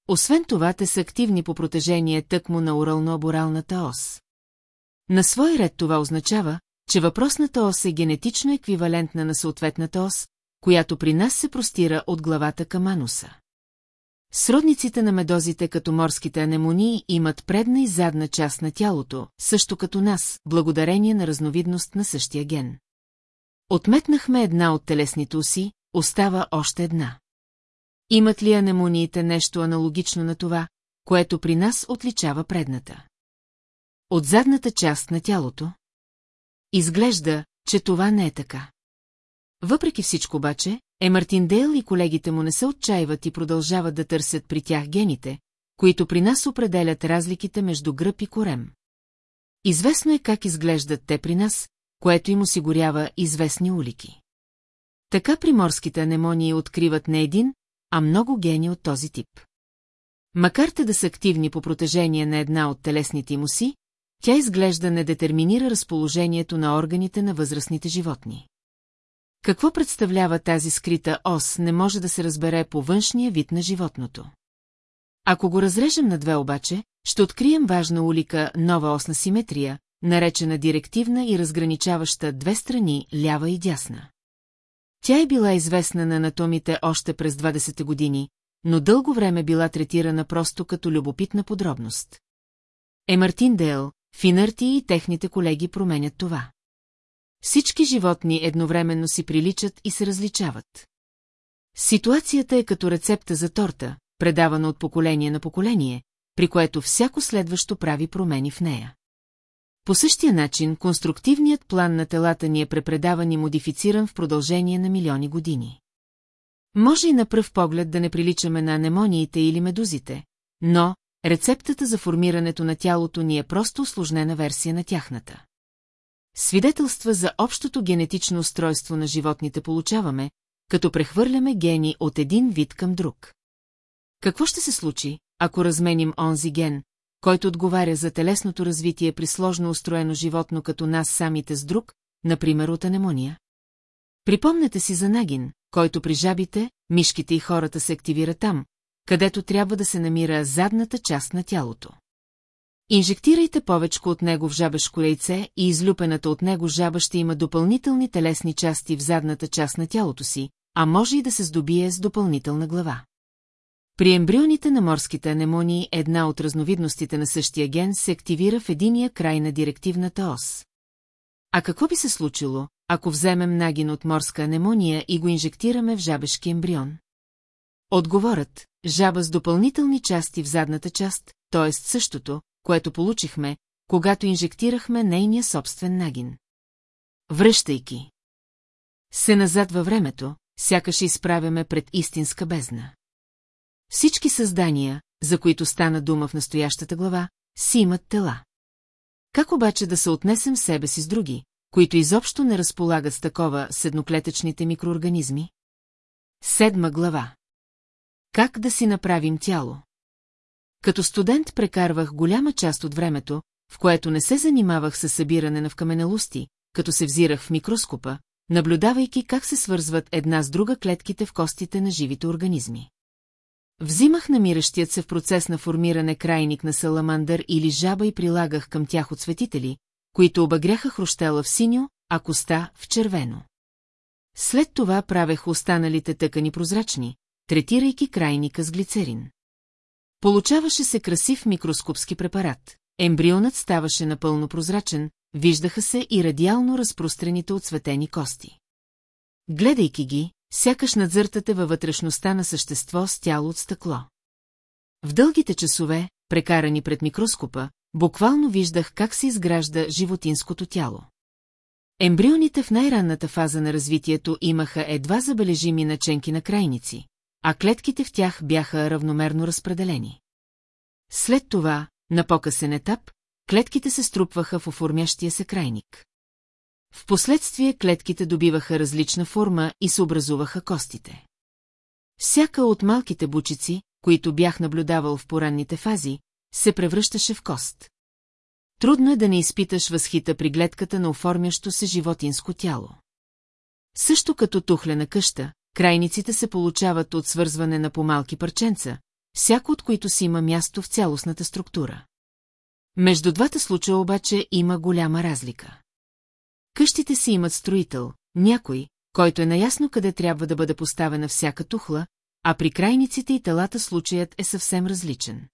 Освен това, те са активни по протежение тъкмо на урално-аборалната ос. На свой ред това означава, че въпросната ос е генетично еквивалентна на съответната ос, която при нас се простира от главата към ануса. Сродниците на медозите като морските анемонии имат предна и задна част на тялото, също като нас, благодарение на разновидност на същия ген. Отметнахме една от телесните уси, остава още една. Имат ли анемониите нещо аналогично на това, което при нас отличава предната? От задната част на тялото? Изглежда, че това не е така. Въпреки всичко обаче, е Мартин Дейл и колегите му не се отчаиват и продължават да търсят при тях гените, които при нас определят разликите между гръб и корем. Известно е как изглеждат те при нас, което им осигурява известни улики. Така приморските анемонии откриват не един, а много гени от този тип. Макар те да са активни по протежение на една от телесните им оси, тя изглежда не детерминира разположението на органите на възрастните животни. Какво представлява тази скрита ос, не може да се разбере по външния вид на животното. Ако го разрежем на две обаче, ще открием важна улика нова осна симетрия, наречена директивна и разграничаваща две страни, лява и дясна. Тя е била известна на анатомите още през 20-те години, но дълго време била третирана просто като любопитна подробност. Е Мартин Дейл, Финърти и техните колеги променят това. Всички животни едновременно си приличат и се различават. Ситуацията е като рецепта за торта, предавана от поколение на поколение, при което всяко следващо прави промени в нея. По същия начин, конструктивният план на телата ни е препредаван и модифициран в продължение на милиони години. Може и на пръв поглед да не приличаме на анемониите или медузите, но рецептата за формирането на тялото ни е просто усложнена версия на тяхната. Свидетелства за общото генетично устройство на животните получаваме, като прехвърляме гени от един вид към друг. Какво ще се случи, ако разменим онзи ген, който отговаря за телесното развитие при сложно устроено животно като нас самите с друг, например от анемония? Припомнете си за Нагин, който при жабите, мишките и хората се активира там, където трябва да се намира задната част на тялото. Инжектирайте повечко от него в жабешко яйце и излюпената от него жаба ще има допълнителни телесни части в задната част на тялото си, а може и да се здобие с допълнителна глава. При ембрионите на морските анемонии една от разновидностите на същия ген се активира в единия край на директивната ос. А какво би се случило, ако вземем нагин от морска анемония и го инжектираме в жабешки ембрион? Отговорът – жаба с допълнителни части в задната част, т.е. същото, което получихме, когато инжектирахме нейния собствен нагин. Връщайки се назад във времето, сякаш изправяме пред истинска бездна. Всички създания, за които стана дума в настоящата глава, си имат тела. Как обаче да се отнесем себе си с други, които изобщо не разполагат с такова с едноклетъчните микроорганизми? Седма глава. Как да си направим тяло? Като студент прекарвах голяма част от времето, в което не се занимавах с събиране на вкаменелости, като се взирах в микроскопа, наблюдавайки как се свързват една с друга клетките в костите на живите организми. Взимах намиращият се в процес на формиране крайник на саламандър или жаба и прилагах към тях отсветители, които обагряха хрущела в синьо, а коста в червено. След това правех останалите тъкани прозрачни, третирайки крайника с глицерин. Получаваше се красив микроскопски препарат. Ембрионът ставаше напълно прозрачен, виждаха се и радиално разпрострените отсветени кости. Гледайки ги, сякаш надзъртате във вътрешността на същество с тяло от стъкло. В дългите часове, прекарани пред микроскопа, буквално виждах как се изгражда животинското тяло. Ембрионите в най-ранната фаза на развитието имаха едва забележими наченки на крайници, а клетките в тях бяха равномерно разпределени. След това, на по-късен етап, клетките се струпваха в оформящия се крайник. Впоследствие клетките добиваха различна форма и се образуваха костите. Всяка от малките бучици, които бях наблюдавал в поранните фази, се превръщаше в кост. Трудно е да не изпиташ възхита при гледката на оформящо се животинско тяло. Също като тухлена къща, крайниците се получават от свързване на помалки парченца, всяко от които си има място в цялостната структура. Между двата случая обаче има голяма разлика. Къщите си имат строител, някой, който е наясно къде трябва да бъде поставена всяка тухла, а при крайниците и телата случаят е съвсем различен.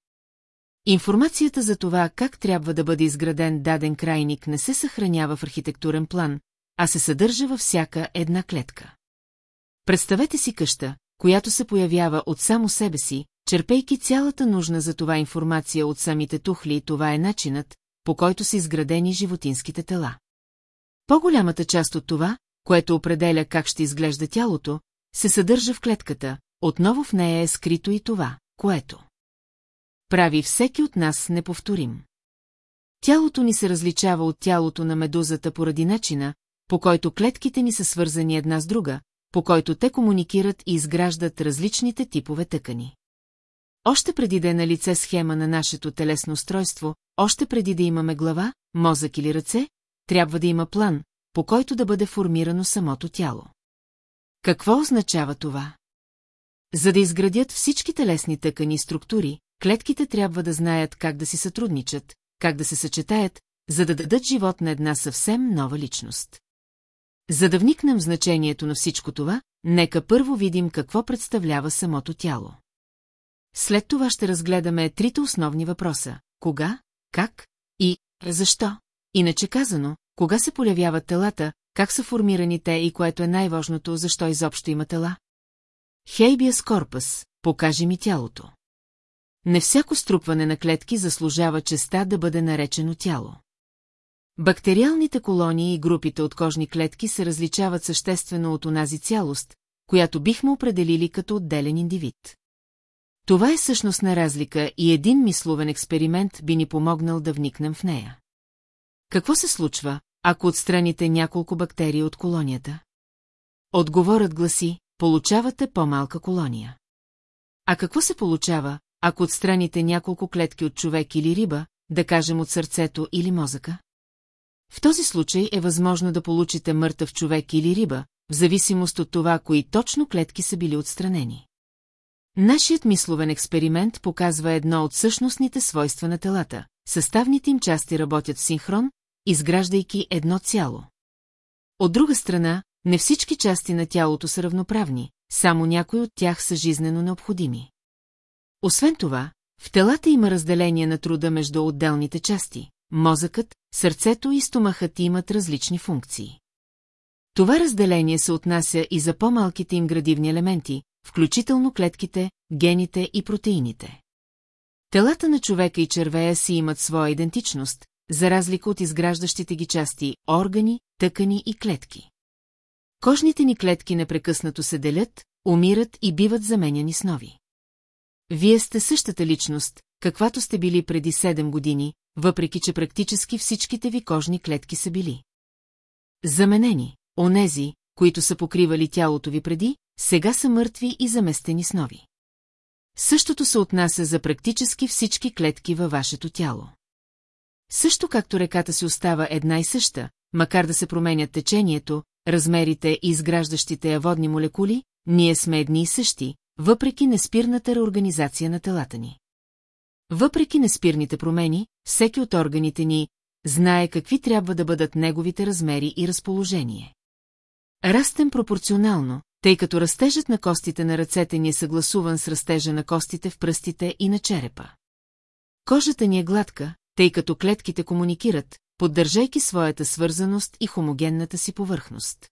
Информацията за това как трябва да бъде изграден даден крайник не се съхранява в архитектурен план, а се съдържа във всяка една клетка. Представете си къща, която се появява от само себе си, черпейки цялата нужна за това информация от самите тухли и това е начинът, по който са изградени животинските тела. По-голямата част от това, което определя как ще изглежда тялото, се съдържа в клетката, отново в нея е скрито и това, което прави всеки от нас неповторим. Тялото ни се различава от тялото на медузата поради начина, по който клетките ни са свързани една с друга, по който те комуникират и изграждат различните типове тъкани. Още преди да е на лице схема на нашето телесно устройство, още преди да имаме глава, мозък или ръце, трябва да има план, по който да бъде формирано самото тяло. Какво означава това? За да изградят всички телесни тъкани и структури, клетките трябва да знаят как да си сътрудничат, как да се съчетаят, за да дадат живот на една съвсем нова личност. За да вникнем в значението на всичко това, нека първо видим какво представлява самото тяло. След това ще разгледаме трите основни въпроса – кога, как и защо. Иначе казано, кога се появяват телата, как са формирани те и което е най-важното, защо изобщо има тела? Хейбиас корпус, покажи ми тялото. Не всяко струпване на клетки заслужава честа да бъде наречено тяло. Бактериалните колонии и групите от кожни клетки се различават съществено от онази цялост, която бихме определили като отделен индивид. Това е същностна разлика и един мисловен експеримент би ни помогнал да вникнем в нея. Какво се случва, ако отстраните няколко бактерии от колонията? Отговорът гласи, получавате по-малка колония. А какво се получава, ако отстраните няколко клетки от човек или риба, да кажем от сърцето или мозъка? В този случай е възможно да получите мъртъв човек или риба, в зависимост от това, кои точно клетки са били отстранени. Нашият мисловен експеримент показва едно от същностните свойства на телата. Съставните им части работят в синхрон, изграждайки едно цяло. От друга страна, не всички части на тялото са равноправни, само някои от тях са жизнено необходими. Освен това, в телата има разделение на труда между отделните части. Мозъкът, сърцето и стомахът имат различни функции. Това разделение се отнася и за по-малките им градивни елементи, включително клетките, гените и протеините. Телата на човека и червея си имат своя идентичност, за разлика от изграждащите ги части, органи, тъкани и клетки. Кожните ни клетки непрекъснато се делят, умират и биват заменяни с нови. Вие сте същата личност, каквато сте били преди 7 години, въпреки че практически всичките ви кожни клетки са били. Заменени, онези, които са покривали тялото ви преди, сега са мъртви и заместени с нови. Същото се отнася за практически всички клетки във вашето тяло. Също както реката си остава една и съща, макар да се променят течението, размерите и изграждащите я водни молекули, ние сме едни и същи, въпреки неспирната реорганизация на телата ни. Въпреки неспирните промени, всеки от органите ни знае какви трябва да бъдат неговите размери и разположение. Растем пропорционално, тъй като растежът на костите на ръцете ни е съгласуван с растежа на костите в пръстите и на черепа. Кожата ни е гладка, тъй като клетките комуникират, поддържайки своята свързаност и хомогенната си повърхност.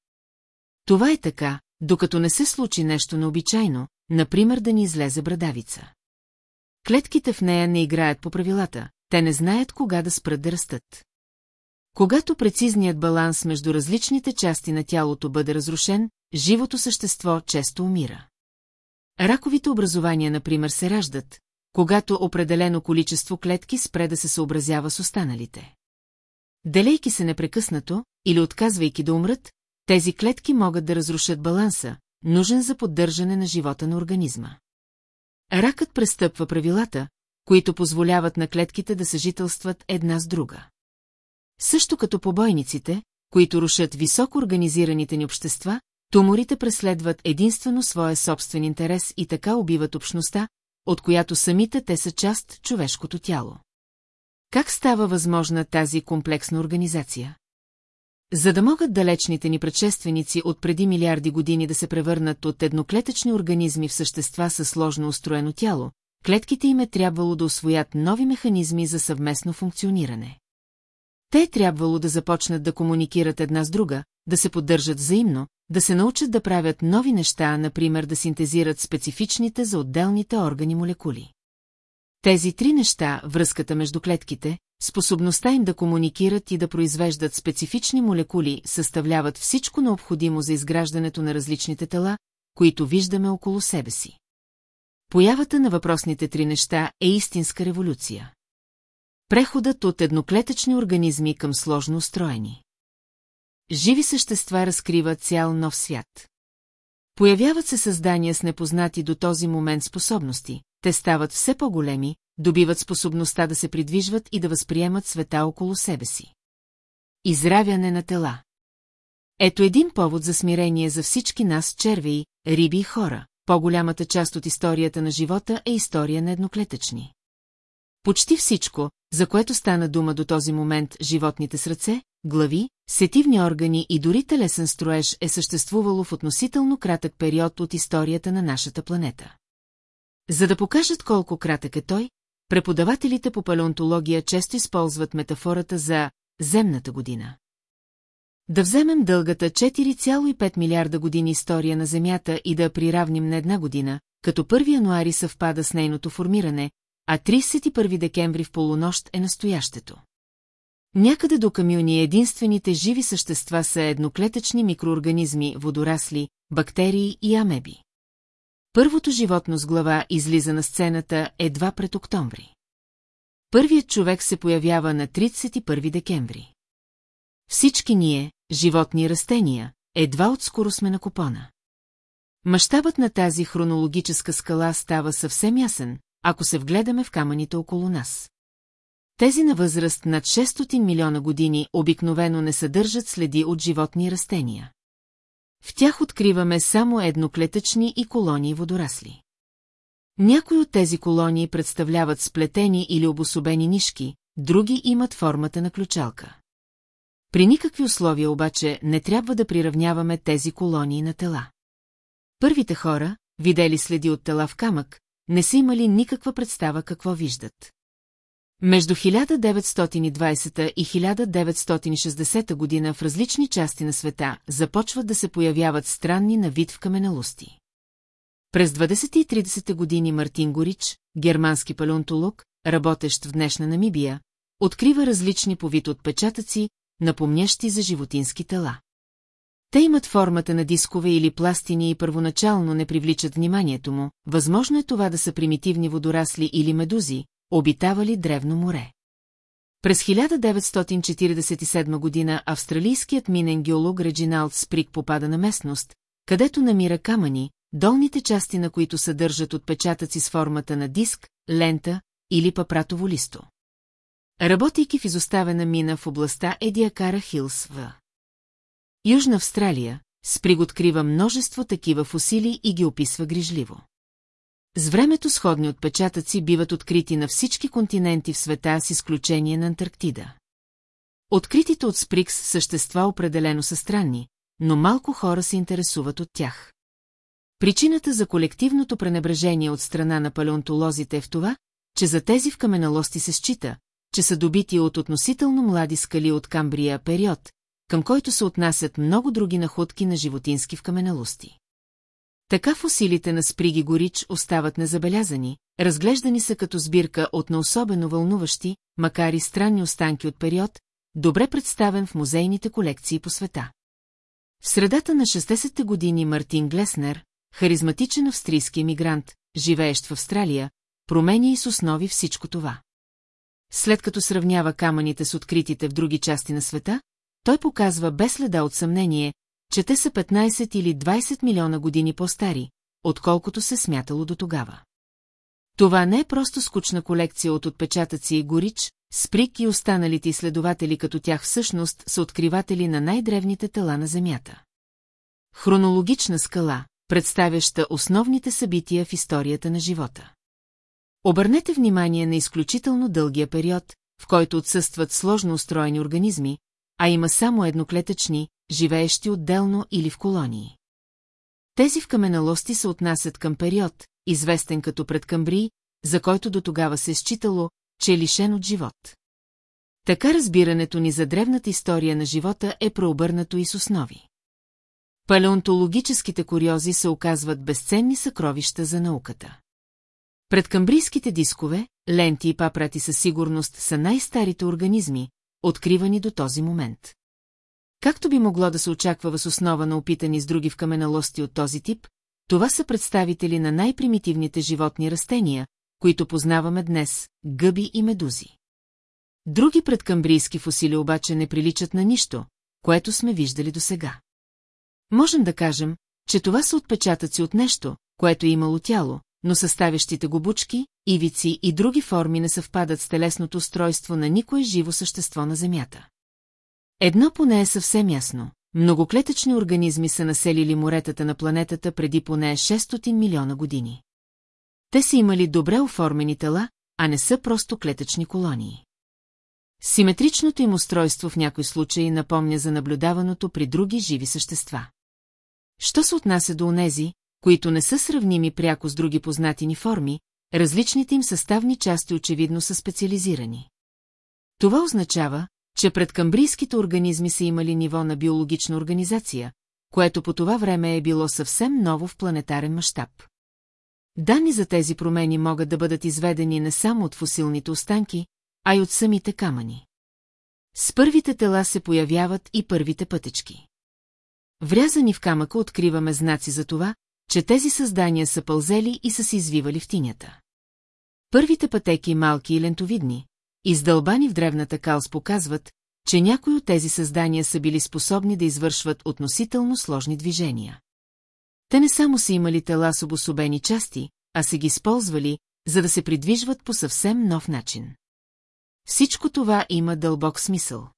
Това е така, докато не се случи нещо необичайно, например да ни излезе брадавица. Клетките в нея не играят по правилата, те не знаят кога да спрат да растат. Когато прецизният баланс между различните части на тялото бъде разрушен, живото същество често умира. Раковите образования, например, се раждат, когато определено количество клетки спре да се съобразява с останалите. Делейки се непрекъснато или отказвайки да умрат, тези клетки могат да разрушат баланса, нужен за поддържане на живота на организма. Ракът престъпва правилата, които позволяват на клетките да съжителстват една с друга. Също като побойниците, които рушат високо организираните ни общества, туморите преследват единствено своя собствен интерес и така убиват общността, от която самите те са част човешкото тяло. Как става възможна тази комплексна организация? За да могат далечните ни предшественици от преди милиарди години да се превърнат от едноклетъчни организми в същества със сложно устроено тяло, клетките им е трябвало да освоят нови механизми за съвместно функциониране. Те е трябвало да започнат да комуникират една с друга, да се поддържат взаимно, да се научат да правят нови неща, например да синтезират специфичните за отделните органи молекули. Тези три неща, връзката между клетките, способността им да комуникират и да произвеждат специфични молекули, съставляват всичко необходимо за изграждането на различните тела, които виждаме около себе си. Появата на въпросните три неща е истинска революция. Преходът от едноклетъчни организми към сложно устроени. Живи същества разкриват цял нов свят. Появяват се създания с непознати до този момент способности, те стават все по-големи, добиват способността да се придвижват и да възприемат света около себе си. Изравяне на тела Ето един повод за смирение за всички нас, червеи, риби и хора. По-голямата част от историята на живота е история на едноклетъчни. Почти всичко, за което стана дума до този момент, животните с ръце, глави, сетивни органи и дори телесен строеж е съществувало в относително кратък период от историята на нашата планета. За да покажат колко кратък е той, преподавателите по палеонтология често използват метафората за земната година. Да вземем дългата 4,5 милиарда години история на Земята и да приравним на една година, като 1 януари съвпада с нейното формиране, а 31 декември в полунощ е настоящето. Някъде до камиони единствените живи същества са едноклетъчни микроорганизми, водорасли, бактерии и амеби. Първото животно с глава излиза на сцената едва пред октомври. Първият човек се появява на 31 декември. Всички ние, животни растения, едва отскоро сме на купона. Мащабът на тази хронологическа скала става съвсем ясен, ако се вгледаме в камъните около нас. Тези на възраст над 600 милиона години обикновено не съдържат следи от животни растения. В тях откриваме само едноклетъчни и колонии водорасли. Някои от тези колонии представляват сплетени или обособени нишки, други имат формата на ключалка. При никакви условия обаче не трябва да приравняваме тези колонии на тела. Първите хора, видели следи от тела в камък, не са имали никаква представа какво виждат. Между 1920 и 1960 година в различни части на света започват да се появяват странни на вид в каменелости. През 20 и 30 години Мартин Горич, германски палеонтолог, работещ в днешна Намибия, открива различни по вид отпечатъци, напомнящи за животински тела. Те имат формата на дискове или пластини и първоначално не привличат вниманието му, възможно е това да са примитивни водорасли или медузи, обитавали древно море. През 1947 година австралийският минен геолог Реджиналд Сприк попада на местност, където намира камъни, долните части на които съдържат отпечатъци с формата на диск, лента или папратово листо. Работейки в изоставена мина в областта Едиакара Хилс в Южна Австралия, Сприг открива множество такива фусили и ги описва грижливо. С времето сходни отпечатъци биват открити на всички континенти в света с изключение на Антарктида. Откритите от Сприкс същества определено са странни, но малко хора се интересуват от тях. Причината за колективното пренебрежение от страна на палеонтолозите е в това, че за тези в каменолости се счита, че са добити от относително млади скали от Камбрия период, към който се отнасят много други находки на животински в каменолости. Така фосилите на Сприги Горич остават незабелязани, разглеждани са като сбирка от на особено вълнуващи, макар и странни останки от период, добре представен в музейните колекции по света. В средата на 60-те години Мартин Глеснер, харизматичен австрийски емигрант, живеещ в Австралия, променя и с основи всичко това. След като сравнява камъните с откритите в други части на света, той показва без следа от съмнение, че те са 15 или 20 милиона години по-стари, отколкото се смятало до тогава. Това не е просто скучна колекция от отпечатъци и горич, Сприк и останалите изследователи като тях всъщност са откриватели на най-древните тела на Земята. Хронологична скала, представяща основните събития в историята на живота. Обърнете внимание на изключително дългия период, в който отсъстват сложно устроени организми, а има само едноклетъчни, живеещи отделно или в колонии. Тези в каменолости се отнасят към период, известен като предкамбрий, за който до тогава се е считало, че е лишен от живот. Така разбирането ни за древната история на живота е преобърнато и с основи. Палеонтологическите куриози се оказват безценни съкровища за науката. Предкамбрийските дискове, ленти и папрати със сигурност са най-старите организми, откривани до този момент. Както би могло да се очаква въз основа на опитани с други в каменолости от този тип, това са представители на най-примитивните животни растения, които познаваме днес – гъби и медузи. Други предкамбрийски фосили обаче не приличат на нищо, което сме виждали досега. Можем да кажем, че това са отпечатъци от нещо, което е имало тяло, но съставящите го бучки, ивици и други форми не съвпадат с телесното устройство на никое живо същество на Земята. Едно поне е съвсем ясно. Многоклетъчни организми са населили моретата на планетата преди поне 600 милиона години. Те са имали добре оформени тела, а не са просто клетъчни колонии. Симетричното им устройство в някой случаи напомня за наблюдаваното при други живи същества. Що се отнася до онези, които не са сравними пряко с други познати ни форми, различните им съставни части очевидно са специализирани. Това означава, че предкамбрийските организми са имали ниво на биологична организация, което по това време е било съвсем ново в планетарен мащаб. Данни за тези промени могат да бъдат изведени не само от фосилните останки, а и от самите камъни. С първите тела се появяват и първите пътечки. Врязани в камъка откриваме знаци за това, че тези създания са пълзели и са се извивали в тинята. Първите пътеки малки и лентовидни, издълбани в древната калс показват, че някои от тези създания са били способни да извършват относително сложни движения. Те не само са имали тела с обособени части, а са ги използвали, за да се придвижват по съвсем нов начин. Всичко това има дълбок смисъл.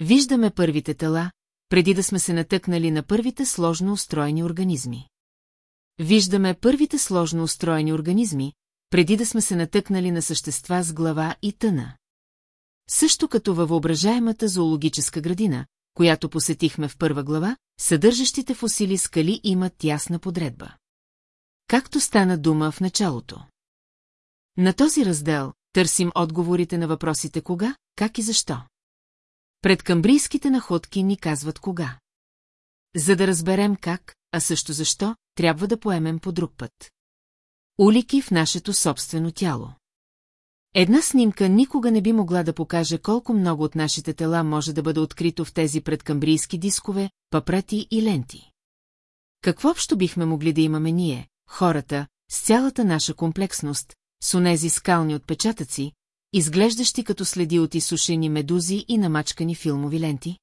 Виждаме първите тела, преди да сме се натъкнали на първите сложно устроени организми. Виждаме първите сложно устроени организми, преди да сме се натъкнали на същества с глава и тъна. Също като във въображаемата зоологическа градина, която посетихме в първа глава, съдържащите фосили скали имат ясна подредба. Както стана дума в началото. На този раздел търсим отговорите на въпросите кога, как и защо. Пред камбрийските находки ни казват кога. За да разберем как, а също защо, трябва да поемем по друг път. Улики в нашето собствено тяло. Една снимка никога не би могла да покаже колко много от нашите тела може да бъде открито в тези предкамбрийски дискове, папрети и ленти. Какво общо бихме могли да имаме ние, хората, с цялата наша комплексност, с онези скални отпечатъци, изглеждащи като следи от изсушени медузи и намачкани филмови ленти?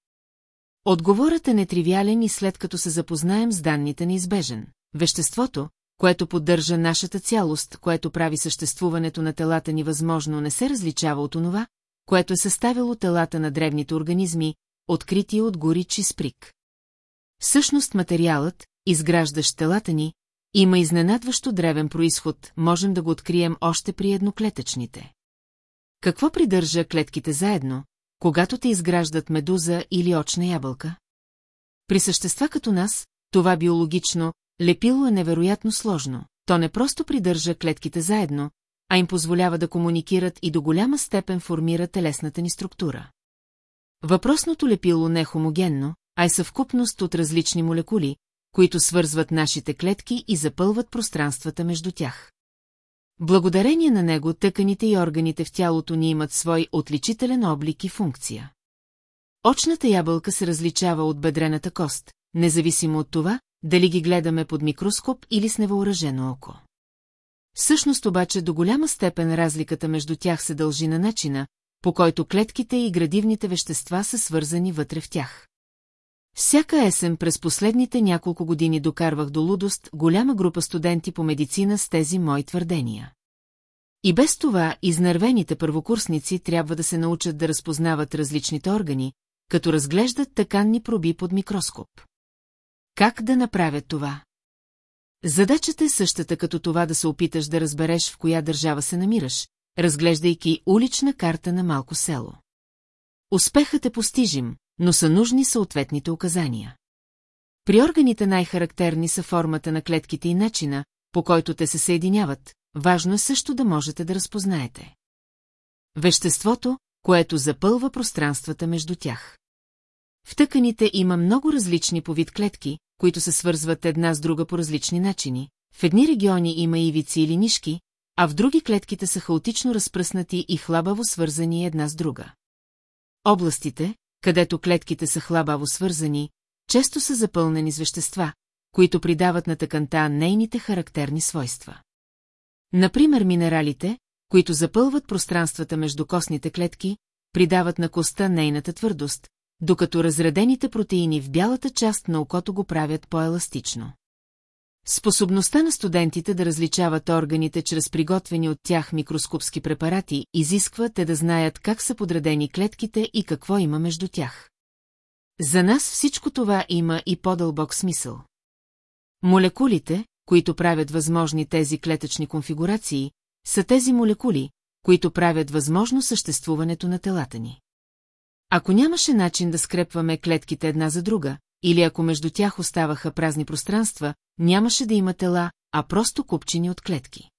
Отговорът е нетривиален и след като се запознаем с данните неизбежен. Веществото, което поддържа нашата цялост, което прави съществуването на телата ни възможно, не се различава от онова, което е съставило телата на древните организми, открити от горич и сприк. Всъщност материалът, изграждащ телата ни, има изненадващо древен происход, можем да го открием още при едноклетъчните. Какво придържа клетките заедно, когато те изграждат медуза или очна ябълка? При същества като нас, това биологично лепило е невероятно сложно. То не просто придържа клетките заедно, а им позволява да комуникират и до голяма степен формира телесната ни структура. Въпросното лепило не е хомогенно, а е съвкупност от различни молекули, които свързват нашите клетки и запълват пространствата между тях. Благодарение на него тъканите и органите в тялото ни имат свой отличителен облик и функция. Очната ябълка се различава от бедрената кост, независимо от това, дали ги гледаме под микроскоп или с невъоръжено око. Всъщност обаче до голяма степен разликата между тях се дължи на начина, по който клетките и градивните вещества са свързани вътре в тях. Всяка есен през последните няколко години докарвах до лудост голяма група студенти по медицина с тези мои твърдения. И без това изнервените първокурсници трябва да се научат да разпознават различните органи, като разглеждат тъканни проби под микроскоп. Как да направят това? Задачата е същата като това да се опиташ да разбереш в коя държава се намираш, разглеждайки улична карта на малко село. Успехът е постижим, но са нужни съответните указания. При органите най-характерни са формата на клетките и начина, по който те се съединяват, важно е също да можете да разпознаете. Веществото, което запълва пространствата между тях. В тъканите има много различни по вид клетки, които се свързват една с друга по различни начини. В едни региони има ивици или нишки, а в други клетките са хаотично разпръснати и хлабаво свързани една с друга. Областите, където клетките са хлабаво свързани, често са запълнени с вещества, които придават на тъканта нейните характерни свойства. Например, минералите, които запълват пространствата между костните клетки, придават на коста нейната твърдост, докато разредените протеини в бялата част на окото го правят по-еластично. Способността на студентите да различават органите чрез приготвени от тях микроскопски препарати изисква те да знаят как са подредени клетките и какво има между тях. За нас всичко това има и по-дълбок смисъл. Молекулите, които правят възможни тези клетъчни конфигурации, са тези молекули, които правят възможно съществуването на телата ни. Ако нямаше начин да скрепваме клетките една за друга, или ако между тях оставаха празни пространства, нямаше да има тела, а просто купчини от клетки.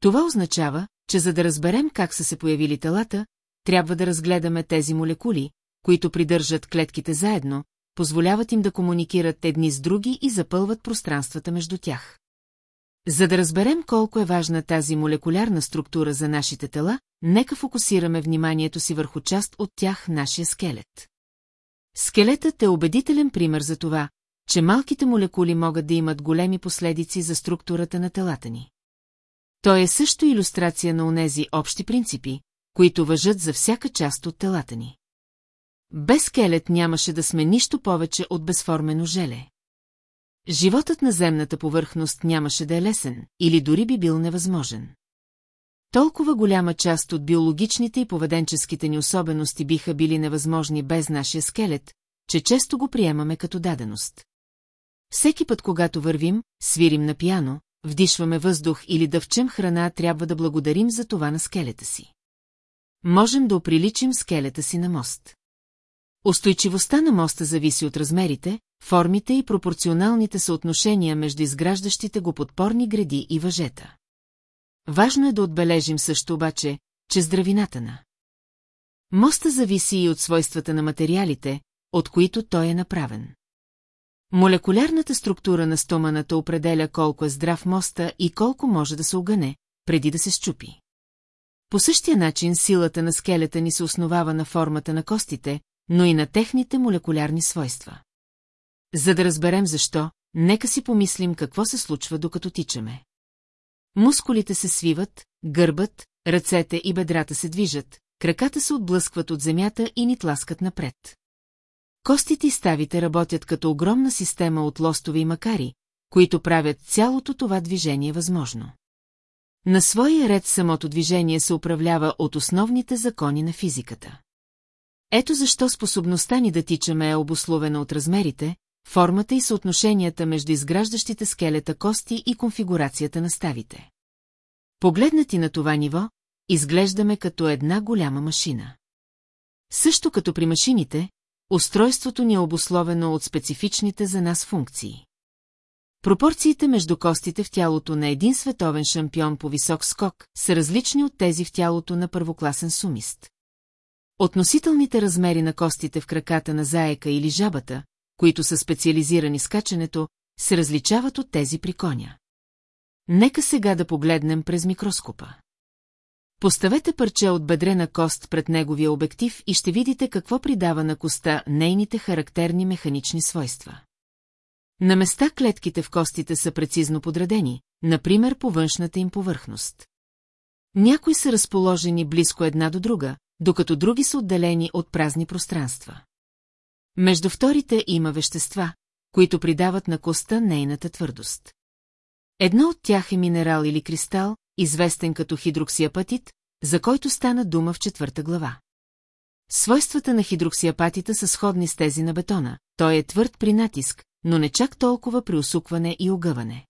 Това означава, че за да разберем как са се появили телата, трябва да разгледаме тези молекули, които придържат клетките заедно, позволяват им да комуникират едни с други и запълват пространствата между тях. За да разберем колко е важна тази молекулярна структура за нашите тела, нека фокусираме вниманието си върху част от тях нашия скелет. Скелетът е убедителен пример за това, че малките молекули могат да имат големи последици за структурата на телата ни. Той е също иллюстрация на онези общи принципи, които въжат за всяка част от телата ни. Без скелет нямаше да сме нищо повече от безформено желе. Животът на земната повърхност нямаше да е лесен, или дори би бил невъзможен. Толкова голяма част от биологичните и поведенческите ни особености биха били невъзможни без нашия скелет, че често го приемаме като даденост. Всеки път, когато вървим, свирим на пияно, вдишваме въздух или дъвчем храна, трябва да благодарим за това на скелета си. Можем да оприличим скелета си на мост. Устойчивостта на моста зависи от размерите, формите и пропорционалните съотношения между изграждащите го подпорни гради и въжета. Важно е да отбележим също обаче, че здравината на моста зависи и от свойствата на материалите, от които той е направен. Молекулярната структура на стоманата определя колко е здрав моста и колко може да се огъне, преди да се щупи. По същия начин силата на скелета ни се основава на формата на костите, но и на техните молекулярни свойства. За да разберем защо, нека си помислим какво се случва докато тичаме. Мускулите се свиват, гърбът, ръцете и бедрата се движат, краката се отблъскват от земята и ни тласкат напред. Костите и ставите работят като огромна система от лостове и макари, които правят цялото това движение възможно. На своя ред самото движение се управлява от основните закони на физиката. Ето защо способността ни да тичаме е обословена от размерите, формата и съотношенията между изграждащите скелета кости и конфигурацията на ставите. Погледнати на това ниво, изглеждаме като една голяма машина. Също като при машините, устройството ни е обусловено от специфичните за нас функции. Пропорциите между костите в тялото на един световен шампион по висок скок са различни от тези в тялото на първокласен сумист. Относителните размери на костите в краката на заека или жабата, които са специализирани с каченето, се различават от тези при коня. Нека сега да погледнем през микроскопа. Поставете парче от бедрена кост пред неговия обектив и ще видите какво придава на коста нейните характерни механични свойства. На места клетките в костите са прецизно подредени, например по външната им повърхност. Някои са разположени близко една до друга, докато други са отделени от празни пространства. Между вторите има вещества, които придават на коста нейната твърдост. Едно от тях е минерал или кристал, известен като хидроксиапатит, за който стана дума в четвърта глава. Свойствата на хидроксиапатита са сходни с тези на бетона, той е твърд при натиск, но не чак толкова при усукване и огъване.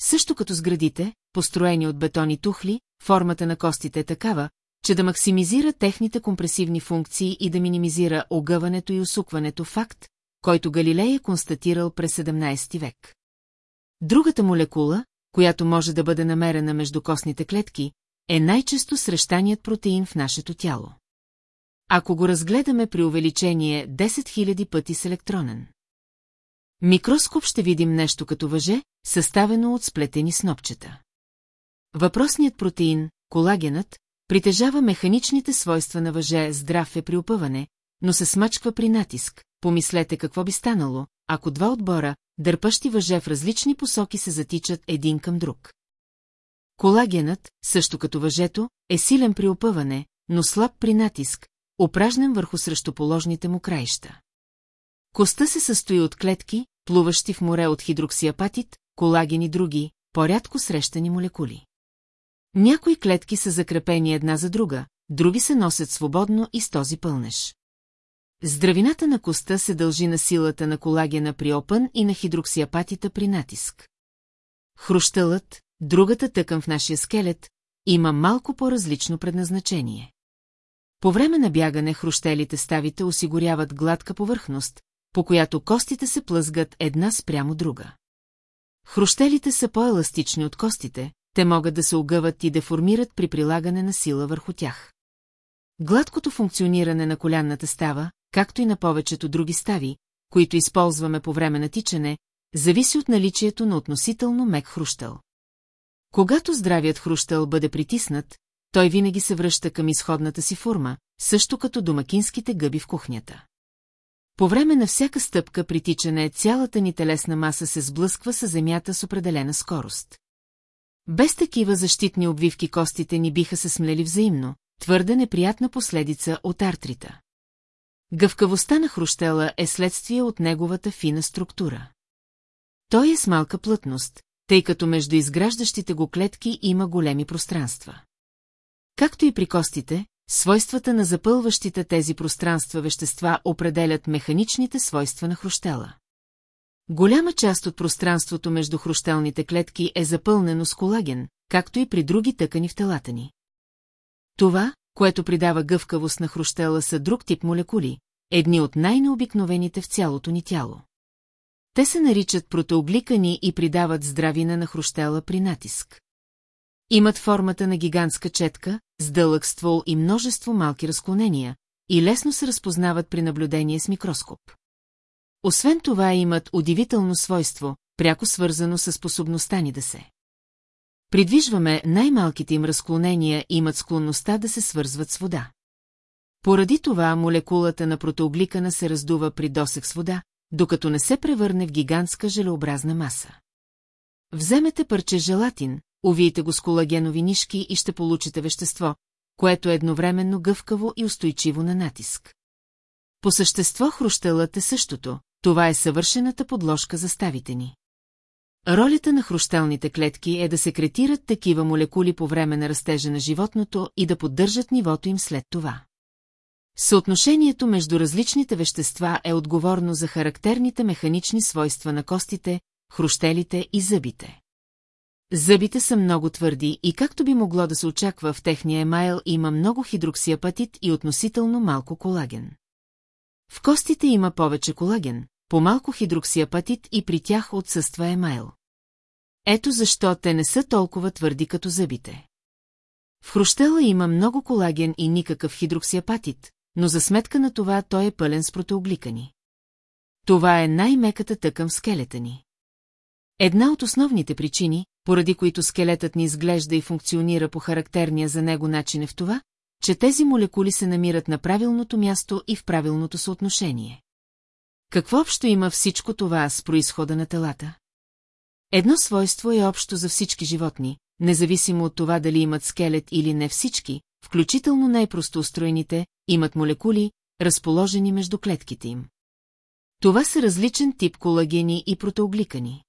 Също като сградите, построени от бетон и тухли, формата на костите е такава, че да максимизира техните компресивни функции и да минимизира огъването и усукването факт, който Галилей е констатирал през 17 век. Другата молекула, която може да бъде намерена между костните клетки, е най-често срещаният протеин в нашето тяло. Ако го разгледаме при увеличение 10 000 пъти с електронен. Микроскоп ще видим нещо като въже, съставено от сплетени снопчета. Въпросният протеин, колагенът, притежава механичните свойства на въже здрав е при опъване, но се смачква при натиск. Помислете какво би станало, ако два отбора, дърпащи въже в различни посоки се затичат един към друг. Колагенът, също като въжето, е силен при опъване, но слаб при натиск, упражнен върху срещуположните му краища. Коста се състои от клетки, плуващи в море от хидроксиапатит, колаген и други, по-рядко срещани молекули. Някои клетки са закрепени една за друга, други се носят свободно и с този пълнеж. Здравината на коста се дължи на силата на колагена при опън и на хидроксиапатита при натиск. Хрущълът, другата тъкан в нашия скелет, има малко по-различно предназначение. По време на бягане хрущелите ставите осигуряват гладка повърхност, по която костите се плъзгат една спрямо друга. Хрущелите са по-еластични от костите, те могат да се огъват и деформират при прилагане на сила върху тях. Гладкото функциониране на колянната става, както и на повечето други стави, които използваме по време на тичане, зависи от наличието на относително мек хрущел. Когато здравият хрущел бъде притиснат, той винаги се връща към изходната си форма, също като домакинските гъби в кухнята. По време на всяка стъпка при тичане цялата ни телесна маса се сблъсква с земята с определена скорост. Без такива защитни обвивки костите ни биха се смлели взаимно, твърде неприятна последица от артрита. Гъвкавостта на хрущела е следствие от неговата фина структура. Той е с малка плътност, тъй като между изграждащите го клетки има големи пространства. Както и при костите, свойствата на запълващите тези пространства вещества определят механичните свойства на хрущела. Голяма част от пространството между хрущелните клетки е запълнено с колаген, както и при други тъкани в телата ни. Това, което придава гъвкавост на хрущела са друг тип молекули, едни от най-необикновените в цялото ни тяло. Те се наричат протеогликани и придават здравина на хрущела при натиск. Имат формата на гигантска четка, с дълъг ствол и множество малки разклонения, и лесно се разпознават при наблюдение с микроскоп. Освен това имат удивително свойство, пряко свързано с способността ни да се. Придвижваме най-малките им разклонения и имат склонността да се свързват с вода. Поради това молекулата на протеогликана се раздува при досек с вода, докато не се превърне в гигантска желеобразна маса. Вземете парче желатин, увиете го с колагенови нишки и ще получите вещество, което е едновременно гъвкаво и устойчиво на натиск. По същество хрущелът е същото, това е съвършената подложка за ставите ни. Ролята на хрущелните клетки е да секретират такива молекули по време на растежа на животното и да поддържат нивото им след това. Съотношението между различните вещества е отговорно за характерните механични свойства на костите, хрущелите и зъбите. Зъбите са много твърди и както би могло да се очаква в техния емайл има много хидроксиапатит и относително малко колаген. В костите има повече колаген, по-малко хидроксиапатит и при тях отсъства емайл. Ето защо те не са толкова твърди като зъбите. В хрущела има много колаген и никакъв хидроксиапатит, но за сметка на това той е пълен с протеогликани. Това е най-меката тъкъм в скелета ни. Една от основните причини, поради които скелетът ни изглежда и функционира по характерния за него начин е в това, че тези молекули се намират на правилното място и в правилното съотношение. Какво общо има всичко това с происхода на телата? Едно свойство е общо за всички животни, независимо от това дали имат скелет или не всички, включително най-просто устроените, имат молекули, разположени между клетките им. Това са различен тип колагени и протеогликани.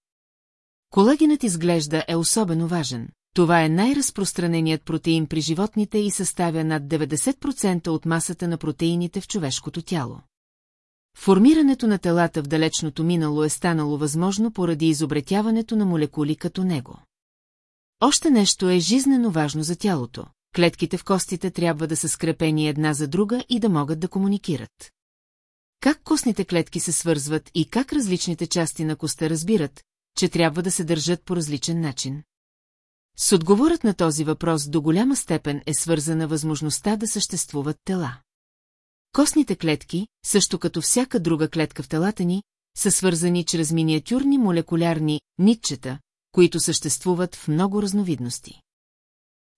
Колагенът изглежда е особено важен. Това е най-разпространеният протеин при животните и съставя над 90% от масата на протеините в човешкото тяло. Формирането на телата в далечното минало е станало възможно поради изобретяването на молекули като него. Още нещо е жизнено важно за тялото. Клетките в костите трябва да са скрепени една за друга и да могат да комуникират. Как костните клетки се свързват и как различните части на коста разбират, че трябва да се държат по различен начин? С отговорът на този въпрос до голяма степен е свързана възможността да съществуват тела. Костните клетки, също като всяка друга клетка в телата ни, са свързани чрез миниатюрни молекулярни нитчета, които съществуват в много разновидности.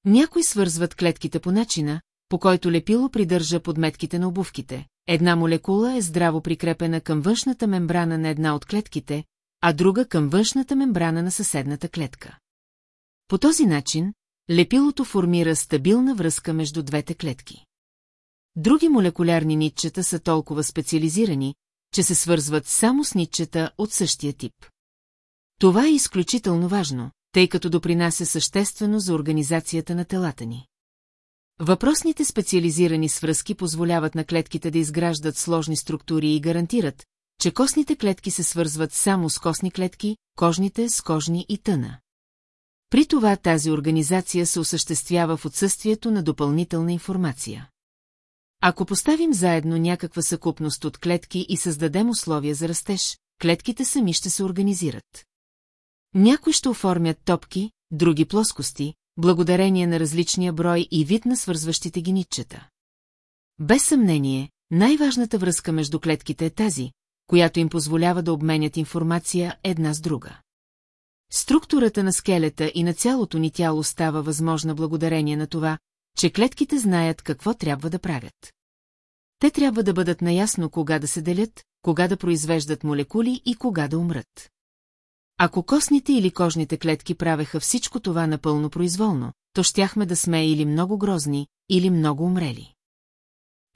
Някои свързват клетките по начина, по който лепило придържа подметките на обувките. Една молекула е здраво прикрепена към външната мембрана на една от клетките, а друга към външната мембрана на съседната клетка. По този начин, лепилото формира стабилна връзка между двете клетки. Други молекулярни нитчета са толкова специализирани, че се свързват само с нитчета от същия тип. Това е изключително важно, тъй като допринася съществено за организацията на телата ни. Въпросните специализирани свръзки позволяват на клетките да изграждат сложни структури и гарантират, че костните клетки се свързват само с костни клетки, кожните с кожни и тъна. При това тази организация се осъществява в отсъствието на допълнителна информация. Ако поставим заедно някаква съкупност от клетки и създадем условия за растеж, клетките сами ще се организират. Някои ще оформят топки, други плоскости, благодарение на различния брой и вид на свързващите ги нитчета. Без съмнение, най-важната връзка между клетките е тази, която им позволява да обменят информация една с друга. Структурата на скелета и на цялото ни тяло става възможна благодарение на това, че клетките знаят какво трябва да правят. Те трябва да бъдат наясно кога да се делят, кога да произвеждат молекули и кога да умрат. Ако костните или кожните клетки правеха всичко това напълно произволно, то щяхме да сме или много грозни, или много умрели.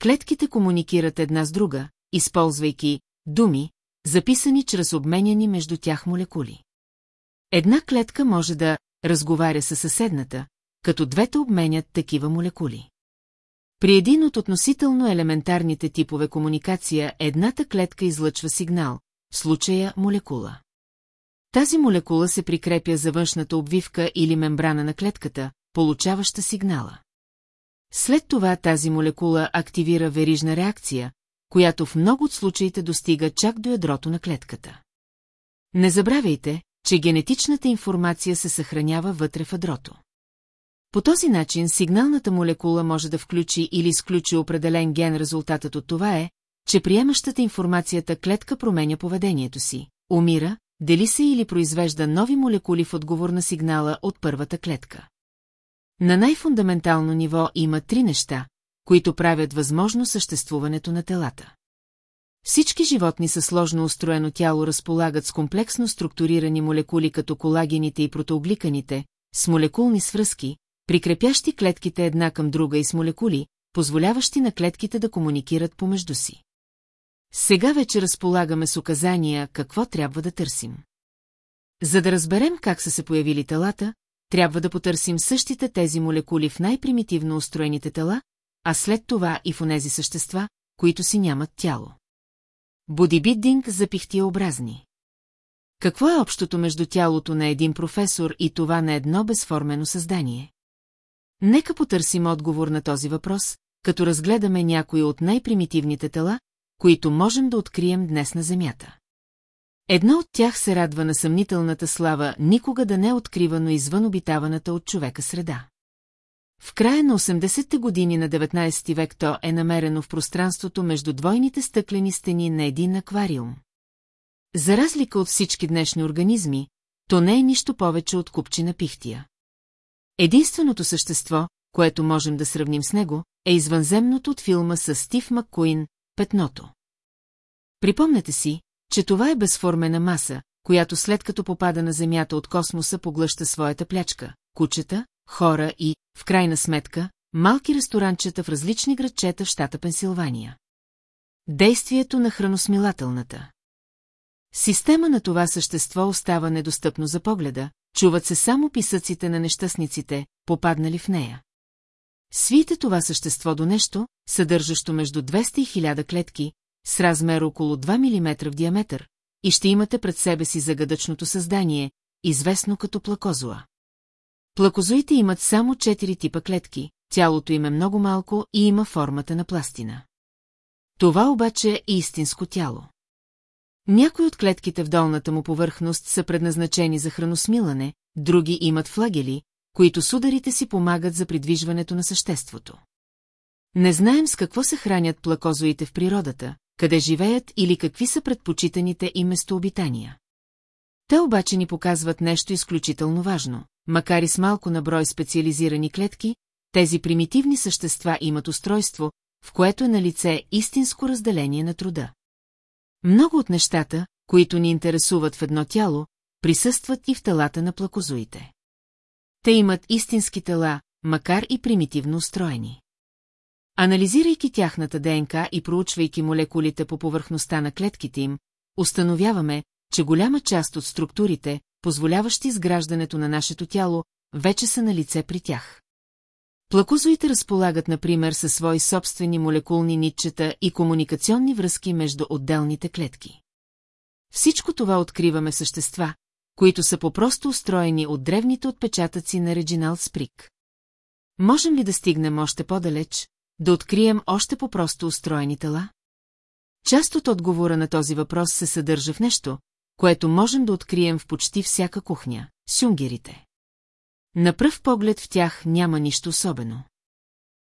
Клетките комуникират една с друга, използвайки думи, записани чрез обменяни между тях молекули. Една клетка може да разговаря със съседната, като двете обменят такива молекули. При един от относително елементарните типове комуникация едната клетка излъчва сигнал, в случая молекула. Тази молекула се прикрепя за външната обвивка или мембрана на клетката, получаваща сигнала. След това тази молекула активира верижна реакция, която в много от случаите достига чак до ядрото на клетката. Не забравяйте, че генетичната информация се съхранява вътре в ядрото. По този начин сигналната молекула може да включи или изключи определен ген. Резултатът от това е, че приемащата информацията клетка променя поведението си, умира, дели се или произвежда нови молекули в отговор на сигнала от първата клетка. На най-фундаментално ниво има три неща, които правят възможно съществуването на телата. Всички животни със сложно устроено тяло разполагат с комплексно структурирани молекули като колагените и протеогликаните, с молекулни свръзки, прикрепящи клетките една към друга и с молекули, позволяващи на клетките да комуникират помежду си. Сега вече разполагаме с указания какво трябва да търсим. За да разберем как са се появили телата, трябва да потърсим същите тези молекули в най-примитивно устроените тела, а след това и в онези същества, които си нямат тяло. Бодибиддинг за пихтиеобразни. Какво е общото между тялото на един професор и това на едно безформено създание? Нека потърсим отговор на този въпрос, като разгледаме някои от най-примитивните тела, които можем да открием днес на Земята. Едно от тях се радва на съмнителната слава никога да не е откривано извън обитаваната от човека среда. В края на 80-те години на 19 век то е намерено в пространството между двойните стъклени стени на един аквариум. За разлика от всички днешни организми, то не е нищо повече от купчина пихтия. Единственото същество, което можем да сравним с него, е извънземното от филма с Стив Маккуин «Петното». Припомнете си, че това е безформена маса, която след като попада на Земята от космоса поглъща своята плячка, кучета, хора и, в крайна сметка, малки ресторанчета в различни градчета в щата Пенсилвания. Действието на храносмилателната. Система на това същество остава недостъпно за погледа, чуват се само писъците на нещастниците, попаднали в нея. Свийте това същество до нещо, съдържащо между 200 и 1000 клетки, с размер около 2 мм в диаметър, и ще имате пред себе си загадъчното създание, известно като плакозуа. Плакозоите имат само 4 типа клетки, тялото им е много малко и има формата на пластина. Това обаче е истинско тяло. Някои от клетките в долната му повърхност са предназначени за храносмилане, други имат флагели, които с ударите си помагат за придвижването на съществото. Не знаем с какво се хранят плакозоите в природата, къде живеят или какви са предпочитаните им местообитания. Те обаче ни показват нещо изключително важно. Макар и с малко наброй специализирани клетки, тези примитивни същества имат устройство, в което е на лице истинско разделение на труда. Много от нещата, които ни интересуват в едно тяло, присъстват и в телата на плакозоите. Те имат истински тела, макар и примитивно устроени. Анализирайки тяхната ДНК и проучвайки молекулите по повърхността на клетките им, установяваме, че голяма част от структурите, позволяващи изграждането на нашето тяло, вече са на лице при тях. Плакузоите разполагат, например, със свои собствени молекулни нитчета и комуникационни връзки между отделните клетки. Всичко това откриваме същества, които са попросто устроени от древните отпечатъци на Реджинал Сприк. Можем ли да стигнем още по-далеч, да открием още по-просто устроени тела? Част от отговора на този въпрос се съдържа в нещо, което можем да открием в почти всяка кухня – сюнгерите. На пръв поглед в тях няма нищо особено.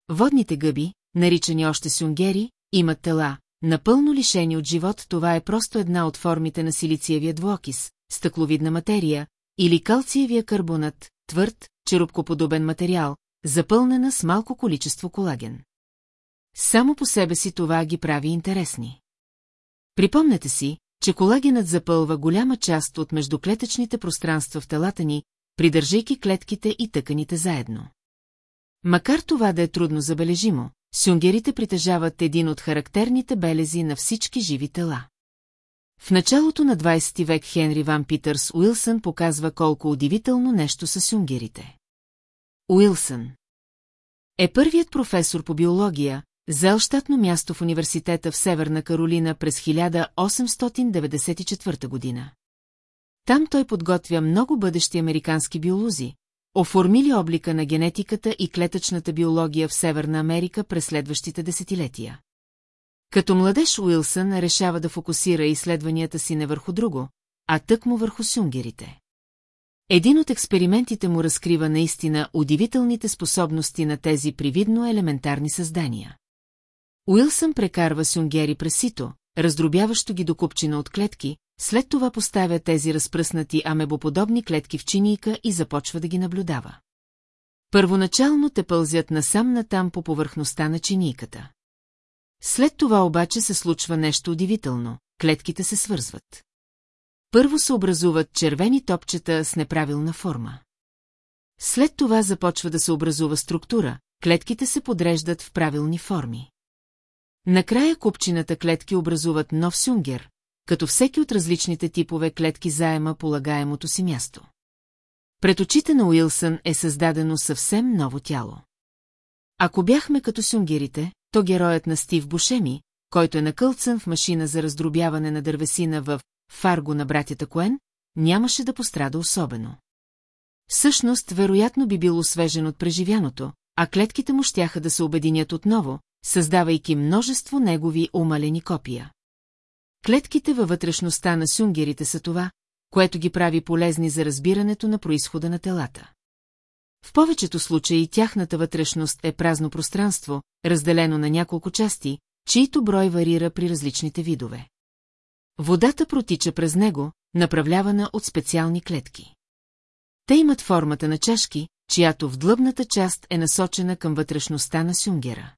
Водните гъби, наричани още сюнгери, имат тела, напълно лишени от живот, това е просто една от формите на силициевия двуокис, стъкловидна материя, или калциевия карбонат, твърд, черупкоподобен материал, запълнена с малко количество колаген. Само по себе си това ги прави интересни. Припомнете си, че колагенът запълва голяма част от междуклетъчните пространства в телата ни, придържайки клетките и тъканите заедно. Макар това да е трудно забележимо, сюнгерите притежават един от характерните белези на всички живи тела. В началото на 20 век Хенри Ван Питърс Уилсън показва колко удивително нещо са сюнгерите. Уилсън е първият професор по биология, Зел щатно място в университета в Северна Каролина през 1894 година. Там той подготвя много бъдещи американски биолози, оформили облика на генетиката и клетъчната биология в Северна Америка през следващите десетилетия. Като младеж Уилсън решава да фокусира изследванията си не върху друго, а тъкмо върху сюнгерите. Един от експериментите му разкрива наистина удивителните способности на тези привидно елементарни създания. Уилсън прекарва сюнгери през сито, раздробяващо ги до купчина от клетки, след това поставя тези разпръснати амебоподобни клетки в чинийка и започва да ги наблюдава. Първоначално те пълзят насам натам по повърхността на чинийката. След това обаче се случва нещо удивително – клетките се свързват. Първо се образуват червени топчета с неправилна форма. След това започва да се образува структура, клетките се подреждат в правилни форми. Накрая купчината клетки образуват нов сюнгер, като всеки от различните типове клетки заема полагаемото си място. Пред очите на Уилсън е създадено съвсем ново тяло. Ако бяхме като сюнгерите, то героят на Стив Бушеми, който е накълцан в машина за раздробяване на дървесина в Фарго на братята Коен, нямаше да пострада особено. Всъщност, вероятно би бил освежен от преживяното, а клетките му щяха да се обединят отново, създавайки множество негови умалени копия. Клетките във вътрешността на сюнгерите са това, което ги прави полезни за разбирането на происхода на телата. В повечето случаи тяхната вътрешност е празно пространство, разделено на няколко части, чието брой варира при различните видове. Водата протича през него, направлявана от специални клетки. Те имат формата на чашки, чиято вдлъбната част е насочена към вътрешността на сюнгера.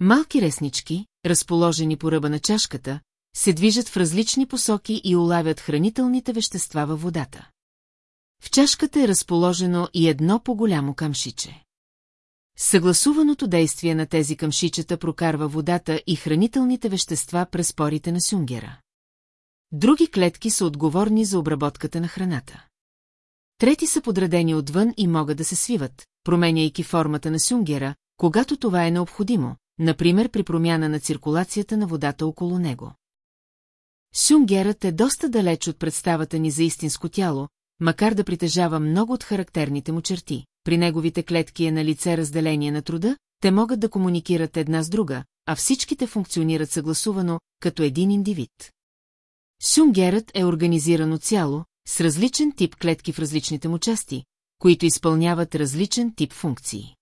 Малки реснички, разположени по ръба на чашката, се движат в различни посоки и улавят хранителните вещества във водата. В чашката е разположено и едно по-голямо камшиче. Съгласуваното действие на тези камшичета прокарва водата и хранителните вещества през порите на сюнгера. Други клетки са отговорни за обработката на храната. Трети са подредени отвън и могат да се свиват, променяйки формата на сюнгера, когато това е необходимо, например при промяна на циркулацията на водата около него. Сюнгерът е доста далеч от представата ни за истинско тяло, макар да притежава много от характерните му черти. При неговите клетки е на лице разделение на труда, те могат да комуникират една с друга, а всичките функционират съгласувано, като един индивид. Сюнгерът е организирано цяло, с различен тип клетки в различните му части, които изпълняват различен тип функции.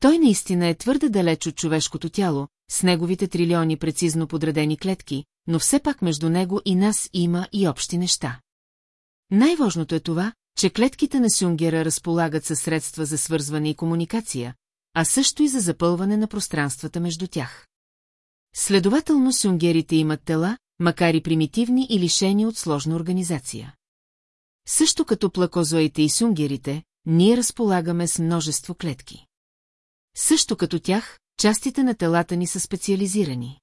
Той наистина е твърде далеч от човешкото тяло, с неговите трилиони прецизно подредени клетки, но все пак между него и нас има и общи неща. Най-важното е това, че клетките на Сюнгера разполагат със средства за свързване и комуникация, а също и за запълване на пространствата между тях. Следователно сюнгерите имат тела, макар и примитивни и лишени от сложна организация. Също като плакозоите и сюнгерите, ние разполагаме с множество клетки. Също като тях, частите на телата ни са специализирани.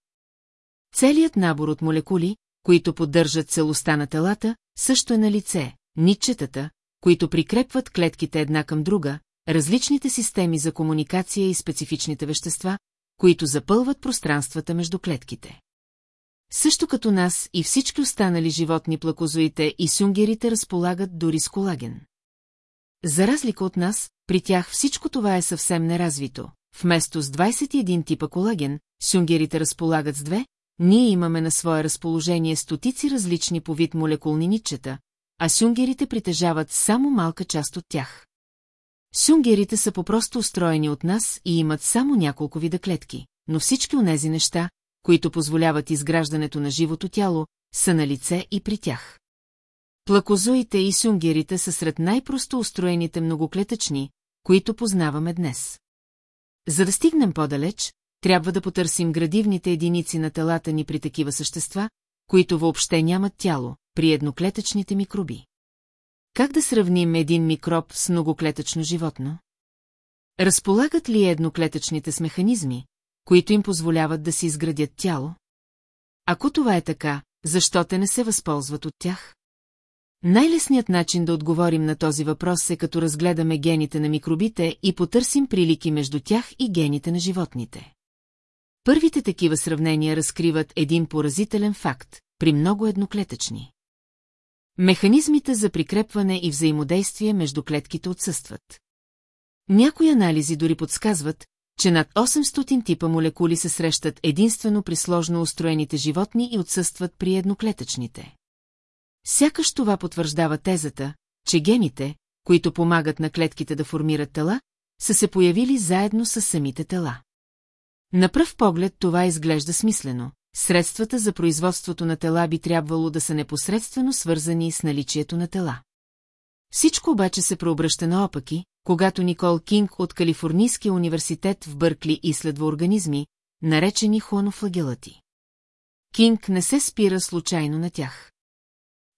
Целият набор от молекули, които поддържат целостта на телата, също е на лице, нитчетата, които прикрепват клетките една към друга, различните системи за комуникация и специфичните вещества, които запълват пространствата между клетките. Също като нас и всички останали животни плакозоите и сюнгерите разполагат дори с колаген. За разлика от нас, при тях всичко това е съвсем неразвито. Вместо с 21 типа колаген, сюнгерите разполагат с две, ние имаме на свое разположение стотици различни по вид молекулни нитчета, а сюнгерите притежават само малка част от тях. Сюнгерите са попросто устроени от нас и имат само няколко вида клетки, но всички онези неща, които позволяват изграждането на живото тяло, са на лице и при тях. Плакозоите и сюнгерите са сред най-просто устроените многоклетъчни, които познаваме днес. За да стигнем по-далеч, трябва да потърсим градивните единици на телата ни при такива същества, които въобще нямат тяло, при едноклетъчните микроби. Как да сравним един микроб с многоклетъчно животно? Разполагат ли едноклетъчните с механизми, които им позволяват да си изградят тяло? Ако това е така, защо те не се възползват от тях? Най-лесният начин да отговорим на този въпрос е като разгледаме гените на микробите и потърсим прилики между тях и гените на животните. Първите такива сравнения разкриват един поразителен факт при много едноклетъчни. Механизмите за прикрепване и взаимодействие между клетките отсъстват. Някои анализи дори подсказват, че над 800 типа молекули се срещат единствено при сложно устроените животни и отсъстват при едноклетъчните. Сякаш това потвърждава тезата, че гените, които помагат на клетките да формират тела, са се появили заедно с самите тела. На пръв поглед това изглежда смислено. Средствата за производството на тела би трябвало да са непосредствено свързани с наличието на тела. Всичко обаче се преобръща наопаки, когато Никол Кинг от Калифорнийския университет в Бъркли изследва организми, наречени хуанофлагелати. Кинг не се спира случайно на тях.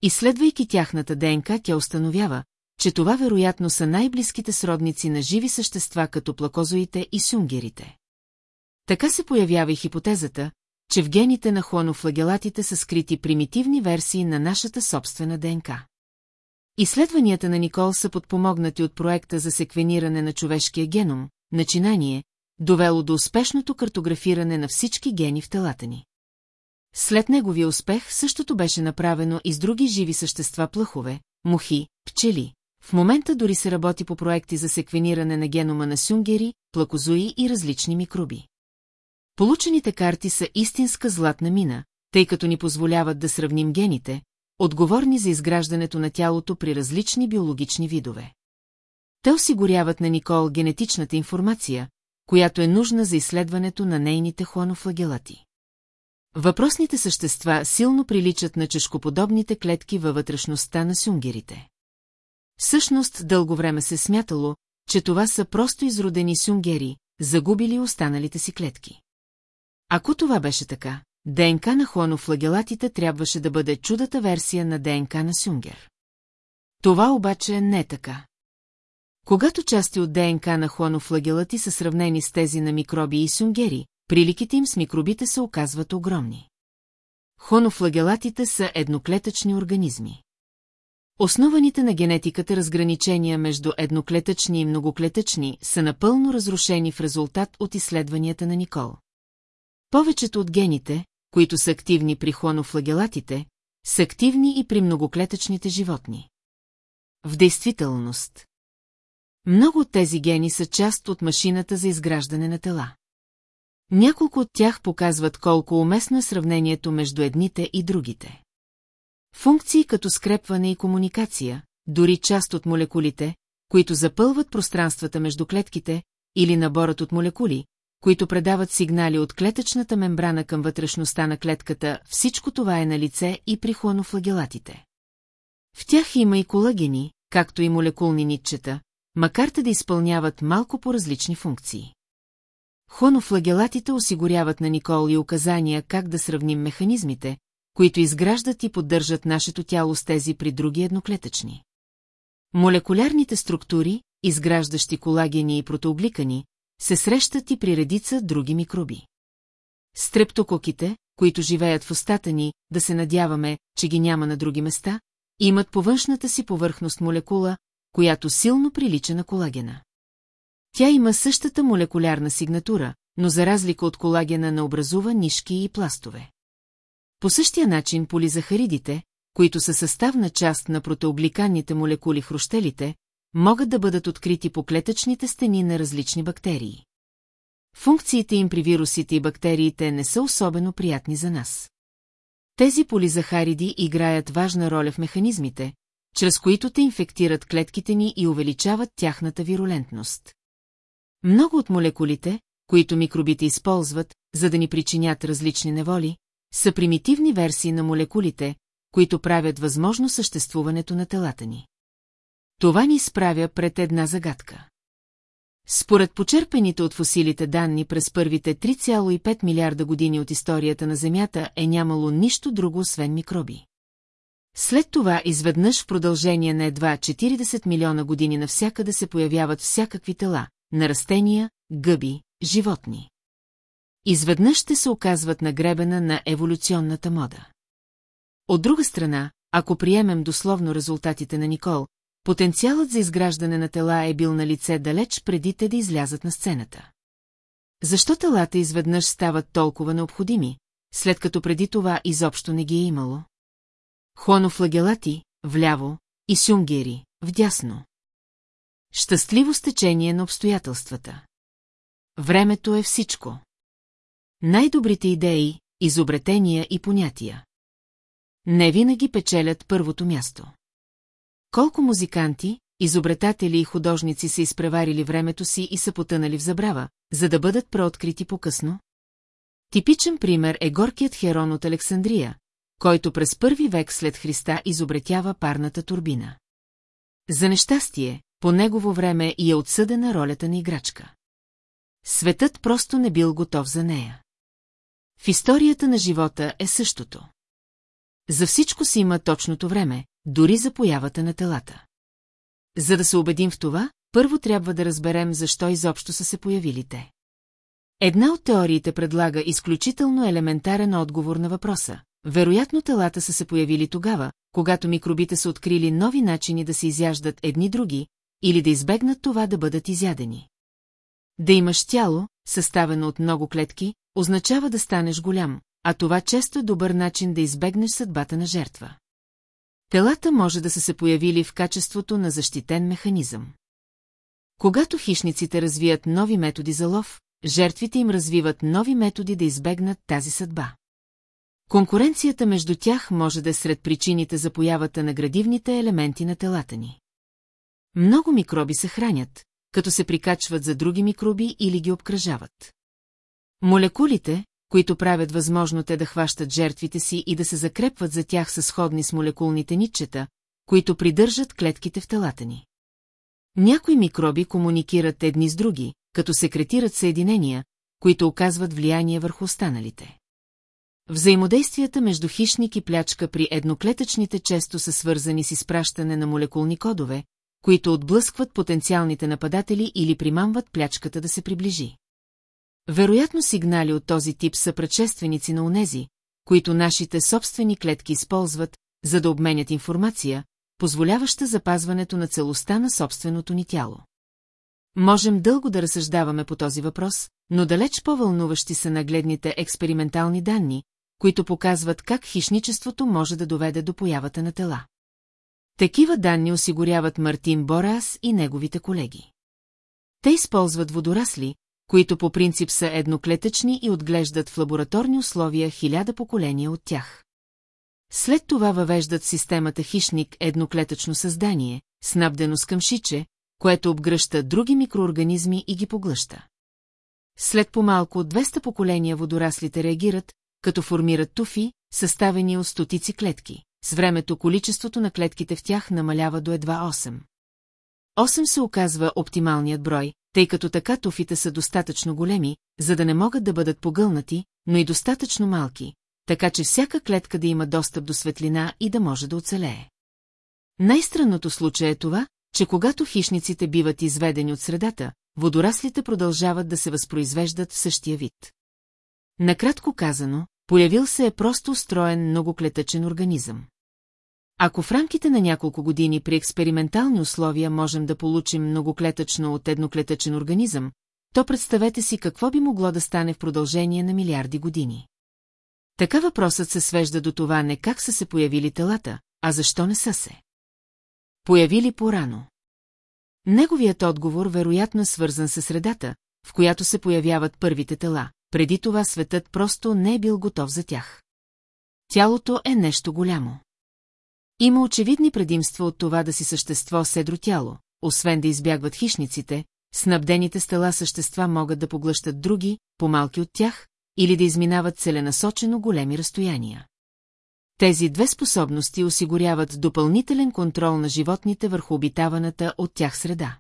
Изследвайки тяхната ДНК, тя установява, че това вероятно са най-близките сродници на живи същества като плакозоите и сюнгерите. Така се появява и хипотезата, че в гените на хуанофлагелатите са скрити примитивни версии на нашата собствена ДНК. Изследванията на Никол са подпомогнати от проекта за секвениране на човешкия геном, начинание, довело до успешното картографиране на всички гени в телата ни. След неговия успех същото беше направено и с други живи същества плъхове, мухи, пчели. В момента дори се работи по проекти за секвениране на генома на сюнгери, плакозои и различни микроби. Получените карти са истинска златна мина, тъй като ни позволяват да сравним гените, отговорни за изграждането на тялото при различни биологични видове. Те осигуряват на Никол генетичната информация, която е нужна за изследването на нейните хуанофлагелати. Въпросните същества силно приличат на чешкоподобните клетки във вътрешността на сюнгерите. Всъщност дълго време се смятало, че това са просто изродени сюнгери, загубили останалите си клетки. Ако това беше така, ДНК на хуанофлагелатите трябваше да бъде чудата версия на ДНК на сюнгер. Това обаче не е така. Когато части от ДНК на хуанофлагелати са сравнени с тези на микроби и сюнгери, приликите им с микробите се оказват огромни. Хуанофлагелатите са едноклетъчни организми. Основаните на генетиката разграничения между едноклетъчни и многоклетъчни са напълно разрушени в резултат от изследванията на Никол. Повечето от гените, които са активни при хуанофлагелатите, са активни и при многоклетъчните животни. В действителност. Много от тези гени са част от машината за изграждане на тела. Няколко от тях показват колко уместно е сравнението между едните и другите. Функции като скрепване и комуникация, дори част от молекулите, които запълват пространствата между клетките, или наборът от молекули, които предават сигнали от клетъчната мембрана към вътрешността на клетката, всичко това е на лице и при хуанофлагелатите. В тях има и колагени, както и молекулни нитчета, макар те да изпълняват малко по-различни функции. Хуанофлагелатите осигуряват на Никол и указания как да сравним механизмите, които изграждат и поддържат нашето тяло с тези при други едноклетъчни. Молекулярните структури, изграждащи колагени и протеогликани, се срещат и при редица други микроби. Стрептококите, които живеят в устата ни, да се надяваме, че ги няма на други места, имат по външната си повърхност молекула, която силно прилича на колагена. Тя има същата молекулярна сигнатура, но за разлика от колагена не образува нишки и пластове. По същия начин полизахаридите, които са съставна част на протеогликанните молекули хрущелите, могат да бъдат открити по клетъчните стени на различни бактерии. Функциите им при вирусите и бактериите не са особено приятни за нас. Тези полизахариди играят важна роля в механизмите, чрез които те инфектират клетките ни и увеличават тяхната вирулентност. Много от молекулите, които микробите използват, за да ни причинят различни неволи, са примитивни версии на молекулите, които правят възможно съществуването на телата ни. Това ни справя пред една загадка. Според почерпените от фосилите данни през първите 3,5 милиарда години от историята на Земята е нямало нищо друго освен микроби. След това изведнъж в продължение на едва 40 милиона години навсякъде се появяват всякакви тела, на растения, гъби, животни. Изведнъж ще се оказват на гребена на еволюционната мода. От друга страна, ако приемем дословно резултатите на Никол, потенциалът за изграждане на тела е бил на лице далеч преди те да излязат на сцената. Защо телата изведнъж стават толкова необходими, след като преди това изобщо не ги е имало? Хуанофлагелати, вляво, и сюнгери, вдясно. Щастливо стечение на обстоятелствата. Времето е всичко. Най-добрите идеи, изобретения и понятия. Не винаги печелят първото място. Колко музиканти, изобретатели и художници са изпреварили времето си и са потънали в забрава, за да бъдат преоткрити по-късно? Типичен пример е горкият Херон от Александрия, който през първи век след Христа изобретява парната турбина. За нещастие, по негово време и е отсъдена ролята на играчка. Светът просто не бил готов за нея. В историята на живота е същото. За всичко си има точното време, дори за появата на телата. За да се убедим в това, първо трябва да разберем защо изобщо са се появили те. Една от теориите предлага изключително елементарен отговор на въпроса. Вероятно телата са се появили тогава, когато микробите са открили нови начини да се изяждат едни други или да избегнат това да бъдат изядени. Да имаш тяло, съставено от много клетки, означава да станеш голям, а това често е добър начин да избегнеш съдбата на жертва. Телата може да са се появили в качеството на защитен механизъм. Когато хищниците развият нови методи за лов, жертвите им развиват нови методи да избегнат тази съдба. Конкуренцията между тях може да е сред причините за появата на градивните елементи на телата ни. Много микроби се хранят, като се прикачват за други микроби или ги обкръжават. Молекулите, които правят възможно те да хващат жертвите си и да се закрепват за тях са сходни с молекулните нитчета, които придържат клетките в телата ни. Някои микроби комуникират едни с други, като секретират съединения, които оказват влияние върху останалите. Взаимодействията между хищник и плячка при едноклетъчните често са свързани с изпращане на молекулни кодове, които отблъскват потенциалните нападатели или примамват плячката да се приближи. Вероятно сигнали от този тип са предшественици на унези, които нашите собствени клетки използват, за да обменят информация, позволяваща запазването на целостта на собственото ни тяло. Можем дълго да разсъждаваме по този въпрос, но далеч по-вълнуващи са нагледните експериментални данни, които показват как хищничеството може да доведе до появата на тела. Такива данни осигуряват Мартин Борас и неговите колеги. Те използват водорасли, които по принцип са едноклетъчни и отглеждат в лабораторни условия хиляда поколения от тях. След това въвеждат системата хищник едноклетъчно създание, снабдено с къмшиче, което обгръща други микроорганизми и ги поглъща. След по-малко от 200 поколения водораслите реагират, като формират туфи, съставени от стотици клетки. С времето количеството на клетките в тях намалява до едва 8. 8 се оказва оптималният брой, тъй като така туфите са достатъчно големи, за да не могат да бъдат погълнати, но и достатъчно малки, така че всяка клетка да има достъп до светлина и да може да оцелее. Най-странното случай е това, че когато хищниците биват изведени от средата, водораслите продължават да се възпроизвеждат в същия вид. Накратко казано, появил се е просто устроен многоклетъчен организъм. Ако в рамките на няколко години при експериментални условия можем да получим многоклетъчно от едноклетъчен организъм, то представете си какво би могло да стане в продължение на милиарди години. Така въпросът се свежда до това не как са се появили телата, а защо не са се. Появили порано. Неговият отговор вероятно е свързан с средата, в която се появяват първите тела, преди това светът просто не е бил готов за тях. Тялото е нещо голямо. Има очевидни предимства от това да си същество седро тяло, освен да избягват хищниците, снабдените с тела същества могат да поглъщат други, по-малки от тях, или да изминават целенасочено големи разстояния. Тези две способности осигуряват допълнителен контрол на животните върху обитаваната от тях среда.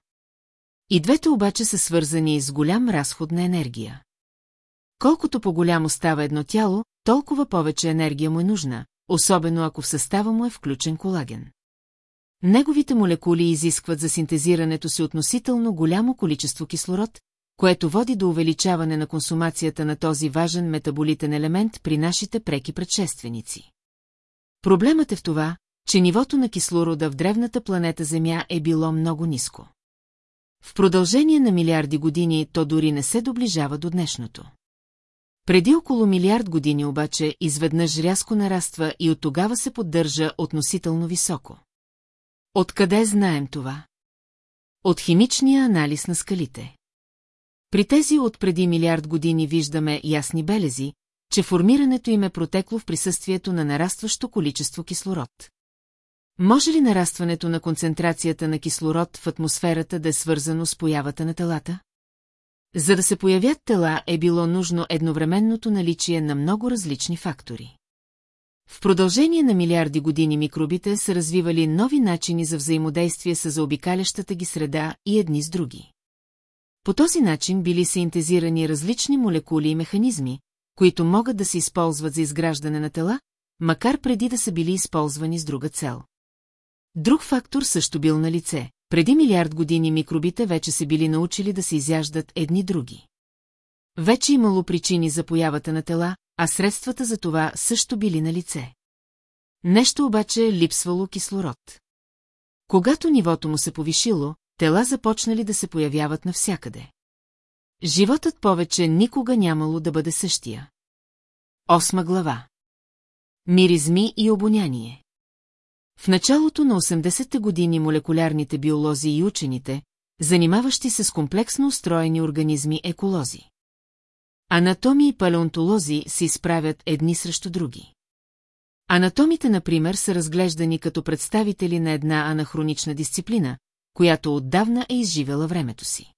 И двете обаче са свързани с голям разход на енергия. Колкото по-голямо става едно тяло, толкова повече енергия му е нужна, особено ако в състава му е включен колаген. Неговите молекули изискват за синтезирането си относително голямо количество кислород, което води до увеличаване на консумацията на този важен метаболитен елемент при нашите преки предшественици. Проблемът е в това, че нивото на кислорода в древната планета Земя е било много ниско. В продължение на милиарди години то дори не се доближава до днешното. Преди около милиард години обаче изведнъж рязко нараства и от тогава се поддържа относително високо. Откъде знаем това? От химичния анализ на скалите. При тези от преди милиард години виждаме ясни белези, че формирането им е протекло в присъствието на нарастващо количество кислород. Може ли нарастването на концентрацията на кислород в атмосферата да е свързано с появата на телата? За да се появят тела е било нужно едновременното наличие на много различни фактори. В продължение на милиарди години микробите са развивали нови начини за взаимодействие с заобикалящата ги среда и едни с други. По този начин били синтезирани различни молекули и механизми, които могат да се използват за изграждане на тела, макар преди да са били използвани с друга цел. Друг фактор също бил на лице. Преди милиард години микробите вече се били научили да се изяждат едни други. Вече имало причини за появата на тела, а средствата за това също били на лице. Нещо обаче липсвало кислород. Когато нивото му се повишило, тела започнали да се появяват навсякъде. Животът повече никога нямало да бъде същия. Осма глава Миризми и обоняние В началото на 80-те години молекулярните биолози и учените, занимаващи се с комплексно устроени организми еколози. Анатоми и палеонтолози се изправят едни срещу други. Анатомите, например, са разглеждани като представители на една анахронична дисциплина, която отдавна е изживела времето си.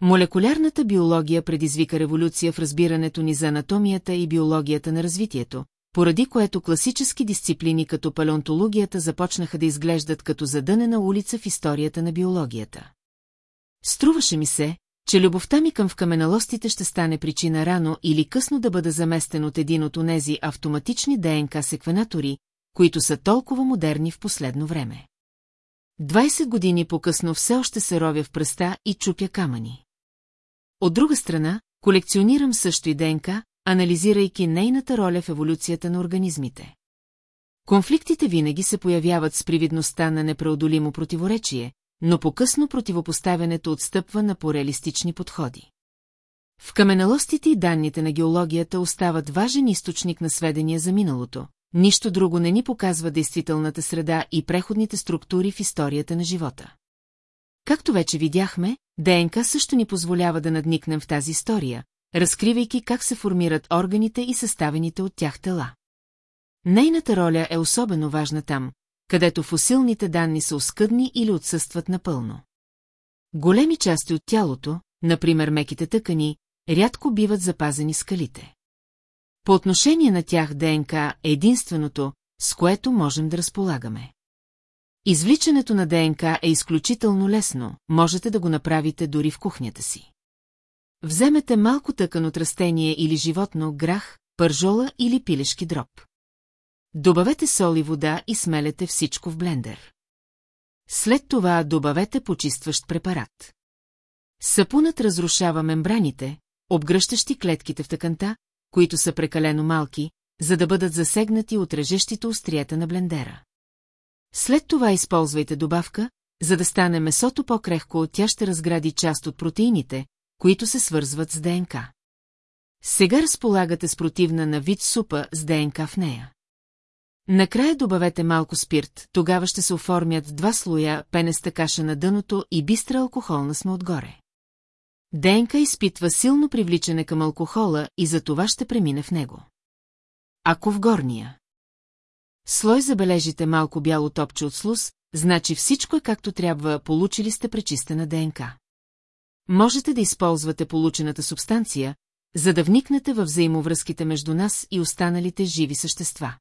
Молекулярната биология предизвика революция в разбирането ни за анатомията и биологията на развитието, поради което класически дисциплини като палеонтологията започнаха да изглеждат като задънена улица в историята на биологията. Струваше ми се, че любовта ми към вкаменалостите ще стане причина рано или късно да бъда заместен от един от онези автоматични ДНК секвенатори, които са толкова модерни в последно време. 20 години по-късно все още се ровя в пръста и чупя камъни. От друга страна, колекционирам също и ДНК, анализирайки нейната роля в еволюцията на организмите. Конфликтите винаги се появяват с привидността на непреодолимо противоречие, но по-късно противопоставянето отстъпва на пореалистични подходи. В каменелостите и данните на геологията остават важен източник на сведения за миналото. Нищо друго не ни показва действителната среда и преходните структури в историята на живота. Както вече видяхме, ДНК също ни позволява да надникнем в тази история, разкривайки как се формират органите и съставените от тях тела. Нейната роля е особено важна там, където фосилните данни са оскъдни или отсъстват напълно. Големи части от тялото, например меките тъкани, рядко биват запазени скалите. По отношение на тях ДНК е единственото, с което можем да разполагаме. Извличането на ДНК е изключително лесно, можете да го направите дори в кухнята си. Вземете малко тъкан от растение или животно, грах, пържола или пилешки дроб. Добавете сол и вода и смелете всичко в блендер. След това добавете почистващ препарат. Сапунът разрушава мембраните, обгръщащи клетките в тъканта, които са прекалено малки, за да бъдат засегнати от режещите острията на блендера. След това използвайте добавка, за да стане месото по-крехко, тя ще разгради част от протеините, които се свързват с ДНК. Сега разполагате с противна на вид супа с ДНК в нея. Накрая добавете малко спирт, тогава ще се оформят два слоя пенеста каша на дъното и бистра алкохолна сме отгоре. ДНК изпитва силно привличане към алкохола и за това ще премине в него. Ако в горния слой забележите малко бяло топче от слус, значи всичко е както трябва, получили сте пречистена ДНК. Можете да използвате получената субстанция, за да вникнете във взаимовръзките между нас и останалите живи същества.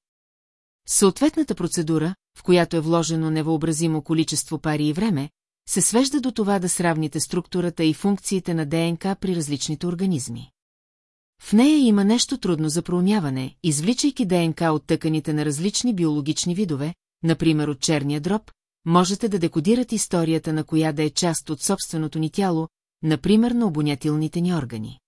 Съответната процедура, в която е вложено невъобразимо количество пари и време, се свежда до това да сравните структурата и функциите на ДНК при различните организми. В нея има нещо трудно за проумяване, извличайки ДНК от тъканите на различни биологични видове, например от черния дроб, можете да декодирате историята на коя да е част от собственото ни тяло, например на обонятилните ни органи.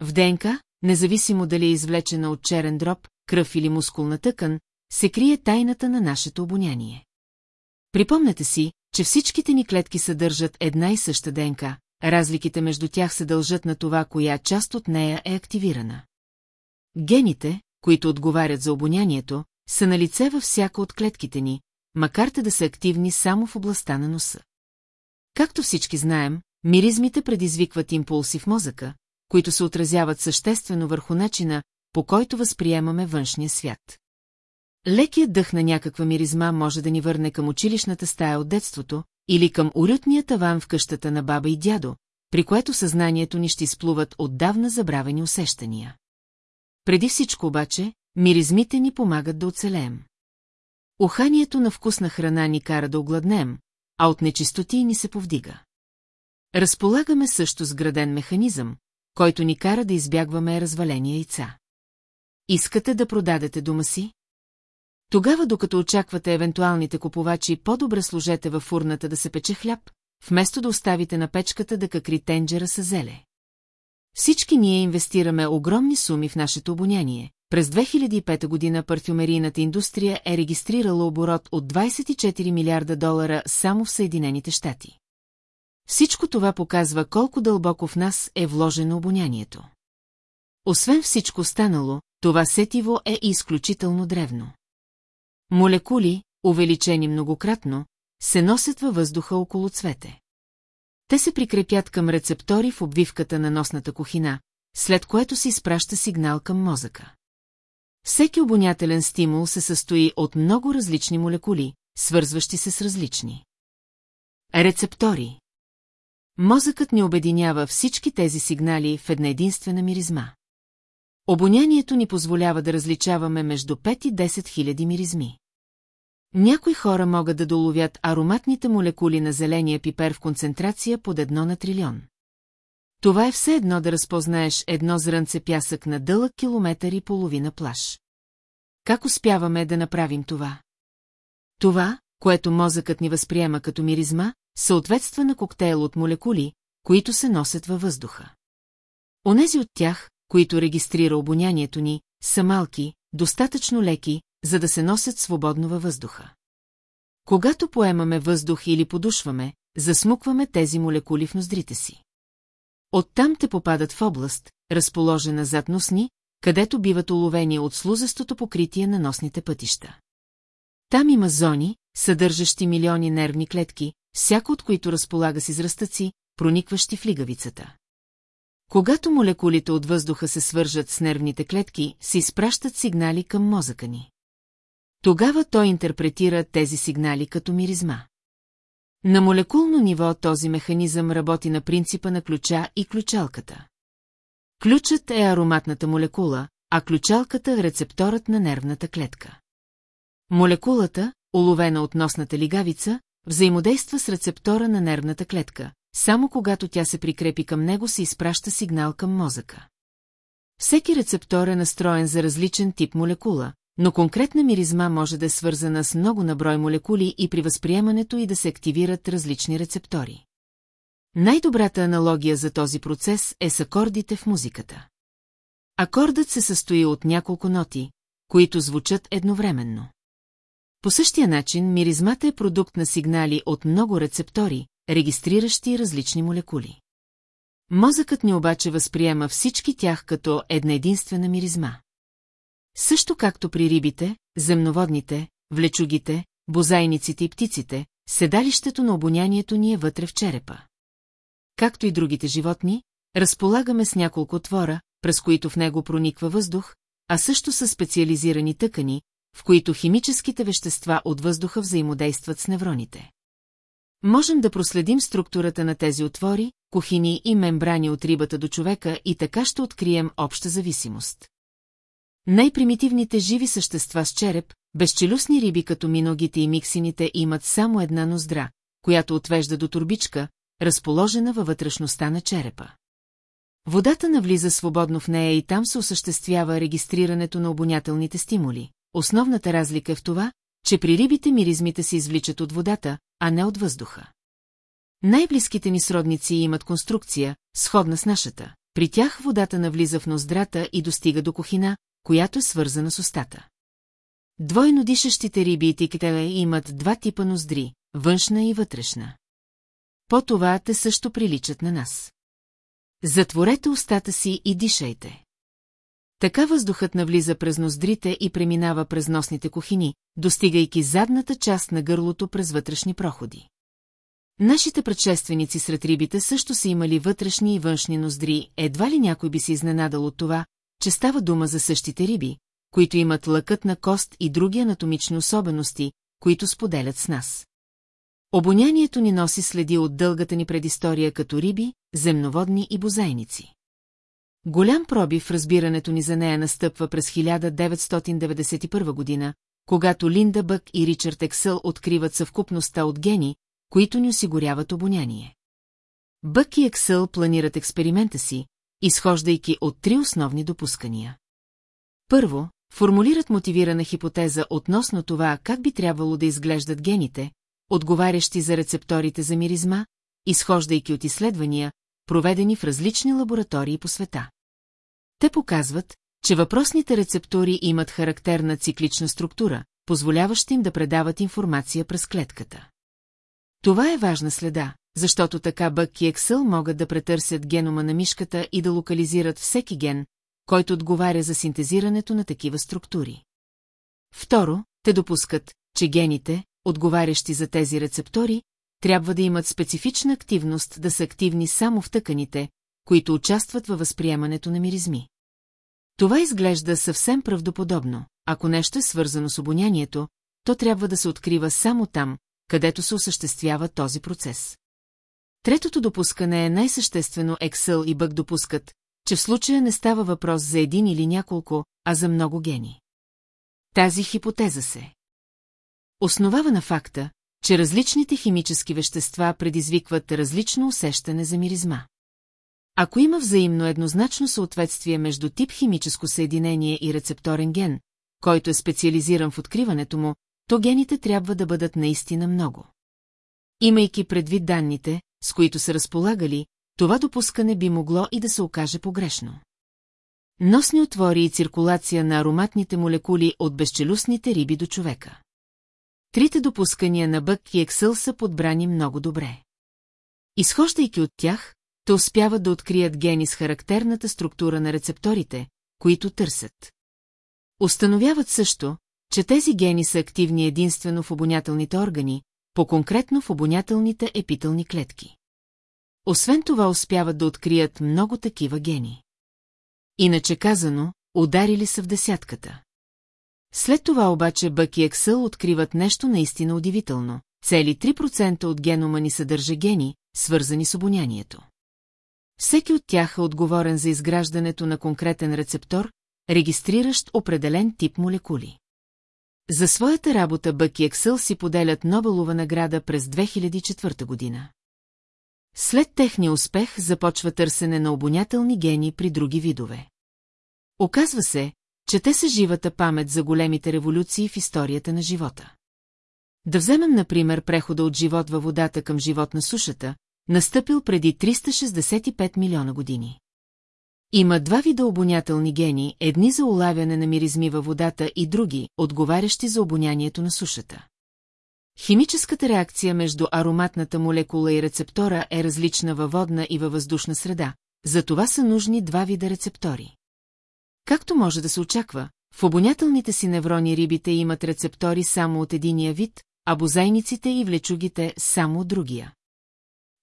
В ДНК, независимо дали е извлечена от черен дроб, кръв или мускулна тъкан, се крие тайната на нашето обоняние. Припомнете си, че всичките ни клетки съдържат една и съща ДНК, разликите между тях се дължат на това, коя част от нея е активирана. Гените, които отговарят за обонянието, са на лице във всяка от клетките ни, макар те да са активни само в областта на носа. Както всички знаем, миризмите предизвикват импулси в мозъка, които се отразяват съществено върху начина, по който възприемаме външния свят. Лекият дъх на някаква миризма може да ни върне към училищната стая от детството или към урютния таван в къщата на баба и дядо, при което съзнанието ни ще изплуват отдавна забравени усещания. Преди всичко обаче, миризмите ни помагат да оцелеем. Уханието на вкусна храна ни кара да огладнем, а от нечистоти ни се повдига. Разполагаме също с граден механизъм, който ни кара да избягваме развалени яйца. Искате да продадете дома си? Тогава, докато очаквате евентуалните купувачи, по-добре служете във фурната да се пече хляб, вместо да оставите на печката да какри тенджера с зеле. Всички ние инвестираме огромни суми в нашето обоняние. През 2005 година парфюмерийната индустрия е регистрирала оборот от 24 милиарда долара само в Съединените щати. Всичко това показва колко дълбоко в нас е вложено обонянието. Освен всичко останало, това сетиво е изключително древно. Молекули, увеличени многократно, се носят във въздуха около цвете. Те се прикрепят към рецептори в обвивката на носната кухина, след което се изпраща сигнал към мозъка. Всеки обонятелен стимул се състои от много различни молекули, свързващи се с различни. Рецептори Мозъкът ни обединява всички тези сигнали в една единствена миризма. Обонянието ни позволява да различаваме между 5 и 10 хиляди миризми. Някои хора могат да доловят ароматните молекули на зеления пипер в концентрация под едно на трилион. Това е все едно да разпознаеш едно зрънце пясък на дълъг километър и половина плаш. Как успяваме да направим това? Това, което мозъкът ни възприема като миризма, съответства на коктейл от молекули, които се носят във въздуха. Онези от тях, които регистрира обонянието ни, са малки, достатъчно леки, за да се носят свободно във въздуха. Когато поемаме въздух или подушваме, засмукваме тези молекули в ноздрите си. Оттам те попадат в област, разположена зад носни, където биват уловени от слузастото покритие на носните пътища. Там има зони, съдържащи милиони нервни клетки, всяко от които разполага с израстъци, проникващи в лигавицата. Когато молекулите от въздуха се свържат с нервните клетки, се изпращат сигнали към мозъка ни. Тогава той интерпретира тези сигнали като миризма. На молекулно ниво този механизъм работи на принципа на ключа и ключалката. Ключът е ароматната молекула, а ключалката рецепторът на нервната клетка. Молекулата, уловена от носната лигавица, взаимодейства с рецептора на нервната клетка. Само когато тя се прикрепи към него се изпраща сигнал към мозъка. Всеки рецептор е настроен за различен тип молекула, но конкретна миризма може да е свързана с много наброй молекули и при възприемането и да се активират различни рецептори. Най-добрата аналогия за този процес е с акордите в музиката. Акордът се състои от няколко ноти, които звучат едновременно. По същия начин миризмата е продукт на сигнали от много рецептори, регистриращи различни молекули. Мозъкът ни обаче възприема всички тях като една единствена миризма. Също както при рибите, земноводните, влечугите, бозайниците и птиците, седалището на обонянието ни е вътре в черепа. Както и другите животни, разполагаме с няколко отвора, през които в него прониква въздух, а също са специализирани тъкани, в които химическите вещества от въздуха взаимодействат с невроните. Можем да проследим структурата на тези отвори, кухини и мембрани от рибата до човека и така ще открием обща зависимост. Най-примитивните живи същества с череп, безчелюстни риби като миногите и миксините имат само една ноздра, която отвежда до турбичка, разположена във вътрешността на черепа. Водата навлиза свободно в нея и там се осъществява регистрирането на обонятелните стимули. Основната разлика е в това, че при рибите миризмите се извличат от водата, а не от въздуха. Най-близките ни сродници имат конструкция, сходна с нашата. При тях водата навлиза в ноздрата и достига до кухина, която е свързана с устата. Двойно дишащите риби и тикетеле имат два типа ноздри – външна и вътрешна. По това те също приличат на нас. Затворете устата си и дишайте. Така въздухът навлиза през ноздрите и преминава през носните кухини, достигайки задната част на гърлото през вътрешни проходи. Нашите предшественици сред рибите също са имали вътрешни и външни ноздри, едва ли някой би се изненадал от това, че става дума за същите риби, които имат лъкът на кост и други анатомични особености, които споделят с нас. Обонянието ни носи следи от дългата ни предистория като риби, земноводни и бозайници. Голям проби в разбирането ни за нея настъпва през 1991 година, когато Линда Бък и Ричард Ексъл откриват съвкупността от гени, които ни осигуряват обоняние. Бък и Ексъл планират експеримента си, изхождайки от три основни допускания. Първо, формулират мотивирана хипотеза относно това как би трябвало да изглеждат гените, отговарящи за рецепторите за миризма, изхождайки от изследвания, проведени в различни лаборатории по света. Те показват, че въпросните рецептори имат характерна циклична структура, позволяваща им да предават информация през клетката. Това е важна следа, защото така Бък и Ексъл могат да претърсят генома на мишката и да локализират всеки ген, който отговаря за синтезирането на такива структури. Второ, те допускат, че гените, отговарящи за тези рецептори, трябва да имат специфична активност да са активни само в тъканите, които участват във възприемането на миризми. Това изглежда съвсем правдоподобно. Ако нещо е свързано с обонянието, то трябва да се открива само там, където се осъществява този процес. Третото допускане е най-съществено Excel и Бък допускат, че в случая не става въпрос за един или няколко, а за много гени. Тази хипотеза се основава на факта, че различните химически вещества предизвикват различно усещане за миризма. Ако има взаимно еднозначно съответствие между тип химическо съединение и рецепторен ген, който е специализиран в откриването му, то гените трябва да бъдат наистина много. Имайки предвид данните, с които са разполагали, това допускане би могло и да се окаже погрешно. Носни отвори и циркулация на ароматните молекули от безчелюстните риби до човека. Трите допускания на Бък и Ексъл са подбрани много добре. Изхождайки от тях, те успяват да открият гени с характерната структура на рецепторите, които търсят. Установяват също, че тези гени са активни единствено в обонятелните органи, по-конкретно в обонятелните епителни клетки. Освен това успяват да открият много такива гени. Иначе казано, ударили са в десятката. След това обаче Бък и Ексъл откриват нещо наистина удивително. Цели 3% от генома ни съдържа гени, свързани с обонянието. Всеки от тях е отговорен за изграждането на конкретен рецептор, регистриращ определен тип молекули. За своята работа Бък и Ексъл си поделят Нобелова награда през 2004 година. След техния успех започва търсене на обонятелни гени при други видове. Оказва се, че те са живата памет за големите революции в историята на живота. Да вземем, например, прехода от живот във водата към живот на сушата, настъпил преди 365 милиона години. Има два вида обонятелни гени, едни за улавяне на миризми във водата и други, отговарящи за обонянието на сушата. Химическата реакция между ароматната молекула и рецептора е различна във водна и във въздушна среда, затова са нужни два вида рецептори. Както може да се очаква, в обонятелните си неврони рибите имат рецептори само от единия вид, а бозайниците и влечугите само от другия.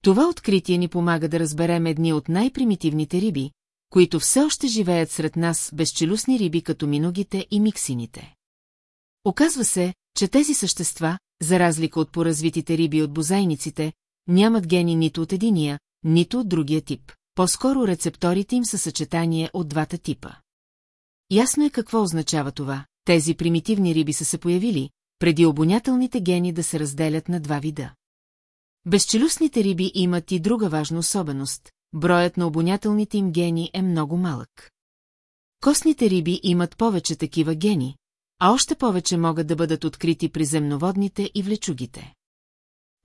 Това откритие ни помага да разберем едни от най-примитивните риби, които все още живеят сред нас безчелюстни риби като миногите и миксините. Оказва се, че тези същества, за разлика от поразвитите риби от бозайниците, нямат гени нито от единия, нито от другия тип. По-скоро рецепторите им са съчетание от двата типа. Ясно е какво означава това. Тези примитивни риби са се появили, преди обонятелните гени да се разделят на два вида. Безчелюстните риби имат и друга важна особеност – броят на обонятелните им гени е много малък. Костните риби имат повече такива гени, а още повече могат да бъдат открити при земноводните и влечугите.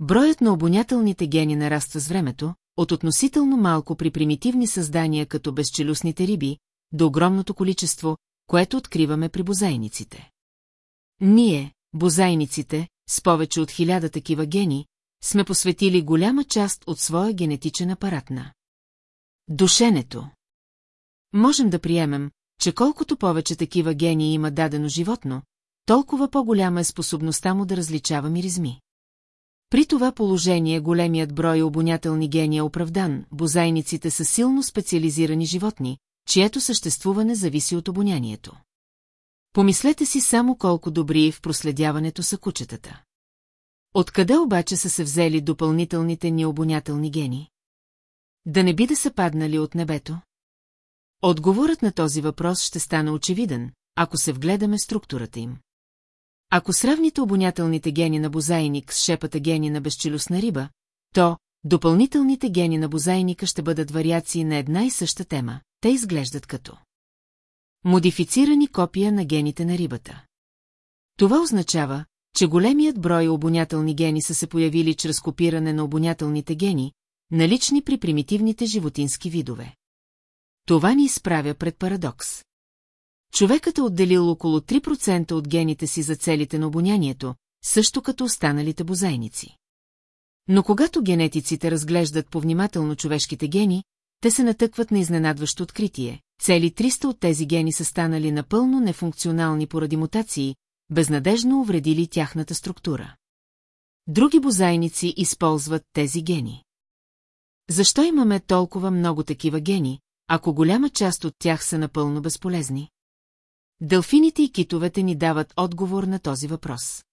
Броят на обонятелните гени нараства с времето, от относително малко при примитивни създания като безчелюстните риби, до огромното количество, което откриваме при бозайниците. Ние, бозайниците, с повече от хиляда такива гени, сме посветили голяма част от своя генетичен апарат на душенето. Можем да приемем, че колкото повече такива гени има дадено животно, толкова по-голяма е способността му да различава миризми. При това положение големият брой обонятелни гени е оправдан, бозайниците са силно специализирани животни, чието съществуване зависи от обонянието. Помислете си само колко добри в проследяването са кучетата. Откъде обаче са се взели допълнителните ни обонятелни гени? Да не би да са паднали от небето? Отговорът на този въпрос ще стане очевиден, ако се вгледаме структурата им. Ако сравните обонятелните гени на бозайник с шепата гени на безчелюстна риба, то допълнителните гени на бозайника ще бъдат вариации на една и съща тема. Те изглеждат като модифицирани копия на гените на рибата. Това означава, че големият брой обонятелни гени са се появили чрез копиране на обонятелните гени, налични при примитивните животински видове. Това ни изправя пред парадокс. Човекът е отделил около 3% от гените си за целите на обонянието, също като останалите бозайници. Но когато генетиците разглеждат повнимателно човешките гени, те се натъкват на изненадващо откритие. Цели 300 от тези гени са станали напълно нефункционални поради мутации, безнадежно увредили тяхната структура. Други бозайници използват тези гени. Защо имаме толкова много такива гени, ако голяма част от тях са напълно безполезни? Делфините и китовете ни дават отговор на този въпрос.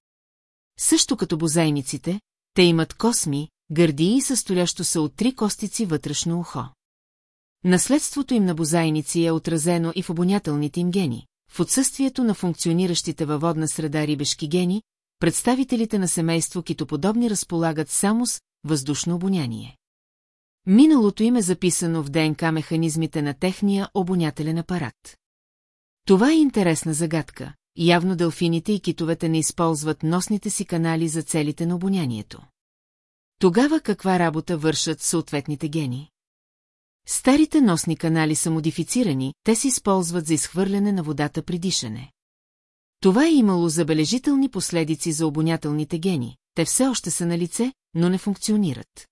Също като бозайниците, те имат косми, гърдии и състоящо се от три костици вътрешно ухо. Наследството им на бозайници е отразено и в обонятелните им гени. В отсъствието на функциониращите във водна среда рибешки гени, представителите на семейство китоподобни разполагат само с въздушно обоняние. Миналото им е записано в ДНК механизмите на техния обонятелен апарат. Това е интересна загадка. Явно делфините и китовете не използват носните си канали за целите на обонянието. Тогава каква работа вършат съответните гени? Старите носни канали са модифицирани, те се използват за изхвърляне на водата при дишане. Това е имало забележителни последици за обонятелните гени, те все още са на лице, но не функционират.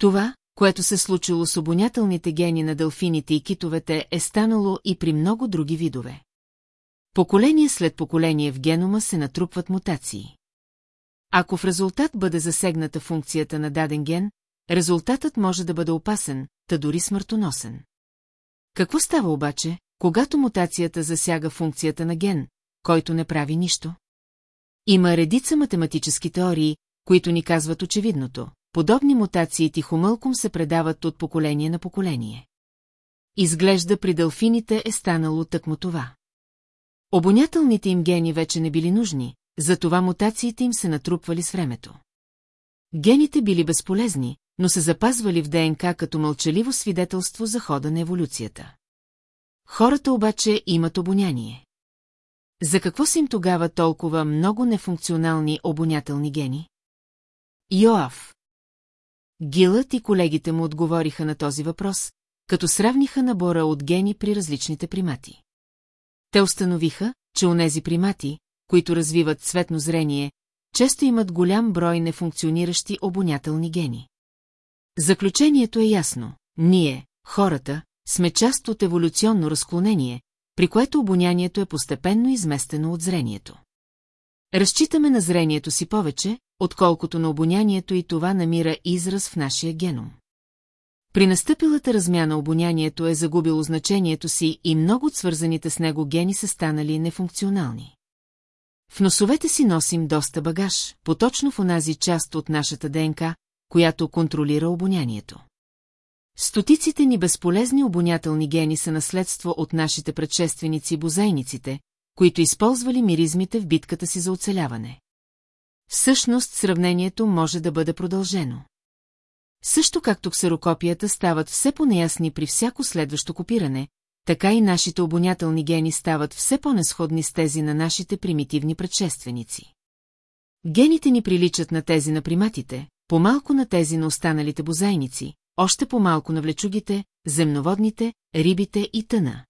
Това, което се случило с обонятелните гени на делфините и китовете, е станало и при много други видове. Поколение след поколение в генома се натрупват мутации. Ако в резултат бъде засегната функцията на даден ген, резултатът може да бъде опасен, та дори смъртоносен. Какво става обаче, когато мутацията засяга функцията на ген, който не прави нищо? Има редица математически теории, които ни казват очевидното. Подобни мутации тихомълком се предават от поколение на поколение. Изглежда при дълфините е станало тъкмо това. Обонятелните им гени вече не били нужни, затова мутациите им се натрупвали с времето. Гените били безполезни, но се запазвали в ДНК като мълчаливо свидетелство за хода на еволюцията. Хората обаче имат обоняние. За какво са им тогава толкова много нефункционални обонятелни гени? Йоав. Гилът и колегите му отговориха на този въпрос, като сравниха набора от гени при различните примати. Те установиха, че онези примати, които развиват цветно зрение, често имат голям брой нефункциониращи обонятелни гени. Заключението е ясно. Ние, хората, сме част от еволюционно разклонение, при което обонянието е постепенно изместено от зрението. Разчитаме на зрението си повече, отколкото на обонянието и това намира израз в нашия геном. При настъпилата размяна обонянието е загубило значението си и много от свързаните с него гени са станали нефункционални. В носовете си носим доста багаж, поточно в онази част от нашата ДНК, която контролира обонянието. Стотиците ни безполезни обонятелни гени са наследство от нашите предшественици бозайниците, които използвали миризмите в битката си за оцеляване. Всъщност сравнението може да бъде продължено. Също както ксерокопията стават все по-неясни при всяко следващо копиране, така и нашите обонятелни гени стават все по-несходни с тези на нашите примитивни предшественици. Гените ни приличат на тези на приматите, по-малко на тези на останалите бозайници, още по-малко на влечугите, земноводните, рибите и тъна.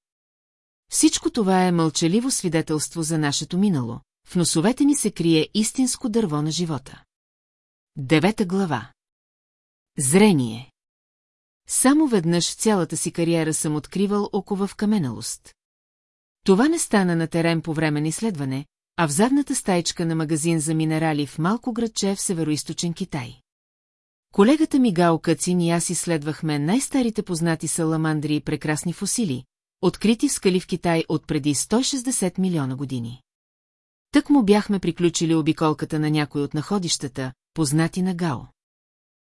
Всичко това е мълчаливо свидетелство за нашето минало. В носовете ни се крие истинско дърво на живота. Девета глава Зрение Само веднъж в цялата си кариера съм откривал окова в каменелост. Това не стана на терен по време на изследване, а в задната стайчка на магазин за минерали в малко градче в североисточен Китай. Колегата ми Гао Кацин и аз изследвахме най-старите познати саламандри и прекрасни фосили, открити в скали в Китай от преди 160 милиона години. Тък му бяхме приключили обиколката на някой от находищата, познати на Гао.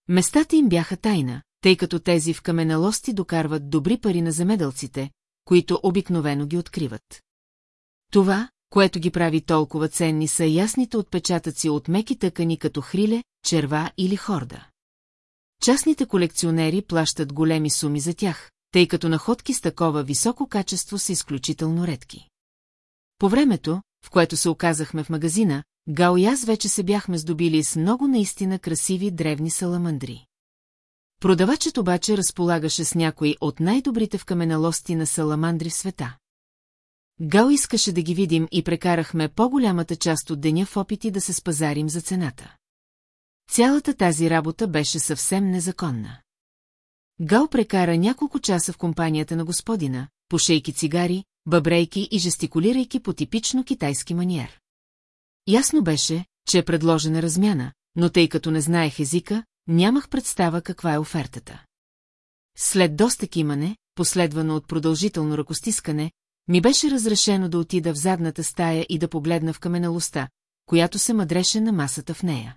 Местата им бяха тайна, тъй като тези в каменелости докарват добри пари на земеделците, които обикновено ги откриват. Това, което ги прави толкова ценни, са ясните отпечатъци от меки тъкани като хриле, черва или хорда. Частните колекционери плащат големи суми за тях, тъй като находки с такова високо качество са изключително редки. По времето, в което се оказахме в магазина, Гао и аз вече се бяхме здобили с много наистина красиви древни саламандри. Продавачът обаче разполагаше с някои от най-добрите в каменелости на саламандри в света. Гао искаше да ги видим и прекарахме по-голямата част от деня в опити да се спазарим за цената. цялата тази работа беше съвсем незаконна. Гал прекара няколко часа в компанията на господина, пошейки цигари, бъбрейки и жестикулирайки по типично китайски маниер. Ясно беше, че е предложена размяна, но тъй като не знаех езика, нямах представа каква е офертата. След доста кимане, последвано от продължително ръкостискане, ми беше разрешено да отида в задната стая и да погледна в каменелостта, която се мъдреше на масата в нея.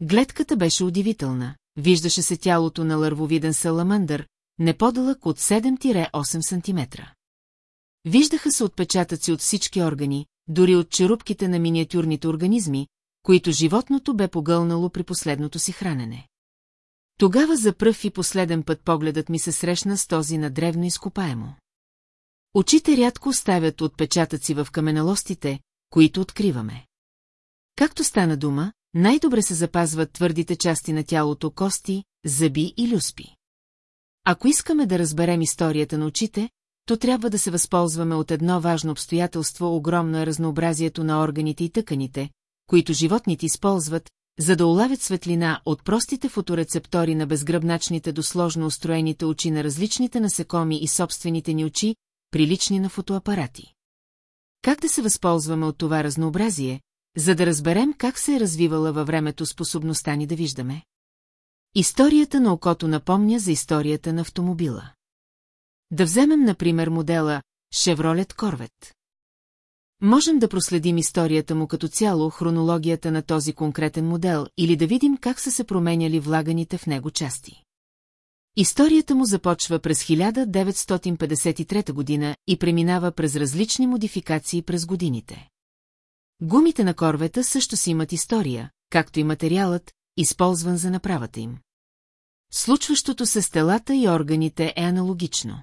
Гледката беше удивителна, виждаше се тялото на лървовиден саламандър, не по-дълъг от 7-8 см. Виждаха се отпечатъци от всички органи, дори от черупките на миниатюрните организми, които животното бе погълнало при последното си хранене. Тогава за пръв и последен път погледът ми се срещна с този на древно изкопаемо. Очите рядко оставят отпечатъци в каменелостите, които откриваме. Както стана дума, най-добре се запазват твърдите части на тялото кости, зъби и люспи. Ако искаме да разберем историята на очите, то трябва да се възползваме от едно важно обстоятелство, огромно е разнообразието на органите и тъканите, които животните използват, за да улавят светлина от простите фоторецептори на безгръбначните до сложно устроените очи на различните насекоми и собствените ни очи, прилични на фотоапарати. Как да се възползваме от това разнообразие, за да разберем как се е развивала във времето способността ни да виждаме? Историята на окото напомня за историята на автомобила. Да вземем, например, модела Chevrolet Corvette. Можем да проследим историята му като цяло, хронологията на този конкретен модел или да видим как са се променяли влаганите в него части. Историята му започва през 1953 година и преминава през различни модификации през годините. Гумите на корвета също си имат история, както и материалът, използван за направата им. Случващото се с телата и органите е аналогично.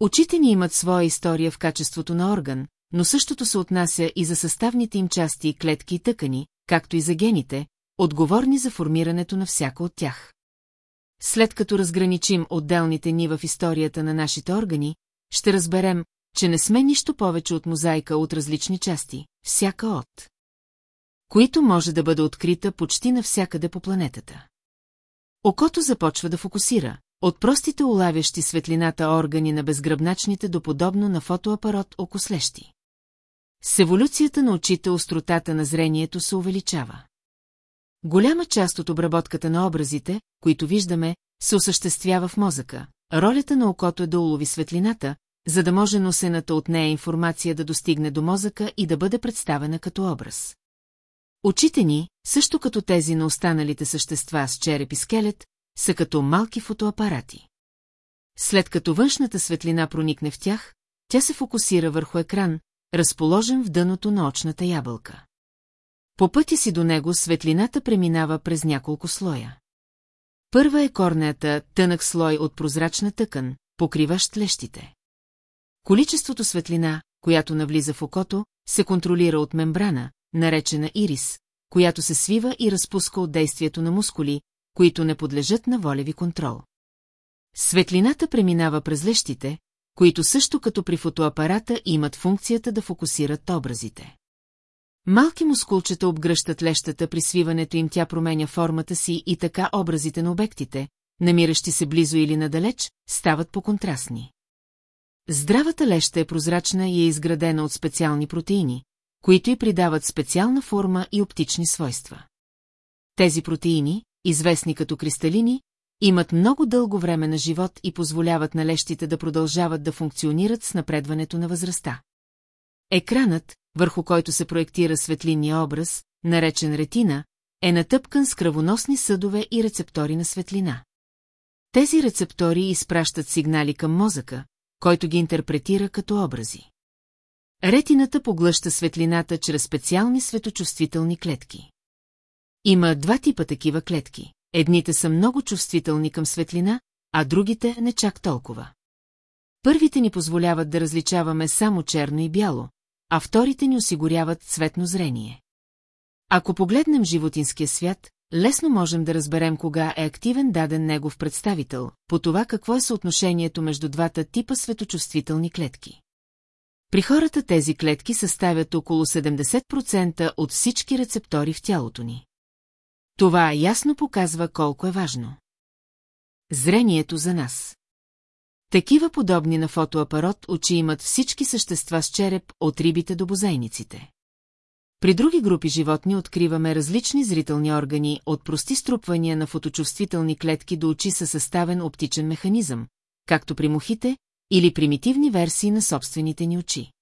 Очите ни имат своя история в качеството на орган, но същото се отнася и за съставните им части, клетки и тъкани, както и за гените, отговорни за формирането на всяка от тях. След като разграничим отделните ни в историята на нашите органи, ще разберем, че не сме нищо повече от мозайка от различни части, всяка от които може да бъде открита почти навсякъде по планетата. Окото започва да фокусира, от простите улавящи светлината органи на безгръбначните до подобно на фотоапарат окослещи. С еволюцията на очите остротата на зрението се увеличава. Голяма част от обработката на образите, които виждаме, се осъществява в мозъка. Ролята на окото е да улови светлината, за да може носената от нея информация да достигне до мозъка и да бъде представена като образ. Очите ни, също като тези на останалите същества с череп и скелет, са като малки фотоапарати. След като външната светлина проникне в тях, тя се фокусира върху екран, разположен в дъното на очната ябълка. По пътя си до него светлината преминава през няколко слоя. Първа е корнеята, тънък слой от прозрачна тъкан, покриващ лещите. Количеството светлина, която навлиза в окото, се контролира от мембрана, наречена ирис, която се свива и разпуска от действието на мускули, които не подлежат на волеви контрол. Светлината преминава през лещите, които също като при фотоапарата имат функцията да фокусират образите. Малки мускулчета обгръщат лещата при свиването им тя променя формата си и така образите на обектите, намиращи се близо или надалеч, стават по-контрастни. Здравата леща е прозрачна и е изградена от специални протеини, които й придават специална форма и оптични свойства. Тези протеини, известни като кристалини, имат много дълго време на живот и позволяват на лещите да продължават да функционират с напредването на възрастта. Екранът, върху който се проектира светлинния образ, наречен ретина, е натъпкан с кръвоносни съдове и рецептори на светлина. Тези рецептори изпращат сигнали към мозъка, който ги интерпретира като образи. Ретината поглъща светлината чрез специални светочувствителни клетки. Има два типа такива клетки. Едните са много чувствителни към светлина, а другите не чак толкова. Първите ни позволяват да различаваме само черно и бяло, а вторите ни осигуряват цветно зрение. Ако погледнем животинския свят, лесно можем да разберем кога е активен даден негов представител, по това какво е съотношението между двата типа светочувствителни клетки. При хората тези клетки съставят около 70% от всички рецептори в тялото ни. Това ясно показва колко е важно. Зрението за нас. Такива подобни на фотоапарат очи имат всички същества с череп, от рибите до бозайниците. При други групи животни откриваме различни зрителни органи, от прости струпвания на фоточувствителни клетки до очи със съставен оптичен механизъм, както при мухите, или примитивни версии на собствените ни очи.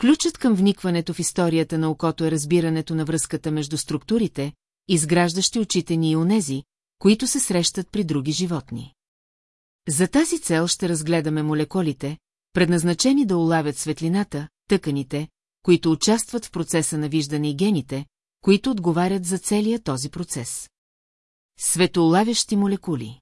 Ключът към вникването в историята на окото е разбирането на връзката между структурите, изграждащи очите ни и онези, които се срещат при други животни. За тази цел ще разгледаме молекулите, предназначени да улавят светлината, тъканите, които участват в процеса на виждане и гените, които отговарят за целия този процес. Светоулавящи молекули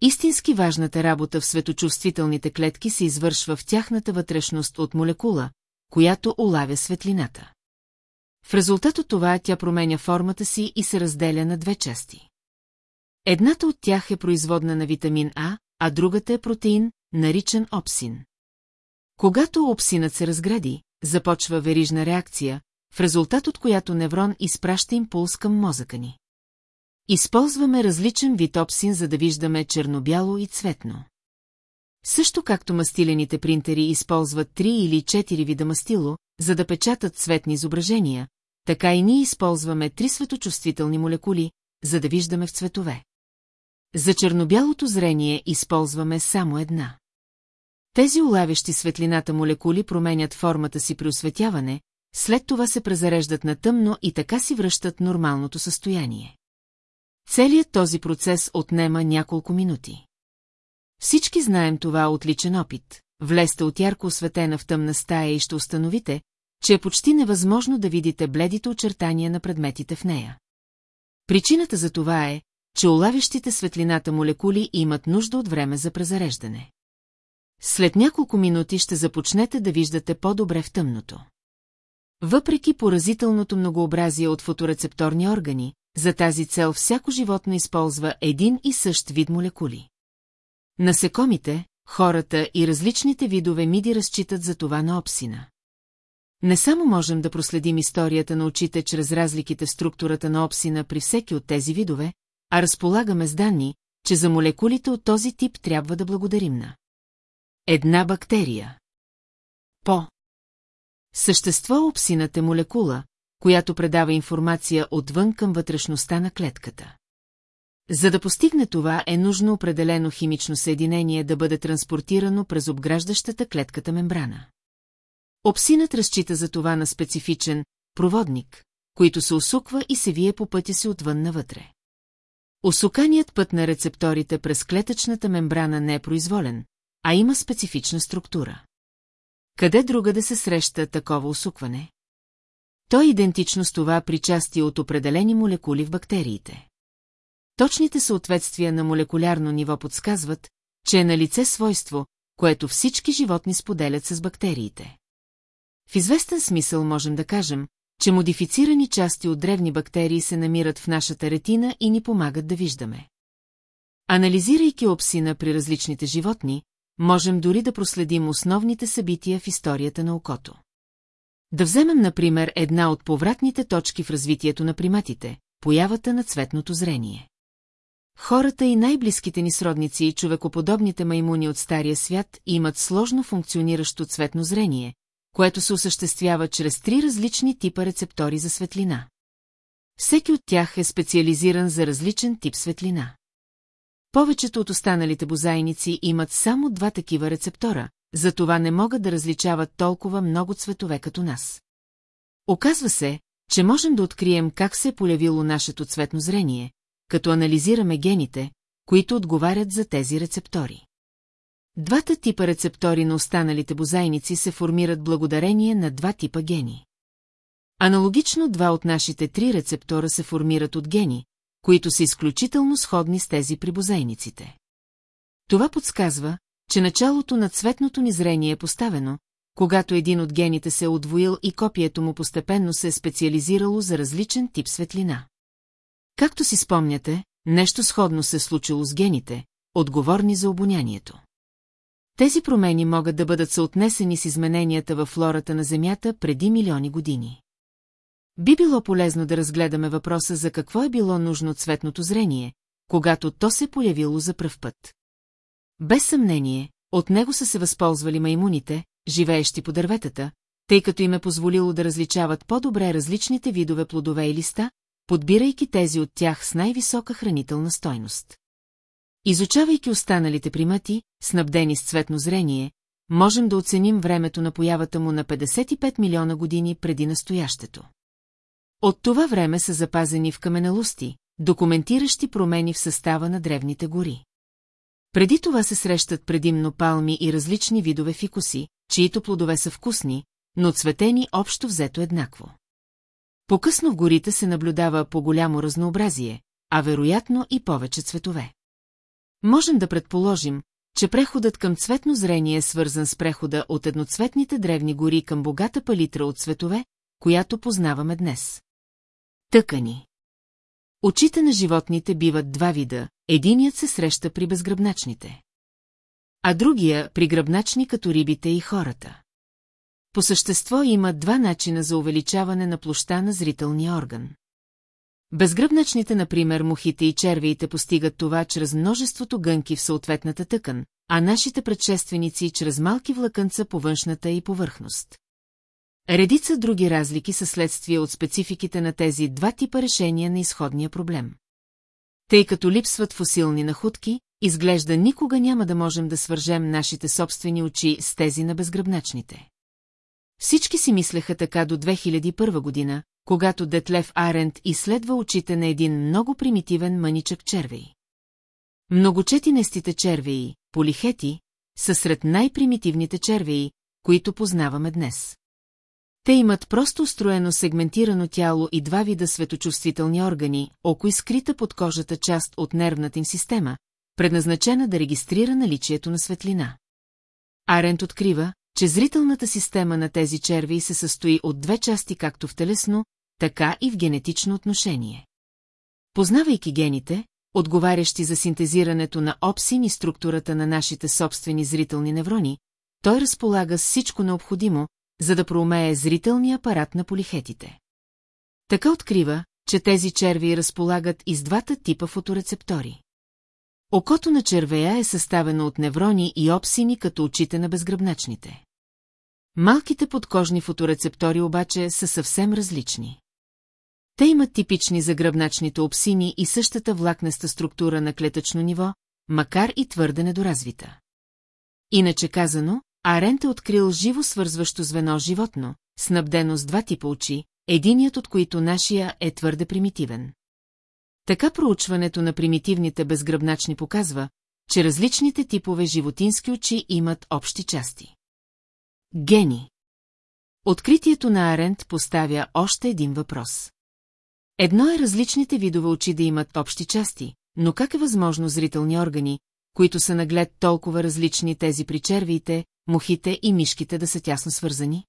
Истински важната работа в светочувствителните клетки се извършва в тяхната вътрешност от молекула, която улавя светлината. В резултат от това тя променя формата си и се разделя на две части. Едната от тях е производна на витамин А, а другата е протеин, наричан опсин. Когато опсинът се разгради, започва верижна реакция, в резултат от която неврон изпраща импулс към мозъка ни. Използваме различен вид опсин, за да виждаме черно-бяло и цветно. Също както мастилените принтери използват три или четири вида мастило, за да печатат цветни изображения, така и ние използваме три светочувствителни молекули, за да виждаме в цветове. За чернобялото зрение използваме само една. Тези улавящи светлината молекули променят формата си при осветяване, след това се презареждат на тъмно и така си връщат нормалното състояние. Целият този процес отнема няколко минути. Всички знаем това от личен опит. Влезте от ярко осветена в тъмна стая и ще установите, че е почти невъзможно да видите бледите очертания на предметите в нея. Причината за това е, че улавящите светлината молекули имат нужда от време за презареждане. След няколко минути ще започнете да виждате по-добре в тъмното. Въпреки поразителното многообразие от фоторецепторни органи, за тази цел всяко животно използва един и същ вид молекули. Насекомите, хората и различните видове миди разчитат за това на опсина. Не само можем да проследим историята на очите чрез разликите в структурата на опсина при всеки от тези видове, а разполагаме с данни, че за молекулите от този тип трябва да благодарим на. Една бактерия. По. Същество опсинът е молекула, която предава информация отвън към вътрешността на клетката. За да постигне това е нужно определено химично съединение да бъде транспортирано през обграждащата клетката мембрана. Опсинът разчита за това на специфичен проводник, който се усуква и се вие по пътя си отвън навътре. Осуканият път на рецепторите през клетъчната мембрана не е произволен, а има специфична структура. Къде друга да се среща такова усукване? То е идентично с това при части от определени молекули в бактериите. Точните съответствия на молекулярно ниво подсказват, че е на лице свойство, което всички животни споделят с бактериите. В известен смисъл можем да кажем, че модифицирани части от древни бактерии се намират в нашата ретина и ни помагат да виждаме. Анализирайки опсина при различните животни, можем дори да проследим основните събития в историята на окото. Да вземем, например, една от повратните точки в развитието на приматите – появата на цветното зрение. Хората и най-близките ни сродници и човекоподобните маймуни от Стария свят имат сложно функциониращо цветно зрение, което се осъществява чрез три различни типа рецептори за светлина. Всеки от тях е специализиран за различен тип светлина. Повечето от останалите бозайници имат само два такива рецептора, затова не могат да различават толкова много цветове като нас. Оказва се, че можем да открием как се е полявило нашето цветно зрение, като анализираме гените, които отговарят за тези рецептори. Двата типа рецептори на останалите бозайници се формират благодарение на два типа гени. Аналогично два от нашите три рецептора се формират от гени, които са изключително сходни с тези при бозайниците. Това подсказва, че началото на цветното ни зрение е поставено, когато един от гените се е отвоил и копието му постепенно се е специализирало за различен тип светлина. Както си спомняте, нещо сходно се е случило с гените, отговорни за обонянието. Тези промени могат да бъдат съотнесени с измененията във флората на Земята преди милиони години. Би било полезно да разгледаме въпроса за какво е било нужно цветното зрение, когато то се появило за пръв път. Без съмнение, от него са се възползвали маймуните, живеещи по дърветата, тъй като им е позволило да различават по-добре различните видове плодове и листа, подбирайки тези от тях с най-висока хранителна стойност. Изучавайки останалите примати, снабдени с цветно зрение, можем да оценим времето на появата му на 55 милиона години преди настоящето. От това време са запазени в каменелости, документиращи промени в състава на древните гори. Преди това се срещат предимно палми и различни видове фикуси, чието плодове са вкусни, но цветени общо взето еднакво. По-късно в горите се наблюдава по-голямо разнообразие, а вероятно и повече цветове. Можем да предположим, че преходът към цветно зрение е свързан с прехода от едноцветните древни гори към богата палитра от цветове, която познаваме днес. Тъкани Очите на животните биват два вида, единият се среща при безгръбначните. А другия при гръбначни като рибите и хората. По същество има два начина за увеличаване на площа на зрителния орган. Безгръбначните, например, мухите и червиите постигат това чрез множеството гънки в съответната тъкан, а нашите предшественици чрез малки влакънца по външната и повърхност. Редица други разлики са следствие от спецификите на тези два типа решения на изходния проблем. Тъй като липсват фосилни находки, изглежда никога няма да можем да свържем нашите собствени очи с тези на безгръбначните. Всички си мислеха така до 2001 година, когато Детлев Арент изследва очите на един много примитивен мъничък червей. Многочетинестите червеи, полихети, са сред най-примитивните червеи, които познаваме днес. Те имат просто устроено сегментирано тяло и два вида светочувствителни органи, око и скрита под кожата част от нервната им система, предназначена да регистрира наличието на светлина. Арент открива, че зрителната система на тези черви се състои от две части както в телесно, така и в генетично отношение. Познавайки гените, отговарящи за синтезирането на опсин и структурата на нашите собствени зрителни неврони, той разполага с всичко необходимо, за да проумее зрителния апарат на полихетите. Така открива, че тези черви разполагат и с двата типа фоторецептори. Окото на червея е съставено от неврони и опсини като очите на безгръбначните. Малките подкожни фоторецептори обаче са съвсем различни. Те имат типични за гръбначните опсини и същата влакнеста структура на клетъчно ниво, макар и твърде недоразвита. Иначе казано, Арент е открил живо свързващо звено животно, снабдено с два типа очи, единият от които нашия е твърде примитивен. Така проучването на примитивните безгръбначни показва, че различните типове животински очи имат общи части. Гени Откритието на Арент поставя още един въпрос. Едно е различните видове очи да имат общи части, но как е възможно зрителни органи, които са наглед толкова различни тези при червиите, мухите и мишките да са тясно свързани?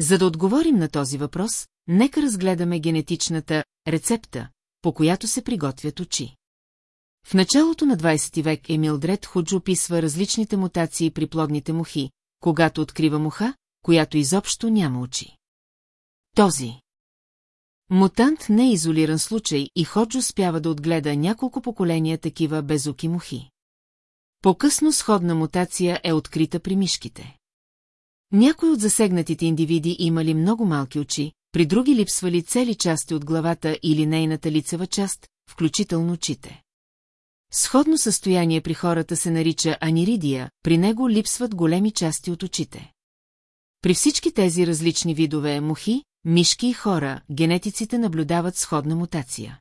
За да отговорим на този въпрос, нека разгледаме генетичната рецепта, по която се приготвят очи. В началото на 20 век Емил Дред Худжо описва различните мутации при плодните мухи, когато открива муха, която изобщо няма очи. Този Мутант не е изолиран случай и Ходжо успява да отгледа няколко поколения такива безуки мухи. По-късно сходна мутация е открита при мишките. Някои от засегнатите индивиди имали много малки очи, при други липсвали цели части от главата или нейната лицева част, включително очите. Сходно състояние при хората се нарича аниридия, при него липсват големи части от очите. При всички тези различни видове мухи, мишки и хора, генетиците наблюдават сходна мутация.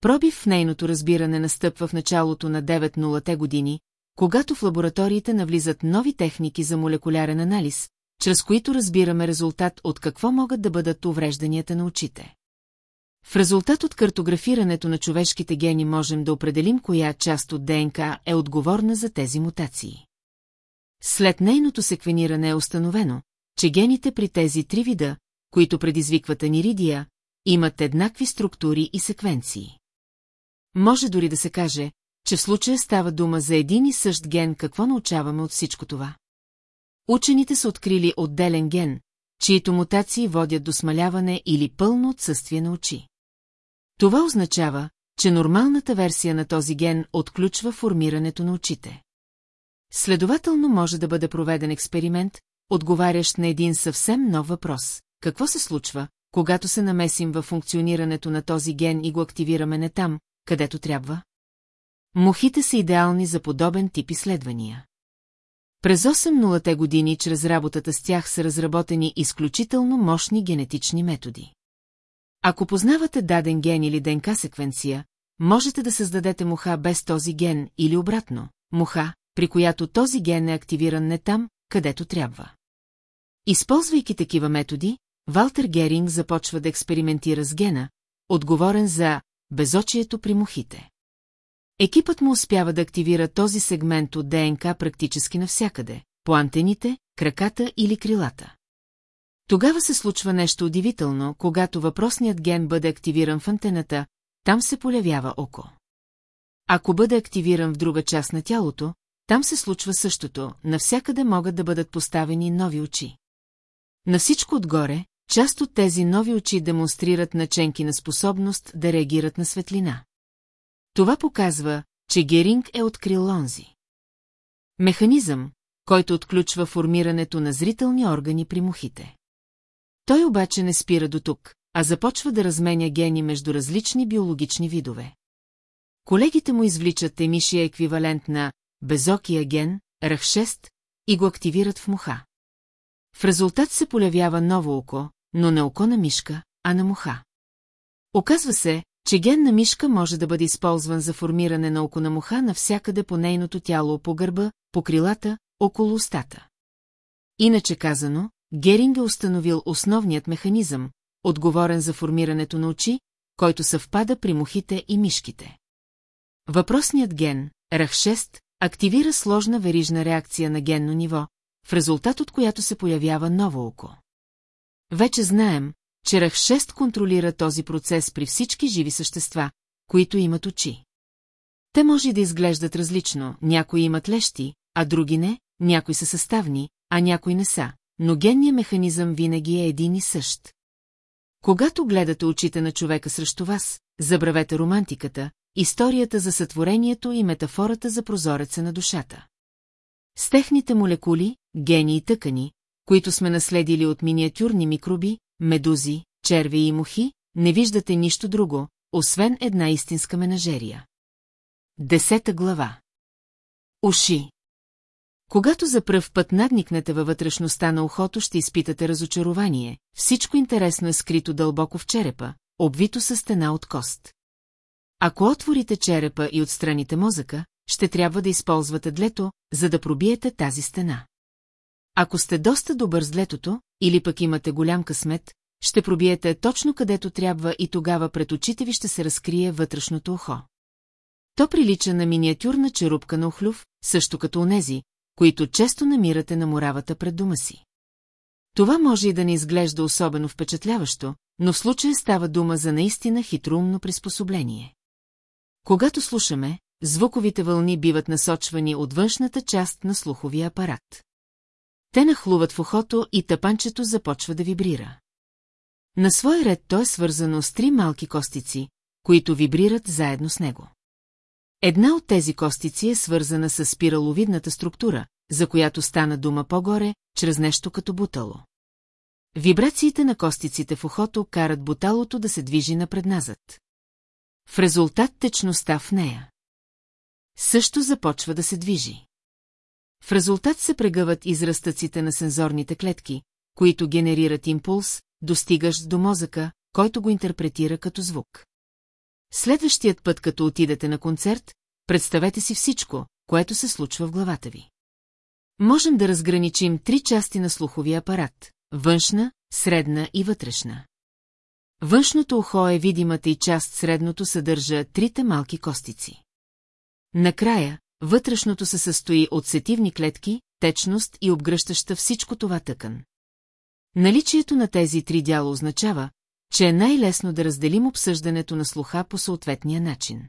Пробив в нейното разбиране настъпва в началото на 9-0-те години, когато в лабораториите навлизат нови техники за молекулярен анализ, чрез които разбираме резултат от какво могат да бъдат уврежданията на очите. В резултат от картографирането на човешките гени можем да определим коя част от ДНК е отговорна за тези мутации. След нейното секвениране е установено, че гените при тези три вида, които предизвикват аниридия, имат еднакви структури и секвенции. Може дори да се каже, че в случая става дума за един и същ ген, какво научаваме от всичко това. Учените са открили отделен ген, чието мутации водят до смаляване или пълно отсъствие на очи. Това означава, че нормалната версия на този ген отключва формирането на очите. Следователно може да бъде проведен експеримент, отговарящ на един съвсем нов въпрос. Какво се случва, когато се намесим във функционирането на този ген и го активираме не там, където трябва? Мухите са идеални за подобен тип изследвания. През 8-те години чрез работата с тях са разработени изключително мощни генетични методи. Ако познавате даден ген или ДНК секвенция, можете да създадете муха без този ген или обратно, муха, при която този ген е активиран не там, където трябва. Използвайки такива методи, Валтер Геринг започва да експериментира с гена, отговорен за безочието при мухите. Екипът му успява да активира този сегмент от ДНК практически навсякъде, по антените, краката или крилата. Тогава се случва нещо удивително, когато въпросният ген бъде активиран в антената, там се полявява око. Ако бъде активиран в друга част на тялото, там се случва същото, навсякъде могат да бъдат поставени нови очи. На всичко отгоре, част от тези нови очи демонстрират наченки на способност да реагират на светлина. Това показва, че Геринг е открил лонзи. Механизъм, който отключва формирането на зрителни органи при мухите. Той обаче не спира до тук, а започва да разменя гени между различни биологични видове. Колегите му извличат емишия еквивалент на безокия ген, РАХ-6, и го активират в муха. В резултат се полявява ново око, но не око на мишка, а на муха. Оказва се, че ген на мишка може да бъде използван за формиране на око на муха навсякъде по нейното тяло, по гърба, по крилата, около устата. Иначе казано, Геринг е установил основният механизъм, отговорен за формирането на очи, който съвпада при мухите и мишките. Въпросният ген, РАХ-6, активира сложна верижна реакция на генно ниво, в резултат от която се появява ново око. Вече знаем, че РАХ-6 контролира този процес при всички живи същества, които имат очи. Те може да изглеждат различно, някои имат лещи, а други не, някои са съставни, а някои не са, но генният механизъм винаги е един и същ. Когато гледате очите на човека срещу вас, забравете романтиката, историята за сътворението и метафората за прозореца на душата. С техните молекули, гени и тъкани, които сме наследили от миниатюрни микроби, медузи, черви и мухи, не виждате нищо друго, освен една истинска менажерия. Десета глава Уши Когато за пръв път надникнете във вътрешността на ухото, ще изпитате разочарование, всичко интересно е скрито дълбоко в черепа, обвито със стена от кост. Ако отворите черепа и отстраните мозъка, ще трябва да използвате длето, за да пробиете тази стена. Ако сте доста добър с длетото, или пък имате голям късмет, ще пробиете точно където трябва и тогава пред очите ви ще се разкрие вътрешното ухо. То прилича на миниатюрна черупка на охлюв, също като онези, които често намирате на муравата пред дома си. Това може и да не изглежда особено впечатляващо, но в случая става дума за наистина хитрумно приспособление. Когато слушаме, звуковите вълни биват насочвани от външната част на слуховия апарат. Те нахлуват в ухото и тъпанчето започва да вибрира. На свой ред то е свързано с три малки костици, които вибрират заедно с него. Една от тези костици е свързана с спираловидната структура, за която стана дума по-горе, чрез нещо като бутало. Вибрациите на костиците в ухото карат буталото да се движи напредназад. В резултат течността в нея също започва да се движи. В резултат се прегъват израстъците на сензорните клетки, които генерират импулс, достигащ до мозъка, който го интерпретира като звук. Следващият път, като отидете на концерт, представете си всичко, което се случва в главата ви. Можем да разграничим три части на слуховия апарат – външна, средна и вътрешна. Външното ухо е видимата и част средното съдържа трите малки костици. Накрая, вътрешното се състои от сетивни клетки, течност и обгръщаща всичко това тъкан. Наличието на тези три дяла означава, че е най-лесно да разделим обсъждането на слуха по съответния начин.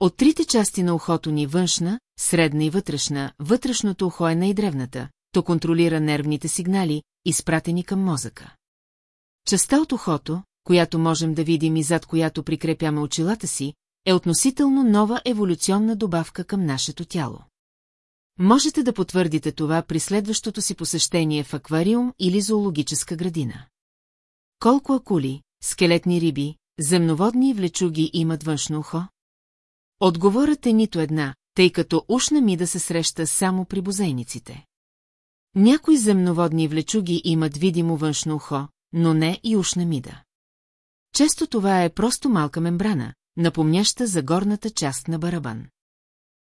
От трите части на ухото ни външна, средна и вътрешна, вътрешното ухо е най-древната, то контролира нервните сигнали, изпратени към мозъка. Частта от ухото, която можем да видим и зад която прикрепяме очилата си, е относително нова еволюционна добавка към нашето тяло. Можете да потвърдите това при следващото си посещение в аквариум или зоологическа градина. Колко акули, скелетни риби, земноводни влечуги имат външно ухо? Отговорът е нито една, тъй като ушна ми да се среща само при бозейниците. Някои земноводни влечуги имат видимо външно ухо, но не и ушна мида. Често това е просто малка мембрана, напомняща за горната част на барабан.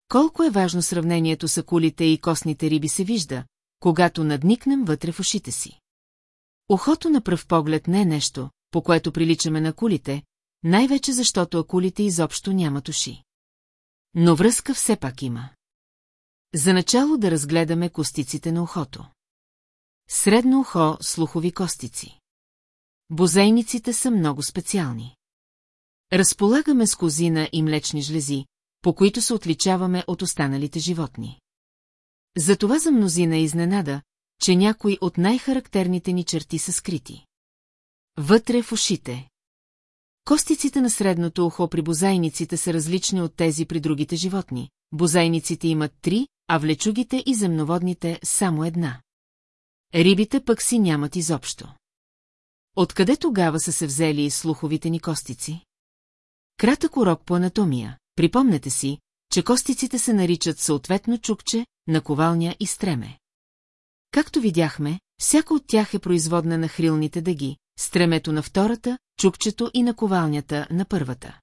Колко е важно сравнението с акулите и костните риби се вижда, когато надникнем вътре в ушите си. Ухото на пръв поглед не е нещо, по което приличаме на акулите, най-вече защото акулите изобщо нямат уши. Но връзка все пак има. За начало да разгледаме костиците на ухото. Средно ухо – слухови костици. Бозейниците са много специални. Разполагаме с козина и млечни жлези, по които се отличаваме от останалите животни. Затова за мнозина е изненада, че някои от най-характерните ни черти са скрити. Вътре в ушите. Костиците на средното ухо при бозайниците са различни от тези при другите животни. Бозайниците имат три, а влечугите и земноводните само една. Рибите пък си нямат изобщо. Откъде тогава са се взели слуховите ни костици? Кратък урок по анатомия. Припомнете си, че костиците се наричат съответно чукче, наковалня и стреме. Както видяхме, всяка от тях е производна на хрилните дъги, стремето на втората, чукчето и наковалнята на първата.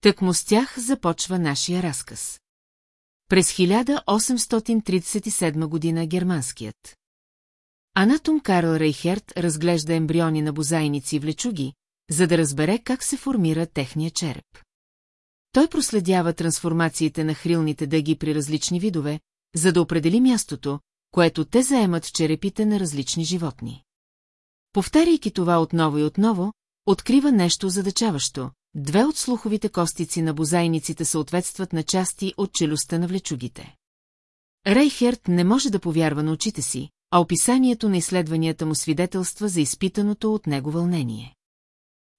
Тъкмо с тях започва нашия разказ. През 1837 година германският. Анатом Карл Рейхерт разглежда ембриони на бозайници и влечуги, за да разбере как се формира техния череп. Той проследява трансформациите на хрилните дъги при различни видове, за да определи мястото, което те заемат в черепите на различни животни. Повтаряйки това отново и отново, открива нещо задачаващо. Две от слуховите костици на бозайниците съответстват на части от челюстта на влечугите. Рейхерт не може да повярва на очите си, а описанието на изследванията му свидетелства за изпитаното от него вълнение.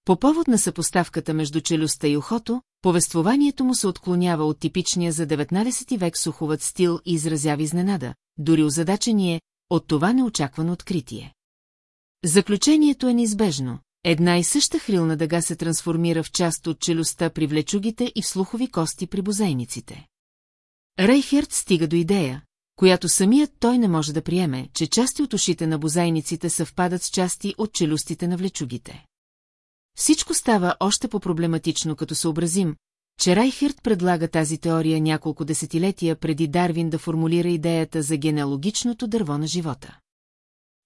По повод на съпоставката между челюстта и ухото, повествованието му се отклонява от типичния за 19 век суховът стил и изразява изненада, дори озадачение, от това неочаквано откритие. Заключението е неизбежно. Една и съща хрилна дъга се трансформира в част от челюстта при влечугите и в слухови кости при бозейниците. Рейхерт стига до идея, която самият той не може да приеме, че части от ушите на бозайниците съвпадат с части от челюстите на влечугите. Всичко става още по-проблематично, като съобразим, че Райхерт предлага тази теория няколко десетилетия преди Дарвин да формулира идеята за генеалогичното дърво на живота.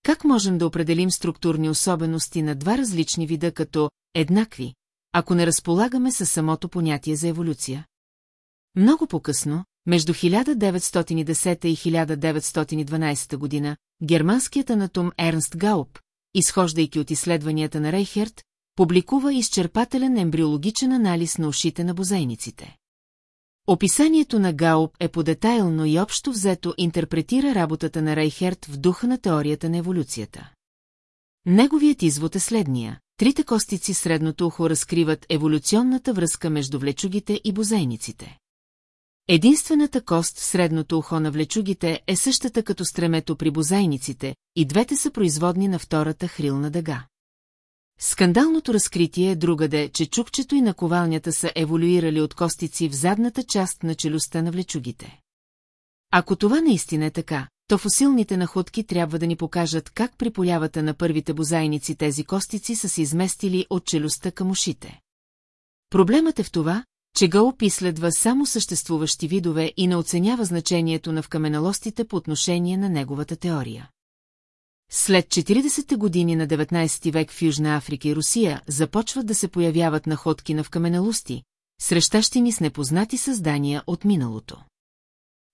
Как можем да определим структурни особености на два различни вида като еднакви, ако не разполагаме със самото понятие за еволюция? Много по-късно, между 1910 и 1912 година, германският анатом Ернст Гауп, изхождайки от изследванията на Рейхерт, публикува изчерпателен ембриологичен анализ на ушите на бозайниците. Описанието на Гауп е подетайлно и общо взето интерпретира работата на Рейхерт в духа на теорията на еволюцията. Неговият извод е следния. Трите костици средното ухо разкриват еволюционната връзка между влечугите и бозайниците. Единствената кост в средното ухо на влечугите е същата като стремето при бозайниците, и двете са производни на втората хрилна дъга. Скандалното разкритие е другаде, че чукчето и наковалнята са еволюирали от костици в задната част на челюстта на влечугите. Ако това наистина е така, то фосилните находки трябва да ни покажат как при полявата на първите бозайници тези костици са се изместили от челюстта към ушите. Проблемът е в това, че Гаоп изследва само съществуващи видове и не оценява значението на вкаменалостите по отношение на неговата теория. След 40-те години на 19 век в Южна Африка и Русия започват да се появяват находки на вкаменалости, срещащи ни с непознати създания от миналото.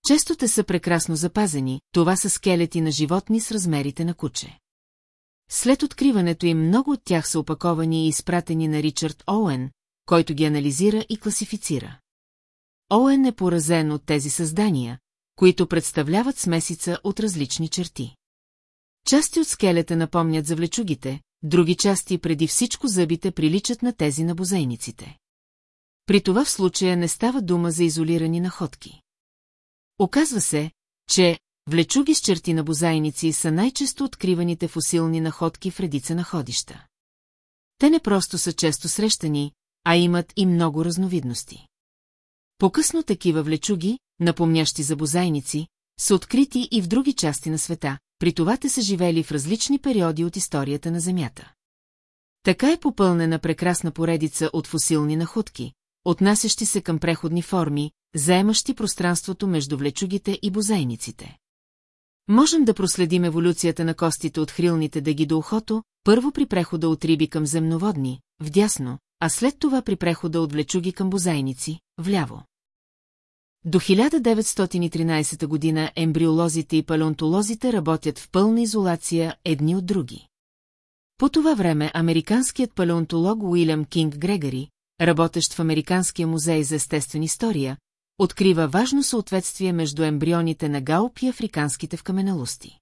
Често те са прекрасно запазени, това са скелети на животни с размерите на куче. След откриването им много от тях са опаковани и изпратени на Ричард Оуен, който ги анализира и класифицира. Оуен е поразен от тези създания, които представляват смесица от различни черти. Части от скелета напомнят за влечугите, други части преди всичко зъбите приличат на тези на бозейниците. При това в случая не става дума за изолирани находки. Оказва се, че влечуги с черти на бозайници са най-често откриваните фусилни находки в редица находища. Те не просто са често срещани, а имат и много разновидности. По-късно такива влечуги, напомнящи за бозайници, са открити и в други части на света, при това те са живели в различни периоди от историята на Земята. Така е попълнена прекрасна поредица от фусилни находки, отнасящи се към преходни форми, заемащи пространството между влечугите и бозайниците. Можем да проследим еволюцията на костите от хрилните дъги до ухото, първо при прехода от риби към земноводни, вдясно, а след това при прехода от влечуги към бозайници, вляво. До 1913 година ембриолозите и палеонтолозите работят в пълна изолация едни от други. По това време американският палеонтолог Уилям Кинг Грегори, работещ в Американския музей за естествен история, открива важно съответствие между ембрионите на гаоп и африканските в каменелости.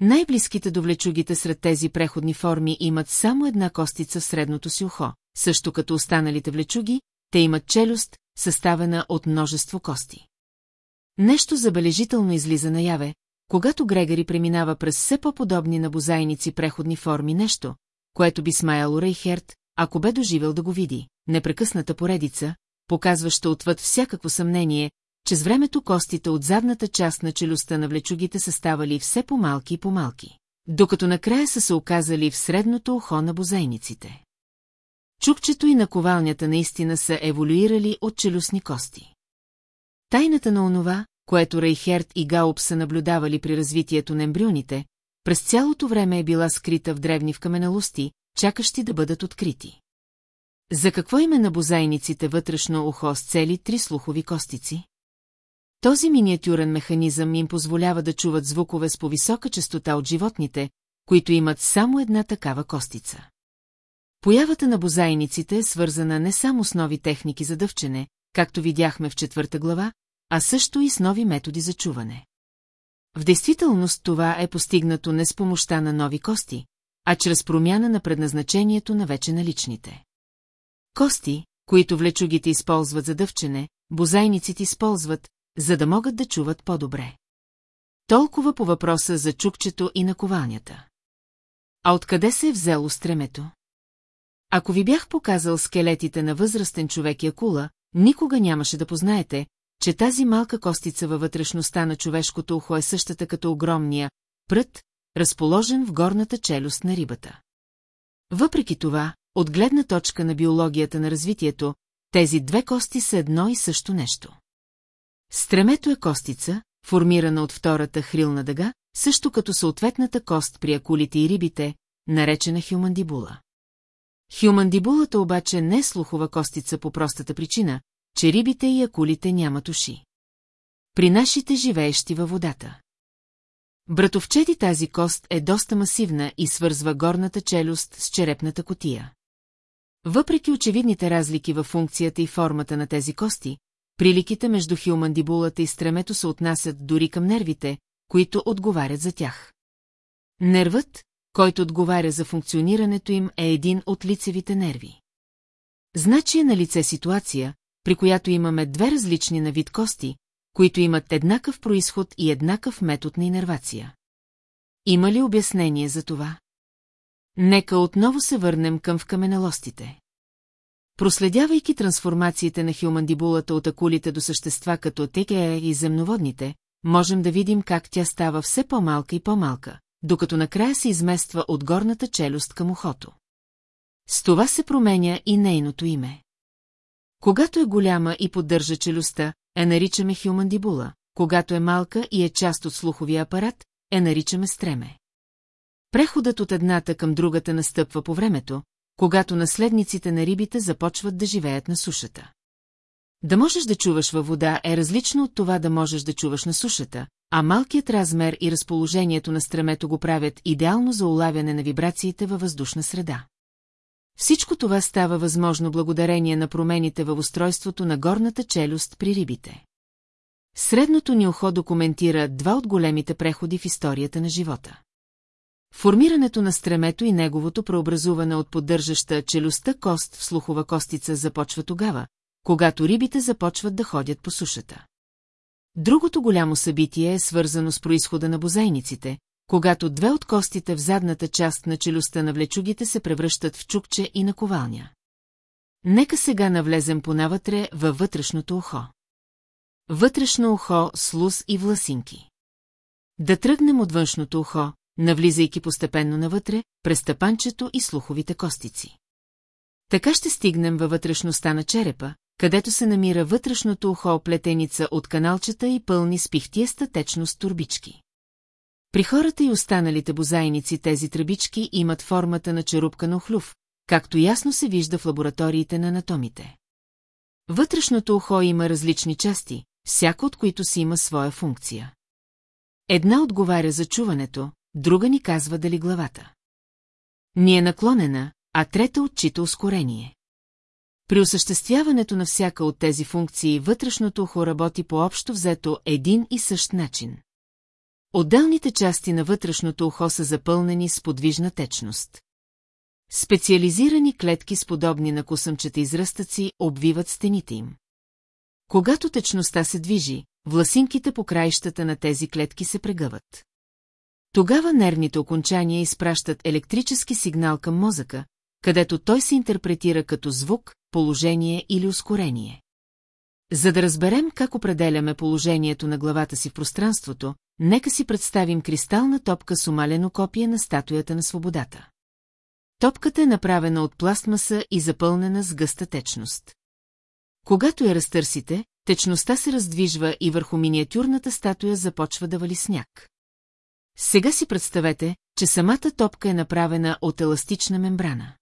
Най-близките до влечугите сред тези преходни форми имат само една костица в средното си ухо, също като останалите влечуги, те имат челюст, съставена от множество кости. Нещо забележително излиза наяве, когато Грегори преминава през все по-подобни на бозайници преходни форми нещо, което би смаяло Рейхерт, ако бе доживел да го види, непрекъсната поредица, показваща отвъд всякакво съмнение, че с времето костите от задната част на челюстта на влечугите са ставали все по-малки и по-малки, докато накрая са се оказали в средното ухо на бозайниците. Чукчето и наковалнята наистина са еволюирали от челюстни кости. Тайната на онова, което Рейхерт и Гауб са наблюдавали при развитието на ембрионите, през цялото време е била скрита в древни в каменелости, чакащи да бъдат открити. За какво име на бозайниците вътрешно ухо с цели три слухови костици? Този миниатюрен механизъм им позволява да чуват звукове с по-висока частота от животните, които имат само една такава костица. Появата на бозайниците е свързана не само с нови техники за дъвчене, както видяхме в четвърта глава, а също и с нови методи за чуване. В действителност това е постигнато не с помощта на нови кости, а чрез промяна на предназначението на вече наличните. Кости, които влечугите използват за дъвчене, бозайниците използват, за да могат да чуват по-добре. Толкова по въпроса за чукчето и наковалнята. А откъде се е взело стремето? Ако ви бях показал скелетите на възрастен човек и акула, никога нямаше да познаете, че тази малка костица във вътрешността на човешкото ухо е същата като огромния прът, разположен в горната челюст на рибата. Въпреки това, от гледна точка на биологията на развитието, тези две кости са едно и също нещо. Стремето е костица, формирана от втората хрилна дъга, също като съответната кост при акулите и рибите, наречена хюмандибула. Хюмандибулата обаче не е слухова костица по простата причина, че рибите и акулите нямат уши. При нашите живеещи във водата. Братовчети тази кост е доста масивна и свързва горната челюст с черепната котия. Въпреки очевидните разлики във функцията и формата на тези кости, приликите между хилмандибулата и стремето се отнасят дори към нервите, които отговарят за тях. Нервът, който отговаря за функционирането им, е един от лицевите нерви. Значи е на лице ситуация, при която имаме две различни на вид кости, които имат еднакъв происход и еднакъв метод на инервация. Има ли обяснение за това? Нека отново се върнем към вкаменелостите. Проследявайки трансформациите на хилмандибулата от акулите до същества като ТКЕ и земноводните, можем да видим как тя става все по-малка и по-малка, докато накрая се измества от горната челюст към ухото. С това се променя и нейното име. Когато е голяма и поддържа челюстта, е наричаме хилмандибула, когато е малка и е част от слуховия апарат, е наричаме стреме. Преходът от едната към другата настъпва по времето, когато наследниците на рибите започват да живеят на сушата. Да можеш да чуваш във вода е различно от това да можеш да чуваш на сушата, а малкият размер и разположението на стремето го правят идеално за улавяне на вибрациите във въздушна среда. Всичко това става възможно благодарение на промените във устройството на горната челюст при рибите. Средното ни ухо документира два от големите преходи в историята на живота. Формирането на стремето и неговото преобразуване от поддържаща челюстта кост в слухова костица започва тогава, когато рибите започват да ходят по сушата. Другото голямо събитие е свързано с происхода на бозайниците, когато две от костите в задната част на челюстта на влечугите се превръщат в чукче и наковалня. Нека сега навлезем понавътре във вътрешното ухо. Вътрешно ухо, слуз и власинки. Да тръгнем от външното ухо, навлизайки постепенно навътре, през тъпанчето и слуховите костици. Така ще стигнем във вътрешността на черепа, където се намира вътрешното ухо плетеница от каналчета и пълни с пихтиеста течност турбички. При хората и останалите бозайници тези тръбички имат формата на черупка на охлюв, както ясно се вижда в лабораториите на анатомите. Вътрешното ухо има различни части, всяко от които си има своя функция. Една отговаря за чуването, друга ни казва дали главата. Ни е наклонена, а трета отчита ускорение. При осъществяването на всяка от тези функции вътрешното ухо работи по общо взето един и същ начин. Отделните части на вътрешното ухо са запълнени с подвижна течност. Специализирани клетки с подобни на косъмчета израстъци обвиват стените им. Когато течността се движи, власинките по краищата на тези клетки се прегъват. Тогава нервните окончания изпращат електрически сигнал към мозъка, където той се интерпретира като звук, положение или ускорение. За да разберем как определяме положението на главата си в пространството, нека си представим кристална топка с умалено копие на статуята на свободата. Топката е направена от пластмаса и запълнена с гъста течност. Когато я разтърсите, течността се раздвижва и върху миниатюрната статуя започва да вали сняг. Сега си представете, че самата топка е направена от еластична мембрана.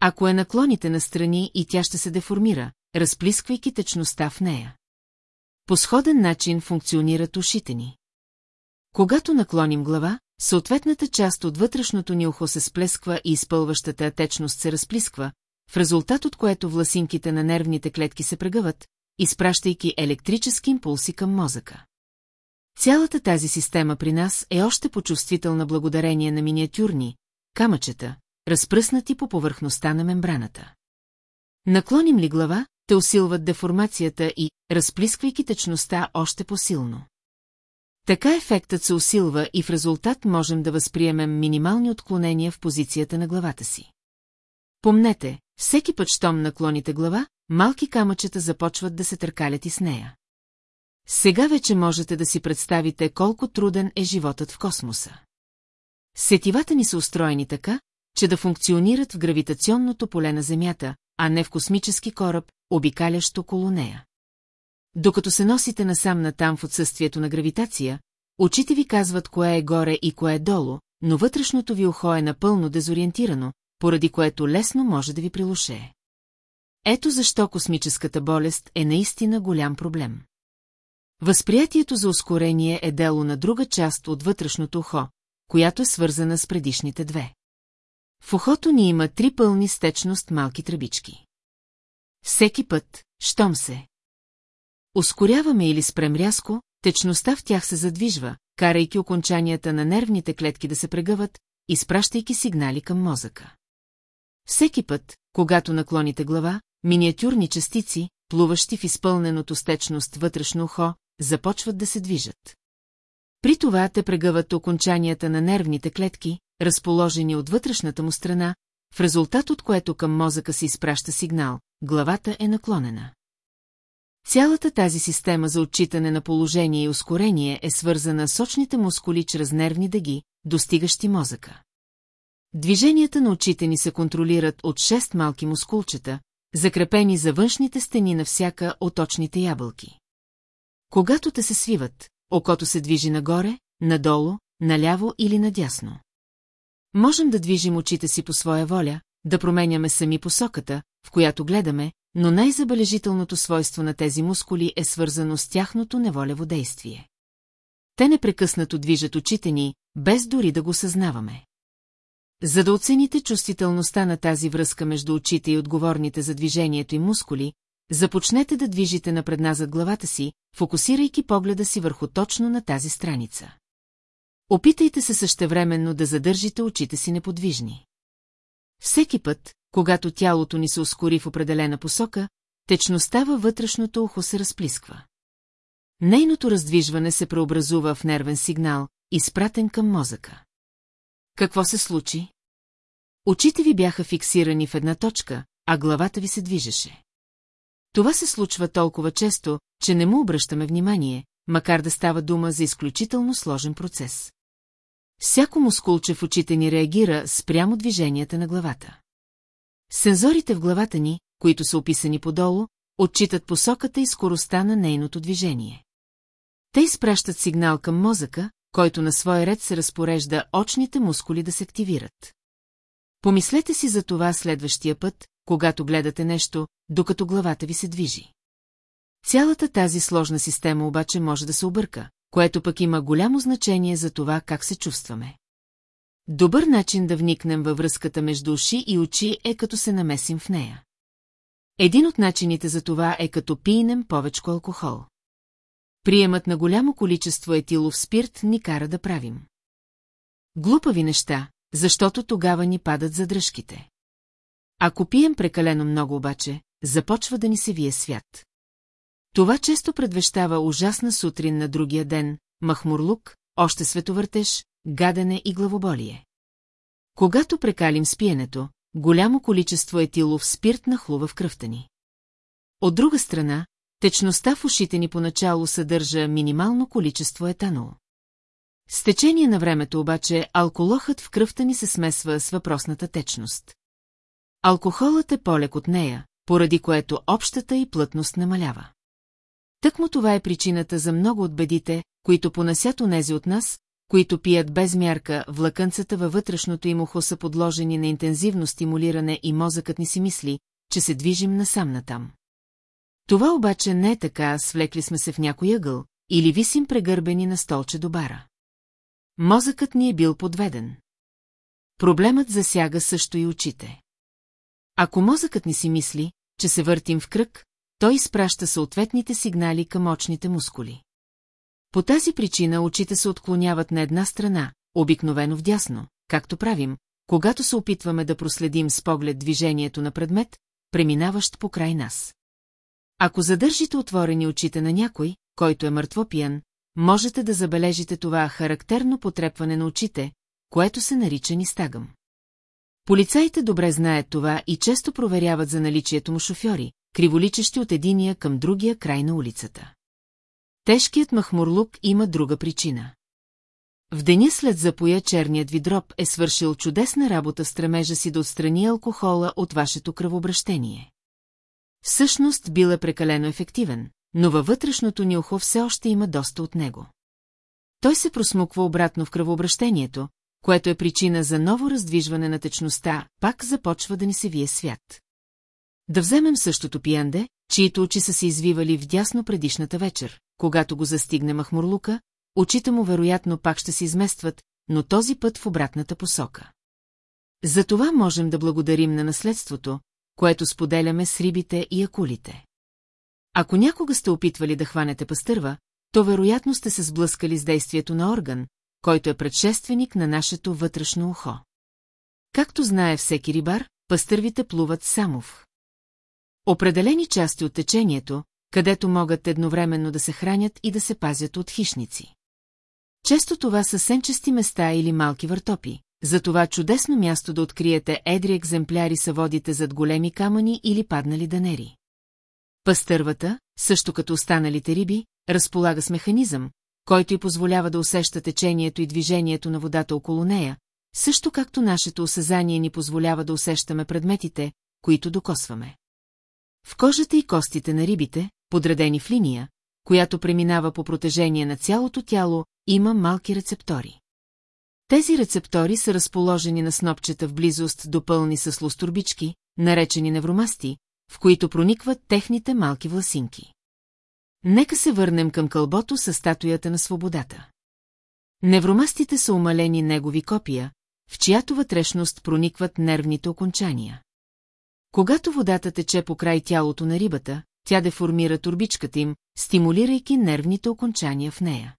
Ако е наклоните на страни и тя ще се деформира, разплисквайки течността в нея. По сходен начин функционират ушите ни. Когато наклоним глава, съответната част от вътрешното ни ухо се сплесква и изпълващата течност се разплисква, в резултат от което власинките на нервните клетки се прегъват, изпращайки електрически импулси към мозъка. Цялата тази система при нас е още почувствителна благодарение на миниатюрни, камъчета, разпръснати по повърхността на мембраната. Наклоним ли глава, те усилват деформацията и, разплисквайки течността още по-силно. Така ефектът се усилва и в резултат можем да възприемем минимални отклонения в позицията на главата си. Помнете, всеки път, щом наклоните глава, малки камъчета започват да се търкалят и с нея. Сега вече можете да си представите колко труден е животът в космоса. Сетивата ни са устроени така, че да функционират в гравитационното поле на Земята, а не в космически кораб, обикалящ около нея. Докато се носите насам натам в отсъствието на гравитация, очите ви казват кое е горе и кое е долу, но вътрешното ви ухо е напълно дезориентирано, поради което лесно може да ви прилушее. Ето защо космическата болест е наистина голям проблем. Възприятието за ускорение е дело на друга част от вътрешното ухо, която е свързана с предишните две. В ухото ни има три пълни стечност малки тръбички. Всеки път, щом се. Ускоряваме или спрем рязко, течността в тях се задвижва, карайки окончанията на нервните клетки да се прегъват, изпращайки сигнали към мозъка. Всеки път, когато наклоните глава, миниатюрни частици, плуващи в изпълненото стечност вътрешно ухо, започват да се движат. При това те прегъват окончанията на нервните клетки, разположени от вътрешната му страна, в резултат от което към мозъка се изпраща сигнал, главата е наклонена. Цялата тази система за отчитане на положение и ускорение е свързана с очните мускули чрез нервни дъги, достигащи мозъка. Движенията на очите ни се контролират от шест малки мускулчета, закрепени за външните стени на всяка от очните ябълки. Когато те се свиват, окото се движи нагоре, надолу, наляво или надясно. Можем да движим очите си по своя воля, да променяме сами посоката, в която гледаме, но най-забележителното свойство на тези мускули е свързано с тяхното неволево действие. Те непрекъснато движат очите ни, без дори да го съзнаваме. За да оцените чувствителността на тази връзка между очите и отговорните за движението и мускули, започнете да движите напредназад главата си, фокусирайки погледа си върху точно на тази страница. Опитайте се същевременно да задържите очите си неподвижни. Всеки път, когато тялото ни се ускори в определена посока, течността във вътрешното ухо се разплисква. Нейното раздвижване се преобразува в нервен сигнал, изпратен към мозъка. Какво се случи? Очите ви бяха фиксирани в една точка, а главата ви се движеше. Това се случва толкова често, че не му обръщаме внимание, макар да става дума за изключително сложен процес. Всяко мускулче в очите ни реагира спрямо движенията на главата. Сензорите в главата ни, които са описани подолу, отчитат посоката и скоростта на нейното движение. Те изпращат сигнал към мозъка, който на свой ред се разпорежда очните мускули да се активират. Помислете си за това следващия път, когато гледате нещо, докато главата ви се движи. Цялата тази сложна система обаче може да се обърка, което пък има голямо значение за това как се чувстваме. Добър начин да вникнем във връзката между уши и очи е като се намесим в нея. Един от начините за това е като пиенем повече алкохол. Приемът на голямо количество етилов спирт ни кара да правим. Глупави неща, защото тогава ни падат задръжките. Ако пием прекалено много обаче, започва да ни се вие свят. Това често предвещава ужасна сутрин на другия ден, махмурлук, още световъртеж, гадене и главоболие. Когато прекалим спиенето, голямо количество етилов спирт нахлува в кръвта ни. От друга страна, течността в ушите ни поначало съдържа минимално количество етанол. С течение на времето обаче алколохът в кръвта ни се смесва с въпросната течност. Алкохолът е полек от нея, поради което общата и плътност намалява. Тъкмо това е причината за много от бедите, които понасят онези от нас, които пият без мярка, влакънцата във вътрешното им ухо са подложени на интензивно стимулиране и мозъкът ни си мисли, че се движим насам натам. Това обаче не е така, свлекли сме се в някой ъгъл, или висим прегърбени на столче до бара. Мозъкът ни е бил подведен. Проблемът засяга също и очите. Ако мозъкът ни си мисли, че се въртим в кръг, той изпраща съответните сигнали към очните мускули. По тази причина очите се отклоняват на една страна, обикновено вдясно, както правим, когато се опитваме да проследим с поглед движението на предмет, преминаващ по край нас. Ако задържите отворени очите на някой, който е мъртвопиян, можете да забележите това характерно потрепване на очите, което се нарича нистагъм. Полицаите добре знаят това и често проверяват за наличието му шофьори, криволичещи от единия към другия край на улицата. Тежкият махмурлук има друга причина. В деня след запоя черният ви дроб е свършил чудесна работа в стремежа си да отстрани алкохола от вашето кръвобращение. Всъщност бил е прекалено ефективен, но във вътрешното ни ухо все още има доста от него. Той се просмуква обратно в кръвообращението, което е причина за ново раздвижване на течността, пак започва да ни се вие свят. Да вземем същото пиянде, чието очи са се извивали вдясно предишната вечер, когато го застигне махмурлука, очите му вероятно пак ще се изместват, но този път в обратната посока. За това можем да благодарим на наследството, което споделяме с рибите и акулите. Ако някога сте опитвали да хванете пастърва, то вероятно сте се сблъскали с действието на орган, който е предшественик на нашето вътрешно ухо. Както знае всеки рибар, пастървите плуват само в определени части от течението, където могат едновременно да се хранят и да се пазят от хищници. Често това са сенчести места или малки въртопи, затова чудесно място да откриете едри екземпляри са водите зад големи камъни или паднали данери. Пастървата, също като останалите риби, разполага с механизъм, който й позволява да усеща течението и движението на водата около нея, също както нашето осезание ни позволява да усещаме предметите, които докосваме. В кожата и костите на рибите, подредени в линия, която преминава по протежение на цялото тяло, има малки рецептори. Тези рецептори са разположени на снопчета в близост до пълни с лостурбички, наречени невромасти, в които проникват техните малки власинки. Нека се върнем към кълбото с статуята на свободата. Невромастите са умалени негови копия, в чиято вътрешност проникват нервните окончания. Когато водата тече по край тялото на рибата, тя деформира турбичката им, стимулирайки нервните окончания в нея.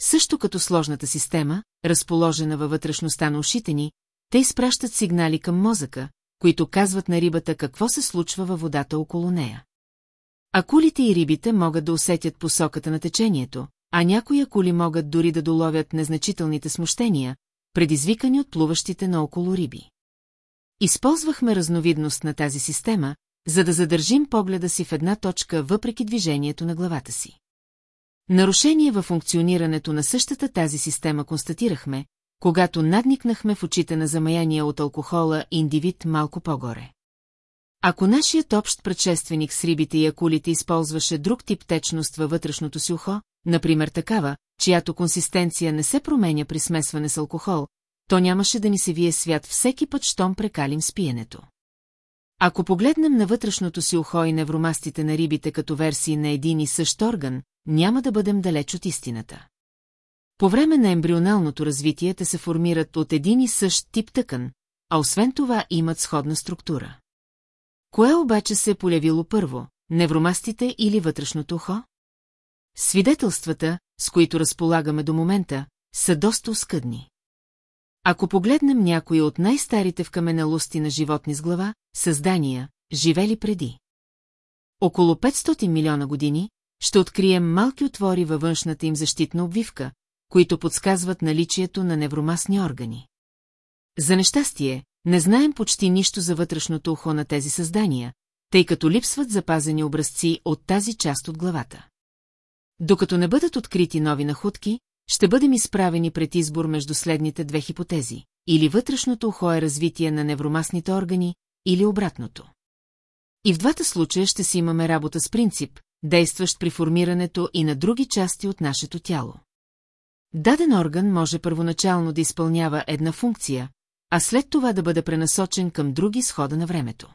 Също като сложната система, разположена във вътрешността на ушите ни, те изпращат сигнали към мозъка, които казват на рибата какво се случва във водата около нея. Акулите и рибите могат да усетят посоката на течението, а някои акули могат дори да доловят незначителните смущения, предизвикани от плуващите наоколо риби. Използвахме разновидност на тази система, за да задържим погледа си в една точка въпреки движението на главата си. Нарушение във функционирането на същата тази система констатирахме, когато надникнахме в очите на замаяния от алкохола индивид малко по-горе. Ако нашият общ предшественик с рибите и акулите използваше друг тип течност във вътрешното си ухо, например такава, чиято консистенция не се променя при смесване с алкохол, то нямаше да ни се вие свят всеки път, щом прекалим с пиенето. Ако погледнем на вътрешното си ухо и невромастите на рибите като версии на един и същ орган, няма да бъдем далеч от истината. По време на ембрионалното развитие те се формират от един и същ тип тъкан, а освен това имат сходна структура. Кое обаче се е полявило първо, невромастите или вътрешното ухо? Свидетелствата, с които разполагаме до момента, са доста оскъдни. Ако погледнем някои от най-старите в каменелости на животни с глава, създания, живели преди. Около 500 милиона години, ще открием малки отвори във външната им защитна обвивка, които подсказват наличието на невромасни органи. За нещастие, не знаем почти нищо за вътрешното ухо на тези създания, тъй като липсват запазени образци от тази част от главата. Докато не бъдат открити нови находки, ще бъдем изправени пред избор между следните две хипотези. Или вътрешното ухо е развитие на невромасните органи, или обратното. И в двата случая ще си имаме работа с принцип, действащ при формирането и на други части от нашето тяло. Даден орган може първоначално да изпълнява една функция, а след това да бъде пренасочен към други схода на времето.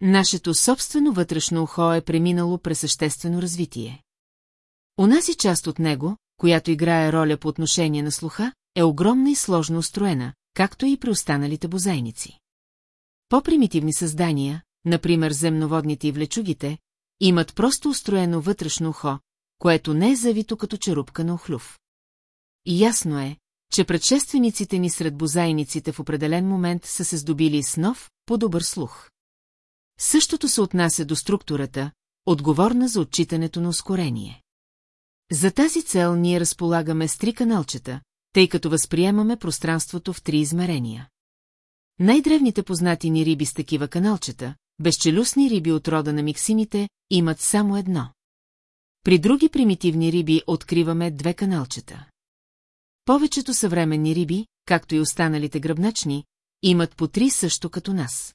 Нашето собствено вътрешно ухо е преминало през съществено развитие. Унази част от него, която играе роля по отношение на слуха, е огромна и сложно устроена, както и при останалите бозайници. По-примитивни създания, например земноводните и влечугите, имат просто устроено вътрешно ухо, което не е завито като черупка на охлюв. И ясно е, че предшествениците ни сред бозайниците в определен момент са се здобили с нов, по-добър слух. Същото се отнася до структурата, отговорна за отчитането на ускорение. За тази цел ние разполагаме с три каналчета, тъй като възприемаме пространството в три измерения. Най-древните познати ни риби с такива каналчета, безчелюстни риби от рода на миксините, имат само едно. При други примитивни риби откриваме две каналчета. Повечето съвременни риби, както и останалите гръбначни, имат по три също като нас.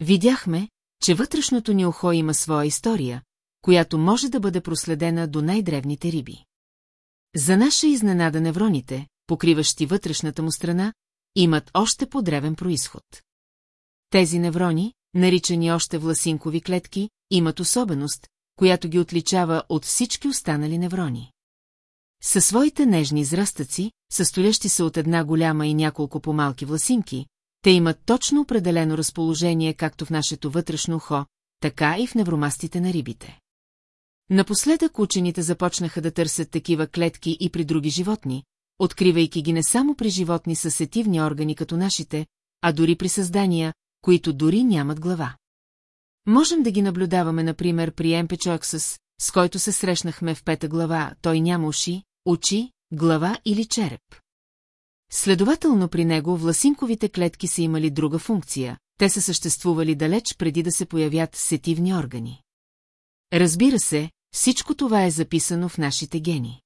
Видяхме, че вътрешното ни ухо има своя история, която може да бъде проследена до най-древните риби. За наша изненада невроните, покриващи вътрешната му страна, имат още по-древен происход. Тези неврони, наричани още власинкови клетки, имат особеност, която ги отличава от всички останали неврони. Със своите нежни израстъци, състоящи се от една голяма и няколко по-малки власинки, те имат точно определено разположение както в нашето вътрешно ухо, така и в невромастите на рибите. Напоследък учените започнаха да търсят такива клетки и при други животни, откривайки ги не само при животни с сетивни органи като нашите, а дори при създания, които дори нямат глава. Можем да ги наблюдаваме, например, при Емпечоаксъс, с който се срещнахме в пета глава, той няма уши, очи, глава или череп. Следователно при него власинковите клетки са имали друга функция, те са съществували далеч преди да се появят сетивни органи. Разбира се, всичко това е записано в нашите гени.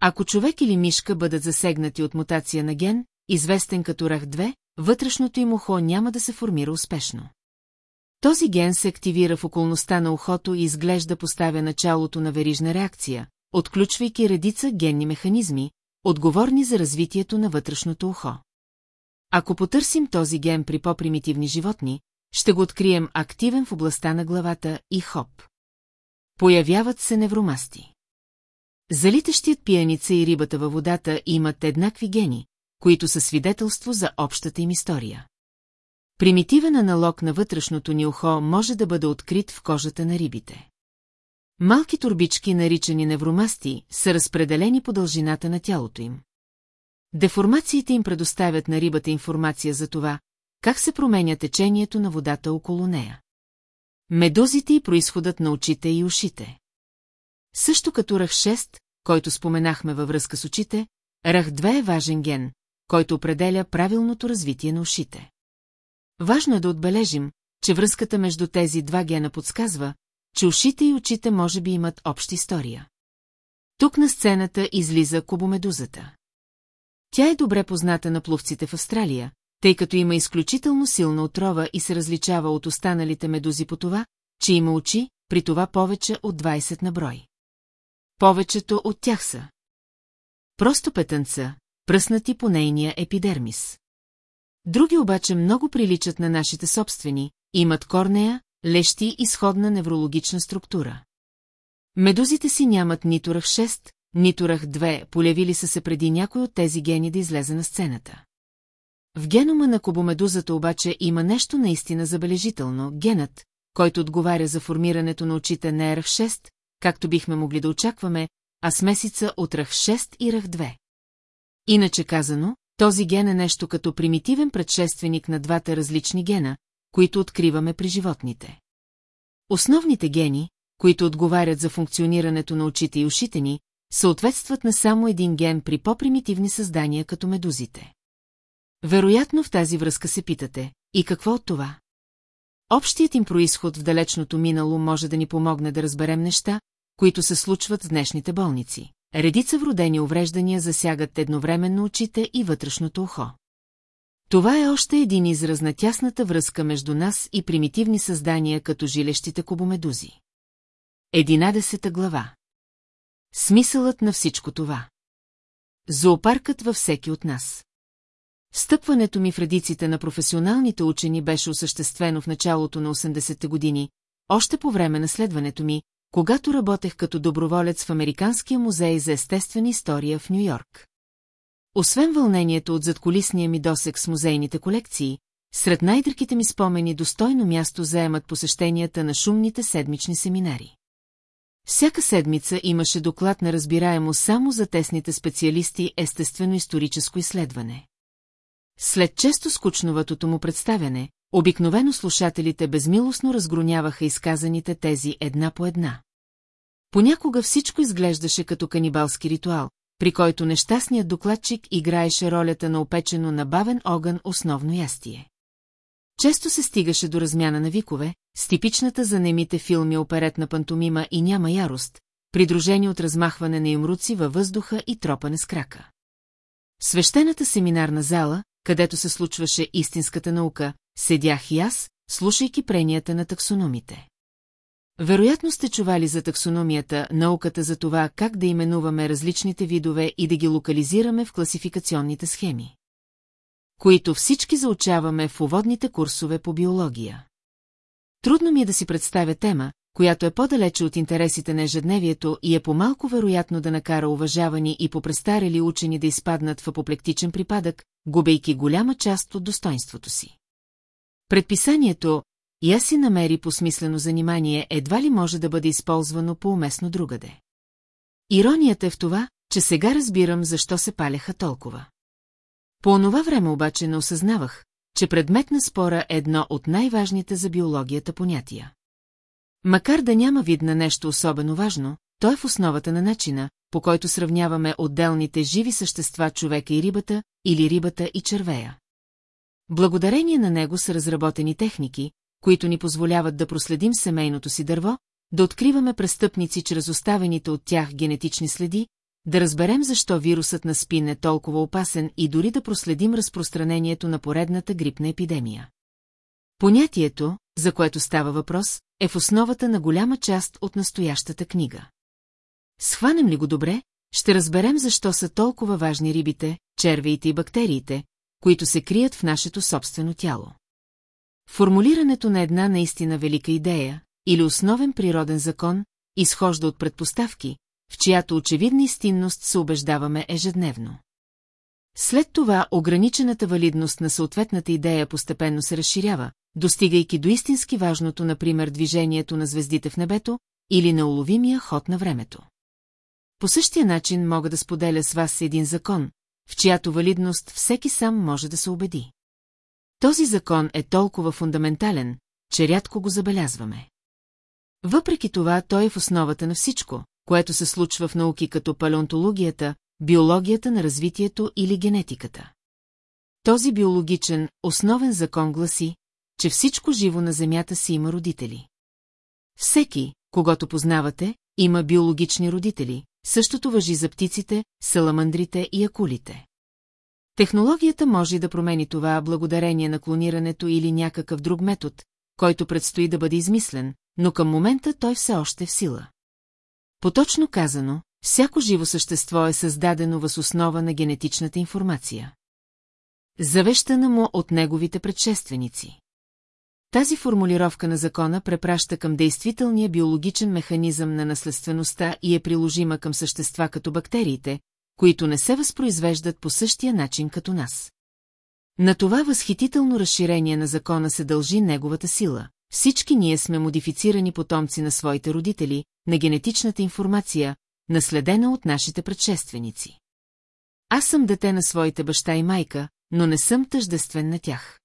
Ако човек или мишка бъдат засегнати от мутация на ген, известен като РАХ-2, вътрешното им ухо няма да се формира успешно. Този ген се активира в околността на ухото и изглежда поставя началото на верижна реакция, отключвайки редица генни механизми, отговорни за развитието на вътрешното ухо. Ако потърсим този ген при по-примитивни животни, ще го открием активен в областта на главата и хоп. Появяват се невромасти. Залитащият пияница и рибата във водата имат еднакви гени, които са свидетелство за общата им история. Примитивен аналог на вътрешното ни ухо може да бъде открит в кожата на рибите. Малки турбички, наричани невромасти, са разпределени по дължината на тялото им. Деформациите им предоставят на рибата информация за това, как се променя течението на водата около нея. Медузите и происходът на очите и ушите. Също като ръх 6, който споменахме във връзка с очите, ръх 2 е важен ген, който определя правилното развитие на ушите. Важно е да отбележим, че връзката между тези два гена подсказва, че ушите и очите може би имат обща история. Тук на сцената излиза кобомедузата. Тя е добре позната на пловците в Австралия, тъй като има изключително силна отрова и се различава от останалите медузи по това, че има очи, при това повече от 20 на брой. Повечето от тях са. Просто петънца, пръснати по нейния епидермис. Други обаче много приличат на нашите собствени, имат корнея, лещи и сходна неврологична структура. Медузите си нямат нито ръх 6, нито ръх 2, полявили са се преди някой от тези гени да излезе на сцената. В генома на кобомедузата обаче има нещо наистина забележително. Генът, който отговаря за формирането на очите не е ръх 6, както бихме могли да очакваме, а смесица от ръх 6 и ръх 2. Иначе казано, този ген е нещо като примитивен предшественик на двата различни гена, които откриваме при животните. Основните гени, които отговарят за функционирането на очите и ушите ни, съответстват на само един ген при по-примитивни създания като медузите. Вероятно в тази връзка се питате, и какво от това? Общият им происход в далечното минало може да ни помогне да разберем неща, които се случват в днешните болници. Редица вродени увреждания засягат едновременно очите и вътрешното ухо. Това е още един израз на тясната връзка между нас и примитивни създания като жилещите кобомедузи. Единадесета глава Смисълът на всичко това Зоопаркът във всеки от нас Стъпването ми в редиците на професионалните учени беше осъществено в началото на 80-те години, още по време на следването ми, когато работех като доброволец в Американския музей за естествена история в Нью-Йорк. Освен вълнението от задколисния ми досек с музейните колекции, сред най-дръките ми спомени достойно място заемат посещенията на шумните седмични семинари. Всяка седмица имаше доклад на разбираемо само за тесните специалисти естествено-историческо изследване. След често скучноватото му представяне, обикновено слушателите безмилостно разгроняваха изказаните тези една по една. Понякога всичко изглеждаше като канибалски ритуал, при който нещастният докладчик играеше ролята на опечено на бавен огън основно ястие. Често се стигаше до размяна на викове, с типичната за немите филми оперетна пантомима и няма ярост, придружени от размахване на имруци във въздуха и тропане с крака. свещената семинарна зала, където се случваше истинската наука, седях и аз, слушайки пренията на таксономите. Вероятно сте чували за таксономията, науката за това как да именуваме различните видове и да ги локализираме в класификационните схеми. Които всички заучаваме в уводните курсове по биология. Трудно ми е да си представя тема, която е по-далече от интересите на ежедневието и е по-малко вероятно да накара уважавани и попрестарели учени да изпаднат в апоплектичен припадък, губейки голяма част от достоинството си. Предписанието «Я си намери по смислено занимание» едва ли може да бъде използвано по-уместно другаде. Иронията е в това, че сега разбирам защо се паляха толкова. По онова време обаче не осъзнавах, че предмет на спора е едно от най-важните за биологията понятия. Макар да няма вид на нещо особено важно, то е в основата на начина, по който сравняваме отделните живи същества човека и рибата, или рибата и червея. Благодарение на него са разработени техники, които ни позволяват да проследим семейното си дърво, да откриваме престъпници чрез оставените от тях генетични следи, да разберем защо вирусът на спин е толкова опасен и дори да проследим разпространението на поредната грипна епидемия. Понятието, за което става въпрос, е в основата на голяма част от настоящата книга. Схванем ли го добре, ще разберем защо са толкова важни рибите, червеите и бактериите, които се крият в нашето собствено тяло. Формулирането на една наистина велика идея или основен природен закон изхожда от предпоставки, в чиято очевидна истинност се убеждаваме ежедневно. След това ограничената валидност на съответната идея постепенно се разширява, достигайки до истински важното, например, движението на звездите в небето или на уловимия ход на времето. По същия начин мога да споделя с вас един закон, в чиято валидност всеки сам може да се убеди. Този закон е толкова фундаментален, че рядко го забелязваме. Въпреки това, той е в основата на всичко, което се случва в науки като палеонтологията, биологията на развитието или генетиката. Този биологичен, основен закон гласи, че всичко живо на Земята си има родители. Всеки, когато познавате, има биологични родители, същото въжи за птиците, саламандрите и акулите. Технологията може да промени това благодарение на клонирането или някакъв друг метод, който предстои да бъде измислен, но към момента той все още е в сила. Поточно казано, всяко живо същество е създадено въз основа на генетичната информация. Завещана му от неговите предшественици. Тази формулировка на закона препраща към действителния биологичен механизъм на наследствеността и е приложима към същества като бактериите, които не се възпроизвеждат по същия начин като нас. На това възхитително разширение на закона се дължи неговата сила. Всички ние сме модифицирани потомци на своите родители, на генетичната информация, наследена от нашите предшественици. Аз съм дете на своите баща и майка, но не съм тъждествен на тях.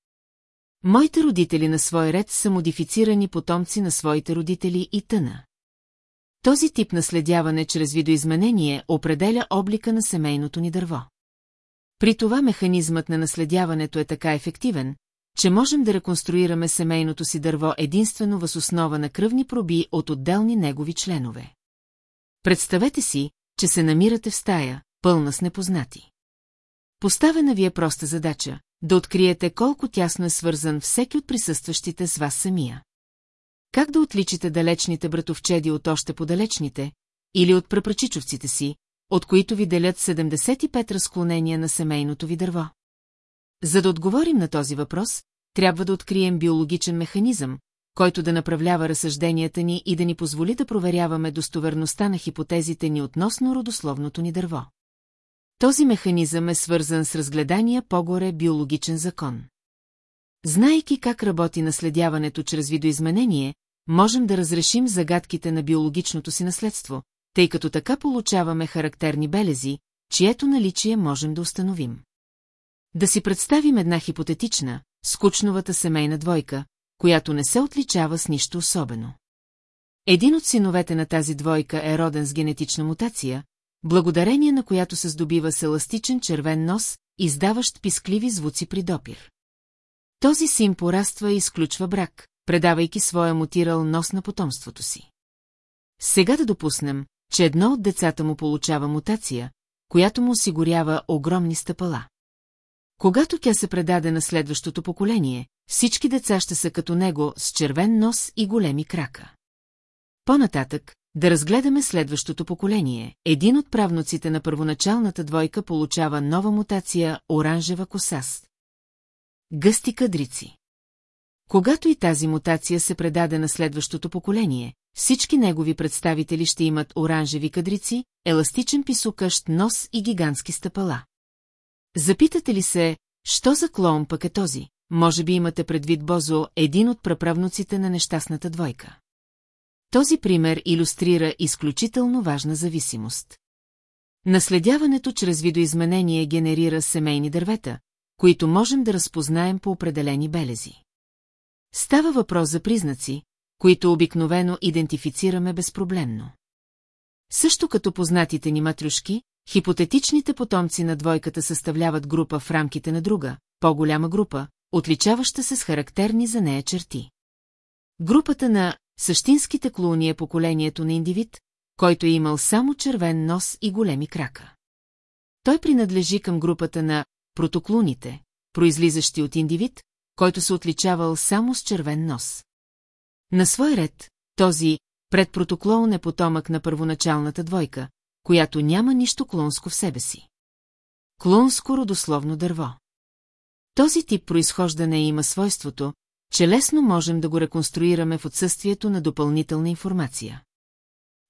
Моите родители на свой ред са модифицирани потомци на своите родители и тъна. Този тип наследяване чрез видоизменение определя облика на семейното ни дърво. При това механизмът на наследяването е така ефективен, че можем да реконструираме семейното си дърво единствено въз основа на кръвни проби от отделни негови членове. Представете си, че се намирате в стая, пълна с непознати. Поставена ви е проста задача – да откриете колко тясно е свързан всеки от присъстващите с вас самия. Как да отличите далечните братовчеди от още подалечните, или от прапрачичовците си, от които ви делят 75 разклонения на семейното ви дърво? За да отговорим на този въпрос, трябва да открием биологичен механизъм, който да направлява разсъжденията ни и да ни позволи да проверяваме достоверността на хипотезите ни относно родословното ни дърво. Този механизъм е свързан с разгледания по-горе биологичен закон. Знайки как работи наследяването чрез видоизменение, можем да разрешим загадките на биологичното си наследство, тъй като така получаваме характерни белези, чието наличие можем да установим. Да си представим една хипотетична, скучновата семейна двойка, която не се отличава с нищо особено. Един от синовете на тази двойка е роден с генетична мутация, благодарение на която се здобива с еластичен червен нос, издаващ пискливи звуци при допир. Този син пораства и изключва брак, предавайки своя мутирал нос на потомството си. Сега да допуснем, че едно от децата му получава мутация, която му осигурява огромни стъпала. Когато тя се предаде на следващото поколение, всички деца ще са като него с червен нос и големи крака. По-нататък, да разгледаме следващото поколение. Един от правнуците на първоначалната двойка получава нова мутация оранжева косаст. Гъсти кадрици. Когато и тази мутация се предаде на следващото поколение, всички негови представители ще имат оранжеви кадрици, еластичен писукащ нос и гигантски стъпала. Запитате ли се, що за клоун пък е този? Може би имате предвид Бозо, един от праправнуците на нещастната двойка. Този пример иллюстрира изключително важна зависимост. Наследяването чрез видоизменение генерира семейни дървета, които можем да разпознаем по определени белези. Става въпрос за признаци, които обикновено идентифицираме безпроблемно. Също като познатите ни матрюшки, хипотетичните потомци на двойката съставляват група в рамките на друга, по-голяма група, отличаваща се с характерни за нея черти. Групата на същинските клоуни е поколението на индивид, който е имал само червен нос и големи крака. Той принадлежи към групата на протоклуните, произлизащи от индивид, който се отличавал само с червен нос. На свой ред, този предпротоклон е потомък на първоначалната двойка, която няма нищо клонско в себе си. Клонско родословно дърво. Този тип произхождане има свойството, че лесно можем да го реконструираме в отсъствието на допълнителна информация.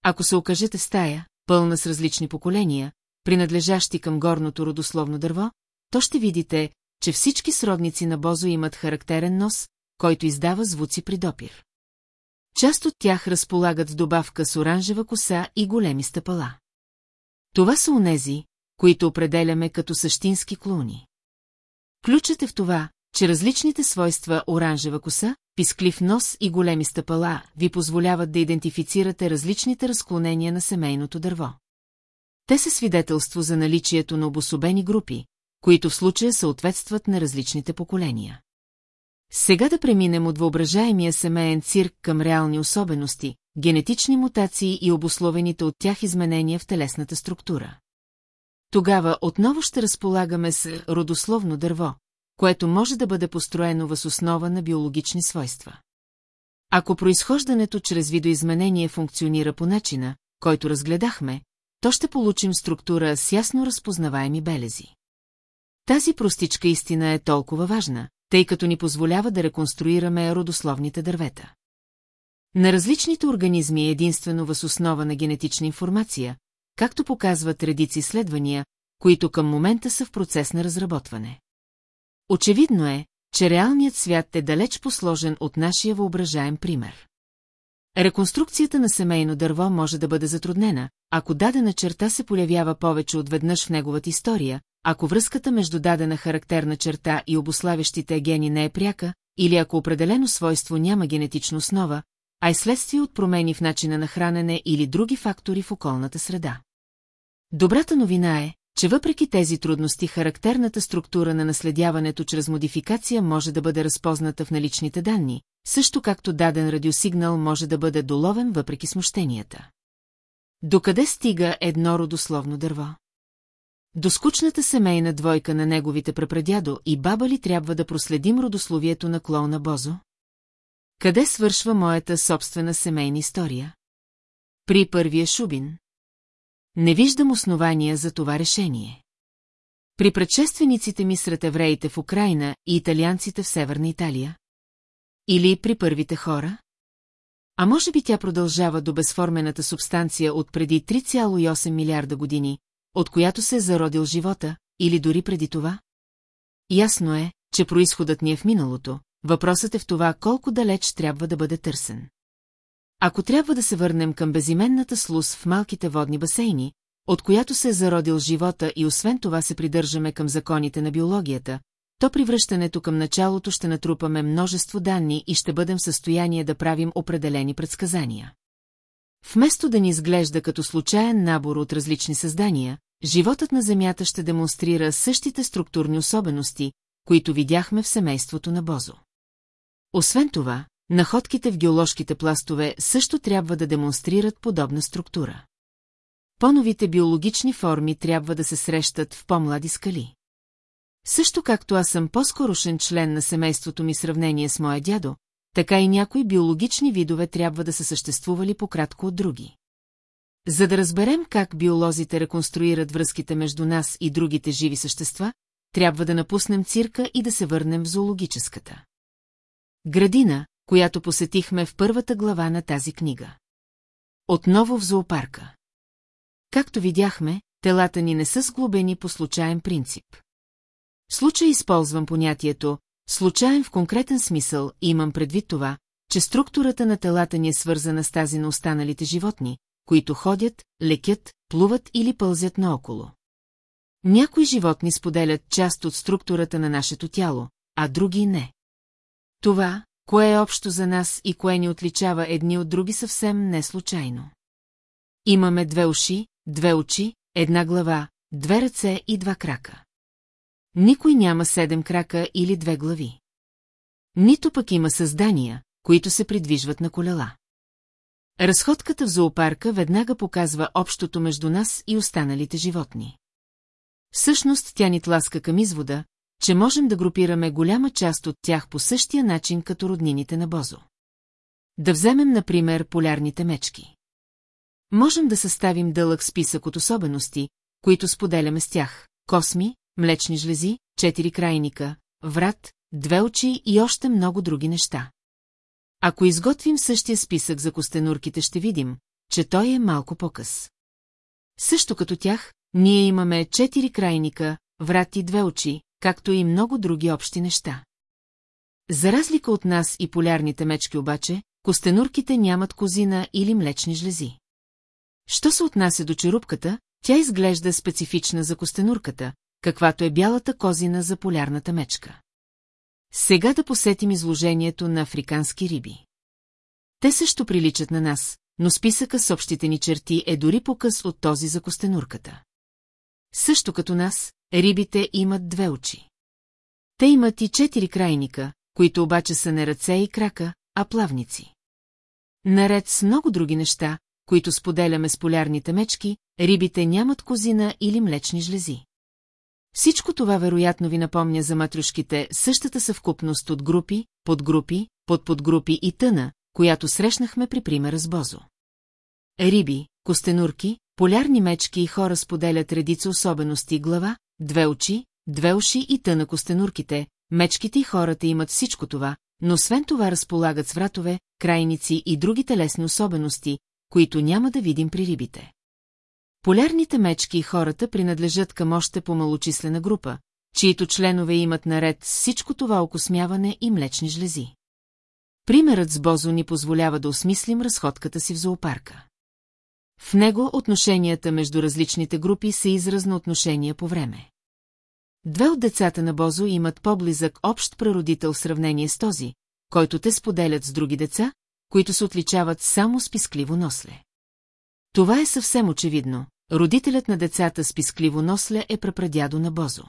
Ако се окажете в стая, пълна с различни поколения, принадлежащи към горното родословно дърво, то ще видите, че всички сродници на Бозо имат характерен нос, който издава звуци при допир. Част от тях разполагат в добавка с оранжева коса и големи стъпала. Това са онези, които определяме като същински клоуни. Ключът е в това, че различните свойства оранжева коса, писклив нос и големи стъпала ви позволяват да идентифицирате различните разклонения на семейното дърво. Те са свидетелство за наличието на обособени групи, които в случая съответстват на различните поколения. Сега да преминем от въображаемия семейен цирк към реални особености, генетични мутации и обусловените от тях изменения в телесната структура. Тогава отново ще разполагаме с родословно дърво, което може да бъде построено въз основа на биологични свойства. Ако произхождането чрез видоизменение функционира по начина, който разгледахме, то ще получим структура с ясно разпознаваеми белези. Тази простичка истина е толкова важна, тъй като ни позволява да реконструираме родословните дървета. На различните организми е единствено въз основа на генетична информация, както показват редици изследвания, които към момента са в процес на разработване. Очевидно е, че реалният свят е далеч посложен от нашия въображаем пример. Реконструкцията на семейно дърво може да бъде затруднена, ако дадена черта се появява повече от веднъж в неговата история, ако връзката между дадена характерна черта и обославящите гени не е пряка, или ако определено свойство няма генетична основа, а е следствие от промени в начина на хранене или други фактори в околната среда. Добрата новина е, че въпреки тези трудности характерната структура на наследяването чрез модификация може да бъде разпозната в наличните данни, също както даден радиосигнал може да бъде доловен въпреки смущенията. Докъде стига едно родословно дърво? До скучната семейна двойка на неговите прапрадядо и баба ли трябва да проследим родословието на клоуна Бозо? Къде свършва моята собствена семейна история? При първия Шубин. Не виждам основания за това решение. При предшествениците ми сред евреите в Украина и италианците в Северна Италия? Или при първите хора? А може би тя продължава до безформената субстанция от преди 3,8 милиарда години, от която се е зародил живота, или дори преди това? Ясно е, че происходът ни е в миналото, въпросът е в това колко далеч трябва да бъде търсен. Ако трябва да се върнем към безименната слус в малките водни басейни, от която се е зародил живота и освен това се придържаме към законите на биологията, то при връщането към началото ще натрупаме множество данни и ще бъдем в състояние да правим определени предсказания. Вместо да ни изглежда като случайен набор от различни създания, животът на Земята ще демонстрира същите структурни особености, които видяхме в семейството на Бозо. Освен това, находките в геоложките пластове също трябва да демонстрират подобна структура. По-новите биологични форми трябва да се срещат в по-млади скали. Също както аз съм по-скорошен член на семейството ми сравнение с моя дядо, така и някои биологични видове трябва да са съществували по-кратко от други. За да разберем как биолозите реконструират връзките между нас и другите живи същества, трябва да напуснем цирка и да се върнем в зоологическата. Градина, която посетихме в първата глава на тази книга. Отново в зоопарка. Както видяхме, телата ни не са сглобени по случайен принцип. В случай използвам понятието случайен в конкретен смисъл и имам предвид това, че структурата на телата ни е свързана с тази на останалите животни, които ходят, лекят, плуват или пълзят наоколо. Някои животни споделят част от структурата на нашето тяло, а други не. Това, кое е общо за нас и кое ни отличава едни от други съвсем не случайно. Имаме две уши, две очи, една глава, две ръце и два крака. Никой няма седем крака или две глави. Нито пък има създания, които се придвижват на колела. Разходката в зоопарка веднага показва общото между нас и останалите животни. Всъщност тя ни тласка към извода, че можем да групираме голяма част от тях по същия начин като роднините на Бозо. Да вземем, например, полярните мечки. Можем да съставим дълъг списък от особености, които споделяме с тях. Косми, млечни жлези, четири крайника, врат, две очи и още много други неща. Ако изготвим същия списък за костенурките, ще видим, че той е малко по-къс. Също като тях, ние имаме четири крайника, врат и две очи, както и много други общи неща. За разлика от нас и полярните мечки обаче, костенурките нямат козина или млечни жлези. Що се отнася до черупката, тя изглежда специфична за костенурката, каквато е бялата козина за полярната мечка. Сега да посетим изложението на африкански риби. Те също приличат на нас, но списъка с общите ни черти е дори по-къс от този за костенурката. Също като нас, рибите имат две очи. Те имат и четири крайника, които обаче са не ръце и крака, а плавници. Наред с много други неща, които споделяме с полярните мечки, рибите нямат козина или млечни жлези. Всичко това вероятно ви напомня за матрюшките същата съвкупност от групи, подгрупи, подподгрупи и тъна, която срещнахме при примера с Бозо. Риби, костенурки, полярни мечки и хора споделят редица особености глава, две очи, две уши и тъна костенурките, мечките и хората имат всичко това, но освен това разполагат с вратове, крайници и други телесни особености, които няма да видим при рибите. Полярните мечки и хората принадлежат към още по-малочислена група, чието членове имат наред всичко това окосмяване и млечни жлези. Примерът с Бозо ни позволява да осмислим разходката си в зоопарка. В него отношенията между различните групи са изразно отношения по време. Две от децата на Бозо имат по-близък общ прародител в сравнение с този, който те споделят с други деца, които се отличават само с пискливо носле. Това е съвсем очевидно. Родителят на децата с пискливо носле е прапрадядо на Бозо.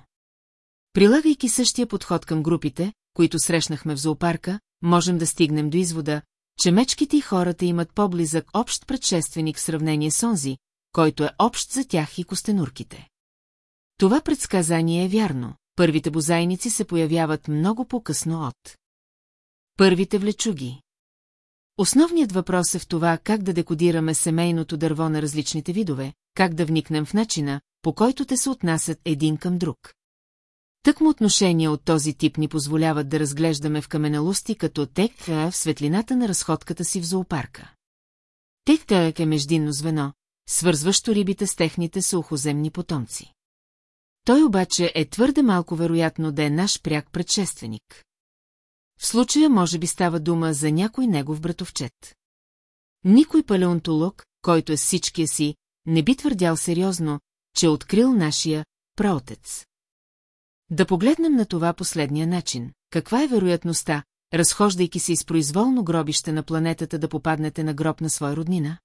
Прилагайки същия подход към групите, които срещнахме в зоопарка, можем да стигнем до извода, че мечките и хората имат по-близък общ предшественик в сравнение с онзи, който е общ за тях и костенурките. Това предсказание е вярно. Първите бозайници се появяват много по-късно от. Първите влечуги. Основният въпрос е в това как да декодираме семейното дърво на различните видове, как да вникнем в начина, по който те се отнасят един към друг. Тъкмо отношения от този тип ни позволяват да разглеждаме в каменелости като тек в светлината на разходката си в зоопарка. Тек е междинно звено, свързващо рибите с техните сухоземни потомци. Той обаче е твърде малко вероятно да е наш пряк предшественик. В случая може би става дума за някой негов братовчет. Никой палеонтолог, който е всичкия си, не би твърдял сериозно, че е открил нашия праотец. Да погледнем на това последния начин. Каква е вероятността, разхождайки се из произволно гробище на планетата да попаднете на гроб на своя роднина?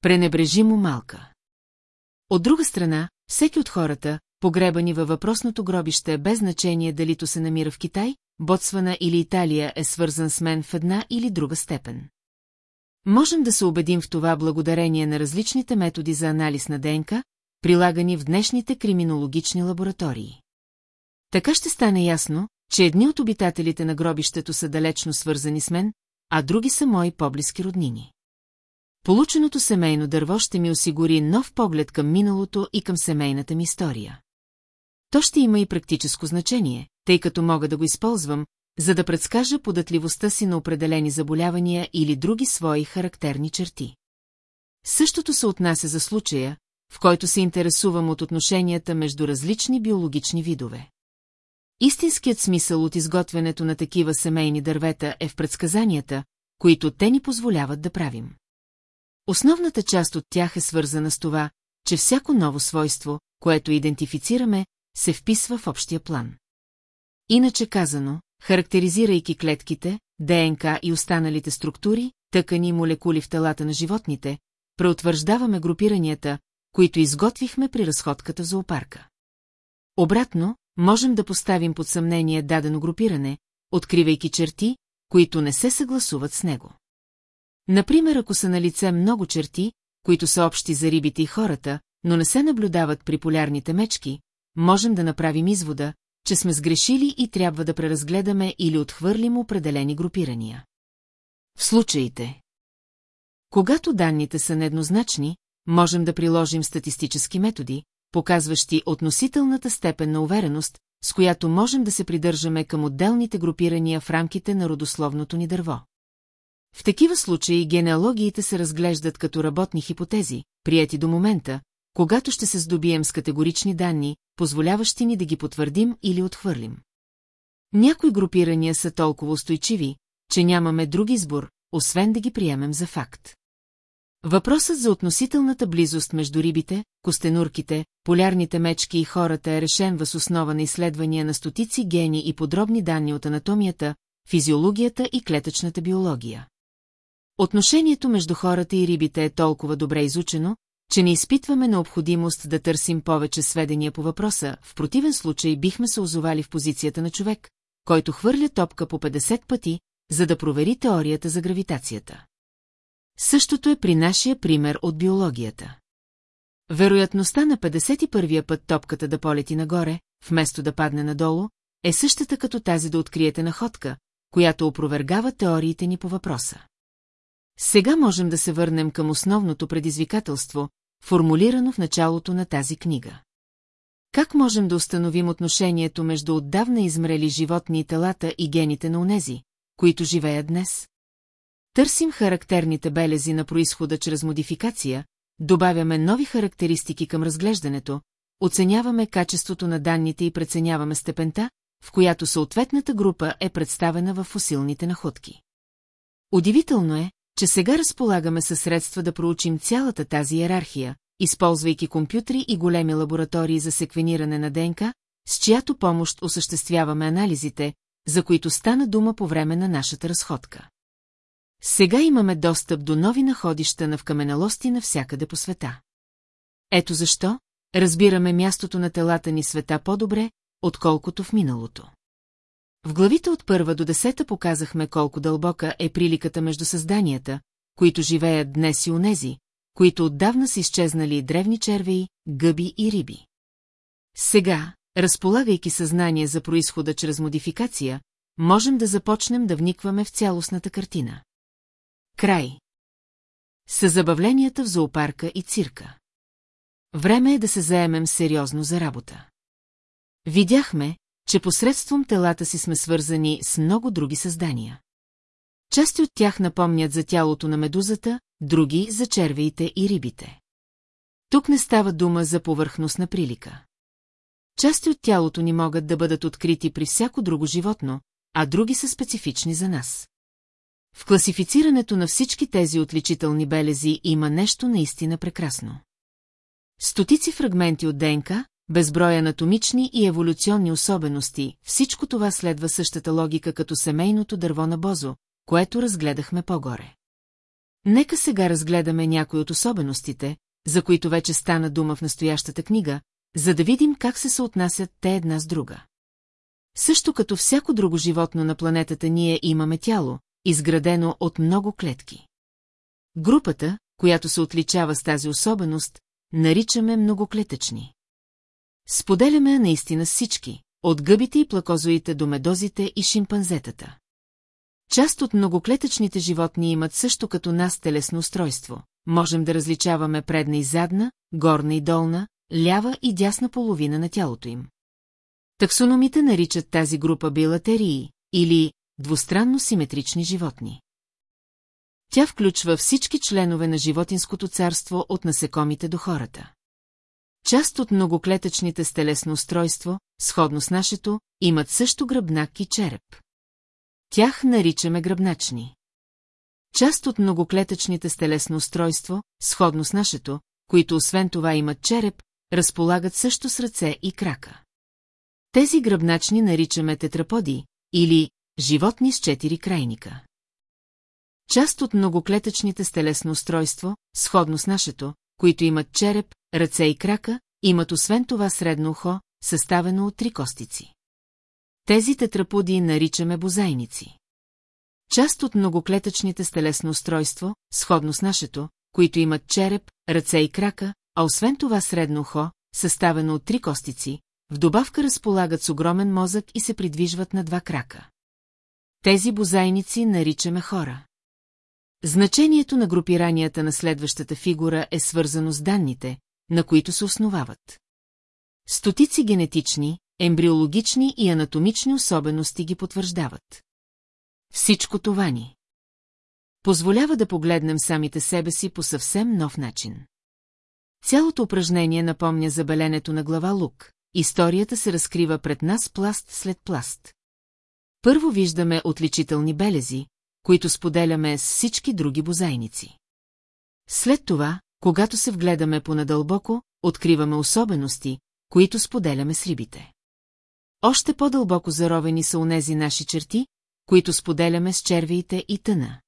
Пренебрежимо малка. От друга страна, всеки от хората, погребани във въпросното гробище без значение дали то се намира в Китай, Ботсвана или Италия е свързан с мен в една или друга степен. Можем да се убедим в това благодарение на различните методи за анализ на ДНК, прилагани в днешните криминологични лаборатории. Така ще стане ясно, че едни от обитателите на гробището са далечно свързани с мен, а други са мои по-близки роднини. Полученото семейно дърво ще ми осигури нов поглед към миналото и към семейната ми история. То ще има и практическо значение, тъй като мога да го използвам, за да предскажа податливостта си на определени заболявания или други свои характерни черти. Същото се отнася за случая, в който се интересувам от отношенията между различни биологични видове. Истинският смисъл от изготвянето на такива семейни дървета е в предсказанията, които те ни позволяват да правим. Основната част от тях е свързана с това, че всяко ново свойство, което идентифицираме, се вписва в общия план. Иначе казано, характеризирайки клетките, ДНК и останалите структури, тъкани и молекули в телата на животните, преутвърждаваме групиранията, които изготвихме при разходката за опарка. Обратно, можем да поставим под съмнение дадено групиране, откривайки черти, които не се съгласуват с него. Например, ако са на лице много черти, които са общи за рибите и хората, но не се наблюдават при полярните мечки, можем да направим извода, че сме сгрешили и трябва да преразгледаме или отхвърлим определени групирания. В случаите, когато данните са нееднозначни, можем да приложим статистически методи, показващи относителната степен на увереност, с която можем да се придържаме към отделните групирания в рамките на родословното ни дърво. В такива случаи генеалогиите се разглеждат като работни хипотези, прияти до момента, когато ще се здобием с категорични данни, позволяващи ни да ги потвърдим или отхвърлим. Някои групирания са толкова устойчиви, че нямаме друг избор, освен да ги приемем за факт. Въпросът за относителната близост между рибите, костенурките, полярните мечки и хората е решен въз основа на изследвания на стотици гени и подробни данни от анатомията, физиологията и клетъчната биология. Отношението между хората и рибите е толкова добре изучено, че не изпитваме необходимост да търсим повече сведения по въпроса, в противен случай бихме се озовали в позицията на човек, който хвърля топка по 50 пъти, за да провери теорията за гравитацията. Същото е при нашия пример от биологията. Вероятността на 51-я път топката да полети нагоре, вместо да падне надолу, е същата като тази да откриете находка, която опровергава теориите ни по въпроса. Сега можем да се върнем към основното предизвикателство, формулирано в началото на тази книга. Как можем да установим отношението между отдавна измрели животни и телата и гените на унези, които живеят днес? Търсим характерните белези на происхода чрез модификация, добавяме нови характеристики към разглеждането, оценяваме качеството на данните и преценяваме степента, в която съответната група е представена в фусилните находки. Удивително е, че сега разполагаме със средства да проучим цялата тази иерархия, използвайки компютри и големи лаборатории за секвениране на ДНК, с чиято помощ осъществяваме анализите, за които стана дума по време на нашата разходка. Сега имаме достъп до нови находища на вкаменелости навсякъде по света. Ето защо разбираме мястото на телата ни света по-добре, отколкото в миналото. В главите от първа до десета показахме колко дълбока е приликата между създанията, които живеят днес и унези, които отдавна са изчезнали древни червеи, гъби и риби. Сега, разполагайки съзнание за происхода чрез модификация, можем да започнем да вникваме в цялостната картина. Край. С забавленията в зоопарка и цирка. Време е да се заемем сериозно за работа. Видяхме, че посредством телата си сме свързани с много други създания. Части от тях напомнят за тялото на медузата, други за червеите и рибите. Тук не става дума за повърхностна прилика. Части от тялото ни могат да бъдат открити при всяко друго животно, а други са специфични за нас. В класифицирането на всички тези отличителни белези има нещо наистина прекрасно. Стотици фрагменти от ДНК, безброй анатомични и еволюционни особености, всичко това следва същата логика като семейното дърво на Бозо, което разгледахме по-горе. Нека сега разгледаме някои от особеностите, за които вече стана дума в настоящата книга, за да видим как се съотнасят те една с друга. Също като всяко друго животно на планетата ние имаме тяло, изградено от много клетки. Групата, която се отличава с тази особеност, наричаме многоклетъчни. Споделяме наистина всички, от гъбите и плакозоите до медозите и шимпанзетата. Част от многоклетъчните животни имат също като нас телесно устройство. Можем да различаваме предна и задна, горна и долна, лява и дясна половина на тялото им. Таксономите наричат тази група билатерии или двустранно симетрични животни. Тя включва всички членове на животинското царство от насекомите до хората. Част от многоклетъчните с телесно устройство, сходно с нашето, имат също гръбнак и череп. Тях наричаме гръбначни. Част от многоклетъчните с телесно устройство, сходно с нашето, които освен това имат череп, разполагат също с ръце и крака. Тези гръбначни наричаме тетраподи или животни с четири крайника. Част от многоклетъчните с телесно устройство, сходно с нашето, които имат череп, ръце и крака, имат освен това средно ухо, съставено от три костици. Тези тетраподи наричаме бозайници. Част от многоклетъчните с телесно устройство, сходно с нашето, които имат череп, ръце и крака, а освен това средно ухо, съставено от три костици, в добавка разполагат с огромен мозък и се придвижват на два крака. Тези бозайници наричаме хора. Значението на групиранията на следващата фигура е свързано с данните, на които се основават. Стотици генетични, ембриологични и анатомични особености ги потвърждават. Всичко това ни позволява да погледнем самите себе си по съвсем нов начин. Цялото упражнение напомня за беленето на глава лук. Историята се разкрива пред нас пласт след пласт. Първо виждаме отличителни белези, които споделяме с всички други бозайници. След това, когато се вгледаме понадълбоко, откриваме особености, които споделяме с рибите. Още по-дълбоко заровени са унези наши черти, които споделяме с червиите и тъна.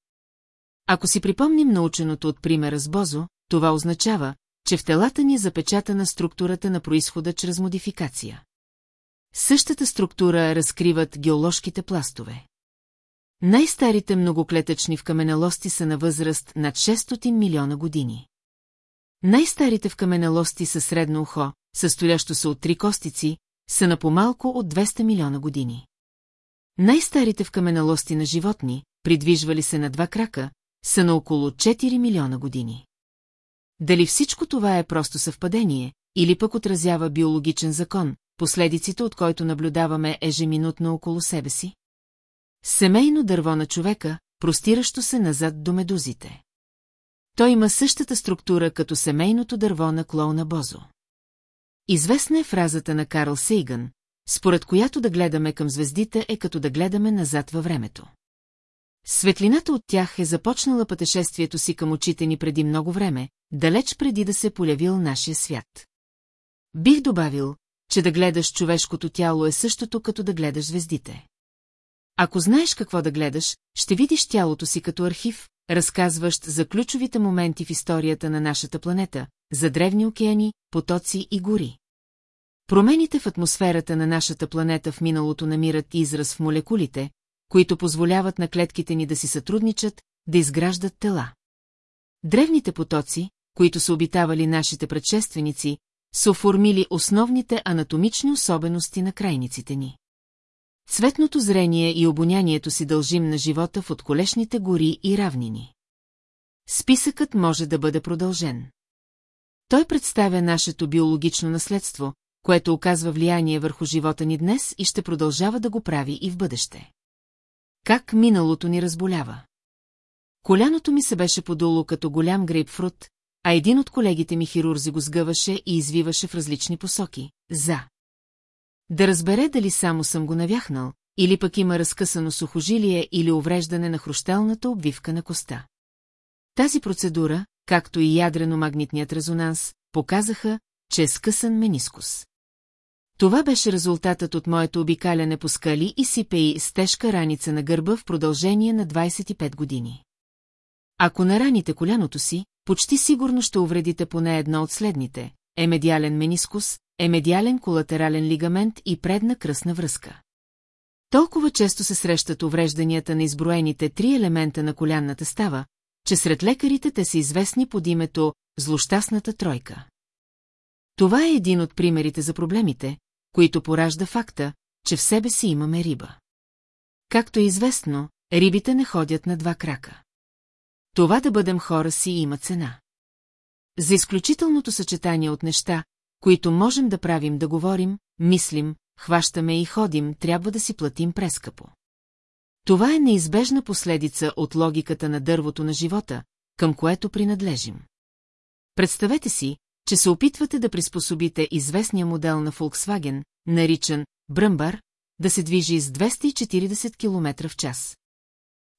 Ако си припомним наученото от примера с Бозо, това означава, че в телата ни е запечатана структурата на происхода чрез модификация. Същата структура разкриват геоложките пластове. Най-старите многоклетъчни в каменелости са на възраст над 600 милиона години. Най-старите в каменелости са средно ухо, състоящо се от три костици, са на по-малко от 200 милиона години. Най-старите в каменелости на животни, придвижвали се на два крака, са на около 4 милиона години. Дали всичко това е просто съвпадение, или пък отразява биологичен закон, последиците от който наблюдаваме ежеминутно около себе си? Семейно дърво на човека, простиращо се назад до медузите. Той има същата структура като семейното дърво на клоуна Бозо. Известна е фразата на Карл Сейган, според която да гледаме към звездите е като да гледаме назад във времето. Светлината от тях е започнала пътешествието си към очите ни преди много време, далеч преди да се полявил нашия свят. Бих добавил, че да гледаш човешкото тяло е същото като да гледаш звездите. Ако знаеш какво да гледаш, ще видиш тялото си като архив, разказващ за ключовите моменти в историята на нашата планета, за древни океани, потоци и гори. Промените в атмосферата на нашата планета в миналото намират израз в молекулите, които позволяват на клетките ни да си сътрудничат, да изграждат тела. Древните потоци, които са обитавали нашите предшественици, са оформили основните анатомични особености на крайниците ни. Цветното зрение и обонянието си дължим на живота в отколешните гори и равнини. Списъкът може да бъде продължен. Той представя нашето биологично наследство, което оказва влияние върху живота ни днес и ще продължава да го прави и в бъдеще. Как миналото ни разболява? Коляното ми се беше подуло като голям грейпфрут, а един от колегите ми хирурзи го сгъваше и извиваше в различни посоки. За. Да разбере дали само съм го навяхнал, или пък има разкъсано сухожилие или увреждане на хрущелната обвивка на коста. Тази процедура, както и ядрено-магнитният резонанс, показаха, че е скъсан менискус. Това беше резултатът от моето обикаляне по скали и сипеи с тежка раница на гърба в продължение на 25 години. Ако нараните коляното си, почти сигурно ще увредите поне едно от следните – емедиален менискус, емедиален колатерален лигамент и предна кръсна връзка. Толкова често се срещат уврежданията на изброените три елемента на колянната става, че сред лекарите те са известни под името «злощастната тройка». Това е един от примерите за проблемите, които поражда факта, че в себе си имаме риба. Както е известно, рибите не ходят на два крака. Това да бъдем хора си има цена. За изключителното съчетание от неща, които можем да правим да говорим, мислим, хващаме и ходим, трябва да си платим прескъпо. Това е неизбежна последица от логиката на дървото на живота, към което принадлежим. Представете си, че се опитвате да приспособите известния модел на Volkswagen, наричан Бръмбар, да се движи с 240 км в час.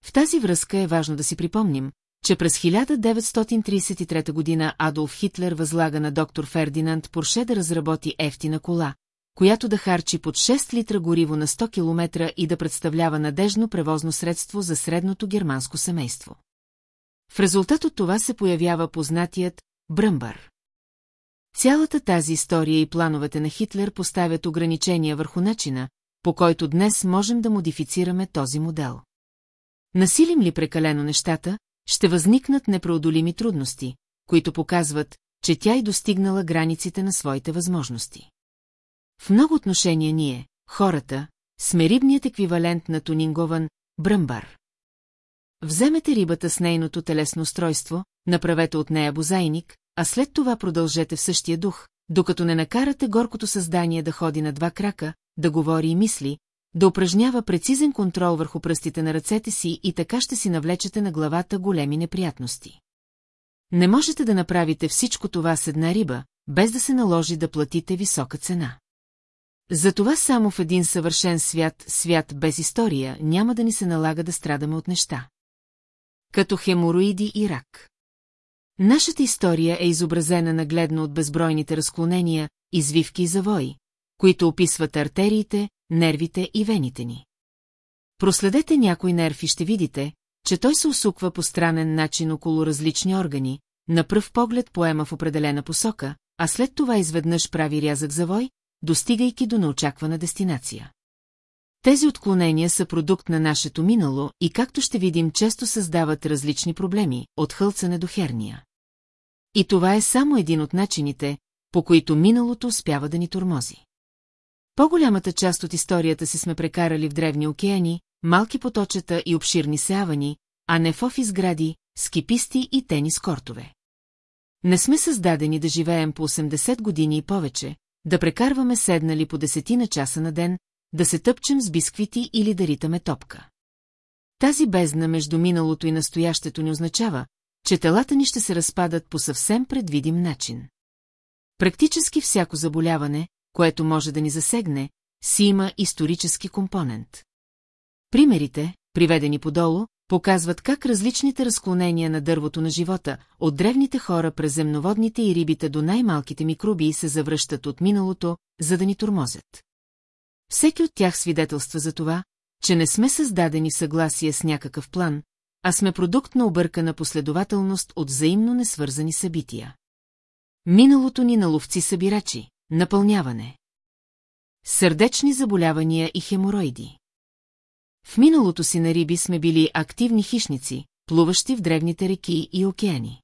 В тази връзка е важно да си припомним, че през 1933 година Адолф Хитлер възлага на доктор Фердинанд Порше да разработи ефтина кола, която да харчи под 6 литра гориво на 100 км и да представлява надежно превозно средство за средното германско семейство. В резултат от това се появява познатият Бръмбар. Цялата тази история и плановете на Хитлер поставят ограничения върху начина, по който днес можем да модифицираме този модел. Насилим ли прекалено нещата, ще възникнат непреодолими трудности, които показват, че тя е достигнала границите на своите възможности. В много отношения ние, хората, сме рибният еквивалент на тунингован бръмбар. Вземете рибата с нейното телесно устройство, направете от нея бозайник, а след това продължете в същия дух, докато не накарате горкото създание да ходи на два крака, да говори и мисли, да упражнява прецизен контрол върху пръстите на ръцете си и така ще си навлечете на главата големи неприятности. Не можете да направите всичко това с една риба, без да се наложи да платите висока цена. Затова само в един съвършен свят, свят без история, няма да ни се налага да страдаме от неща. Като хемороиди и рак. Нашата история е изобразена нагледно от безбройните разклонения, извивки и завои, които описват артериите, нервите и вените ни. Проследете някой нерв и ще видите, че той се усуква по странен начин около различни органи, на пръв поглед поема в определена посока, а след това изведнъж прави рязък завой, достигайки до неочаквана дестинация. Тези отклонения са продукт на нашето минало и, както ще видим, често създават различни проблеми, от хълцане до херния. И това е само един от начините, по които миналото успява да ни тормози. По-голямата част от историята си сме прекарали в древни океани, малки поточета и обширни сеавани, а не в офис гради, скиписти и тенис кортове. Не сме създадени да живеем по 80 години и повече, да прекарваме седнали по десетина часа на ден, да се тъпчем с бисквити или да ритаме топка. Тази бездна между миналото и настоящето ни означава, че телата ни ще се разпадат по съвсем предвидим начин. Практически всяко заболяване, което може да ни засегне, си има исторически компонент. Примерите, приведени подолу, показват как различните разклонения на дървото на живота, от древните хора през земноводните и рибите до най-малките микроби се завръщат от миналото, за да ни тормозят. Всеки от тях свидетелства за това, че не сме създадени в съгласие с някакъв план, а сме продукт на объркана последователност от взаимно несвързани събития. Миналото ни на ловци-събирачи, напълняване. Сърдечни заболявания и хемороиди. В миналото си на риби сме били активни хищници, плуващи в древните реки и океани.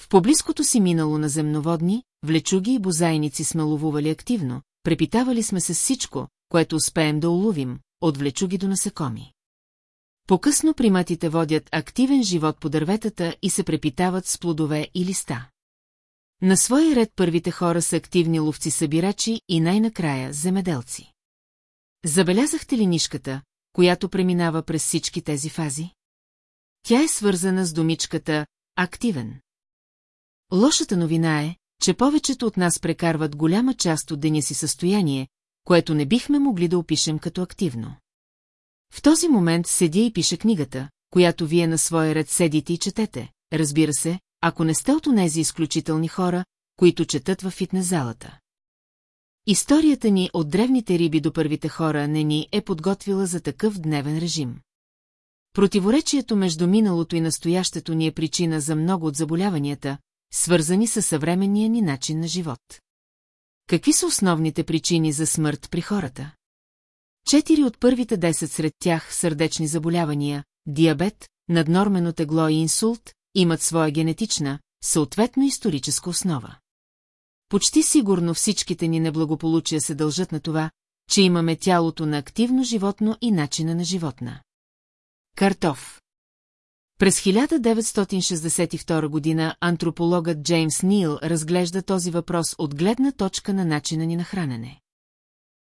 В поблизкото си минало на земноводни, влечуги и бозайници сме ловували активно, препитавали сме се всичко, което успеем да уловим, от влечуги до насекоми. По-късно приматите водят активен живот по дърветата и се препитават с плодове и листа. На свой ред първите хора са активни ловци-събирачи и най-накрая земеделци. Забелязахте ли нишката, която преминава през всички тези фази? Тя е свързана с думичката «активен». Лошата новина е, че повечето от нас прекарват голяма част от деня си състояние, което не бихме могли да опишем като активно. В този момент седя и пиша книгата, която вие на своя ред седите и четете, разбира се, ако не сте от онези изключителни хора, които четат във фитнес залата. Историята ни от древните риби до първите хора не ни е подготвила за такъв дневен режим. Противоречието между миналото и настоящето ни е причина за много от заболяванията, свързани с съвременния ни начин на живот. Какви са основните причини за смърт при хората? Четири от първите 10 сред тях сърдечни заболявания, диабет, наднормено тегло и инсулт имат своя генетична, съответно историческа основа. Почти сигурно всичките ни неблагополучия се дължат на това, че имаме тялото на активно животно и начина на животна. Картоф През 1962 година антропологът Джеймс Нил разглежда този въпрос от гледна точка на начина ни на хранене.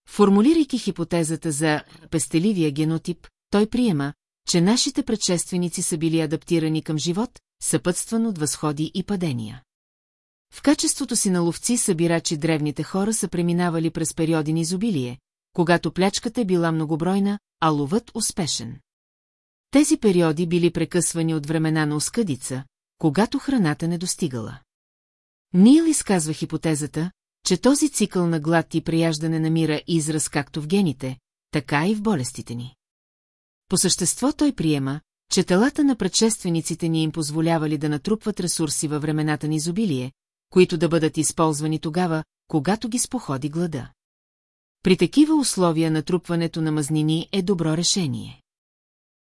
Формулирайки хипотезата за пестеливия генотип, той приема, че нашите предшественици са били адаптирани към живот, съпътстван от възходи и падения. В качеството си на ловци събирачи древните хора са преминавали през периоди на изобилие, когато плячката е била многобройна, а ловът успешен. Тези периоди били прекъсвани от времена на оскъдица, когато храната не достигала. Нил изказва хипотезата, че този цикъл на глад и прияждане намира израз както в гените, така и в болестите ни. По същество той приема, че телата на предшествениците ни им позволявали да натрупват ресурси във времената на изобилие, които да бъдат използвани тогава, когато ги споходи глада. При такива условия натрупването на мазнини е добро решение.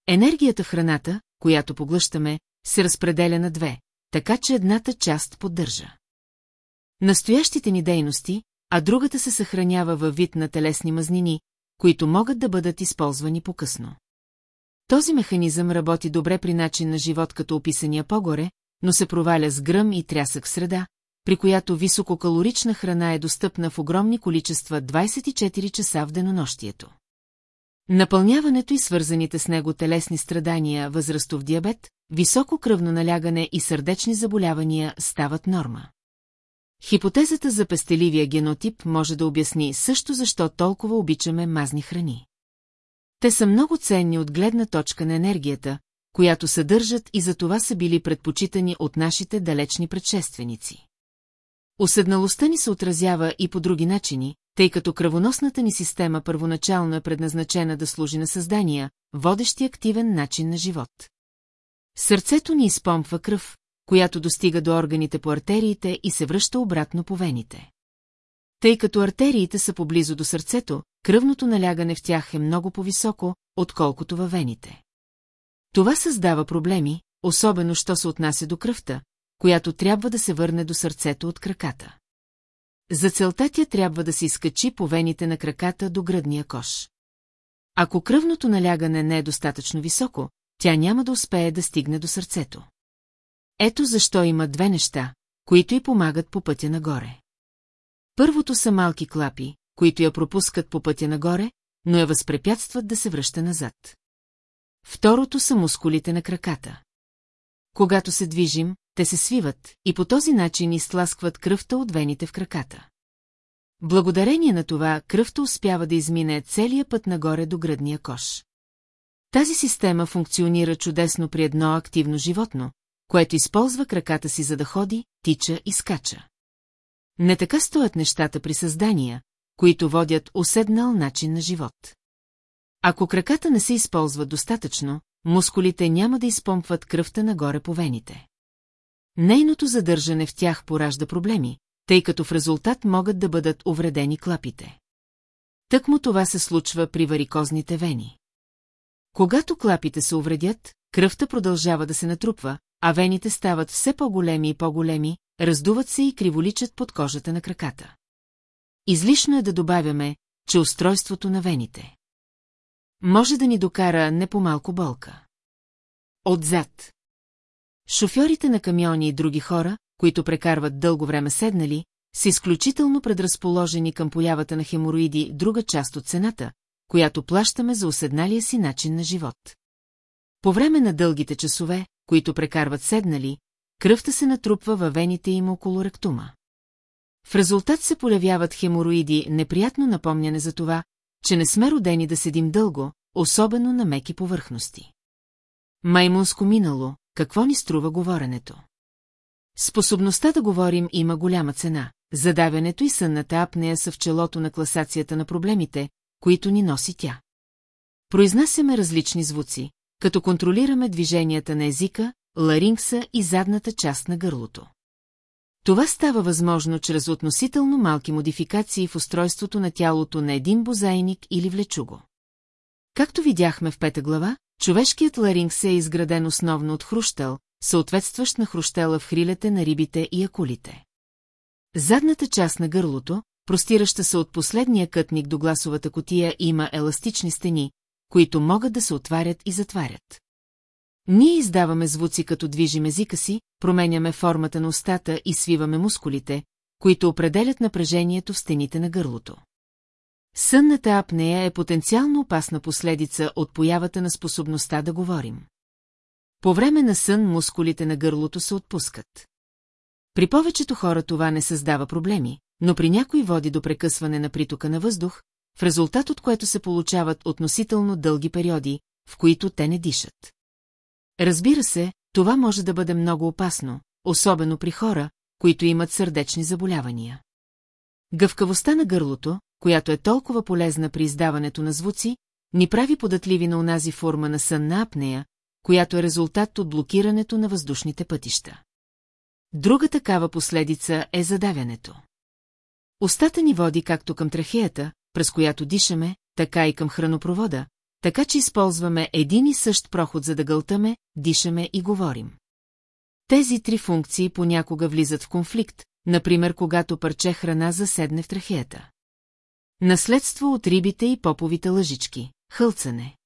Енергията в храната, която поглъщаме, се разпределя на две, така че едната част поддържа. Настоящите ни дейности, а другата се съхранява във вид на телесни мазнини, които могат да бъдат използвани по-късно. Този механизъм работи добре при начин на живот като описания по-горе, но се проваля с гръм и трясък в среда, при която висококалорична храна е достъпна в огромни количества 24 часа в денонощието. Напълняването и свързаните с него телесни страдания, възрастов диабет, високо кръвно налягане и сърдечни заболявания стават норма. Хипотезата за пестеливия генотип може да обясни също защо толкова обичаме мазни храни. Те са много ценни от гледна точка на енергията, която съдържат и за това са били предпочитани от нашите далечни предшественици. Уседналостта ни се отразява и по други начини, тъй като кръвоносната ни система първоначално е предназначена да служи на създания, водещи активен начин на живот. Сърцето ни изпомпва кръв, която достига до органите по артериите и се връща обратно по вените. Тъй като артериите са поблизо до сърцето, кръвното налягане в тях е много по-високо, отколкото във вените. Това създава проблеми, особено що се отнася до кръвта, която трябва да се върне до сърцето от краката. За целта тя трябва да се изкачи по вените на краката до гръдния кош. Ако кръвното налягане не е достатъчно високо, тя няма да успее да стигне до сърцето. Ето защо има две неща, които й помагат по пътя нагоре. Първото са малки клапи, които я пропускат по пътя нагоре, но я възпрепятстват да се връща назад. Второто са мускулите на краката. Когато се движим, те се свиват и по този начин изтласкват кръвта от вените в краката. Благодарение на това, кръвта успява да измине целия път нагоре до гръдния кош. Тази система функционира чудесно при едно активно животно, което използва краката си за да ходи, тича и скача. Не така стоят нещата при създания, които водят уседнал начин на живот. Ако краката не се използват достатъчно, мускулите няма да изпомпват кръвта нагоре по вените. Нейното задържане в тях поражда проблеми, тъй като в резултат могат да бъдат увредени клапите. Тъкмо това се случва при варикозните вени. Когато клапите се увредят, кръвта продължава да се натрупва, а вените стават все по-големи и по-големи, раздуват се и криволичат под кожата на краката. Излишно е да добавяме, че устройството на вените може да ни докара не по-малко болка. Отзад. Шофьорите на камиони и други хора, които прекарват дълго време седнали, са изключително предразположени към появата на хемороиди, друга част от цената, която плащаме за уседналия си начин на живот. По време на дългите часове, които прекарват седнали, кръвта се натрупва във вените им около ректума. В резултат се полявяват хемороиди, неприятно напомняне за това, че не сме родени да седим дълго, особено на меки повърхности. Маймунско минало, какво ни струва говоренето? Способността да говорим има голяма цена. Задавянето и сънната апнея са в челото на класацията на проблемите, които ни носи тя. Произнасяме различни звуци, като контролираме движенията на езика, ларингса и задната част на гърлото. Това става възможно чрез относително малки модификации в устройството на тялото на един бозайник или влечуго. Както видяхме в пета глава, човешкият ларингс е изграден основно от хрущел, съответстващ на хрущела в хрилете на рибите и акулите. Задната част на гърлото, простираща се от последния кътник до гласовата котия, има еластични стени, които могат да се отварят и затварят. Ние издаваме звуци като движим езика си, променяме формата на устата и свиваме мускулите, които определят напрежението в стените на гърлото. Сънната апнея е потенциално опасна последица от появата на способността да говорим. По време на сън мускулите на гърлото се отпускат. При повечето хора това не създава проблеми, но при някой води до прекъсване на притока на въздух, в резултат от което се получават относително дълги периоди, в които те не дишат. Разбира се, това може да бъде много опасно, особено при хора, които имат сърдечни заболявания. Гъвкавостта на гърлото, която е толкова полезна при издаването на звуци, ни прави податливи на унази форма на сънна апнея, която е резултат от блокирането на въздушните пътища. Друга такава последица е задавянето. Остата ни води както към трахеята, през която дишаме, така и към хранопровода, така че използваме един и същ проход за да гълтаме, дишаме и говорим. Тези три функции понякога влизат в конфликт, например когато парче храна заседне в трахеята. Наследство от рибите и поповите лъжички – хълцане.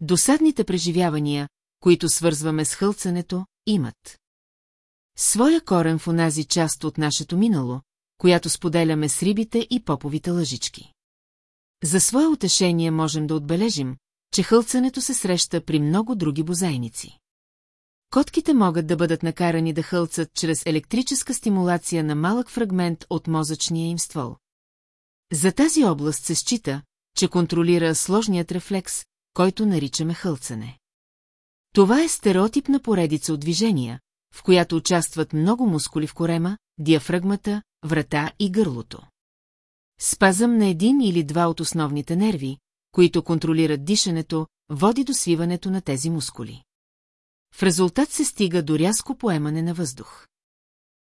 Досадните преживявания, които свързваме с хълцането, имат. Своя корен в онази част от нашето минало, която споделяме с рибите и поповите лъжички. За свое утешение можем да отбележим, че хълцането се среща при много други бозайници. Котките могат да бъдат накарани да хълцат чрез електрическа стимулация на малък фрагмент от мозъчния им ствол. За тази област се счита, че контролира сложният рефлекс, който наричаме хълцане. Това е стереотипна поредица от движения, в която участват много мускули в корема, диафрагмата, врата и гърлото. Спазъм на един или два от основните нерви, които контролират дишането, води до свиването на тези мускули. В резултат се стига до рязко поемане на въздух.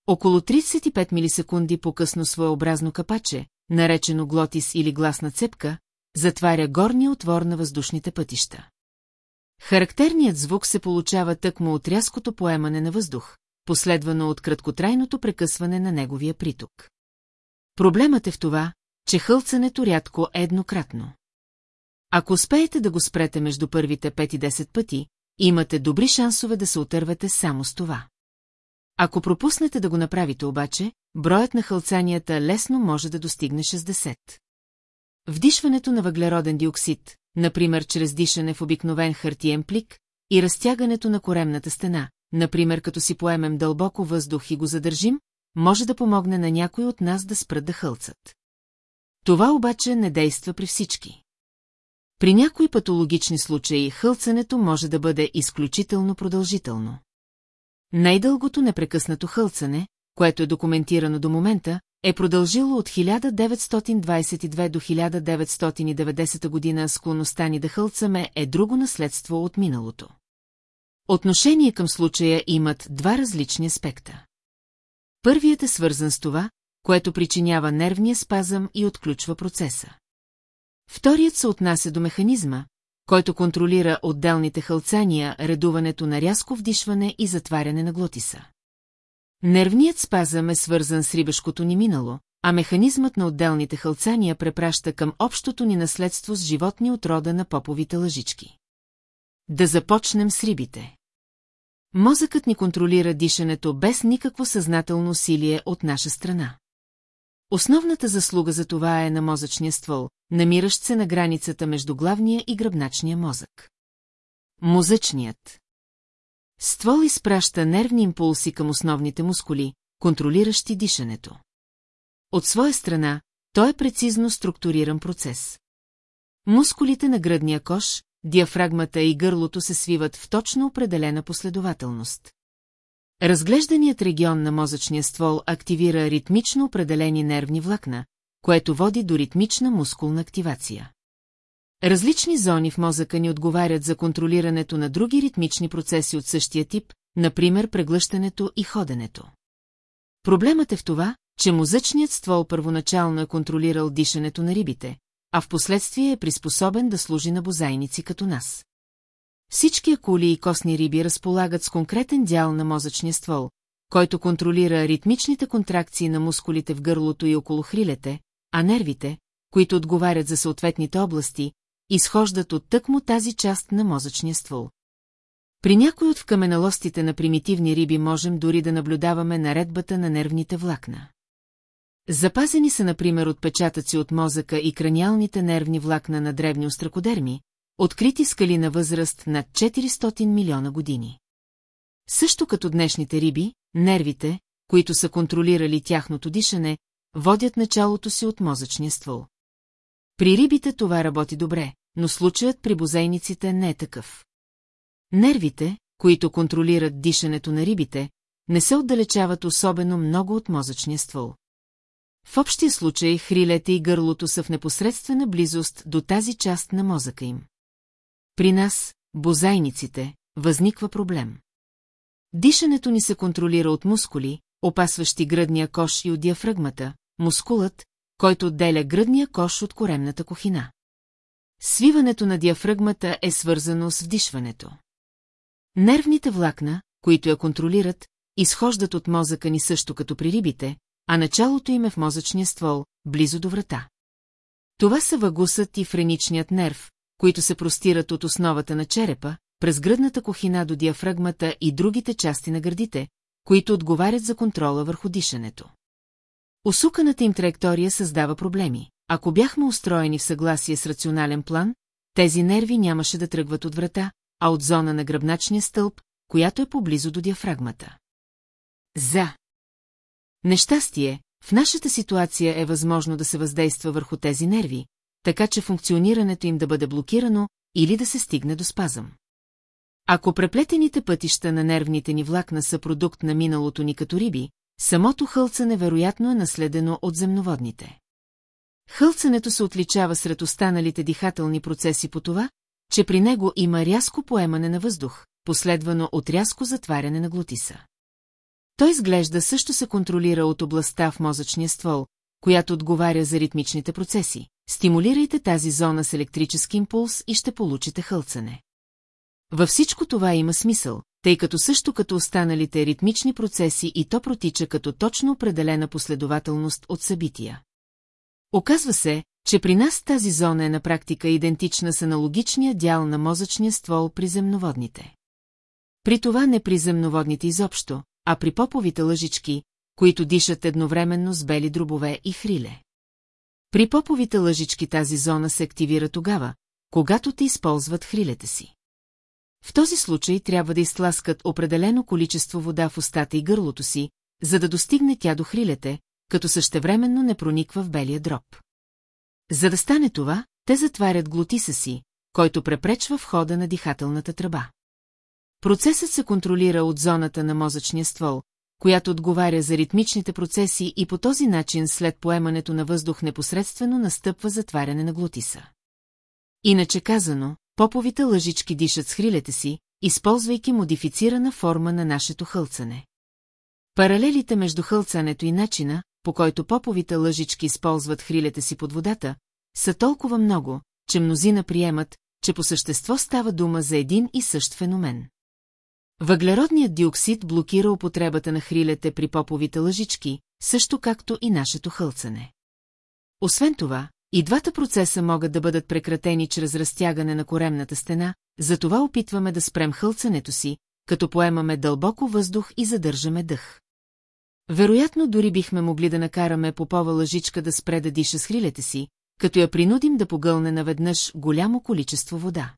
Около 35 милисекунди по-късно своеобразно капаче, наречено глотис или гласна цепка, затваря горния отвор на въздушните пътища. Характерният звук се получава тъкмо от рязкото поемане на въздух, последвано от краткотрайното прекъсване на неговия приток. Проблемът е в това, че хълцането рядко е еднократно. Ако успеете да го спрете между първите 5 и 10 пъти, имате добри шансове да се отървете само с това. Ако пропуснете да го направите обаче, броят на хълцанията лесно може да достигне 60. Вдишването на въглероден диоксид, например чрез дишане в обикновен хартиен плик, и разтягането на коремната стена, например като си поемем дълбоко въздух и го задържим, може да помогне на някой от нас да спрат да хълцат. Това обаче не действа при всички. При някои патологични случаи хълцането може да бъде изключително продължително. Най-дългото непрекъснато хълцане, което е документирано до момента, е продължило от 1922 до 1990 година склонността ни да хълцаме е друго наследство от миналото. Отношение към случая имат два различни аспекта. Първият е свързан с това, което причинява нервния спазъм и отключва процеса. Вторият се отнася до механизма, който контролира отделните хълцания, редуването на рязко вдишване и затваряне на глотиса. Нервният спазъм е свързан с рибешкото ни минало, а механизмът на отделните хълцания препраща към общото ни наследство с животни от рода на поповите лъжички. Да започнем с рибите. Мозъкът ни контролира дишането без никакво съзнателно усилие от наша страна. Основната заслуга за това е на мозъчния ствол, намиращ се на границата между главния и гръбначния мозък. Мозъчният ствол изпраща нервни импулси към основните мускули, контролиращи дишането. От своя страна, той е прецизно структуриран процес. Мускулите на гръдния кош, диафрагмата и гърлото се свиват в точно определена последователност. Разглежданият регион на мозъчния ствол активира ритмично определени нервни влакна, което води до ритмична мускулна активация. Различни зони в мозъка ни отговарят за контролирането на други ритмични процеси от същия тип, например преглъщането и ходенето. Проблемът е в това, че мозъчният ствол първоначално е контролирал дишането на рибите, а в последствие е приспособен да служи на бозайници като нас. Всички акули и костни риби разполагат с конкретен дял на мозъчния ствол, който контролира ритмичните контракции на мускулите в гърлото и около хрилете, а нервите, които отговарят за съответните области, изхождат от тъкмо тази част на мозъчния ствол. При някои от вкаменалостите на примитивни риби можем дори да наблюдаваме наредбата на нервните влакна. Запазени са, например, отпечатъци от мозъка и краниалните нервни влакна на древни остракодерми, открити скали на възраст над 400 милиона години. Също като днешните риби, нервите, които са контролирали тяхното дишане, водят началото си от мозъчния ствол. При рибите това работи добре, но случаят при бозейниците не е такъв. Нервите, които контролират дишането на рибите, не се отдалечават особено много от мозъчния ствол. В общия случай хрилете и гърлото са в непосредствена близост до тази част на мозъка им. При нас, бозайниците, възниква проблем. Дишането ни се контролира от мускули, опасващи гръдния кош и от диафрагмата, мускулът, който отделя гръдния кош от коремната кохина. Свиването на диафрагмата е свързано с вдишването. Нервните влакна, които я контролират, изхождат от мозъка ни също като при рибите, а началото им е в мозъчния ствол, близо до врата. Това са вагусът и френичният нерв, които се простират от основата на черепа, през гръдната кохина до диафрагмата и другите части на гърдите, които отговарят за контрола върху дишането. Усуканата им траектория създава проблеми. Ако бяхме устроени в съгласие с рационален план, тези нерви нямаше да тръгват от врата, а от зона на гръбначния стълб, която е поблизо до диафрагмата. За нещастие, в нашата ситуация е възможно да се въздейства върху тези нерви, така че функционирането им да бъде блокирано или да се стигне до спазъм. Ако преплетените пътища на нервните ни влакна са продукт на миналото ни като риби, самото хълцане вероятно е наследено от земноводните. Хълцането се отличава сред останалите дихателни процеси по това, че при него има рязко поемане на въздух, последвано от рязко затваряне на глотиса. Той изглежда също се контролира от областта в мозъчния ствол, която отговаря за ритмичните процеси. Стимулирайте тази зона с електрически импулс и ще получите хълцане. Във всичко това има смисъл, тъй като също като останалите ритмични процеси и то протича като точно определена последователност от събития. Оказва се, че при нас тази зона е на практика идентична с аналогичния дял на мозъчния ствол при земноводните. При това не при земноводните изобщо, а при поповите лъжички, които дишат едновременно с бели дробове и хриле. При поповите лъжички тази зона се активира тогава, когато те използват хрилете си. В този случай трябва да изтласкат определено количество вода в устата и гърлото си, за да достигне тя до хрилете, като същевременно не прониква в белия дроб. За да стане това, те затварят глотиса си, който препречва входа на дихателната тръба. Процесът се контролира от зоната на мозъчния ствол, която отговаря за ритмичните процеси и по този начин след поемането на въздух непосредствено настъпва затваряне на глотиса. Иначе казано, поповите лъжички дишат с хрилете си, използвайки модифицирана форма на нашето хълцане. Паралелите между хълцането и начина, по който поповите лъжички използват хрилете си под водата, са толкова много, че мнозина приемат, че по същество става дума за един и същ феномен. Въглеродният диоксид блокира употребата на хрилете при поповите лъжички, също както и нашето хълцане. Освен това, и двата процеса могат да бъдат прекратени чрез разтягане на коремната стена, затова опитваме да спрем хълцането си, като поемаме дълбоко въздух и задържаме дъх. Вероятно дори бихме могли да накараме попова лъжичка да спре да диша с хрилете си, като я принудим да погълне наведнъж голямо количество вода.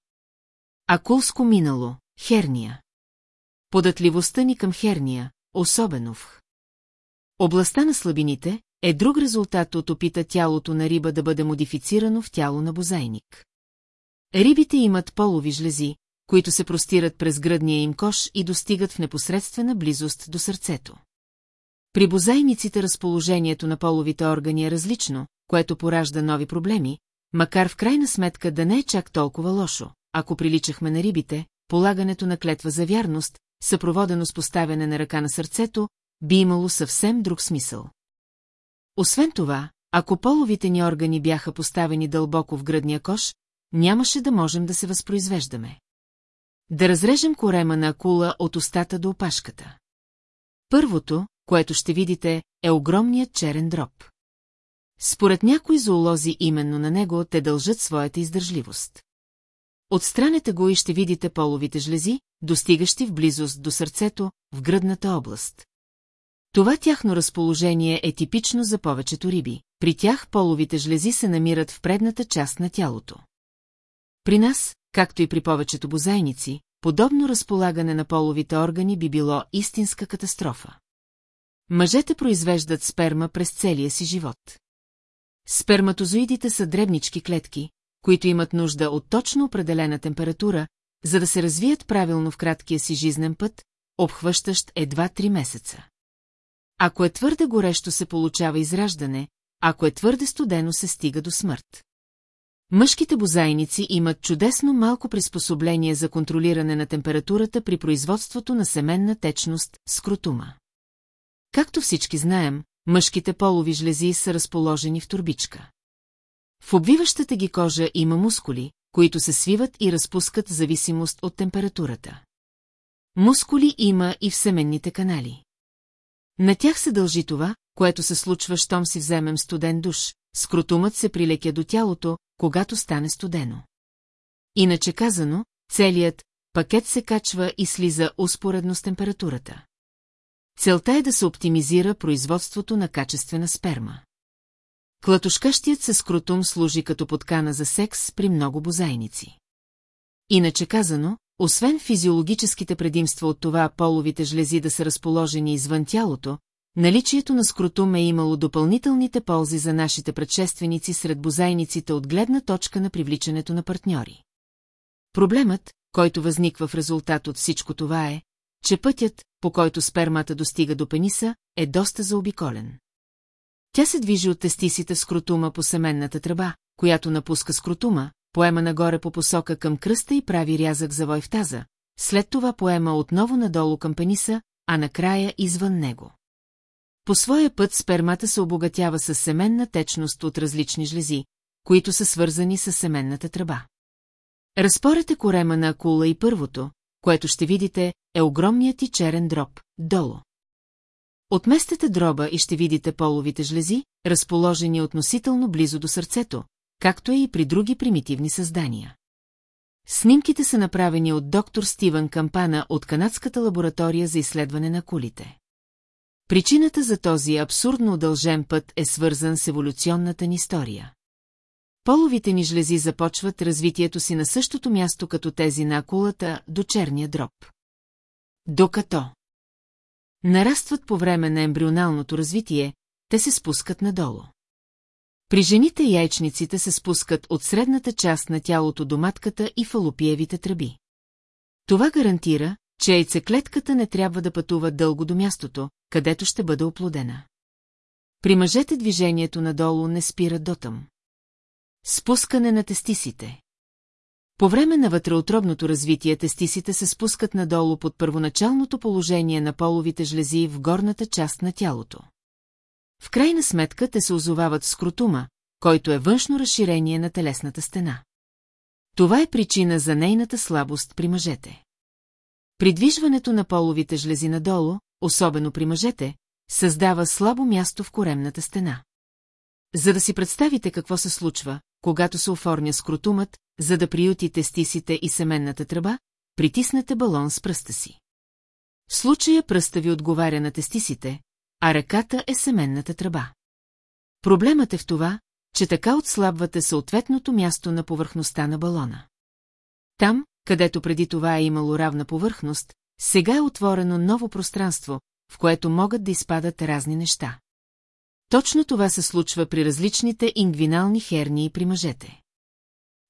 Акулско минало, херния. Податливостта ни към херния, особено в областта на слабините, е друг резултат от опита тялото на риба да бъде модифицирано в тяло на бозайник. Рибите имат полови жлези, които се простират през гръдния им кош и достигат в непосредствена близост до сърцето. При бозайниците разположението на половите органи е различно, което поражда нови проблеми, макар в крайна сметка да не е чак толкова лошо, ако приличахме на рибите, полагането на клетва за вярност, съпроводено с поставяне на ръка на сърцето, би имало съвсем друг смисъл. Освен това, ако половите ни органи бяха поставени дълбоко в гръдния кош, нямаше да можем да се възпроизвеждаме. Да разрежем корема на акула от устата до опашката. Първото, което ще видите, е огромният черен дроб. Според някои зоолози именно на него те дължат своята издържливост. Отстранете го и ще видите половите жлези, достигащи в близост до сърцето, в гръдната област. Това тяхно разположение е типично за повечето риби. При тях половите жлези се намират в предната част на тялото. При нас, както и при повечето бозайници, подобно разполагане на половите органи би било истинска катастрофа. Мъжете произвеждат сперма през целия си живот. Сперматозоидите са дребнички клетки, които имат нужда от точно определена температура, за да се развият правилно в краткия си жизнен път, обхващащ едва 3 месеца. Ако е твърде горещо се получава израждане, ако е твърде студено се стига до смърт. Мъжките бозайници имат чудесно малко приспособление за контролиране на температурата при производството на семенна течност – скрутума. Както всички знаем, мъжките полови жлези са разположени в турбичка. В обвиващата ги кожа има мускули, които се свиват и разпускат в зависимост от температурата. Мускули има и в семенните канали. На тях се дължи това, което се случва, щом си вземем студен душ, скрутумът се прилекя до тялото, когато стане студено. Иначе казано, целият пакет се качва и слиза успоредно с температурата. Целта е да се оптимизира производството на качествена сперма. Клатушкащият се скрутум служи като подкана за секс при много бозайници. Иначе казано, освен физиологическите предимства от това половите жлези да са разположени извън тялото, наличието на скрутум е имало допълнителните ползи за нашите предшественици сред бозайниците от гледна точка на привличането на партньори. Проблемът, който възниква в резултат от всичко това е, че пътят, по който спермата достига до пениса, е доста заобиколен. Тя се движи от тестисите в скрутума по семенната тръба, която напуска скрутума, поема нагоре по посока към кръста и прави рязък завой в таза, след това поема отново надолу към пениса, а накрая извън него. По своя път спермата се обогатява с семенна течност от различни жлези, които са свързани с семенната тръба. Разпорете корема на акула и първото, което ще видите, е огромният и черен дроб, долу. Отместете дроба и ще видите половите жлези, разположени относително близо до сърцето, както е и при други примитивни създания. Снимките са направени от доктор Стивън Кампана от Канадската лаборатория за изследване на кулите. Причината за този абсурдно удължен път е свързан с еволюционната ни история. Половите ни жлези започват развитието си на същото място като тези на акулата до черния дроб. Докато нарастват по време на ембрионалното развитие, те се спускат надолу. При жените яйчниците се спускат от средната част на тялото до матката и фалопиевите тръби. Това гарантира, че яйцеклетката не трябва да пътува дълго до мястото, където ще бъде оплодена. При мъжете движението надолу не спира дотъм. Спускане на тестисите По време на вътреотробното развитие тестисите се спускат надолу под първоначалното положение на половите жлези в горната част на тялото. В крайна сметка те се озовават в скрутума, който е външно разширение на телесната стена. Това е причина за нейната слабост при мъжете. Придвижването на половите жлези надолу, особено при мъжете, създава слабо място в коремната стена. За да си представите какво се случва, когато се оформя скрутумът, за да приюти тестисите и семенната тръба, притиснете балон с пръста си. В случая пръста ви отговаря на тестисите, а ръката е семенната тръба. Проблемът е в това, че така отслабвате съответното място на повърхността на балона. Там, където преди това е имало равна повърхност, сега е отворено ново пространство, в което могат да изпадат разни неща. Точно това се случва при различните ингвинални хернии при мъжете.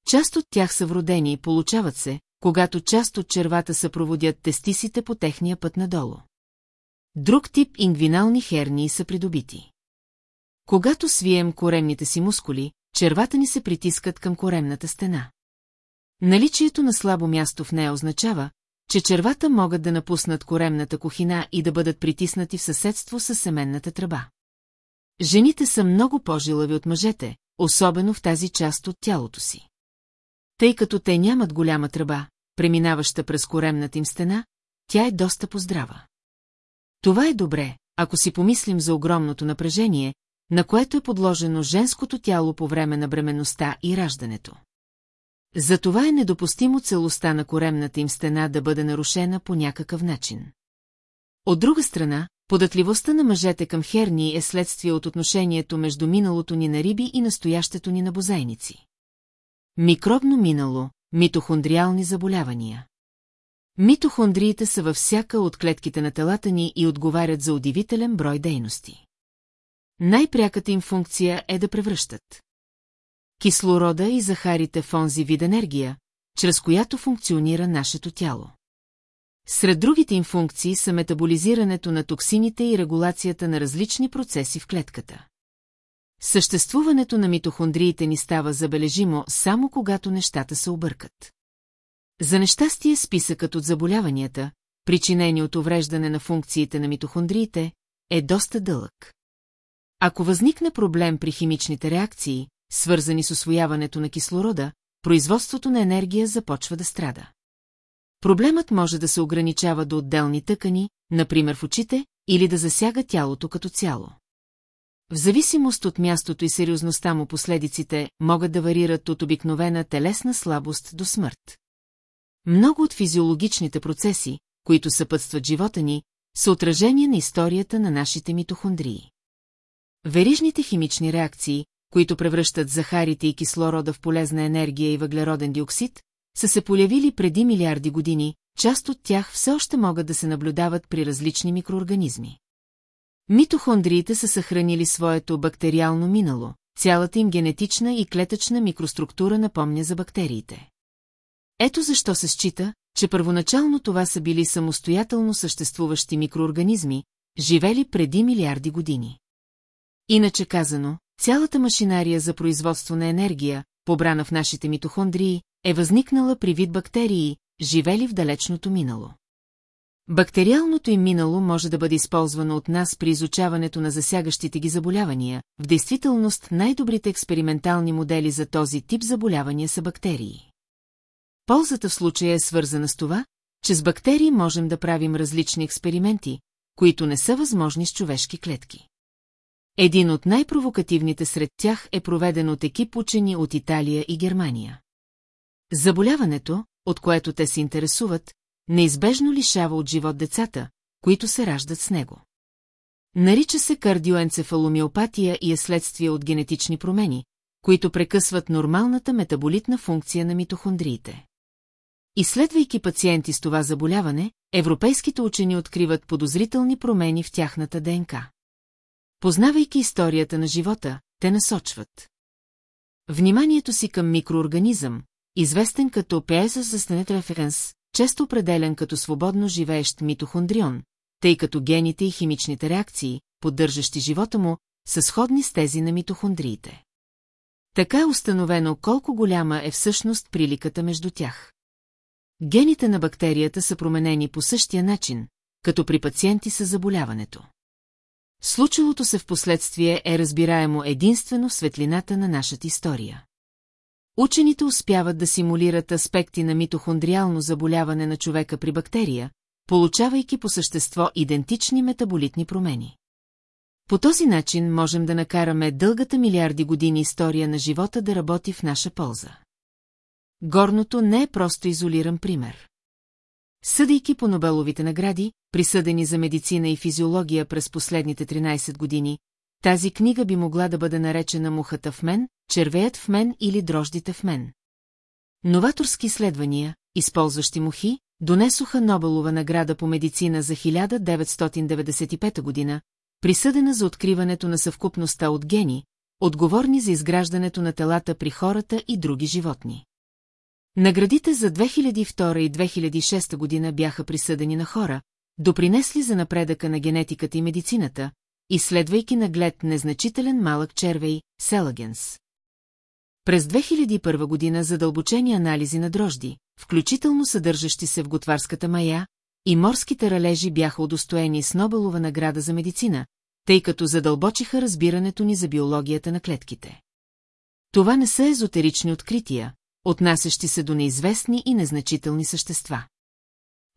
Част от тях са вродени и получават се, когато част от червата съпроводят тестисите по техния път надолу. Друг тип ингвинални хернии са придобити. Когато свием коремните си мускули, червата ни се притискат към коремната стена. Наличието на слабо място в нея означава, че червата могат да напуснат коремната кухина и да бъдат притиснати в съседство с семенната тръба. Жените са много по-жилави от мъжете, особено в тази част от тялото си. Тъй като те нямат голяма тръба, преминаваща през коремната им стена, тя е доста поздрава. Това е добре, ако си помислим за огромното напрежение, на което е подложено женското тяло по време на бременността и раждането. Затова е недопустимо целостта на коремната им стена да бъде нарушена по някакъв начин. От друга страна, податливостта на мъжете към херни е следствие от отношението между миналото ни на риби и настоящето ни на бозайници. Микробно минало, митохондриални заболявания. Митохондриите са във всяка от клетките на телата ни и отговарят за удивителен брой дейности. Най-пряката им функция е да превръщат кислорода и захарите в онзи вид енергия, чрез която функционира нашето тяло. Сред другите им функции са метаболизирането на токсините и регулацията на различни процеси в клетката. Съществуването на митохондриите ни става забележимо само когато нещата се объркат. За нещастие списъкът от заболяванията, причинени от увреждане на функциите на митохондриите, е доста дълъг. Ако възникне проблем при химичните реакции, свързани с освояването на кислорода, производството на енергия започва да страда. Проблемът може да се ограничава до отделни тъкани, например в очите, или да засяга тялото като цяло. В зависимост от мястото и сериозността му последиците могат да варират от обикновена телесна слабост до смърт. Много от физиологичните процеси, които съпътстват живота ни, са отражение на историята на нашите митохондрии. Верижните химични реакции, които превръщат захарите и кислорода в полезна енергия и въглероден диоксид, са се появили преди милиарди години, част от тях все още могат да се наблюдават при различни микроорганизми. Митохондриите са съхранили своето бактериално минало, цялата им генетична и клетъчна микроструктура напомня за бактериите. Ето защо се счита, че първоначално това са били самостоятелно съществуващи микроорганизми, живели преди милиарди години. Иначе казано, цялата машинария за производство на енергия, побрана в нашите митохондрии, е възникнала при вид бактерии, живели в далечното минало. Бактериалното им минало може да бъде използвано от нас при изучаването на засягащите ги заболявания, в действителност най-добрите експериментални модели за този тип заболявания са бактерии. Ползата в случая е свързана с това, че с бактерии можем да правим различни експерименти, които не са възможни с човешки клетки. Един от най-провокативните сред тях е проведен от екип учени от Италия и Германия. Заболяването, от което те се интересуват, неизбежно лишава от живот децата, които се раждат с него. Нарича се кардиоенцефаломиопатия и е следствие от генетични промени, които прекъсват нормалната метаболитна функция на митохондриите. Изследвайки пациенти с това заболяване, европейските учени откриват подозрителни промени в тяхната ДНК. Познавайки историята на живота, те насочват. Вниманието си към микроорганизъм, известен като Peasus референс, често определен като свободно живеещ митохондрион, тъй като гените и химичните реакции, поддържащи живота му, са сходни с тези на митохондриите. Така е установено колко голяма е всъщност приликата между тях. Гените на бактерията са променени по същия начин, като при пациенти с заболяването. Случилото се в последствие е разбираемо единствено в светлината на нашата история. Учените успяват да симулират аспекти на митохондриално заболяване на човека при бактерия, получавайки по същество идентични метаболитни промени. По този начин можем да накараме дългата милиарди години история на живота да работи в наша полза. Горното не е просто изолиран пример. Съдейки по Нобеловите награди, присъдени за медицина и физиология през последните 13 години, тази книга би могла да бъде наречена мухата в мен, червеят в мен или дрождите в мен. Новаторски изследвания, използващи мухи, донесоха Нобелова награда по медицина за 1995 година, присъдена за откриването на съвкупността от гени, отговорни за изграждането на телата при хората и други животни. Наградите за 2002 и 2006 година бяха присъдени на хора, допринесли за напредъка на генетиката и медицината, изследвайки наглед незначителен малък червей, Селагенс. През 2001 година задълбочени анализи на дрожди, включително съдържащи се в готварската мая, и морските ралежи бяха удостоени с Нобелова награда за медицина, тъй като задълбочиха разбирането ни за биологията на клетките. Това не са езотерични открития, отнасящи се до неизвестни и незначителни същества.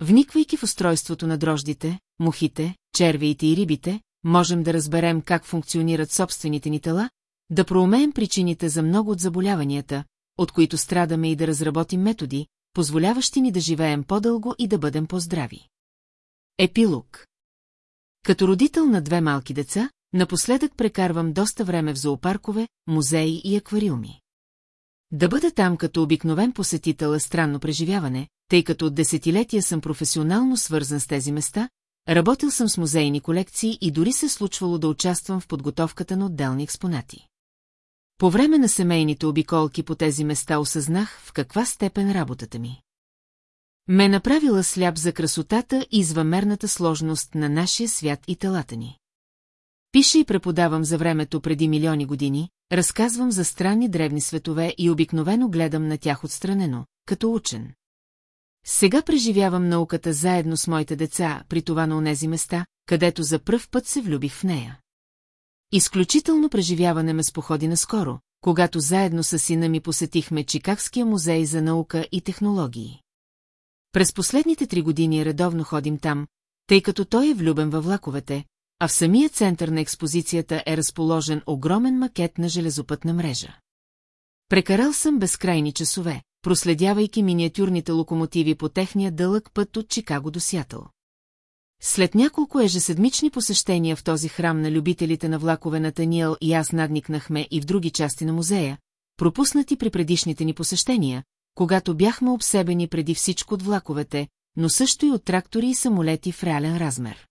Вниквайки в устройството на дрождите, мухите, червиите и рибите, можем да разберем как функционират собствените ни тела, да проумеем причините за много от заболяванията, от които страдаме и да разработим методи, позволяващи ни да живеем по-дълго и да бъдем по-здрави. Епилог Като родител на две малки деца, напоследък прекарвам доста време в зоопаркове, музеи и аквариуми. Да бъда там като обикновен посетител е странно преживяване, тъй като от десетилетия съм професионално свързан с тези места, работил съм с музейни колекции и дори се случвало да участвам в подготовката на отделни експонати. По време на семейните обиколки по тези места осъзнах в каква степен работата ми. Ме направила сляп за красотата и извъмерната сложност на нашия свят и телата ни. Пиша и преподавам за времето преди милиони години, разказвам за странни древни светове и обикновено гледам на тях отстранено, като учен. Сега преживявам науката заедно с моите деца, при това на онези места, където за пръв път се влюбих в нея. Изключително преживяване ме споходи наскоро, когато заедно с сина ми посетихме Чикагския музей за наука и технологии. През последните три години редовно ходим там, тъй като той е влюбен във влаковете, а в самия център на експозицията е разположен огромен макет на железопътна мрежа. Прекарал съм безкрайни часове, проследявайки миниатюрните локомотиви по техния дълъг път от Чикаго до Сятъл. След няколко ежеседмични посещения в този храм на любителите на влакове на Таниел и аз надникнахме и в други части на музея, пропуснати при предишните ни посещения, когато бяхме обсебени преди всичко от влаковете, но също и от трактори и самолети в реален размер.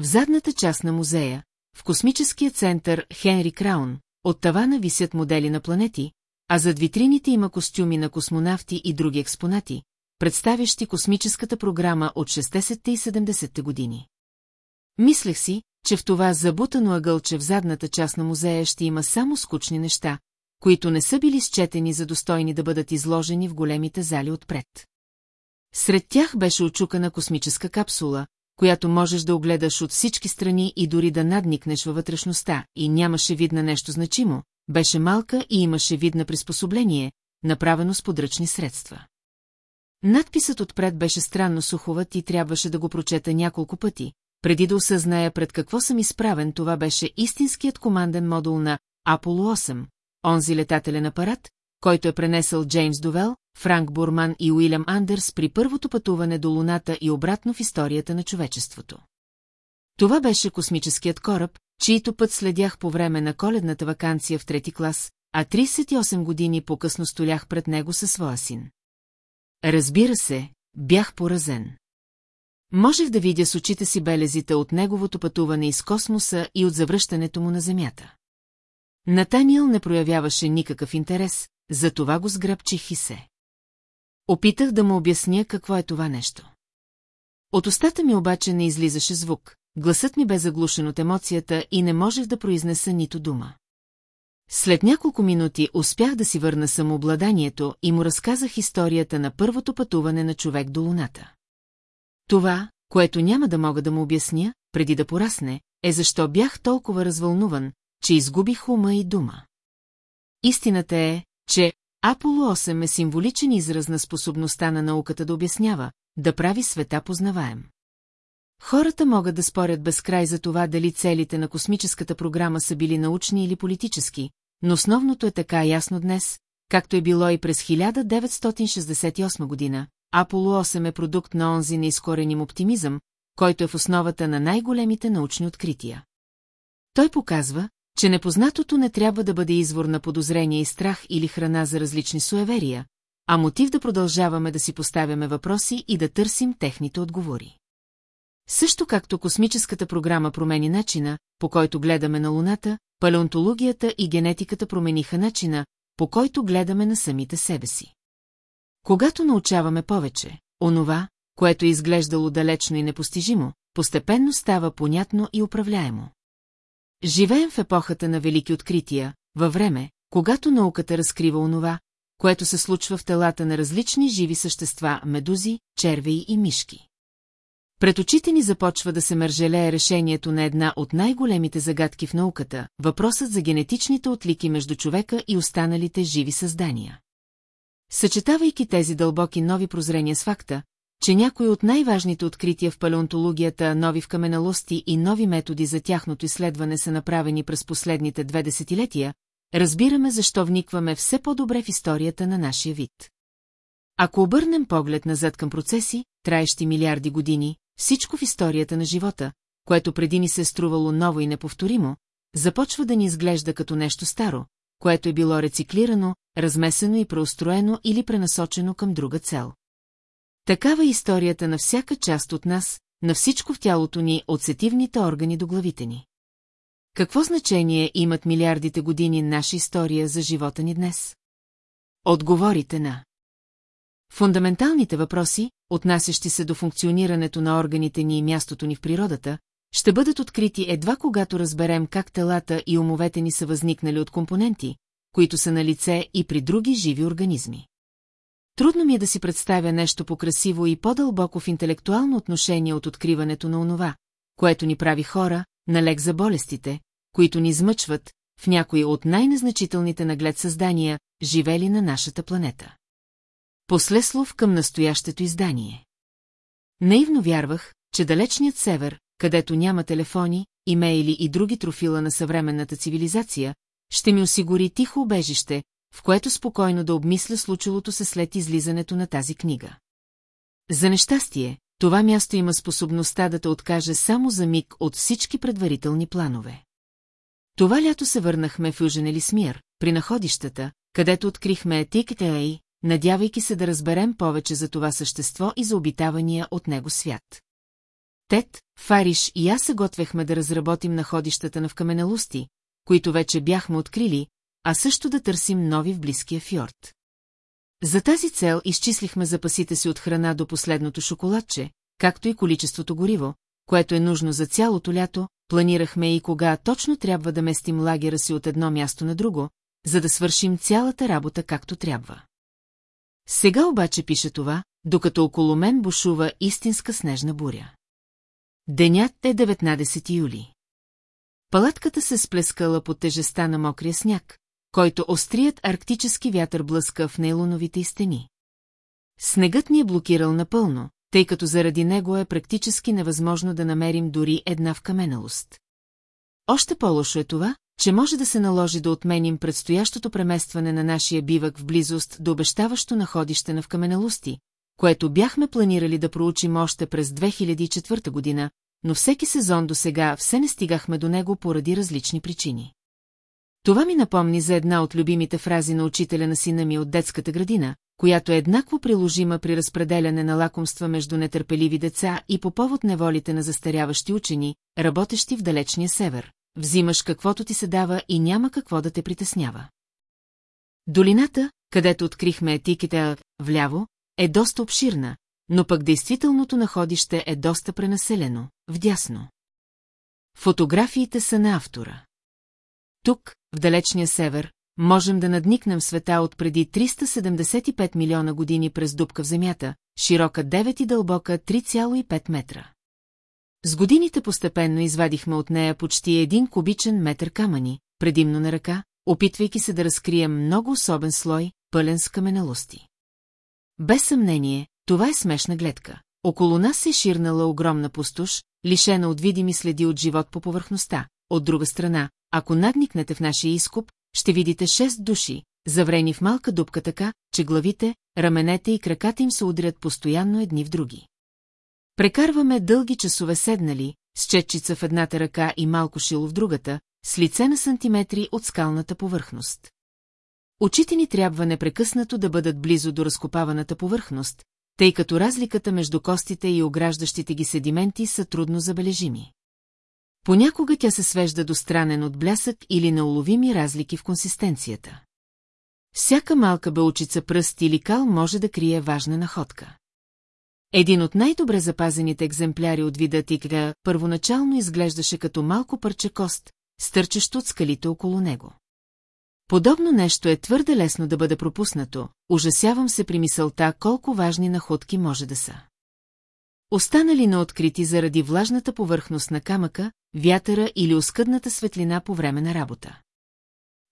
В задната част на музея, в космическия център Хенри Краун, от тавана висят модели на планети, а зад витрините има костюми на космонавти и други експонати, представящи космическата програма от 60-те и 70-те години. Мислех си, че в това забутано ъгълче в задната част на музея ще има само скучни неща, които не са били счетени за достойни да бъдат изложени в големите зали отпред. Сред тях беше очукана космическа капсула, която можеш да огледаш от всички страни и дори да надникнеш във вътрешността, и нямаше вид на нещо значимо, беше малка и имаше вид на приспособление, направено с подръчни средства. Надписът отпред беше странно суховат и трябваше да го прочета няколко пъти, преди да осъзная пред какво съм изправен, това беше истинският команден модул на Аполо 8, онзи летателен апарат, който е пренесъл Джеймс Довел, Франк Бурман и Уилям Андерс при първото пътуване до Луната и обратно в историята на човечеството. Това беше космическият кораб, чието път следях по време на коледната вакансия в трети клас, а 38 години по-късно столях пред него със своя син. Разбира се, бях поразен. Можех да видя с очите си белезите от неговото пътуване из космоса и от завръщането му на Земята. Натаниел не проявяваше никакъв интерес, затова го сграбчих и се. Опитах да му обясня какво е това нещо. От устата ми обаче не излизаше звук, гласът ми бе заглушен от емоцията и не можех да произнеса нито дума. След няколко минути успях да си върна самообладанието и му разказах историята на първото пътуване на човек до Луната. Това, което няма да мога да му обясня, преди да порасне, е защо бях толкова развълнуван, че изгубих ума и дума. Истината е, че Аполо 8 е символичен израз на способността на науката да обяснява, да прави света познаваем. Хората могат да спорят безкрай за това дали целите на космическата програма са били научни или политически, но основното е така ясно днес, както е било и през 1968 година. Аполо 8 е продукт на онзи неизкореним оптимизъм, който е в основата на най-големите научни открития. Той показва, че непознатото не трябва да бъде извор на подозрение и страх или храна за различни суеверия, а мотив да продължаваме да си поставяме въпроси и да търсим техните отговори. Също както космическата програма промени начина, по който гледаме на Луната, палеонтологията и генетиката промениха начина, по който гледаме на самите себе си. Когато научаваме повече, онова, което е изглеждало далечно и непостижимо, постепенно става понятно и управляемо. Живеем в епохата на велики открития, във време, когато науката разкрива онова, което се случва в телата на различни живи същества, медузи, червеи и мишки. Пред очите ни започва да се мържелее решението на една от най-големите загадки в науката – въпросът за генетичните отлики между човека и останалите живи създания. Съчетавайки тези дълбоки нови прозрения с факта, че някои от най-важните открития в палеонтологията, нови в каменелости и нови методи за тяхното изследване са направени през последните две десетилетия, разбираме защо вникваме все по-добре в историята на нашия вид. Ако обърнем поглед назад към процеси, траещи милиарди години, всичко в историята на живота, което преди ни се е струвало ново и неповторимо, започва да ни изглежда като нещо старо, което е било рециклирано, размесено и преустроено или пренасочено към друга цел. Такава е историята на всяка част от нас, на всичко в тялото ни, от сетивните органи до главите ни. Какво значение имат милиардите години наша история за живота ни днес? Отговорите на Фундаменталните въпроси, отнасящи се до функционирането на органите ни и мястото ни в природата, ще бъдат открити едва когато разберем как телата и умовете ни са възникнали от компоненти, които са на лице и при други живи организми. Трудно ми е да си представя нещо по-красиво и по-дълбоко в интелектуално отношение от откриването на онова, което ни прави хора, налег за болестите, които ни измъчват, в някои от най-незначителните наглед създания, живели на нашата планета. Послеслов към настоящето издание. Наивно вярвах, че далечният север, където няма телефони, имейли и други трофила на съвременната цивилизация, ще ми осигури тихо убежище, в което спокойно да обмисля случилото се след излизането на тази книга. За нещастие, това място има способността да те откаже само за миг от всички предварителни планове. Това лято се върнахме в Южен Елисмир, при находищата, където открихме Етик Ей, надявайки се да разберем повече за това същество и за обитавания от него свят. Тед, Фариш и аз се готвехме да разработим находищата на вкаменелости, които вече бяхме открили, а също да търсим нови в близкия фьорд. За тази цел изчислихме запасите си от храна до последното шоколадче, както и количеството гориво, което е нужно за цялото лято, планирахме и кога точно трябва да местим лагера си от едно място на друго, за да свършим цялата работа както трябва. Сега обаче пише това, докато около мен бушува истинска снежна буря. Денят е 19 юли. Палатката се сплескала под тежеста на мокрия сняг, който острият арктически вятър блъска в нейлоновите стени. Снегът ни е блокирал напълно, тъй като заради него е практически невъзможно да намерим дори една вкаменалост. Още по-лошо е това, че може да се наложи да отменим предстоящото преместване на нашия бивък в близост до обещаващо находище на вкаменалости, което бяхме планирали да проучим още през 2004 година, но всеки сезон до сега все не стигахме до него поради различни причини. Това ми напомни за една от любимите фрази на учителя на сина ми от детската градина, която е еднакво приложима при разпределяне на лакомства между нетърпеливи деца и по повод неволите на застаряващи учени, работещи в далечния север. Взимаш каквото ти се дава и няма какво да те притеснява. Долината, където открихме етикета вляво, е доста обширна, но пък действителното находище е доста пренаселено, вдясно. Фотографиите са на автора. Тук, в далечния север, можем да надникнем света от преди 375 милиона години през дупка в земята, широка 9 и дълбока 3,5 метра. С годините постепенно извадихме от нея почти един кубичен метър камъни, предимно на ръка, опитвайки се да разкрием много особен слой, пълен с каменелости. Без съмнение, това е смешна гледка. Около нас се ширнала огромна пустош, лишена от видими следи от живот по повърхността. От друга страна, ако надникнете в нашия изкуп, ще видите шест души, заврени в малка дупка така, че главите, раменете и краката им се удрят постоянно едни в други. Прекарваме дълги часове седнали, с четчица в едната ръка и малко шило в другата, с лице на сантиметри от скалната повърхност. Очите ни трябва непрекъснато да бъдат близо до разкопаваната повърхност, тъй като разликата между костите и ограждащите ги седименти са трудно забележими. Понякога тя се свежда до странен от блясък или неуловими разлики в консистенцията. Всяка малка бълчица пръст или кал може да крие важна находка. Един от най-добре запазените екземпляри от вида тигра първоначално изглеждаше като малко парче кост, стърчещо от скалите около него. Подобно нещо е твърде лесно да бъде пропуснато, ужасявам се при мисълта колко важни находки може да са. Останали на открити заради влажната повърхност на камъка, вятъра или оскъдната светлина по време на работа.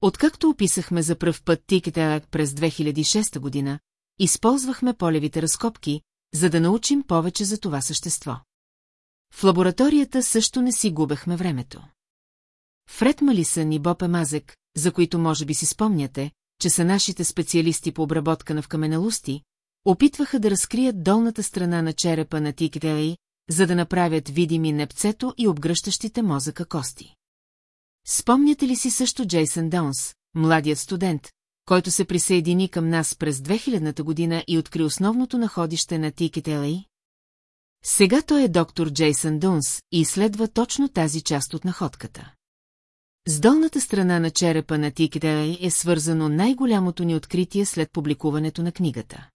Откакто описахме за пръв път тикета през 2006 година, използвахме полевите разкопки, за да научим повече за това същество. В лабораторията също не си губехме времето. Фред Малисън и Бопе Мазек, за които може би си спомняте, че са нашите специалисти по обработка на вкаменелости, опитваха да разкрият долната страна на черепа на Тикетеи, за да направят видими непцето и обгръщащите мозъка кости. Спомняте ли си също Джейсън Даунс, младият студент, който се присъедини към нас през 2000-та година и откри основното находище на Тикетелей? Сега той е доктор Джейсън Дунс и изследва точно тази част от находката. С долната страна на черепа на Тикетелей е свързано най-голямото ни откритие след публикуването на книгата.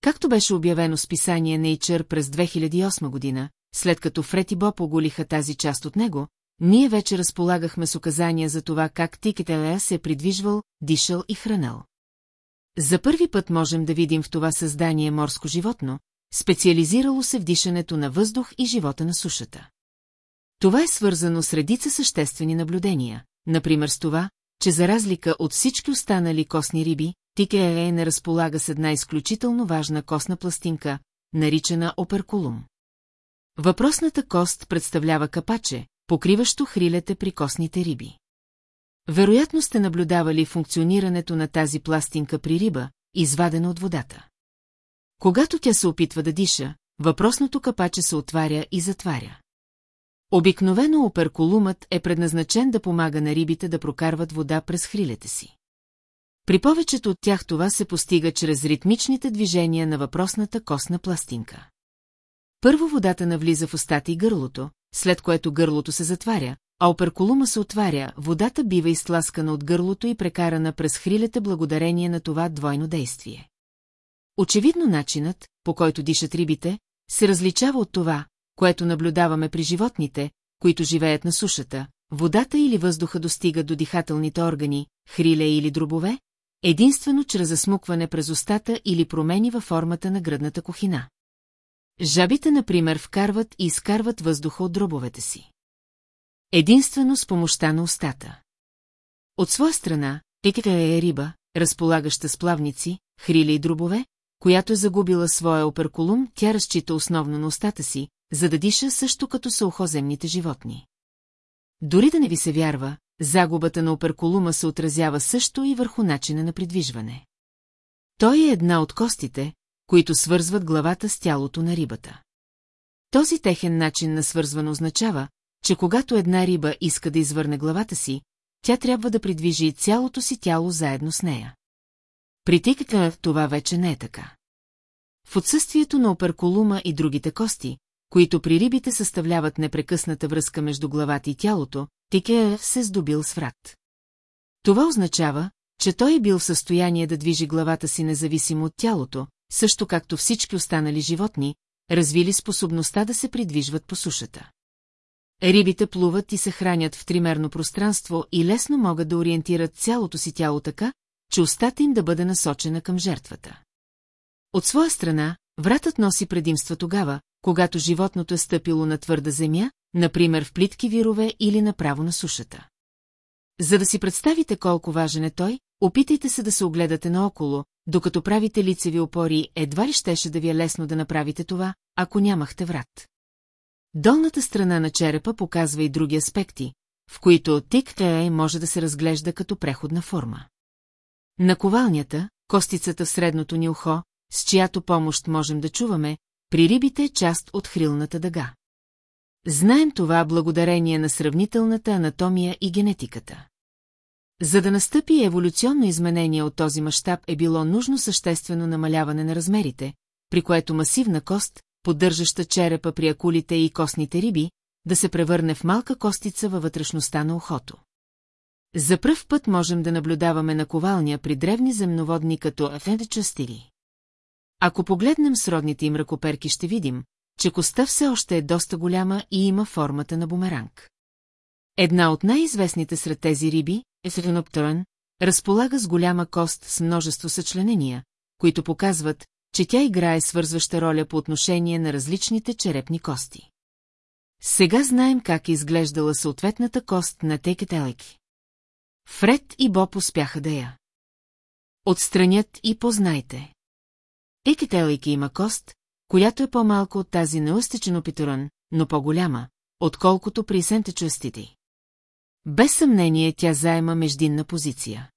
Както беше обявено с писание Nature през 2008 година, след като Фред и Боб оголиха тази част от него, ние вече разполагахме с указания за това как Тикетелея се е придвижвал, дишал и хранал. За първи път можем да видим в това създание морско животно, специализирало се в дишането на въздух и живота на сушата. Това е свързано с редица съществени наблюдения, например с това, че за разлика от всички останали костни риби, Тикееле не разполага с една изключително важна костна пластинка, наричана оперкулум. Въпросната кост представлява капаче, покриващо хрилете при костните риби. Вероятно сте наблюдавали функционирането на тази пластинка при риба, извадена от водата. Когато тя се опитва да диша, въпросното капаче се отваря и затваря. Обикновено оперкулумът е предназначен да помага на рибите да прокарват вода през хрилете си. При повечето от тях това се постига чрез ритмичните движения на въпросната костна пластинка. Първо водата навлиза в устата и гърлото, след което гърлото се затваря, а оперкулума се отваря, водата бива изтласкана от гърлото и прекарана през хрилята благодарение на това двойно действие. Очевидно начинът, по който дишат рибите, се различава от това, което наблюдаваме при животните, които живеят на сушата, водата или въздуха достига до дихателните органи, хриле или дробове, единствено чрез засмукване през устата или промени във формата на гръдната кухина. Жабите, например, вкарват и изкарват въздуха от дробовете си. Единствено с помощта на устата. От своя страна, тикека е риба, разполагаща с плавници, хрили и дробове, която е загубила своя оперкулум, тя разчита основно на устата си, за да диша също като са охоземните животни. Дори да не ви се вярва, загубата на оперкулума се отразява също и върху начина на придвижване. Той е една от костите, които свързват главата с тялото на рибата. Този техен начин на свързване означава, че когато една риба иска да извърне главата си, тя трябва да придвижи цялото си тяло заедно с нея. При тиката това вече не е така. В отсъствието на оперкулума и другите кости, които при рибите съставляват непрекъсната връзка между главата и тялото, Тикеев се здобил с врат. Това означава, че той е бил в състояние да движи главата си независимо от тялото, също както всички останали животни, развили способността да се придвижват по сушата. Рибите плуват и се хранят в тримерно пространство и лесно могат да ориентират цялото си тяло така, че устата им да бъде насочена към жертвата. От своя страна, вратът носи предимства тогава, когато животното е стъпило на твърда земя, например в плитки вирове или направо на сушата. За да си представите колко важен е той, опитайте се да се огледате наоколо, докато правите лицеви опори, едва ли щеше да ви е лесно да направите това, ако нямахте врат. Долната страна на черепа показва и други аспекти, в които тик може да се разглежда като преходна форма. Наковалнята, костицата в средното ни ухо, с чиято помощ можем да чуваме, при рибите е част от хрилната дъга. Знаем това благодарение на сравнителната анатомия и генетиката. За да настъпи еволюционно изменение от този мащаб е било нужно съществено намаляване на размерите, при което масивна кост, поддържаща черепа при акулите и костните риби, да се превърне в малка костица във вътрешността на ухото. За пръв път можем да наблюдаваме наковалния при древни земноводни като ефендечастири. Ако погледнем сродните им ръкоперки ще видим, че коста все още е доста голяма и има формата на бумеранг. Една от най-известните сред тези риби, Ефериноптерен, разполага с голяма кост с множество съчленения, които показват, че тя играе свързваща роля по отношение на различните черепни кости. Сега знаем как е изглеждала съответната кост на текетелеки. Фред и Боб успяха да я. Отстранят и познайте. Екетелейки има кост, която е по-малко от тази на устечен но по-голяма, отколкото при сентечуестити. Без съмнение тя заема междинна позиция.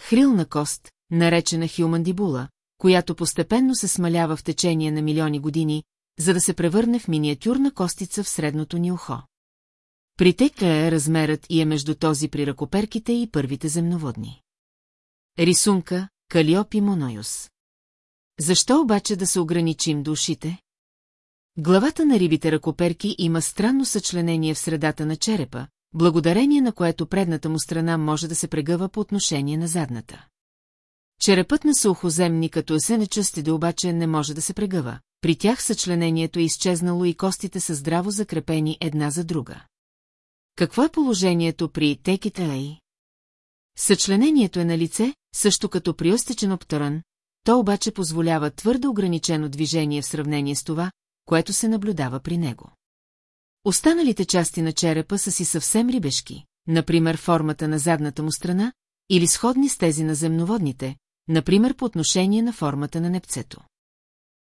Хрилна кост, наречена хилмандибула, която постепенно се смалява в течение на милиони години, за да се превърне в миниатюрна костица в средното ни ухо. При тека е размерът и е между този при ръкоперките и първите земноводни. Рисунка Калиопи Монойус защо обаче да се ограничим до ушите? Главата на рибите ръкоперки има странно съчленение в средата на черепа, благодарение на което предната му страна може да се прегъва по отношение на задната. Черепът на сухоземни като да обаче не може да се прегъва. При тях съчленението е изчезнало и костите са здраво закрепени една за друга. Какво е положението при теките Съчленението е на лице, също като при остечен то обаче позволява твърдо ограничено движение в сравнение с това, което се наблюдава при него. Останалите части на черепа са си съвсем рибешки, например формата на задната му страна, или сходни с тези на земноводните, например по отношение на формата на непцето.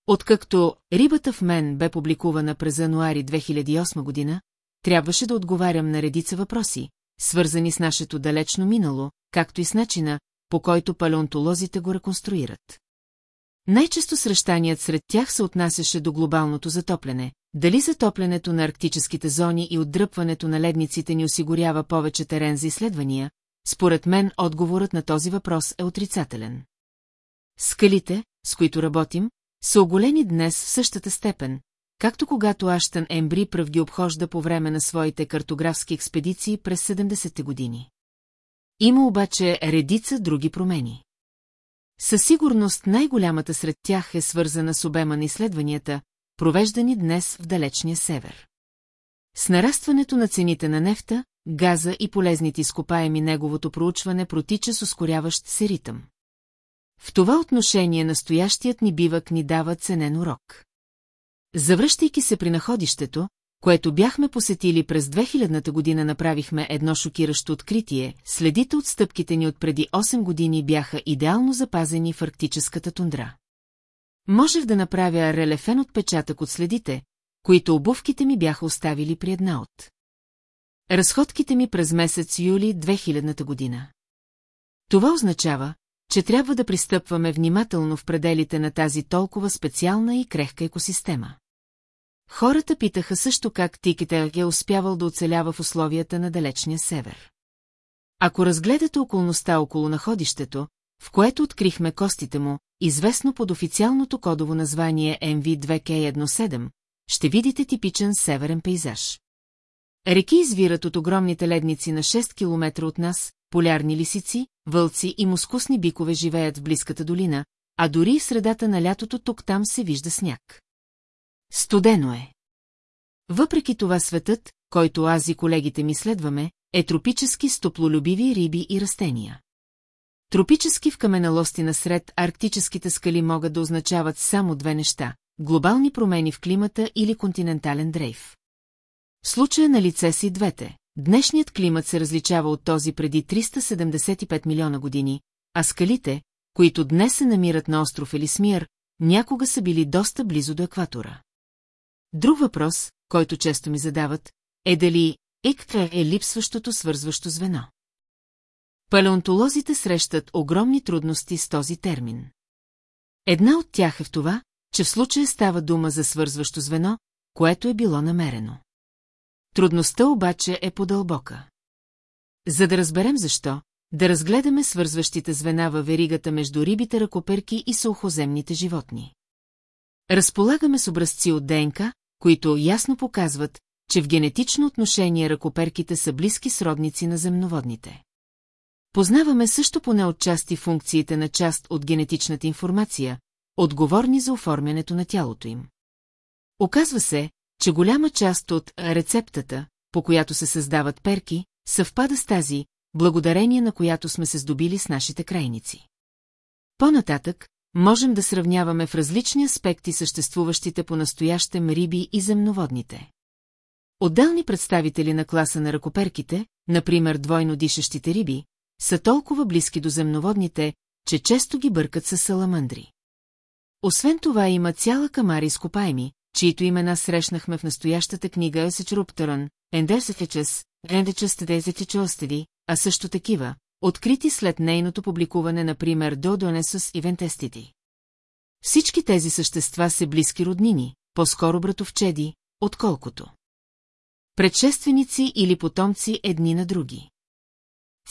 Откакто «Рибата в мен» бе публикувана през януари 2008 година, трябваше да отговарям на редица въпроси, свързани с нашето далечно минало, както и с начина, по който палеонтолозите го реконструират. Най-често срещаният сред тях се отнасяше до глобалното затопляне, дали затоплянето на арктическите зони и отдръпването на ледниците ни осигурява повече терен за изследвания, според мен отговорът на този въпрос е отрицателен. Скалите, с които работим, са оголени днес в същата степен, както когато Аштън Ембри пръв ги обхожда по време на своите картографски експедиции през 70-те години. Има обаче редица други промени. Със сигурност най-голямата сред тях е свързана с обема на изследванията, провеждани днес в далечния север. С нарастването на цените на нефта, газа и полезните изкопаеми неговото проучване протича с ускоряващ се ритъм. В това отношение настоящият ни бивък ни дава ценен урок. Завръщайки се при находището, което бяхме посетили през 2000-та година направихме едно шокиращо откритие, следите от стъпките ни от преди 8 години бяха идеално запазени в арктическата тундра. Можех да направя релефен отпечатък от следите, които обувките ми бяха оставили при една от. Разходките ми през месец юли 2000 година. Това означава, че трябва да пристъпваме внимателно в пределите на тази толкова специална и крехка екосистема. Хората питаха също как Тиките е успявал да оцелява в условията на далечния север. Ако разгледате околността около находището, в което открихме костите му, известно под официалното кодово название MV2K17, ще видите типичен северен пейзаж. Реки извират от огромните ледници на 6 км от нас, полярни лисици, вълци и мускусни бикове живеят в близката долина, а дори в средата на лятото тук-там се вижда сняг. Студено е. Въпреки това светът, който аз и колегите ми следваме, е тропически с топлолюбиви риби и растения. Тропически в каменелости насред арктическите скали могат да означават само две неща – глобални промени в климата или континентален дрейф. В случая на лице си двете. Днешният климат се различава от този преди 375 милиона години, а скалите, които днес се намират на остров Елисмир, някога са били доста близо до екватора. Друг въпрос, който често ми задават, е дали ИКТРА е липсващото свързващо звено. Палеонтолозите срещат огромни трудности с този термин. Една от тях е в това, че в случая става дума за свързващо звено, което е било намерено. Трудността обаче е подълбока. За да разберем защо, да разгледаме свързващите звена във веригата между рибите ръкоперки и сухоземните животни. Разполагаме с образци от ДНК, които ясно показват, че в генетично отношение ръкоперките са близки сродници на земноводните. Познаваме също поне отчасти функциите на част от генетичната информация, отговорни за оформянето на тялото им. Оказва се, че голяма част от рецептата, по която се създават перки, съвпада с тази, благодарение на която сме се здобили с нашите крайници. По-нататък, можем да сравняваме в различни аспекти съществуващите по настоящем риби и земноводните. Отделни представители на класа на ръкоперките, например двойно дишащите риби, са толкова близки до земноводните, че често ги бъркат с саламандри. Освен това има цяла камара изкопаеми, чието имена срещнахме в настоящата книга Есечруптерон, Ендерсефечес, Ендечес Тедезетичостеди, а също такива, открити след нейното публикуване, например, до Донесус и Вентестити. Всички тези същества са близки роднини, по-скоро братовчеди, отколкото. Предшественици или потомци едни на други.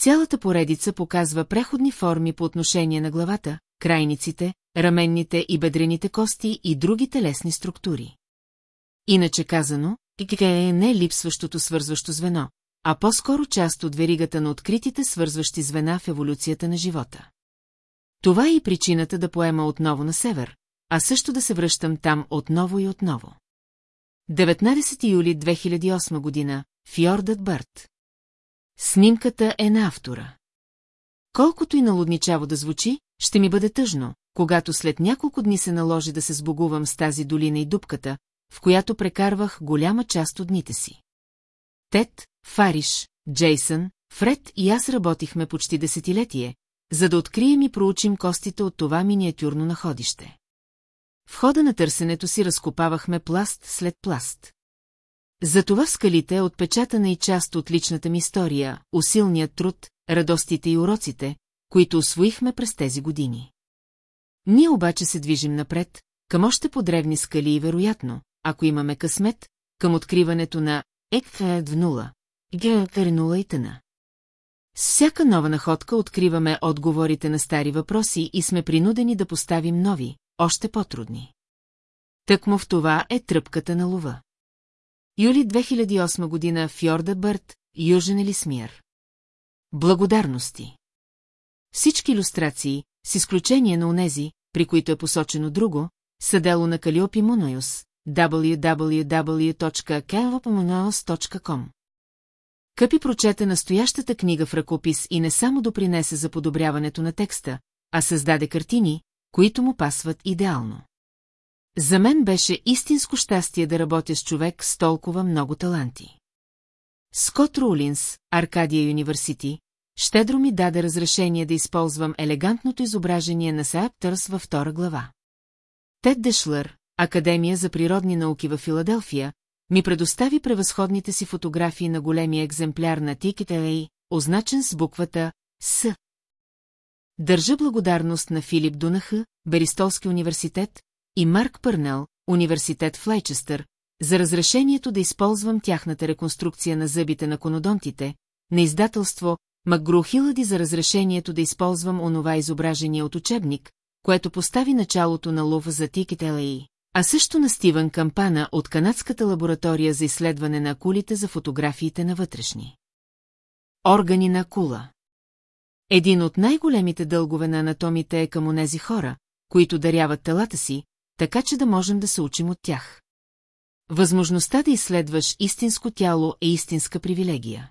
Цялата поредица показва преходни форми по отношение на главата, крайниците, раменните и бедрените кости и други телесни структури. Иначе казано, ИКК е не липсващото свързващо звено, а по-скоро част от веригата на откритите свързващи звена в еволюцията на живота. Това е и причината да поема отново на север, а също да се връщам там отново и отново. 19 юли 2008 година, Фьордът Бърт. Снимката е на автора. Колкото и налудничаво да звучи, ще ми бъде тъжно, когато след няколко дни се наложи да се сбогувам с тази долина и дупката, в която прекарвах голяма част от дните си. Тед, Фариш, Джейсън, Фред и аз работихме почти десетилетие, за да открием и проучим костите от това миниатюрно находище. В хода на търсенето си разкопавахме пласт след пласт. Затова в скалите е отпечатана и част от личната ми история, усилният труд, радостите и уроците, които освоихме през тези години. Ние обаче се движим напред, към още подревни скали и вероятно, ако имаме късмет, към откриването на Екфед в нула, Геокър нула и тъна. С всяка нова находка откриваме отговорите на стари въпроси и сме принудени да поставим нови, още по-трудни. Тъкмо в това е тръпката на лова. Юли 2008 година Фьорда Бърт, Южен Елисмир. Благодарности. Всички иллюстрации, с изключение на онези, при които е посочено друго, са дело на Калиопи Муноюс, www.calopmonoyos.com. Къпи прочете настоящата книга в ръкопис и не само допринесе за подобряването на текста, а създаде картини, които му пасват идеално. За мен беше истинско щастие да работя с човек с толкова много таланти. Скот Рулинс, Аркадия Юниверсити, щедро ми даде разрешение да използвам елегантното изображение на Сеаптърс във втора глава. Тед Дешлър, Академия за природни науки в Филаделфия, ми предостави превъзходните си фотографии на големия екземпляр на Тикетелей, означен с буквата С. Държа благодарност на Филип Дунаха, Беристолски университет, и Марк Пърнел, университет в Лайчестър, за разрешението да използвам тяхната реконструкция на зъбите на конодонтите, на издателство Макгру Хилади за разрешението да използвам онова изображение от учебник, което постави началото на лов за Тикетелей, а също на Стивън Кампана от Канадската лаборатория за изследване на акулите за фотографиите на вътрешни. Органи на акула Един от най-големите дългове на анатомите е към онези хора, които даряват телата си, така че да можем да се учим от тях. Възможността да изследваш истинско тяло е истинска привилегия.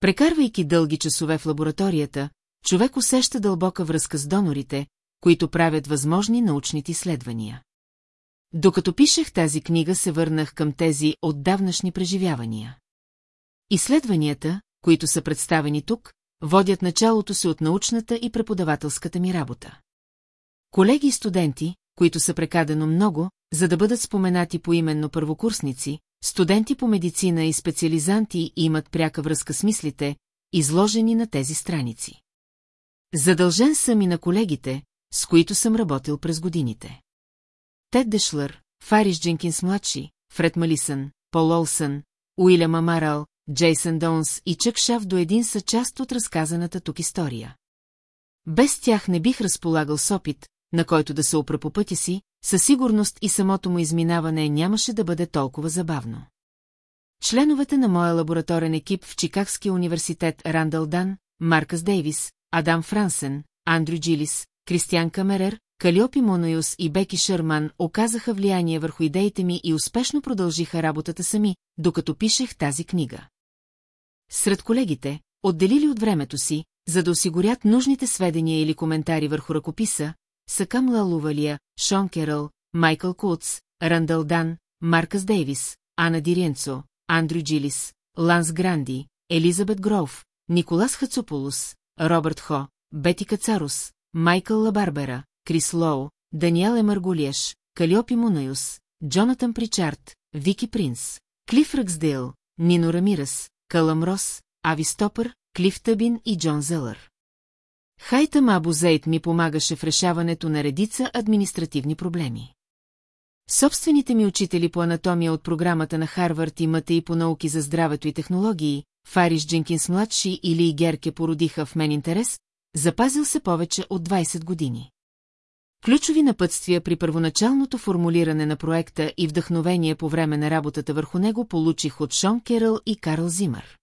Прекарвайки дълги часове в лабораторията, човек усеща дълбока връзка с донорите, които правят възможни научните изследвания. Докато пишех тази книга, се върнах към тези отдавнашни преживявания. Изследванията, които са представени тук, водят началото си от научната и преподавателската ми работа. Колеги и студенти, които са прекадено много, за да бъдат споменати поименно първокурсници, студенти по медицина и специализанти имат пряка връзка с мислите, изложени на тези страници. Задължен съм и на колегите, с които съм работил през годините. Тед Дешлър, Фариш Джинкинс младши, Фред Малисън, Пол Олсън, Уилям Амарал, Джейсън Донс и Чък Шаф до един са част от разказаната тук история. Без тях не бих разполагал с опит, на който да се опра по пътя си, със сигурност и самото му изминаване нямаше да бъде толкова забавно. Членовете на моя лабораторен екип в Чикагския университет Рандъл Дан, Маркъс Дейвис, Адам Франсен, Андрю Джилис, Кристиан Камерер, Калиопи Моноюс и Беки Шърман оказаха влияние върху идеите ми и успешно продължиха работата сами, докато пишех тази книга. Сред колегите, отделили от времето си, за да осигурят нужните сведения или коментари върху ръкописа, са Камла Лувалия, Шон Керъл, Майкъл Куц, Рандъл Дан, Маркъс Дейвис, Ана Диренцо, Андрю Джилис, Ланс Гранди, Елизабет Гроув, Николас Хацуполус, Робърт Хо, Бети Кацарус, Майкъл Лабарбера, Крис Лоу, Даниел Емарголиеш, Калиопи Мунаюс, Джонатан Причард, Вики Принс, Клиф Ръксдейл, Нино Рамирас, Калам Рос, Ави Стопър, Клиф Тъбин и Джон Зелър. Хайтам Абу Зейт ми помагаше в решаването на редица административни проблеми. Собствените ми учители по анатомия от програмата на Харвард и Мата и по науки за здравето и технологии, Фариш Джинкинс младши или Герке породиха в мен интерес, запазил се повече от 20 години. Ключови напътствия при първоначалното формулиране на проекта и вдъхновение по време на работата върху него получих от Шон Керъл и Карл Зимър.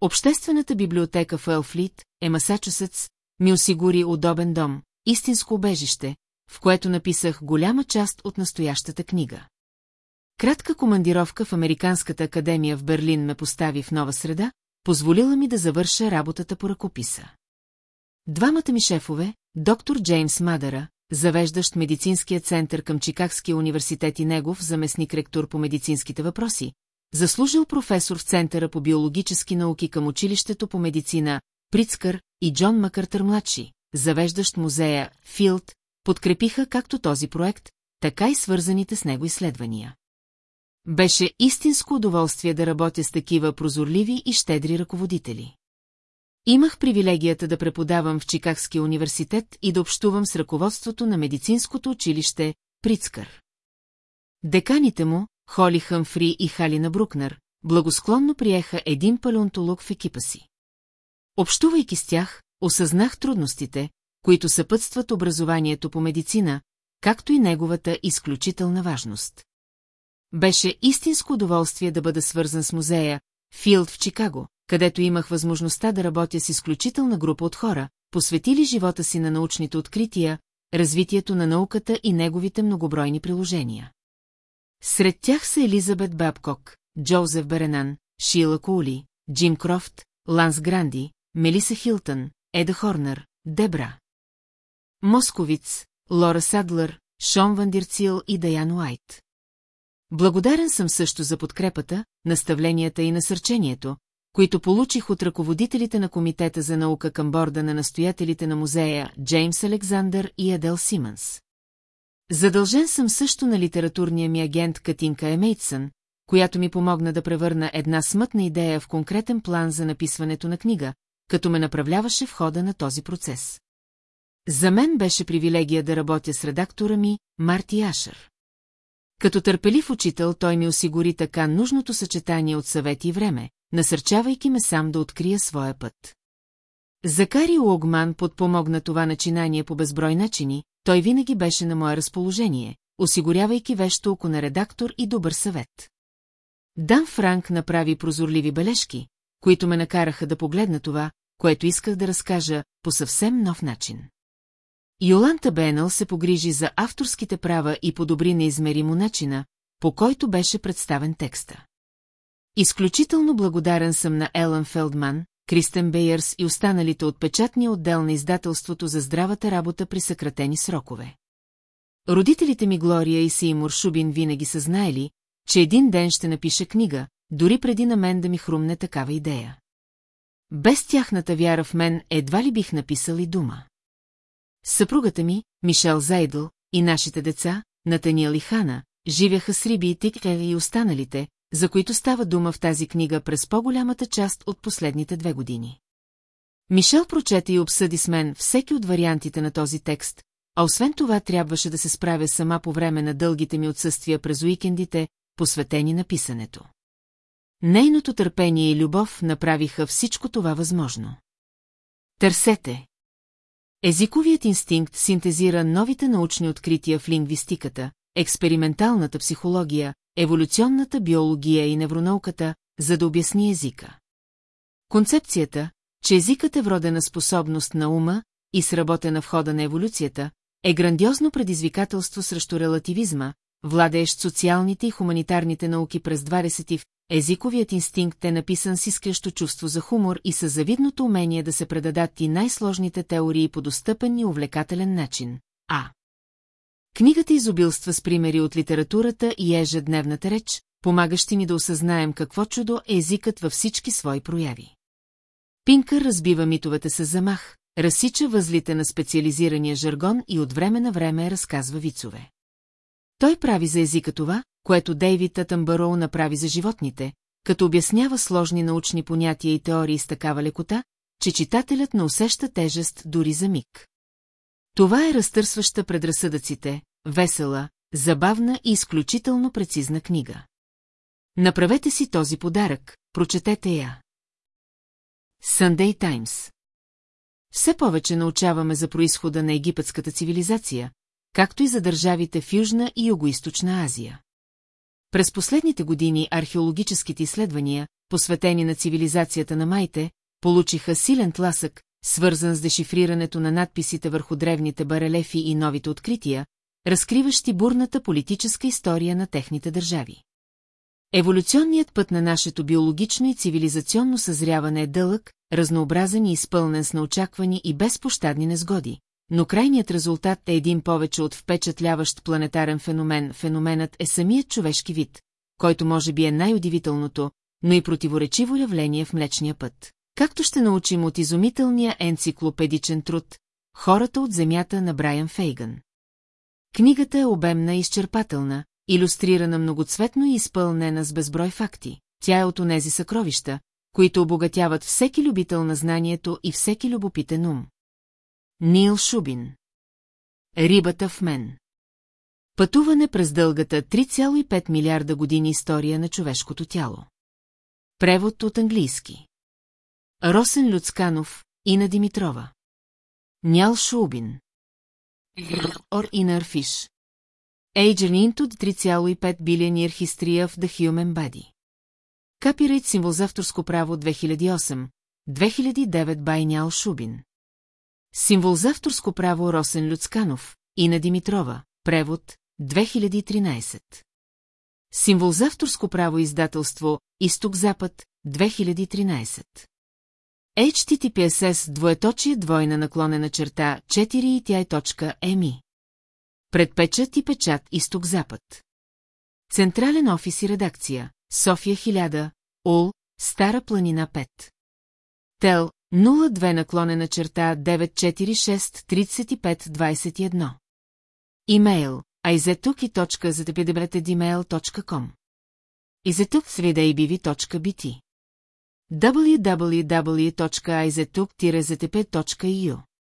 Обществената библиотека в Елфлит, е Масачусетс, ми осигури удобен дом, истинско убежище, в което написах голяма част от настоящата книга. Кратка командировка в Американската академия в Берлин ме постави в нова среда, позволила ми да завърша работата по ръкописа. Двамата ми шефове, доктор Джеймс Мадъра, завеждащ медицинския център към Чикагския университет и негов заместник-ректор по медицинските въпроси, заслужил професор в Центъра по биологически науки към училището по медицина Прицкър и Джон Макъртър младши, завеждащ музея Филд, подкрепиха както този проект, така и свързаните с него изследвания. Беше истинско удоволствие да работя с такива прозорливи и щедри ръководители. Имах привилегията да преподавам в Чикагския университет и да общувам с ръководството на медицинското училище Прицкър. Деканите му, Холи Хъмфри и Халина Брукнер, благосклонно приеха един палеонтолог в екипа си. Общувайки с тях, осъзнах трудностите, които съпътстват образованието по медицина, както и неговата изключителна важност. Беше истинско удоволствие да бъда свързан с музея Филд в Чикаго, където имах възможността да работя с изключителна група от хора, посветили живота си на научните открития, развитието на науката и неговите многобройни приложения. Сред тях са Елизабет Бабкок, Джозеф Беренан, Шила Кули, Джим Крофт, Ланс Гранди, Мелиса Хилтън, Еда Хорнер, Дебра. Московиц, Лора Садлър, Шон Вандирцил и Даян Уайт. Благодарен съм също за подкрепата, наставленията и насърчението, които получих от ръководителите на Комитета за наука към борда на настоятелите на музея Джеймс Александър и Адел Симънс. Задължен съм също на литературния ми агент Катинка Емейтсън, която ми помогна да превърна една смътна идея в конкретен план за написването на книга, като ме направляваше в хода на този процес. За мен беше привилегия да работя с редактора ми, Марти Ашър. Като търпелив учител той ми осигури така нужното съчетание от съвети и време, насърчавайки ме сам да открия своя път. Закари Уогман подпомогна това начинание по безброй начини, той винаги беше на мое разположение, осигурявайки вещо око на редактор и добър съвет. Дан Франк направи прозорливи бележки, които ме накараха да погледна това, което исках да разкажа по съвсем нов начин. Йоланта Бенъл се погрижи за авторските права и подобри неизмеримо начина, по който беше представен текста. Изключително благодарен съм на Елън Фелдман, Кристен Бейърс и останалите от печатния отдел на издателството за здравата работа при съкратени срокове. Родителите ми Глория и Сеймур Шубин винаги са знаели, че един ден ще напиша книга, дори преди на мен да ми хрумне такава идея. Без тяхната вяра в мен едва ли бих написал и дума. Съпругата ми, Мишел Зайдл, и нашите деца, Натаниел и Хана, живяха с Риби и Тикля и останалите, за които става дума в тази книга през по-голямата част от последните две години. Мишел прочете и обсъди с мен всеки от вариантите на този текст, а освен това трябваше да се справя сама по време на дългите ми отсъствия през уикендите, посветени на писането. Нейното търпение и любов направиха всичко това възможно. Търсете. Езиковият инстинкт синтезира новите научни открития в лингвистиката, експерименталната психология, еволюционната биология и невронауката, за да обясни езика. Концепцията, че езикът е вродена способност на ума и сработена в хода на еволюцията, е грандиозно предизвикателство срещу релативизма, владеещ социалните и хуманитарните науки през 20 в езиковият инстинкт е написан с искрещо чувство за хумор и с завидното умение да се предадат и най-сложните теории по достъпен и увлекателен начин. А. Книгата изобилства с примери от литературата и ежедневната реч, помагащи ни да осъзнаем какво чудо е езикът във всички свои прояви. Пинкър разбива митовете с замах, разсича възлите на специализирания жаргон и от време на време разказва вицове. Той прави за езика това, което Дейвид Татъмбароу направи за животните, като обяснява сложни научни понятия и теории с такава лекота, че читателят не усеща тежест дори за миг. Това е разтърсваща предразсъдъците, весела, забавна и изключително прецизна книга. Направете си този подарък, прочетете я. Sunday Times Все повече научаваме за происхода на египетската цивилизация, както и за държавите в Южна и Югоизточна Азия. През последните години археологическите изследвания, посветени на цивилизацията на майте, получиха силен тласък, свързан с дешифрирането на надписите върху древните барелефи и новите открития, разкриващи бурната политическа история на техните държави. Еволюционният път на нашето биологично и цивилизационно съзряване е дълъг, разнообразен и изпълнен с неочаквани и безпощадни незгоди, но крайният резултат е един повече от впечатляващ планетарен феномен. Феноменът е самият човешки вид, който може би е най-удивителното, но и противоречиво явление в Млечния път. Както ще научим от изумителния енциклопедичен труд «Хората от земята» на Брайан Фейган. Книгата е обемна и изчерпателна, иллюстрирана многоцветно и изпълнена с безброй факти. Тя е от онези съкровища, които обогатяват всеки любител на знанието и всеки любопитен ум. Нил Шубин Рибата в мен Пътуване през дългата 3,5 милиарда години история на човешкото тяло. Превод от английски Росен Люцканов, Ина Димитрова. Нял Шубин. Or Inner Fish. Age into 3,5 billion year history of the human body. Капирайт символ за авторско право 2008, 2009 бай Нял Шубин. Символ за авторско право Росен Люцканов, Ина Димитрова, превод, 2013. Символ за авторско право издателство Изток-Запад, 2013. HTTPSS двоеточие двойна наклонена черта 4 Предпечат и печат Изток-Запад. Централен офис и редакция София 1000, УЛ, Стара планина 5. Тел 02 наклонена черта 946 3521. Имейл aizetuki.zatepidebretedemail.com izetuk.svidabv.bt www.aizetuk-ztp.eu